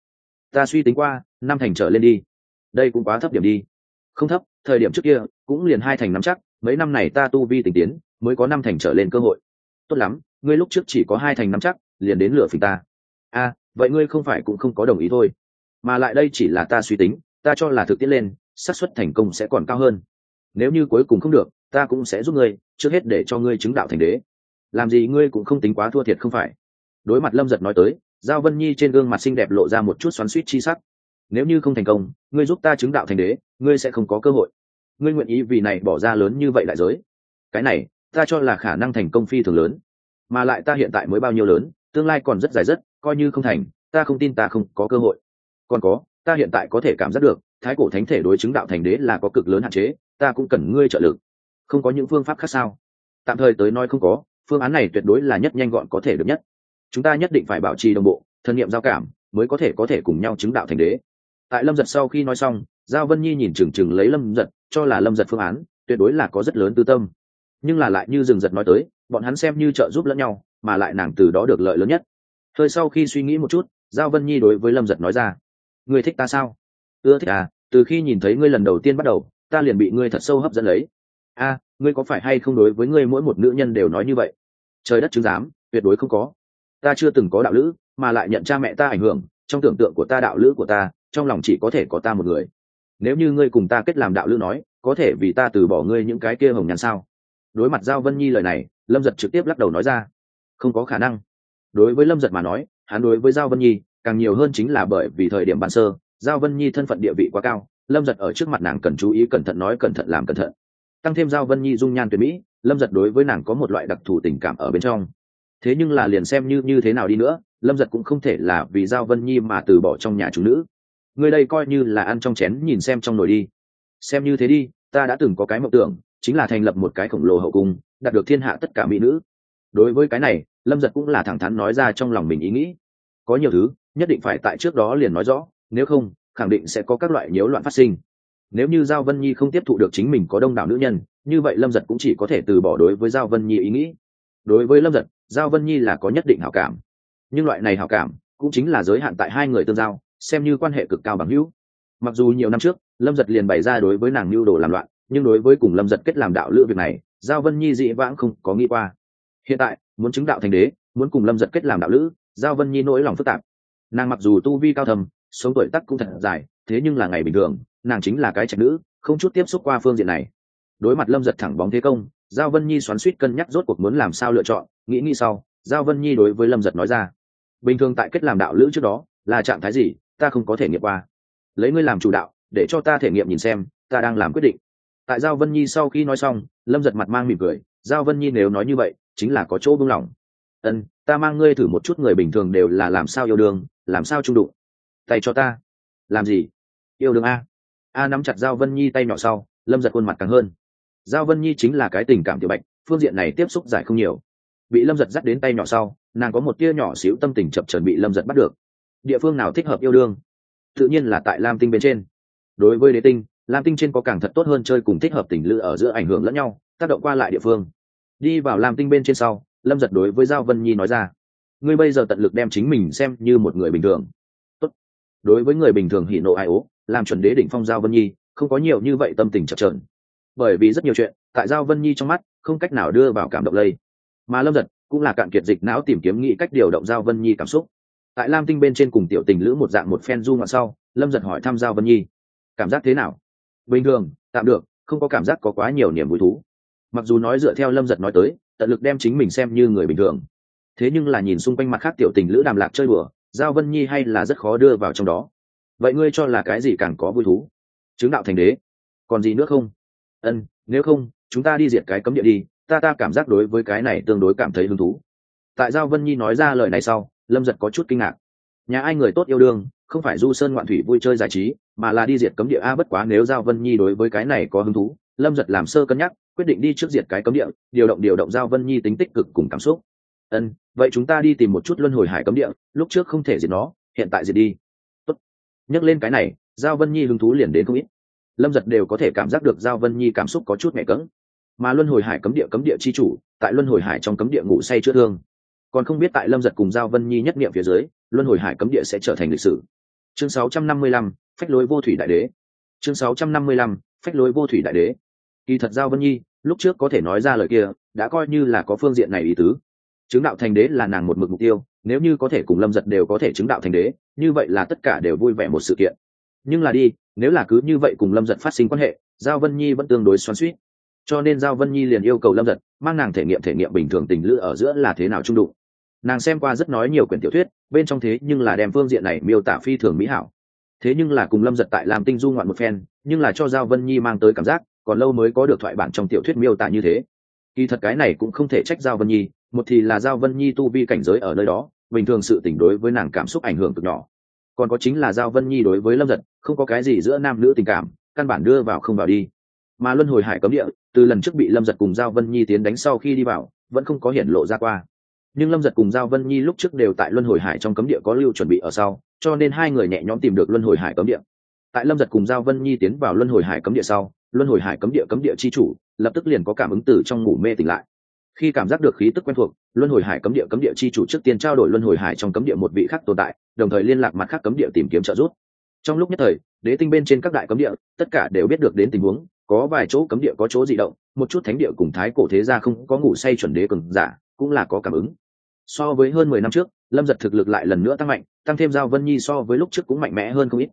Ta suy tính qua năm thành trở lên đi. Đây cũng quá thấp điểm đi. Không thấp thời điểm trước kia cũng liền hai thành năm chắc mấy năm này ta tu vi tình tiến mới có năm thành trở lên cơ hội. Tốt lắm ngươi lúc trước chỉ có hai thành năm chắc liền đến lửa phình ta. A à, vậy ngươi không phải cũng không có đồng ý thôi. Mà lại đây chỉ là ta suy tính ta cho là thực tiễn lên xác suất thành công sẽ còn cao hơn. Nếu như cuối cùng không được ta cũng sẽ giúp ngươi trước hết để cho ngươi chứng đạo thành đế. Làm gì ngươi cũng không tính quá thua thiệt không phải đối mặt lâm giật nói tới, giao vân nhi trên gương mặt xinh đẹp lộ ra một chút xoắn suýt chi sắc. Nếu như không thành công, ngươi giúp ta chứng đạo thành đế, ngươi sẽ không có cơ hội. Ngươi nguyện ý vì này bỏ ra lớn như vậy đại giới. Cái này, ta cho là khả năng thành công phi thường lớn. Mà lại ta hiện tại mới bao nhiêu lớn, tương lai còn rất dài rất coi như không thành, ta không tin ta không có cơ hội. Còn có, ta hiện tại có thể cảm giác được, thái cổ thánh thể đối chứng đạo thành đế là có cực lớn hạn chế, ta cũng cần ngươi trợ lực. Không có những phương pháp khác sao? Tạm thời tới nói không có, phương án này tuyệt đối là nhất nhanh gọn có thể được nhất chúng ta nhất định phải bảo trì đồng bộ, thân nhiệm giao cảm, mới có thể có thể cùng nhau chứng đạo thành đế. Tại lâm giật sau khi nói xong, giao vân nhi nhìn chừng chừng lấy lâm giật, cho là lâm giật phương án, tuyệt đối là có rất lớn tư tâm. Nhưng là lại như rừng giật nói tới, bọn hắn xem như trợ giúp lẫn nhau, mà lại nàng từ đó được lợi lớn nhất. Hơi sau khi suy nghĩ một chút, giao vân nhi đối với lâm giật nói ra, ngươi thích ta sao? Ưa thích à từ khi nhìn thấy ngươi lần đầu tiên bắt đầu, ta liền bị ngươi thật sâu hấp dẫn lấy. A, ngươi có phải hay không đối với ngươi mỗi một nữ nhân đều nói như vậy? Trời đất chứng giám, tuyệt đối không có ta chưa từng có đạo lữ, mà lại nhận cha mẹ ta ảnh hưởng, trong tưởng tượng của ta đạo lữ của ta, trong lòng chỉ có thể có ta một người. Nếu như ngươi cùng ta kết làm đạo lữ nói, có thể vì ta từ bỏ ngươi những cái kia hồng nhàn sao? Đối mặt giao vân nhi lời này, lâm giật trực tiếp lắc đầu nói ra. Không có khả năng. Đối với lâm giật mà nói, hắn đối với giao vân nhi, càng nhiều hơn chính là bởi vì thời điểm ban sơ, giao vân nhi thân phận địa vị quá cao, lâm giật ở trước mặt nàng cần chú ý cẩn thận nói cẩn thận làm cẩn thận. Tăng thêm giao vân nhi dung nhan tuyệt mỹ, lâm giật đối với nàng có một loại đặc thù tình cảm ở bên trong thế nhưng là liền xem như như thế nào đi nữa, lâm giật cũng không thể là vì giao vân nhi mà từ bỏ trong nhà chủ nữ. Người đây coi như là ăn trong chén nhìn xem trong nồi đi. Xem như thế đi, ta đã từng có cái mộng tưởng, chính là thành lập một cái khổng lồ hậu cung, đạt được thiên hạ tất cả mỹ nữ. Đối với cái này, lâm giật cũng là thẳng thắn nói ra trong lòng mình ý nghĩ. Có nhiều thứ, nhất định phải tại trước đó liền nói rõ, nếu không, khẳng định sẽ có các loại nhiễu loạn phát sinh. Nếu như giao vân nhi không tiếp thụ được chính mình có đông đảo nữ nhân, như vậy lâm giật cũng chỉ có thể từ bỏ đối với giao vân nhi ý nghĩ. Đối với lâm giật giao vân nhi là có nhất định hảo cảm. Nhưng loại này hảo cảm cũng chính là giới hạn tại hai người tương giao, xem như quan hệ cực cao bằng hữu. Mặc dù nhiều năm trước, lâm giật liền bày ra đối với nàng mưu đồ làm loạn, nhưng đối với cùng lâm giật kết làm đạo lữ việc này, giao vân nhi dị vãng không có nghĩ qua. Hiện tại, muốn chứng đạo thành đế, muốn cùng lâm giật kết làm đạo lữ, giao vân nhi nỗi lòng phức tạp. Nàng mặc dù tu vi cao thầm sống tuổi tắc cũng thật dài, thế nhưng là ngày bình thường, nàng chính là cái trạch nữ, không chút tiếp xúc qua phương diện này. Đối mặt lâm giật thẳng bóng thế công, giao vân nhi xoắn suýt cân nhắc rốt cuộc muốn làm sao lựa chọn nghĩ nghĩ sau, giao vân nhi đối với lâm giật nói ra, bình thường tại kết làm đạo lữ trước đó, là trạng thái gì, ta không có thể nghiệm qua. Lấy ngươi làm chủ đạo, để cho ta thể nghiệm nhìn xem, ta đang làm quyết định. Tại giao vân nhi sau khi nói xong, lâm giật mặt mang mỉm cười, giao vân nhi nếu nói như vậy, chính là có chỗ buông lỏng. Ân, ta mang ngươi thử một chút người bình thường đều là làm sao yêu đương, làm sao trung đụng. Tay cho ta. Làm gì? Yêu đương a. A nắm chặt giao vân nhi tay nhỏ sau, lâm giật khuôn mặt càng hơn. Giao vân nhi chính là cái tình cảm tiểu bạch, phương diện này tiếp xúc giải không nhiều bị lâm giật dắt đến tay nhỏ sau, nàng có một tia nhỏ xíu tâm tình chập trần bị lâm giật bắt được. Địa phương nào thích hợp yêu đương? Tự nhiên là tại lam tinh bên trên. Đối với đế tinh, lam tinh trên có càng thật tốt hơn chơi cùng thích hợp tình lự ở giữa ảnh hưởng lẫn nhau, tác động qua lại địa phương. Đi vào lam tinh bên trên sau, lâm giật đối với giao vân nhi nói ra, ngươi bây giờ tận lực đem chính mình xem như một người bình thường. Tốt. đối với người bình thường hỉ nộ ai ố, làm chuẩn đế đỉnh phong giao vân nhi, không có nhiều như vậy tâm tình chập trờn bởi vì rất nhiều chuyện, tại giao vân nhi trong mắt, không cách nào đưa vào cảm động lây mà lâm giật cũng là cạn kiệt dịch não tìm kiếm nghĩ cách điều động giao vân nhi cảm xúc. Tại lam tinh bên trên cùng tiểu tình lữ một dạng một phen du ngoạn sau, lâm giật hỏi thăm giao vân nhi, cảm giác thế nào? Bình thường, tạm được, không có cảm giác có quá nhiều niềm vui thú. Mặc dù nói dựa theo lâm giật nói tới, tận lực đem chính mình xem như người bình thường. Thế nhưng là nhìn xung quanh mặt khác tiểu tình lữ đàm lạc chơi bừa giao vân nhi hay là rất khó đưa vào trong đó. Vậy ngươi cho là cái gì càng có vui thú? Chứng đạo thành đế. Còn gì nữa không? Ân, nếu không, chúng ta đi diệt cái cấm địa đi ta ta cảm giác đối với cái này tương đối cảm thấy hứng thú. Tại giao vân nhi nói ra lời này sau, lâm giật có chút kinh ngạc. Nhà ai người tốt yêu đương, không phải du sơn ngoạn thủy vui chơi giải trí, mà là đi diệt cấm địa a bất quá nếu giao vân nhi đối với cái này có hứng thú, lâm giật làm sơ cân nhắc, quyết định đi trước diệt cái cấm địa, điều động điều động giao vân nhi tính tích cực cùng cảm xúc. Ân, vậy chúng ta đi tìm một chút luân hồi hải cấm địa, lúc trước không thể diệt nó, hiện tại diệt đi. Tốt. nhắc lên cái này, giao vân nhi hứng thú liền đến không ít. Lâm giật đều có thể cảm giác được giao vân nhi cảm xúc có chút mẹ cứng mà luân hồi hải cấm địa cấm địa chi chủ tại luân hồi hải trong cấm địa ngủ say chữa thương. Còn không biết tại lâm giật cùng giao vân nhi nhất niệm phía dưới luân hồi hải cấm địa sẽ trở thành lịch sử. Chương 655, phách lối vô thủy đại đế. Chương 655, phách lối vô thủy đại đế. Kỳ thật giao vân nhi lúc trước có thể nói ra lời kia đã coi như là có phương diện này ý tứ. Chứng đạo thành đế là nàng một mực mục tiêu nếu như có thể cùng lâm giật đều có thể chứng đạo thành đế như vậy là tất cả đều vui vẻ một sự kiện. Nhưng là đi nếu là cứ như vậy cùng lâm giật phát sinh quan hệ giao vân nhi vẫn tương đối xoắn suýt cho nên giao vân nhi liền yêu cầu lâm giật mang nàng thể nghiệm thể nghiệm bình thường tình lữ ở giữa là thế nào trung đụng. Nàng xem qua rất nói nhiều quyển tiểu thuyết, bên trong thế nhưng là đem phương diện này miêu tả phi thường mỹ hảo. Thế nhưng là cùng lâm giật tại làm tinh du ngoạn một phen, nhưng là cho giao vân nhi mang tới cảm giác, còn lâu mới có được thoại bản trong tiểu thuyết miêu tả như thế. Kỳ thật cái này cũng không thể trách giao vân nhi, một thì là giao vân nhi tu vi cảnh giới ở nơi đó, bình thường sự tình đối với nàng cảm xúc ảnh hưởng cực nhỏ. Còn có chính là giao vân nhi đối với lâm giật, không có cái gì giữa nam nữ tình cảm, căn bản đưa vào không vào đi. Mà luân hồi hải cấm địa từ lần trước bị lâm giật cùng giao vân nhi tiến đánh sau khi đi vào, vẫn không có hiện lộ ra qua. Nhưng lâm giật cùng giao vân nhi lúc trước đều tại luân hồi hải trong cấm địa có lưu chuẩn bị ở sau, cho nên hai người nhẹ nhõm tìm được luân hồi hải cấm địa. Tại lâm giật cùng giao vân nhi tiến vào luân hồi hải cấm địa sau, luân hồi hải cấm địa cấm địa c h i chủ lập tức liền có cảm ứng từ trong ngủ mê tỉnh lại. Khi cảm giác được khí tức quen thuộc, luân hồi hải cấm địa cấm địa c h i chủ trước tiên trao đổi luân hồi hải trong cấm địa một vị khác tồn tại, đồng thời liên lạc mặt khác cấm địa tìm kiếm trợ giúp. Trong lúc nhất thời, đế tinh bên trên các đại cấm địa, tất cả đều biết được đến tình huống có vài chỗ cấm địa có chỗ dị động, một chút thánh địa cùng thái cổ thế gia không có ngủ say chuẩn đế cường giả, cũng là có cảm ứng. So với hơn mười năm trước, lâm giật thực lực lại lần nữa tăng mạnh, tăng thêm giao vân nhi so với lúc trước cũng mạnh mẽ hơn không ít.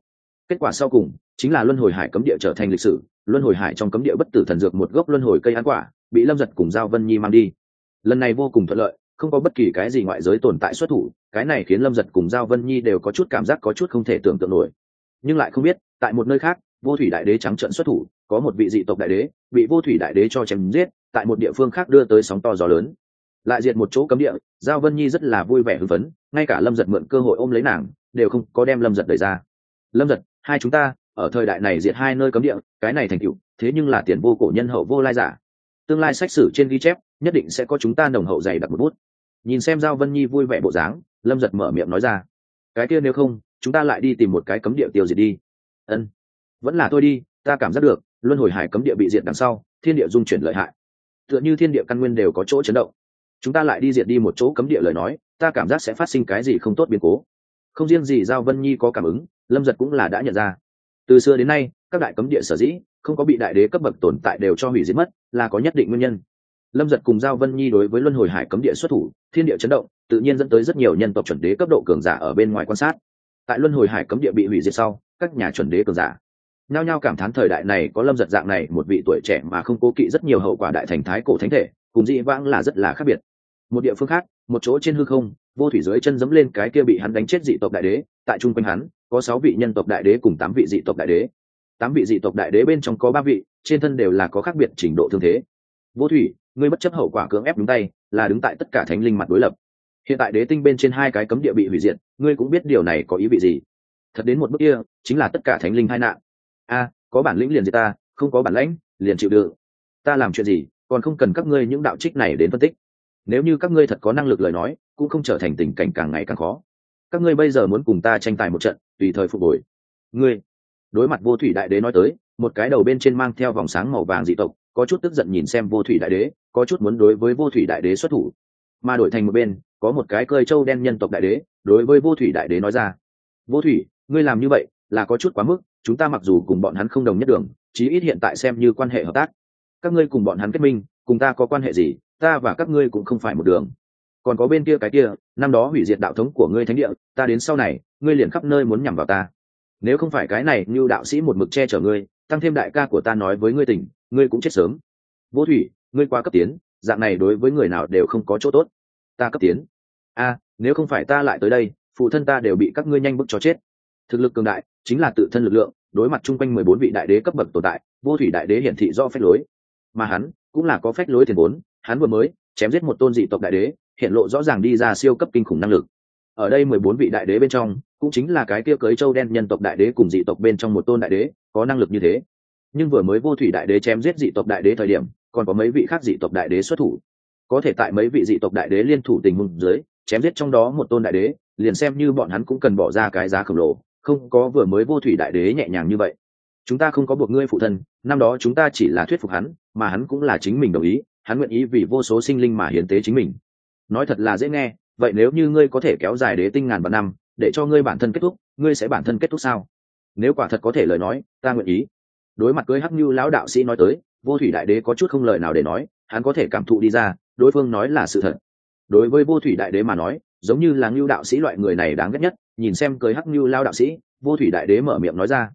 Kết quả sau cùng, chính là luân hồi hải cấm địa trở thành lịch sử, luân hồi hải trong cấm địa bất tử thần dược một gốc luân hồi cây ăn quả, bị lâm giật cùng giao vân nhi mang đi. Lần này vô cùng thuận lợi, không có bất kỳ cái gì ngoại giới tồn tại xuất thủ, cái này khiến lâm giật cùng giao vân nhi đều có chút cảm giác có chút không thể tưởng tượng nổi. Nhưng lại không biết, tại một nơi khác, vô thủy đại đế trắng trận xuất thủ có một vị dị tộc đại đế, bị vô thủy đại đế cho chém giết, tại một địa phương khác đưa tới sóng to gió lớn. Lại diệt một chỗ cấm địa, giao vân nhi rất là vui vẻ hưng phấn, ngay cả lâm giật mượn cơ hội ôm lấy nàng, đều không có đem lâm giật đẩy ra. Lâm giật, hai chúng ta, ở thời đại này diệt hai nơi cấm địa, cái này thành cựu thế nhưng là tiền vô cổ nhân hậu vô lai giả. Tương lai sách sử trên ghi chép, nhất định sẽ có chúng ta nồng hậu dày đặt một bút. Nhìn xem giao vân nhi vui vẻ bộ dáng, lâm giật mở miệng nói ra. Cái kia nếu không, chúng ta lại đi tìm một cái cấm địa tiêu diệt đi. Ân, vẫn là tôi đi, ta cảm giác được luân hồi hải cấm địa bị diệt đằng sau, thiên địa dung chuyển lợi hại. Tựa như thiên địa căn nguyên đều có chỗ chấn động. Chúng ta lại đi diệt đi một chỗ cấm địa lời nói, ta cảm giác sẽ phát sinh cái gì không tốt biến cố. Không riêng gì giao vân nhi có cảm ứng, lâm giật cũng là đã nhận ra. Từ xưa đến nay, các đại cấm địa sở dĩ không có bị đại đế cấp bậc tồn tại đều cho hủy diệt mất, là có nhất định nguyên nhân. Lâm giật cùng giao vân nhi đối với luân hồi hải cấm địa xuất thủ, thiên địa chấn động, tự nhiên dẫn tới rất nhiều nhân tộc chuẩn đế cấp độ cường giả ở bên ngoài quan sát. Tại luân hồi hải cấm địa bị hủy diệt sau, các nhà chuẩn đế cường giả nhao nhao cảm thán thời đại này có lâm giật dạng này, một vị tuổi trẻ mà không cố kỵ rất nhiều hậu quả đại thành thái cổ thánh thể, cùng dị vãng là rất là khác biệt. Một địa phương khác, một chỗ trên hư không, vô thủy dưới chân dẫm lên cái kia bị hắn đánh chết dị tộc đại đế, tại chung quanh hắn, có sáu vị nhân tộc đại đế cùng tám vị dị tộc đại đế. Tám vị dị tộc đại đế bên trong có ba vị, trên thân đều là có khác biệt trình độ thương thế. Vô thủy, ngươi bất chấp hậu quả cưỡng ép đúng tay, là đứng tại tất cả thánh linh mặt đối lập. Hiện tại đế tinh bên trên hai cái cấm địa bị hủy diệt, ngươi cũng biết điều này có ý vị gì. Thật đến một bước kia, chính là tất cả thánh linh hai nạn a có bản lĩnh liền gì ta, không có bản lãnh, liền chịu đựng. Ta làm chuyện gì, còn không cần các ngươi những đạo trích này đến phân tích. Nếu như các ngươi thật có năng lực lời nói, cũng không trở thành tình cảnh càng ngày càng khó. Các ngươi bây giờ muốn cùng ta tranh tài một trận, tùy thời phục hồi. Ngươi, đối mặt vô thủy đại đế nói tới, một cái đầu bên trên mang theo vòng sáng màu vàng dị tộc, có chút tức giận nhìn xem vô thủy đại đế, có chút muốn đối với vô thủy đại đế xuất thủ. Mà đổi thành một bên, có một cái cơi trâu đen nhân tộc đại đế, đối với vô thủy đại đế nói ra, vô thủy, ngươi làm như vậy là có chút quá mức chúng ta mặc dù cùng bọn hắn không đồng nhất đường, chí ít hiện tại xem như quan hệ hợp tác. Các ngươi cùng bọn hắn kết minh, cùng ta có quan hệ gì, ta và các ngươi cũng không phải một đường. Còn có bên kia cái kia, năm đó hủy diệt đạo thống của ngươi thánh địa, ta đến sau này, ngươi liền khắp nơi muốn nhằm vào ta. Nếu không phải cái này như đạo sĩ một mực che chở ngươi, tăng thêm đại ca của ta nói với ngươi tỉnh ngươi cũng chết sớm. Vô thủy, ngươi qua cấp tiến, dạng này đối với người nào đều không có chỗ tốt. Ta cấp tiến. A, nếu không phải ta lại tới đây, phụ thân ta đều bị các ngươi nhanh bức cho chết. Thực lực cường đại chính là tự thân lực lượng, đối mặt chung quanh mười bốn vị đại đế cấp bậc tồn tại, vô thủy đại đế hiển thị do phép lối. Mà hắn cũng là có phép lối tiền vốn, hắn vừa mới chém giết một tôn dị tộc đại đế, hiện lộ rõ ràng đi ra siêu cấp kinh khủng năng lực. Ở đây mười bốn vị đại đế bên trong, cũng chính là cái kia cưới châu đen nhân tộc đại đế cùng dị tộc bên trong một tôn đại đế, có năng lực như thế. Nhưng vừa mới vô thủy đại đế chém giết dị tộc đại đế thời điểm, còn có mấy vị khác dị tộc đại đế xuất thủ. Có thể tại mấy vị dị tộc đại đế liên thủ tình huống dưới, chém giết trong đó một tôn đại đế, liền xem như bọn hắn cũng cần bỏ ra cái giá khổng lồ không có vừa mới vô thủy đại đế nhẹ nhàng như vậy. Chúng ta không có buộc ngươi phụ thân, năm đó chúng ta chỉ là thuyết phục hắn, mà hắn cũng là chính mình đồng ý, hắn nguyện ý vì vô số sinh linh mà hiến tế chính mình. Nói thật là dễ nghe, vậy nếu như ngươi có thể kéo dài đế tinh ngàn vạn năm, để cho ngươi bản thân kết thúc, ngươi sẽ bản thân kết thúc sao? Nếu quả thật có thể lời nói, ta nguyện ý. Đối mặt với hắc như lão đạo sĩ nói tới, vô thủy đại đế có chút không lời nào để nói, hắn có thể cảm thụ đi ra, đối phương nói là sự thật. Đối với vô thủy đại đế mà nói giống như là ngưu đạo sĩ loại người này đáng ghét nhất, nhìn xem cưới hắc ngưu lao đạo sĩ, vô thủy đại đế mở miệng nói ra.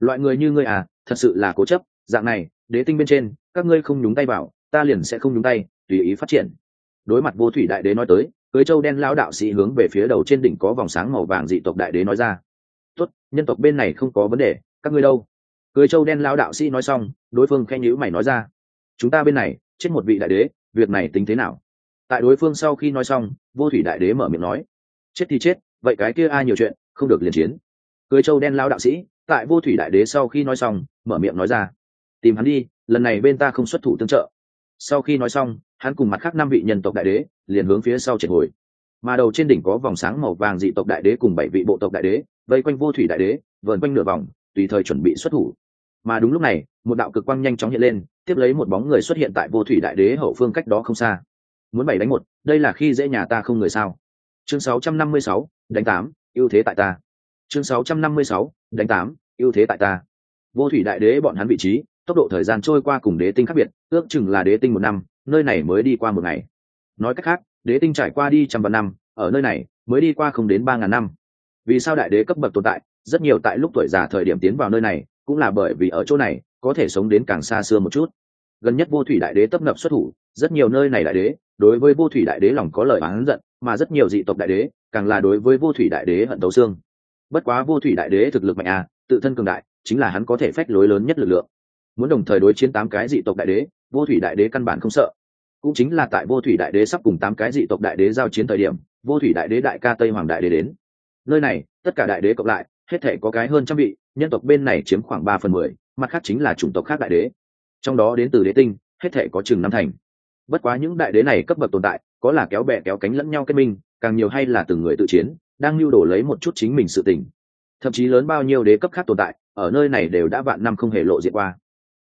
Loại người như ngươi à thật sự là cố chấp, dạng này, đế tinh bên trên, các ngươi không nhúng tay vào, ta liền sẽ không nhúng tay, tùy ý phát triển. Đối mặt vô thủy đại đế nói tới, cưới châu đen lao đạo sĩ hướng về phía đầu trên đỉnh có vòng sáng màu vàng dị tộc đại đế nói ra. Tốt, nhân tộc bên này không có vấn đề, các ngươi đâu? Cưới châu đen lao đạo sĩ nói xong, đối phương khen nhữ mày nói ra. Chúng ta bên này, chết một vị đại đế, việc này tính thế nào? Tại đối phương sau khi nói xong, vô thủy đại đế mở miệng nói, chết thì chết, vậy cái kia ai nhiều chuyện, không được liền chiến. Cưới châu đen lao đạo sĩ, tại vô thủy đại đế sau khi nói xong, mở miệng nói ra, tìm hắn đi, lần này bên ta không xuất thủ tương trợ. Sau khi nói xong, hắn cùng mặt khác năm vị nhân tộc đại đế liền hướng phía sau triệt hồi. Mà đầu trên đỉnh có vòng sáng màu vàng dị tộc đại đế cùng bảy vị bộ tộc đại đế, vây quanh vô thủy đại đế, vờn quanh nửa vòng, tùy thời chuẩn bị xuất thủ. Mà đúng lúc này, một đạo cực quang nhanh chóng hiện lên, tiếp lấy một bóng người xuất hiện tại vô thủy đại đế hậu phương cách đó không xa muốn bảy đánh một đây là khi dễ nhà ta không người sao? Chương 656, đánh tám ưu thế tại ta. Chương 656, đánh tám ưu thế tại ta. Vô thủy đại đế bọn hắn vị trí tốc độ thời gian trôi qua cùng đế tinh khác biệt ước chừng là đế tinh một năm nơi này mới đi qua một ngày. Nói cách khác đế tinh trải qua đi trăm vạn năm ở nơi này mới đi qua không đến ba ngàn năm. Vì sao đại đế cấp bậc tồn tại rất nhiều tại lúc tuổi già thời điểm tiến vào nơi này cũng là bởi vì ở chỗ này có thể sống đến càng xa xưa một chút gần nhất vô thủy đại đế tấp nập xuất thủ rất nhiều nơi này đại đế đối với vô thủy đại đế lòng có lời oán giận mà rất nhiều dị tộc đại đế càng là đối với vô thủy đại đế hận tấu xương bất quá vô thủy đại đế thực lực mạnh à tự thân cường đại chính là hắn có thể phách lối lớn nhất lực lượng muốn đồng thời đối chiến tám cái dị tộc đại đế vô thủy đại đế căn bản không sợ cũng chính là tại vô thủy đại đế sắp cùng tám cái dị tộc đại đế giao chiến thời điểm vô thủy đại đế đại ca tây hoàng đại đế đến nơi này tất cả đại đế cộng lại hết thể có cái hơn trăm vị nhân tộc bên này chiếm khoảng ba phần mười mặt khác chính là chủng tộc khác đại đế trong đó đến từ đế tinh, hết thể có chừng năm thành. Bất quá những đại đế này cấp bậc tồn tại, có là kéo bè kéo cánh lẫn nhau kết minh, càng nhiều hay là từng người tự chiến, đang lưu đổ lấy một chút chính mình sự tình. Thậm chí lớn bao nhiêu đế cấp khác tồn tại, ở nơi này đều đã vạn năm không hề lộ diện qua.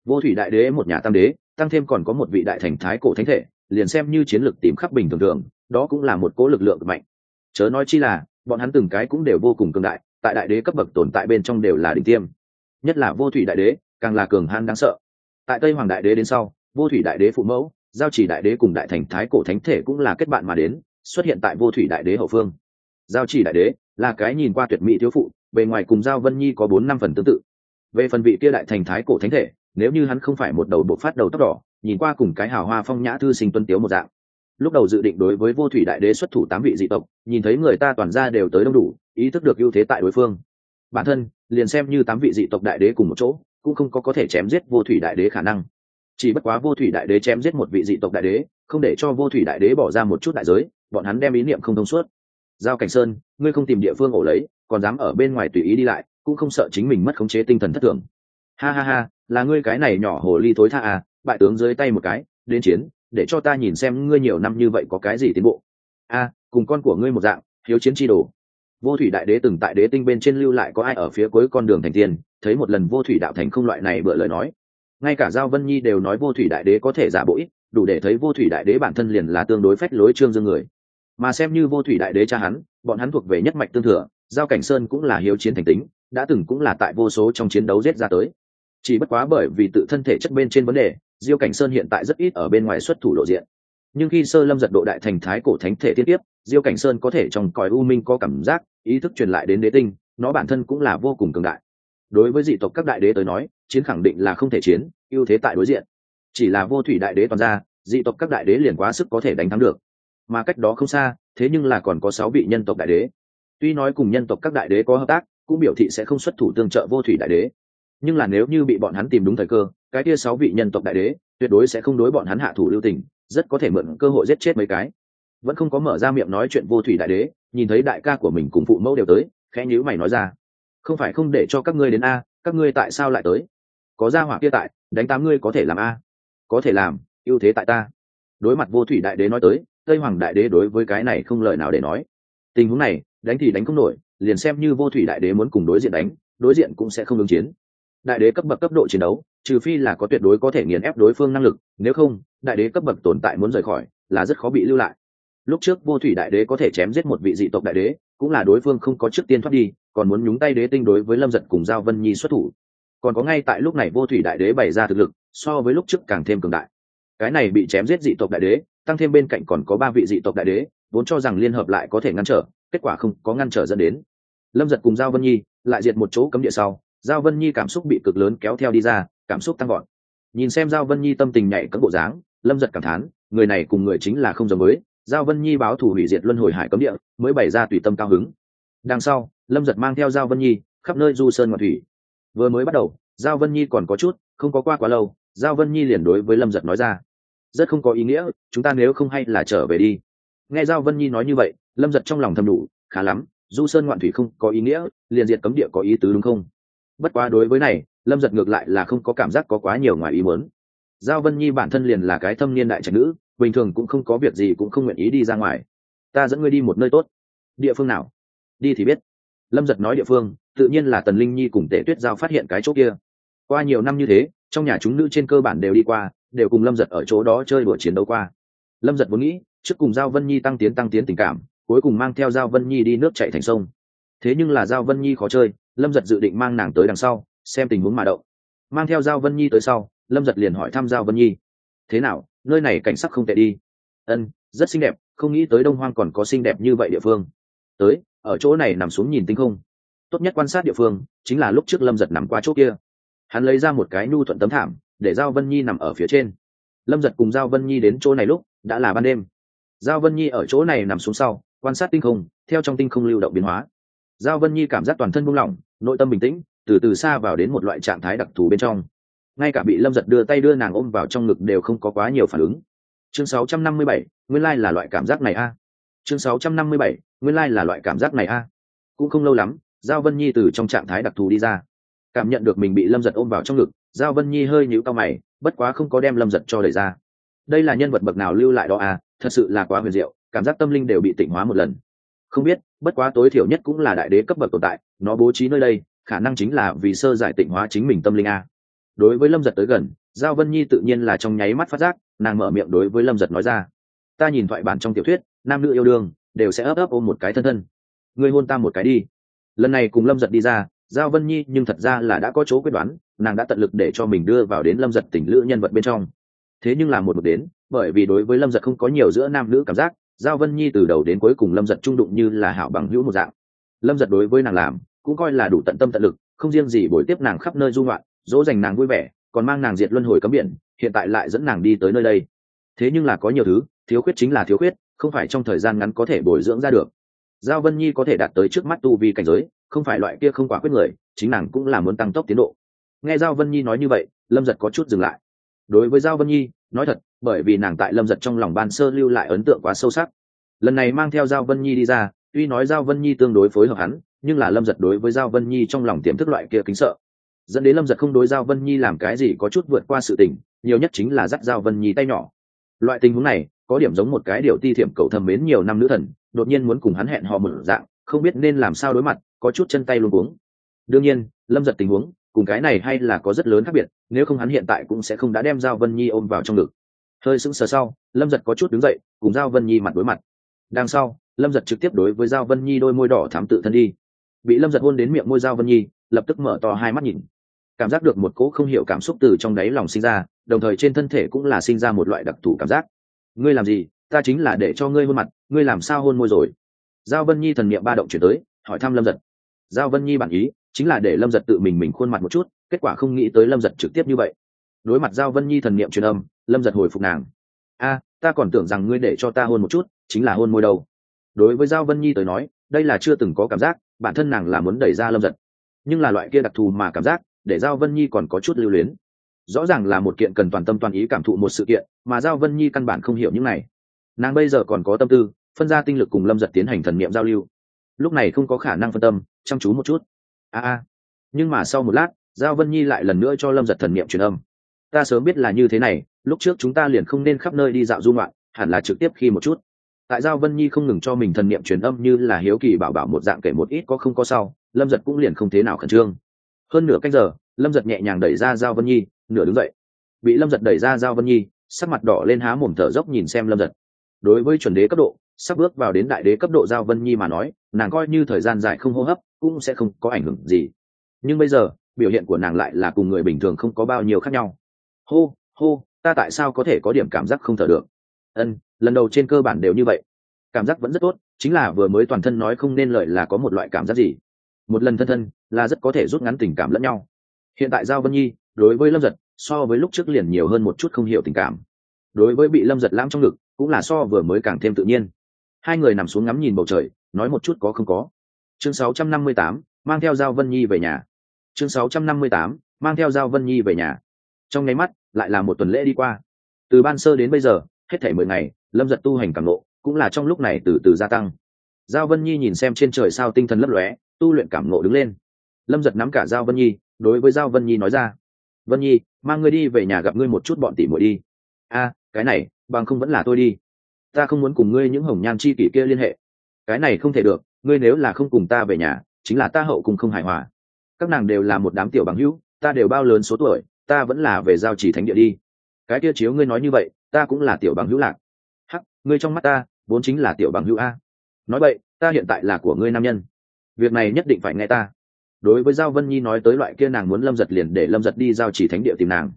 Vô thủy đại đế một nhà tam đế, tăng thêm còn có một vị đại thành thái cổ thánh thể, liền xem như chiến lược tìm khắp bình thường thường, đó cũng là một cố lực lượng mạnh. Chớ nói chi là, bọn hắn từng cái cũng đều vô cùng cường đại, tại đại đế cấp bậc tồn tại bên trong đều là đỉnh tiêm. Nhất là vô thủy đại đế, càng là cường han đáng sợ tại tây hoàng đại đế đến sau, vô thủy đại đế phụ mẫu, giao chỉ đại đế cùng đại thành thái cổ thánh thể cũng là kết bạn mà đến, xuất hiện tại vô thủy đại đế hậu phương. Giao chỉ đại đế là cái nhìn qua tuyệt mỹ thiếu phụ, bề ngoài cùng giao vân nhi có bốn năm phần tương tự. Về phần vị kia đại thành thái cổ thánh thể, nếu như hắn không phải một đầu bộ phát đầu tóc đỏ, nhìn qua cùng cái hào hoa phong nhã thư sinh tuân tiếu một dạng. Lúc đầu dự định đối với vô thủy đại đế xuất thủ tám vị dị tộc, nhìn thấy người ta toàn ra đều tới đông đủ, ý thức được ưu thế tại đối phương. Bản thân, liền xem như tám vị dị tộc đại đế cùng một chỗ cũng không có có thể chém giết vô thủy đại đế khả năng. Chỉ bất quá vô thủy đại đế chém giết một vị dị tộc đại đế, không để cho vô thủy đại đế bỏ ra một chút đại giới, bọn hắn đem ý niệm không thông suốt. Giao cảnh sơn, ngươi không tìm địa phương ổ lấy, còn dám ở bên ngoài tùy ý đi lại, cũng không sợ chính mình mất khống chế tinh thần thất thường. Ha ha ha, là ngươi cái này nhỏ hồ ly thối tha à bại tướng dưới tay một cái, đến chiến, để cho ta nhìn xem ngươi nhiều năm như vậy có cái gì tiến bộ. A, cùng con của ngươi một dạng hiếu chiến tri đồ vô thủy đại đế từng tại đế tinh bên trên lưu lại có ai ở phía cuối con đường thành tiên, thấy một lần vô thủy đạo thành không loại này bựa lời nói. Ngay cả giao vân nhi đều nói vô thủy đại đế có thể giả bỗi đủ để thấy vô thủy đại đế bản thân liền là tương đối phách lối trương dương người. Mà xem như vô thủy đại đế cha hắn, bọn hắn thuộc về nhất mạch tương thừa, giao cảnh sơn cũng là hiếu chiến thành tính, đã từng cũng là tại vô số trong chiến đấu giết ra tới. Chỉ bất quá bởi vì tự thân thể chất bên trên vấn đề, diêu cảnh sơn hiện tại rất ít ở bên ngoài xuất thủ lộ diện nhưng khi sơ lâm giật độ đại thành thái cổ thánh thể tiên tiếp, diêu cảnh sơn có thể trong còi u minh có cảm giác, ý thức truyền lại đến đế tinh, nó bản thân cũng là vô cùng cường đại. Đối với dị tộc các đại đế tới nói, chiến khẳng định là không thể chiến, ưu thế tại đối diện. Chỉ là vô thủy đại đế toàn ra, dị tộc các đại đế liền quá sức có thể đánh thắng được. Mà cách đó không xa, thế nhưng là còn có sáu vị nhân tộc đại đế. Tuy nói cùng nhân tộc các đại đế có hợp tác, cũng biểu thị sẽ không xuất thủ tương trợ vô thủy đại đế. Nhưng là nếu như bị bọn hắn tìm đúng thời cơ, cái kia sáu vị nhân tộc đại đế, tuyệt đối sẽ không đối bọn hắn hạ thủ lưu tình rất có thể mượn cơ hội giết chết mấy cái. Vẫn không có mở ra miệng nói chuyện vô thủy đại đế, nhìn thấy đại ca của mình cùng phụ mẫu đều tới, khẽ nhíu mày nói ra. Không phải không để cho các ngươi đến a, các ngươi tại sao lại tới? Có gia hỏa kia tại, đánh tám ngươi có thể làm a. Có thể làm, ưu thế tại ta. Đối mặt vô thủy đại đế nói tới, tây hoàng đại đế đối với cái này không lời nào để nói. Tình huống này, đánh thì đánh không nổi, liền xem như vô thủy đại đế muốn cùng đối diện đánh, đối diện cũng sẽ không ứng chiến. Đại đế cấp bậc cấp độ chiến đấu trừ phi là có tuyệt đối có thể nghiền ép đối phương năng lực, nếu không, đại đế cấp bậc tồn tại muốn rời khỏi, là rất khó bị lưu lại. Lúc trước vô thủy đại đế có thể chém giết một vị dị tộc đại đế, cũng là đối phương không có trước tiên thoát đi, còn muốn nhúng tay đế tinh đối với lâm giật cùng giao vân nhi xuất thủ. Còn có ngay tại lúc này vô thủy đại đế bày ra thực lực, so với lúc trước càng thêm cường đại. Cái này bị chém giết dị tộc đại đế, tăng thêm bên cạnh còn có ba vị dị tộc đại đế, vốn cho rằng liên hợp lại có thể ngăn trở, kết quả không có ngăn trở dẫn đến. Lâm giật cùng giao vân nhi lại diệt một chỗ cấm địa sau, giao vân nhi cảm xúc bị cực lớn kéo theo đi ra cảm xúc tăng gọn nhìn xem giao vân nhi tâm tình nhảy cấm bộ dáng, lâm giật cảm thán, người này cùng người chính là không giống mới giao vân nhi báo thủ hủy diệt luân hồi hải cấm địa, mới bày ra tùy tâm cao hứng. Đằng sau, lâm giật mang theo giao vân nhi khắp nơi du sơn ngoại thủy. Vừa mới bắt đầu, giao vân nhi còn có chút, không có qua quá lâu, giao vân nhi liền đối với lâm giật nói ra. Rất không có ý nghĩa, chúng ta nếu không hay là trở về đi. Nghe giao vân nhi nói như vậy, lâm giật trong lòng thầm đủ, khá lắm, du sơn ngoạn thủy không có ý nghĩa, liền diệt cấm địa có ý tứ đúng không? Bất quá đối với này lâm giật ngược lại là không có cảm giác có quá nhiều ngoài ý muốn. Giao vân nhi bản thân liền là cái thâm niên đại trạch nữ, bình thường cũng không có việc gì cũng không nguyện ý đi ra ngoài. Ta dẫn ngươi đi một nơi tốt. Địa phương nào? Đi thì biết. Lâm giật nói địa phương, tự nhiên là tần linh nhi cùng tể tuyết giao phát hiện cái chỗ kia. Qua nhiều năm như thế, trong nhà chúng nữ trên cơ bản đều đi qua, đều cùng lâm giật ở chỗ đó chơi đùa chiến đấu qua. Lâm giật vốn nghĩ, trước cùng giao vân nhi tăng tiến tăng tiến tình cảm, cuối cùng mang theo giao vân nhi đi nước chạy thành sông. Thế nhưng là giao vân nhi khó chơi, lâm giật dự định mang nàng tới đằng sau xem tình huống mà động. Mang theo giao vân nhi tới sau, lâm giật liền hỏi thăm giao vân nhi. Thế nào, nơi này cảnh sắc không tệ đi. Ân, rất xinh đẹp, không nghĩ tới đông hoang còn có xinh đẹp như vậy địa phương. Tới, ở chỗ này nằm xuống nhìn tinh không. Tốt nhất quan sát địa phương, chính là lúc trước lâm giật nằm qua chỗ kia. Hắn lấy ra một cái nhu thuận tấm thảm, để giao vân nhi nằm ở phía trên. Lâm giật cùng giao vân nhi đến chỗ này lúc, đã là ban đêm. Giao vân nhi ở chỗ này nằm xuống sau, quan sát tinh không, theo trong tinh không lưu động biến hóa. Giao vân nhi cảm giác toàn thân buông lỏng, nội tâm bình tĩnh từ từ xa vào đến một loại trạng thái đặc thù bên trong. Ngay cả bị lâm giật đưa tay đưa nàng ôm vào trong ngực đều không có quá nhiều phản ứng. Chương 657, nguyên lai là loại cảm giác này a. Chương 657, nguyên lai là loại cảm giác này a. Cũng không lâu lắm giao vân nhi từ trong trạng thái đặc thù đi ra. Cảm nhận được mình bị lâm giật ôm vào trong ngực giao vân nhi hơi nhíu cao mày bất quá không có đem lâm giật cho đẩy ra. Đây là nhân vật bậc nào lưu lại đó à thật sự là quá huyền diệu cảm giác tâm linh đều bị tỉnh hóa một lần. Không biết bất quá tối thiểu nhất cũng là đại đế cấp bậc tồn tại nó bố trí nơi đây khả năng chính là vì sơ giải tịnh hóa chính mình tâm linh a. Đối với lâm giật tới gần, giao vân nhi tự nhiên là trong nháy mắt phát giác, nàng mở miệng đối với lâm giật nói ra. Ta nhìn thoại bản trong tiểu thuyết, nam nữ yêu đương, đều sẽ ấp ấp ôm một cái thân thân. Ngươi hôn ta một cái đi. Lần này cùng lâm giật đi ra, giao vân nhi nhưng thật ra là đã có chỗ quyết đoán, nàng đã tận lực để cho mình đưa vào đến lâm giật tỉnh lữ nhân vật bên trong. Thế nhưng là một một đến, bởi vì đối với lâm giật không có nhiều giữa nam nữ cảm giác, giao vân nhi từ đầu đến cuối cùng lâm giật trung đụng như là hảo bằng hữu một dạng. Lâm giật đối với nàng làm cũng coi là đủ tận tâm tận lực, không riêng gì buổi tiếp nàng khắp nơi du ngoạn, dỗ dành nàng vui vẻ, còn mang nàng diệt luân hồi cấm biển, hiện tại lại dẫn nàng đi tới nơi đây. Thế nhưng là có nhiều thứ, thiếu khuyết chính là thiếu khuyết, không phải trong thời gian ngắn có thể bồi dưỡng ra được. Giao vân nhi có thể đạt tới trước mắt tu vi cảnh giới, không phải loại kia không quả quyết người, chính nàng cũng là muốn tăng tốc tiến độ. Nghe giao vân nhi nói như vậy, lâm giật có chút dừng lại. Đối với giao vân nhi, nói thật, bởi vì nàng tại lâm giật trong lòng ban sơ lưu lại ấn tượng quá sâu sắc. Lần này mang theo giao vân nhi đi ra, tuy nói giao vân nhi tương đối phối hợp hắn nhưng là lâm giật đối với giao vân nhi trong lòng tiềm thức loại kia kính sợ. Dẫn đến lâm giật không đối giao vân nhi làm cái gì có chút vượt qua sự tình, nhiều nhất chính là dắt giao vân nhi tay nhỏ. Loại tình huống này, có điểm giống một cái điều ti thiệm cầu thầm mến nhiều năm nữ thần, đột nhiên muốn cùng hắn hẹn họ mở dạng, không biết nên làm sao đối mặt, có chút chân tay luôn uống đương nhiên, lâm giật tình huống, cùng cái này hay là có rất lớn khác biệt, nếu không hắn hiện tại cũng sẽ không đã đem giao vân nhi ôm vào trong ngực. Hơi sững sờ sau, lâm giật có chút đứng dậy, cùng giao vân nhi mặt đối mặt. Đằng sau, lâm giật trực tiếp đối với giao vân nhi đôi môi đỏ thám tự thân đi bị lâm giật hôn đến miệng môi giao vân nhi, lập tức mở to hai mắt nhìn. Cảm giác được một cỗ không hiểu cảm xúc từ trong đáy lòng sinh ra, đồng thời trên thân thể cũng là sinh ra một loại đặc thù cảm giác. Ngươi làm gì? Ta chính là để cho ngươi hôn mặt, ngươi làm sao hôn môi rồi? Giao vân nhi thần niệm ba động chuyển tới, hỏi thăm lâm giật. Giao vân nhi bản ý, chính là để lâm giật tự mình mình khuôn mặt một chút, kết quả không nghĩ tới lâm giật trực tiếp như vậy. Đối mặt giao vân nhi thần niệm truyền âm, lâm giật hồi phục nàng. A, ta còn tưởng rằng ngươi để cho ta hôn một chút, chính là hôn môi đâu. Đối với giao vân nhi tới nói, đây là chưa từng có cảm giác bản thân nàng là muốn đẩy ra lâm giật. Nhưng là loại kia đặc thù mà cảm giác, để giao vân nhi còn có chút lưu luyến. Rõ ràng là một kiện cần toàn tâm toàn ý cảm thụ một sự kiện, mà giao vân nhi căn bản không hiểu những này. Nàng bây giờ còn có tâm tư, phân ra tinh lực cùng lâm giật tiến hành thần n i ệ m giao lưu. Lúc này không có khả năng phân tâm, chăm chú một chút. A a. Nhưng mà sau một lát, giao vân nhi lại lần nữa cho lâm giật thần n i ệ m truyền âm. Ta sớm biết là như thế này, lúc trước chúng ta liền không nên khắp nơi đi dạo dung loạn hẳn là trực tiếp khi một chút tại giao vân nhi không ngừng cho mình thần niệm truyền âm như là hiếu kỳ bảo bảo một dạng kể một ít có không có sau, lâm giật cũng liền không thế nào khẩn trương. Hơn nửa cách giờ, lâm giật nhẹ nhàng đẩy ra giao vân nhi, nửa đứng dậy. Bị lâm giật đẩy ra giao vân nhi, sắc mặt đỏ lên há mồm thở dốc nhìn xem lâm giật. Đối với chuẩn đế cấp độ, sắp bước vào đến đại đế cấp độ giao vân nhi mà nói, nàng coi như thời gian dài không hô hấp, cũng sẽ không có ảnh hưởng gì. Nhưng bây giờ, biểu hiện của nàng lại là cùng người bình thường không có bao nhiêu khác nhau. Hô hô, ta tại sao có thể có điểm cảm giác không thở được? Ân lần đầu trên cơ bản đều như vậy. Cảm giác vẫn rất tốt chính là vừa mới toàn thân nói không nên lợi là có một loại cảm giác gì. Một lần thân thân là rất có thể rút ngắn tình cảm lẫn nhau. Hiện tại giao vân nhi đối với lâm giật so với lúc trước liền nhiều hơn một chút không hiểu tình cảm. Đối với bị lâm giật lãm trong ngực cũng là so vừa mới càng thêm tự nhiên. Hai người nằm xuống ngắm nhìn bầu trời nói một chút có không có. Chương 658, mang theo giao vân nhi về nhà. Chương 658, mang theo giao vân nhi về nhà. Trong nháy mắt lại là một tuần lễ đi qua. Từ ban sơ đến bây giờ hết thể mười ngày, lâm giật tu hành càng lộ cũng là trong lúc này từ từ gia tăng. Giao vân nhi nhìn xem trên trời sao tinh thần lấp lóe, tu luyện cảm nộ đứng lên. Lâm giật nắm cả giao vân nhi, đối với giao vân nhi nói ra, vân nhi, mang ngươi đi về nhà gặp ngươi một chút bọn tỷ muội đi. A, cái này, bằng không vẫn là tôi đi. Ta không muốn cùng ngươi những hồng nhan chi kỷ kia liên hệ. Cái này không thể được, ngươi nếu là không cùng ta về nhà, chính là ta hậu cùng không hài hòa. Các nàng đều là một đám tiểu bằng hữu, ta đều bao lớn số tuổi, ta vẫn là về giao chỉ thánh địa đi. Cái kia chiếu ngươi nói như vậy ta cũng là tiểu bằng hữu lạc. Hắc, ngươi trong mắt ta, vốn chính là tiểu bằng hữu a. Nói vậy, ta hiện tại là của ngươi nam nhân. Việc này nhất định phải nghe ta. Đối với giao vân nhi nói tới loại kia nàng muốn lâm giật liền để lâm giật đi giao chỉ thánh địa tìm nàng.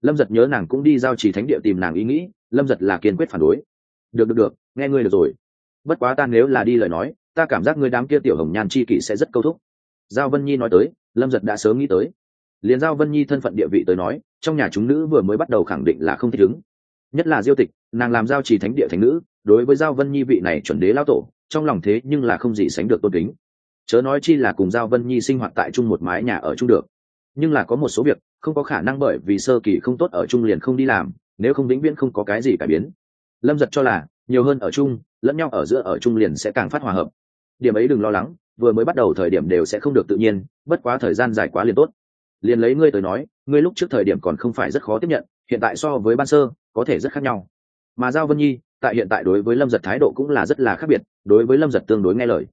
Lâm giật nhớ nàng cũng đi giao chỉ thánh địa tìm nàng ý nghĩ, lâm giật là kiên quyết phản đối. Được được được, nghe ngươi được rồi. Bất quá ta nếu là đi lời nói, ta cảm giác ngươi đám kia tiểu hồng nhan chi kỷ sẽ rất câu thúc. Giao vân nhi nói tới, lâm giật đã sớm nghĩ tới. Liền giao vân nhi thân phận địa vị tới nói, trong nhà chúng nữ vừa mới bắt đầu khẳng định là không thích ứng nhất là diêu tịch, nàng làm giao trì thánh địa thành nữ, đối với giao vân nhi vị này chuẩn đế lao tổ, trong lòng thế nhưng là không gì sánh được tôn kính. Chớ nói chi là cùng giao vân nhi sinh hoạt tại chung một mái nhà ở chung được. Nhưng là có một số việc, không có khả năng bởi vì sơ kỳ không tốt ở chung liền không đi làm, nếu không vĩnh viễn không có cái gì cải biến. Lâm giật cho là, nhiều hơn ở chung, lẫn nhau ở giữa ở chung liền sẽ càng phát hòa hợp. Điểm ấy đừng lo lắng, vừa mới bắt đầu thời điểm đều sẽ không được tự nhiên, bất quá thời gian dài quá liền tốt. Liền lấy ngươi tới nói, ngươi lúc trước thời điểm còn không phải rất khó tiếp nhận, hiện tại so với ban sơ có thể rất khác nhau. Mà giao vân nhi, tại hiện tại đối với lâm giật thái độ cũng là rất là khác biệt, đối với lâm giật tương đối nghe lời.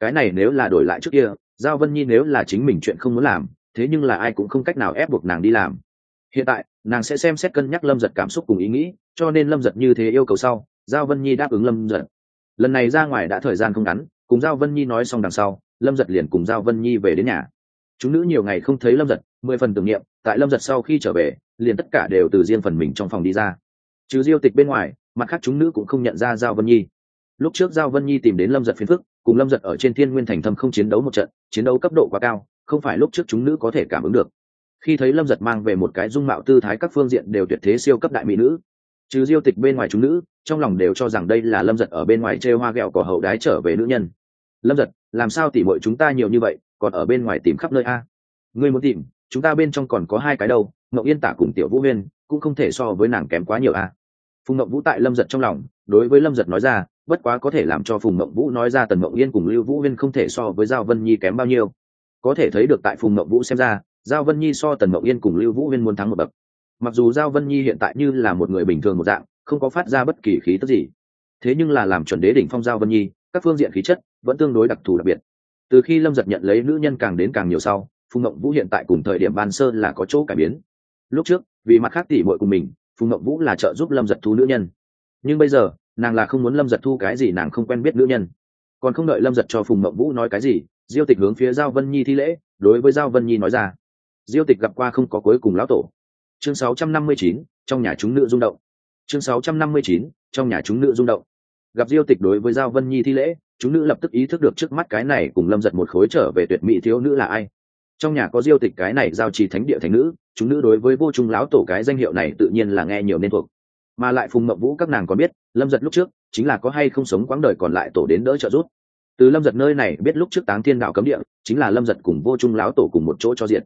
Cái này nếu là đổi lại trước kia, giao vân nhi nếu là chính mình chuyện không muốn làm, thế nhưng là ai cũng không cách nào ép buộc nàng đi làm. Hiện tại, nàng sẽ xem xét cân nhắc lâm giật cảm xúc cùng ý nghĩ, cho nên lâm giật như thế yêu cầu sau, giao vân nhi đáp ứng lâm giật. Lần này ra ngoài đã thời gian không ngắn, cùng giao vân nhi nói xong đằng sau, lâm giật liền cùng giao vân nhi về đến nhà. Chúng nữ nhiều ngày không thấy lâm giật, mười phần tưởng niệm, tại lâm giật sau khi trở về liền tất cả đều từ riêng phần mình trong phòng đi ra. Chứ diêu tịch bên ngoài, mặt khác chúng nữ cũng không nhận ra giao vân nhi. Lúc trước giao vân nhi tìm đến lâm giật phiền phức, cùng lâm giật ở trên thiên nguyên thành thâm không chiến đấu một trận, chiến đấu cấp độ quá cao, không phải lúc trước chúng nữ có thể cảm ứng được. Khi thấy lâm giật mang về một cái dung mạo tư thái các phương diện đều tuyệt thế siêu cấp đại mỹ nữ. Trừ diêu tịch bên ngoài chúng nữ, trong lòng đều cho rằng đây là lâm giật ở bên ngoài chê hoa ghẹo cỏ hậu đái trở về nữ nhân. Lâm giật, làm sao tỉ mọi chúng ta nhiều như vậy, còn ở bên ngoài tìm khắp nơi a? Ngươi muốn tìm, chúng ta bên trong còn có hai cái đâu ngậu yên tả cùng tiểu vũ huyên cũng không thể so với nàng kém quá nhiều à? Phùng ngậu vũ tại lâm giật trong lòng, đối với lâm giật nói ra, bất quá có thể làm cho phùng ngậu vũ nói ra tần ngậu yên cùng lưu vũ huyên không thể so với giao vân nhi kém bao nhiêu. Có thể thấy được tại phùng ngậu vũ xem ra, giao vân nhi so tần ngậu yên cùng lưu vũ huyên muốn thắng một bậc. Mặc dù giao vân nhi hiện tại như là một người bình thường một dạng, không có phát ra bất kỳ khí tức gì, thế nhưng là làm chuẩn đế đỉnh phong giao vân nhi, các phương diện khí chất vẫn tương đối đặc thù đặc biệt. Từ khi lâm giật nhận lấy nữ nhân càng đến càng nhiều sau, phùng ngộng vũ hiện tại cùng thời điểm ban sơ là có chỗ cải biến lúc trước vì mặt khác tỉ mội của mình phùng ngậm vũ là trợ giúp lâm giật thu nữ nhân. Nhưng bây giờ nàng là không muốn lâm giật thu cái gì nàng không quen biết nữ nhân. Còn không đợi lâm giật cho phùng ngậm vũ nói cái gì diêu tịch hướng phía giao vân nhi thi lễ đối với giao vân nhi nói ra. Diêu tịch gặp qua không có cuối cùng lão tổ. Chương 659, trong nhà chúng nữ rung động. Chương 659, trong nhà chúng nữ rung động. Gặp diêu tịch đối với giao vân nhi thi lễ chúng nữ lập tức ý thức được trước mắt cái này cùng lâm giật một khối trở về tuyệt mỹ thiếu nữ là ai. Trong nhà có diêu tịch cái này giao trì thánh địa thành nữ chúng nữ đối với vô trung lão tổ cái danh hiệu này tự nhiên là nghe nhiều nên thuộc. Mà lại phùng mậu vũ các nàng còn biết, lâm giật lúc trước chính là có hay không sống quãng đời còn lại tổ đến đỡ trợ giúp. Từ lâm giật nơi này biết lúc trước táng thiên đạo cấm địa, chính là lâm giật cùng vô trung lão tổ cùng một chỗ cho diệt.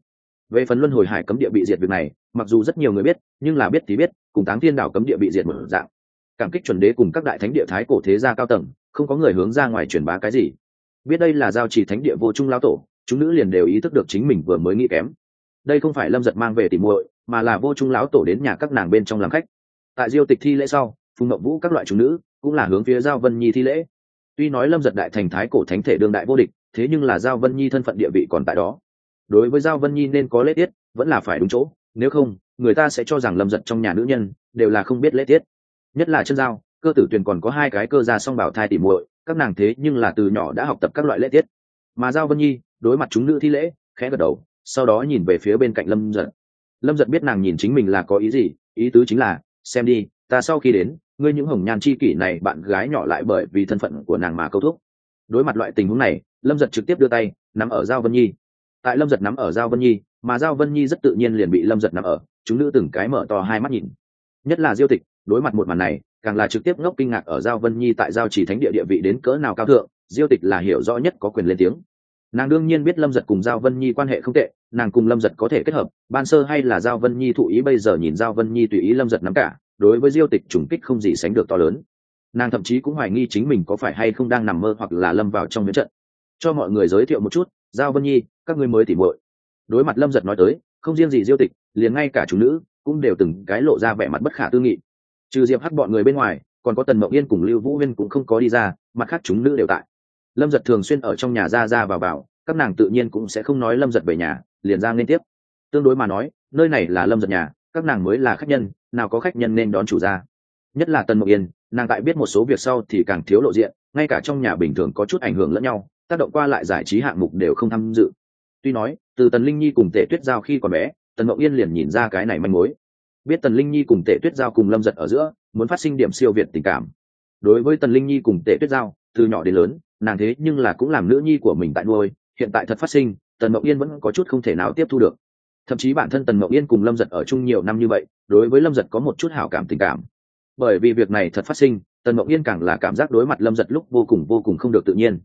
Về phần luân hồi hải cấm địa bị diệt việc này, mặc dù rất nhiều người biết, nhưng là biết thì biết, cùng táng thiên đạo cấm địa bị diệt một dạng. Cảm kích chuẩn đế cùng các đại thánh địa thái cổ thế gia cao tầng, không có người hướng ra ngoài truyền bá cái gì. Biết đây là giao trì thánh địa vô trung lão tổ, chúng nữ liền đều ý thức được chính mình vừa mới nghĩ kém đây không phải lâm giật mang về tìm muội, mà là vô trung lão tổ đến nhà các nàng bên trong làm khách. Tại diêu tịch thi lễ sau, phùng ngậm vũ các loại chúng nữ cũng là hướng phía giao vân nhi thi lễ. Tuy nói lâm giật đại thành thái cổ thánh thể đương đại vô địch, thế nhưng là giao vân nhi thân phận địa vị còn tại đó. Đối với giao vân nhi nên có lễ tiết, vẫn là phải đúng chỗ, nếu không, người ta sẽ cho rằng lâm giật trong nhà nữ nhân đều là không biết lễ tiết. Nhất là chân giao, cơ tử tuyền còn có hai cái cơ ra song bảo thai tỉ muội, các nàng thế nhưng là từ nhỏ đã học tập các loại lễ tiết. Mà giao vân nhi, đối mặt chúng nữ thi lễ, khẽ gật đầu sau đó nhìn về phía bên cạnh lâm giật. Lâm giật biết nàng nhìn chính mình là có ý gì, ý tứ chính là, xem đi, ta sau khi đến, ngươi những hồng nhan chi kỷ này bạn gái nhỏ lại bởi vì thân phận của nàng mà câu thúc. Đối mặt loại tình huống này, lâm giật trực tiếp đưa tay nắm ở giao vân nhi. Tại lâm giật nắm ở giao vân nhi, mà giao vân nhi rất tự nhiên liền bị lâm giật nắm ở, chúng nữ từng cái mở to hai mắt nhìn. Nhất là diêu tịch, đối mặt một màn này, càng là trực tiếp ngốc kinh ngạc ở giao vân nhi tại giao chỉ thánh địa địa vị đến cỡ nào cao thượng, diêu tịch là hiểu rõ nhất có quyền lên tiếng nàng đương nhiên biết lâm giật cùng giao vân nhi quan hệ không tệ, nàng cùng lâm giật có thể kết hợp, ban sơ hay là giao vân nhi thụ ý bây giờ nhìn giao vân nhi tùy ý lâm giật nắm cả, đối với diêu tịch trùng kích không gì sánh được to lớn. Nàng thậm chí cũng hoài nghi chính mình có phải hay không đang nằm mơ hoặc là lâm vào trong miếng trận. Cho mọi người giới thiệu một chút, giao vân nhi, các ngươi mới tỉ muội. Đối mặt lâm giật nói tới, không riêng gì diêu tịch, liền ngay cả chủ nữ, cũng đều từng cái lộ ra vẻ mặt bất khả tư nghị. Trừ diệp hắt bọn người bên ngoài, còn có tần Mậu yên cùng lưu vũ huyên cũng không có đi ra, mặt khác chúng nữ đều tại lâm giật thường xuyên ở trong nhà ra ra vào vào, các nàng tự nhiên cũng sẽ không nói lâm giật về nhà, liền ra nên tiếp. Tương đối mà nói, nơi này là lâm giật nhà, các nàng mới là khách nhân, nào có khách nhân nên đón chủ ra nhất là tần mộng yên, nàng tại biết một số việc sau thì càng thiếu lộ diện, ngay cả trong nhà bình thường có chút ảnh hưởng lẫn nhau, tác động qua lại giải trí hạng mục đều không tham dự. Tuy nói, từ tần linh nhi cùng tể tuyết giao khi còn bé, tần mộng yên liền nhìn ra cái này manh mối. Biết tần linh nhi cùng tể tuyết giao cùng lâm giật ở giữa, muốn phát sinh điểm siêu việt tình cảm. Đối với tần linh nhi cùng tể tuyết giao, từ nhỏ đến lớn nàng thế nhưng là cũng làm nữ nhi của mình tại nuôi, hiện tại thật phát sinh, tần mộng yên vẫn có chút không thể nào tiếp thu được. Thậm chí bản thân tần mộng yên cùng lâm giật ở chung nhiều năm như vậy, đối với lâm giật có một chút hảo cảm tình cảm. Bởi vì việc này thật phát sinh, tần mộng yên càng là cảm giác đối mặt lâm giật lúc vô cùng vô cùng không được tự nhiên.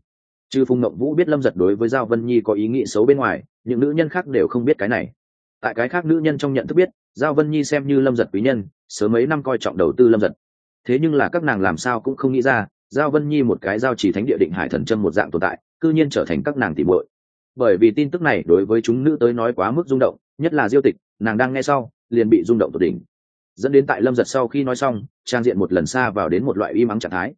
Chứ phùng mộng vũ biết lâm giật đối với giao vân nhi có ý nghĩ xấu bên ngoài, những nữ nhân khác đều không biết cái này. Tại cái khác nữ nhân trong nhận thức biết, giao vân nhi xem như lâm giật quý nhân, sớm mấy năm coi trọng đầu tư lâm giật. Thế nhưng là các nàng làm sao cũng không nghĩ ra giao vân nhi một cái giao chỉ thánh địa định hải thần châm một dạng tồn tại, cư nhiên trở thành các nàng tìm muội. Bởi vì tin tức này đối với chúng nữ tới nói quá mức rung động, nhất là diêu tịch, nàng đang nghe sau, liền bị rung động tột đỉnh. Dẫn đến tại lâm giật sau khi nói xong, trang diện một lần xa vào đến một loại uy mắng trạng thái.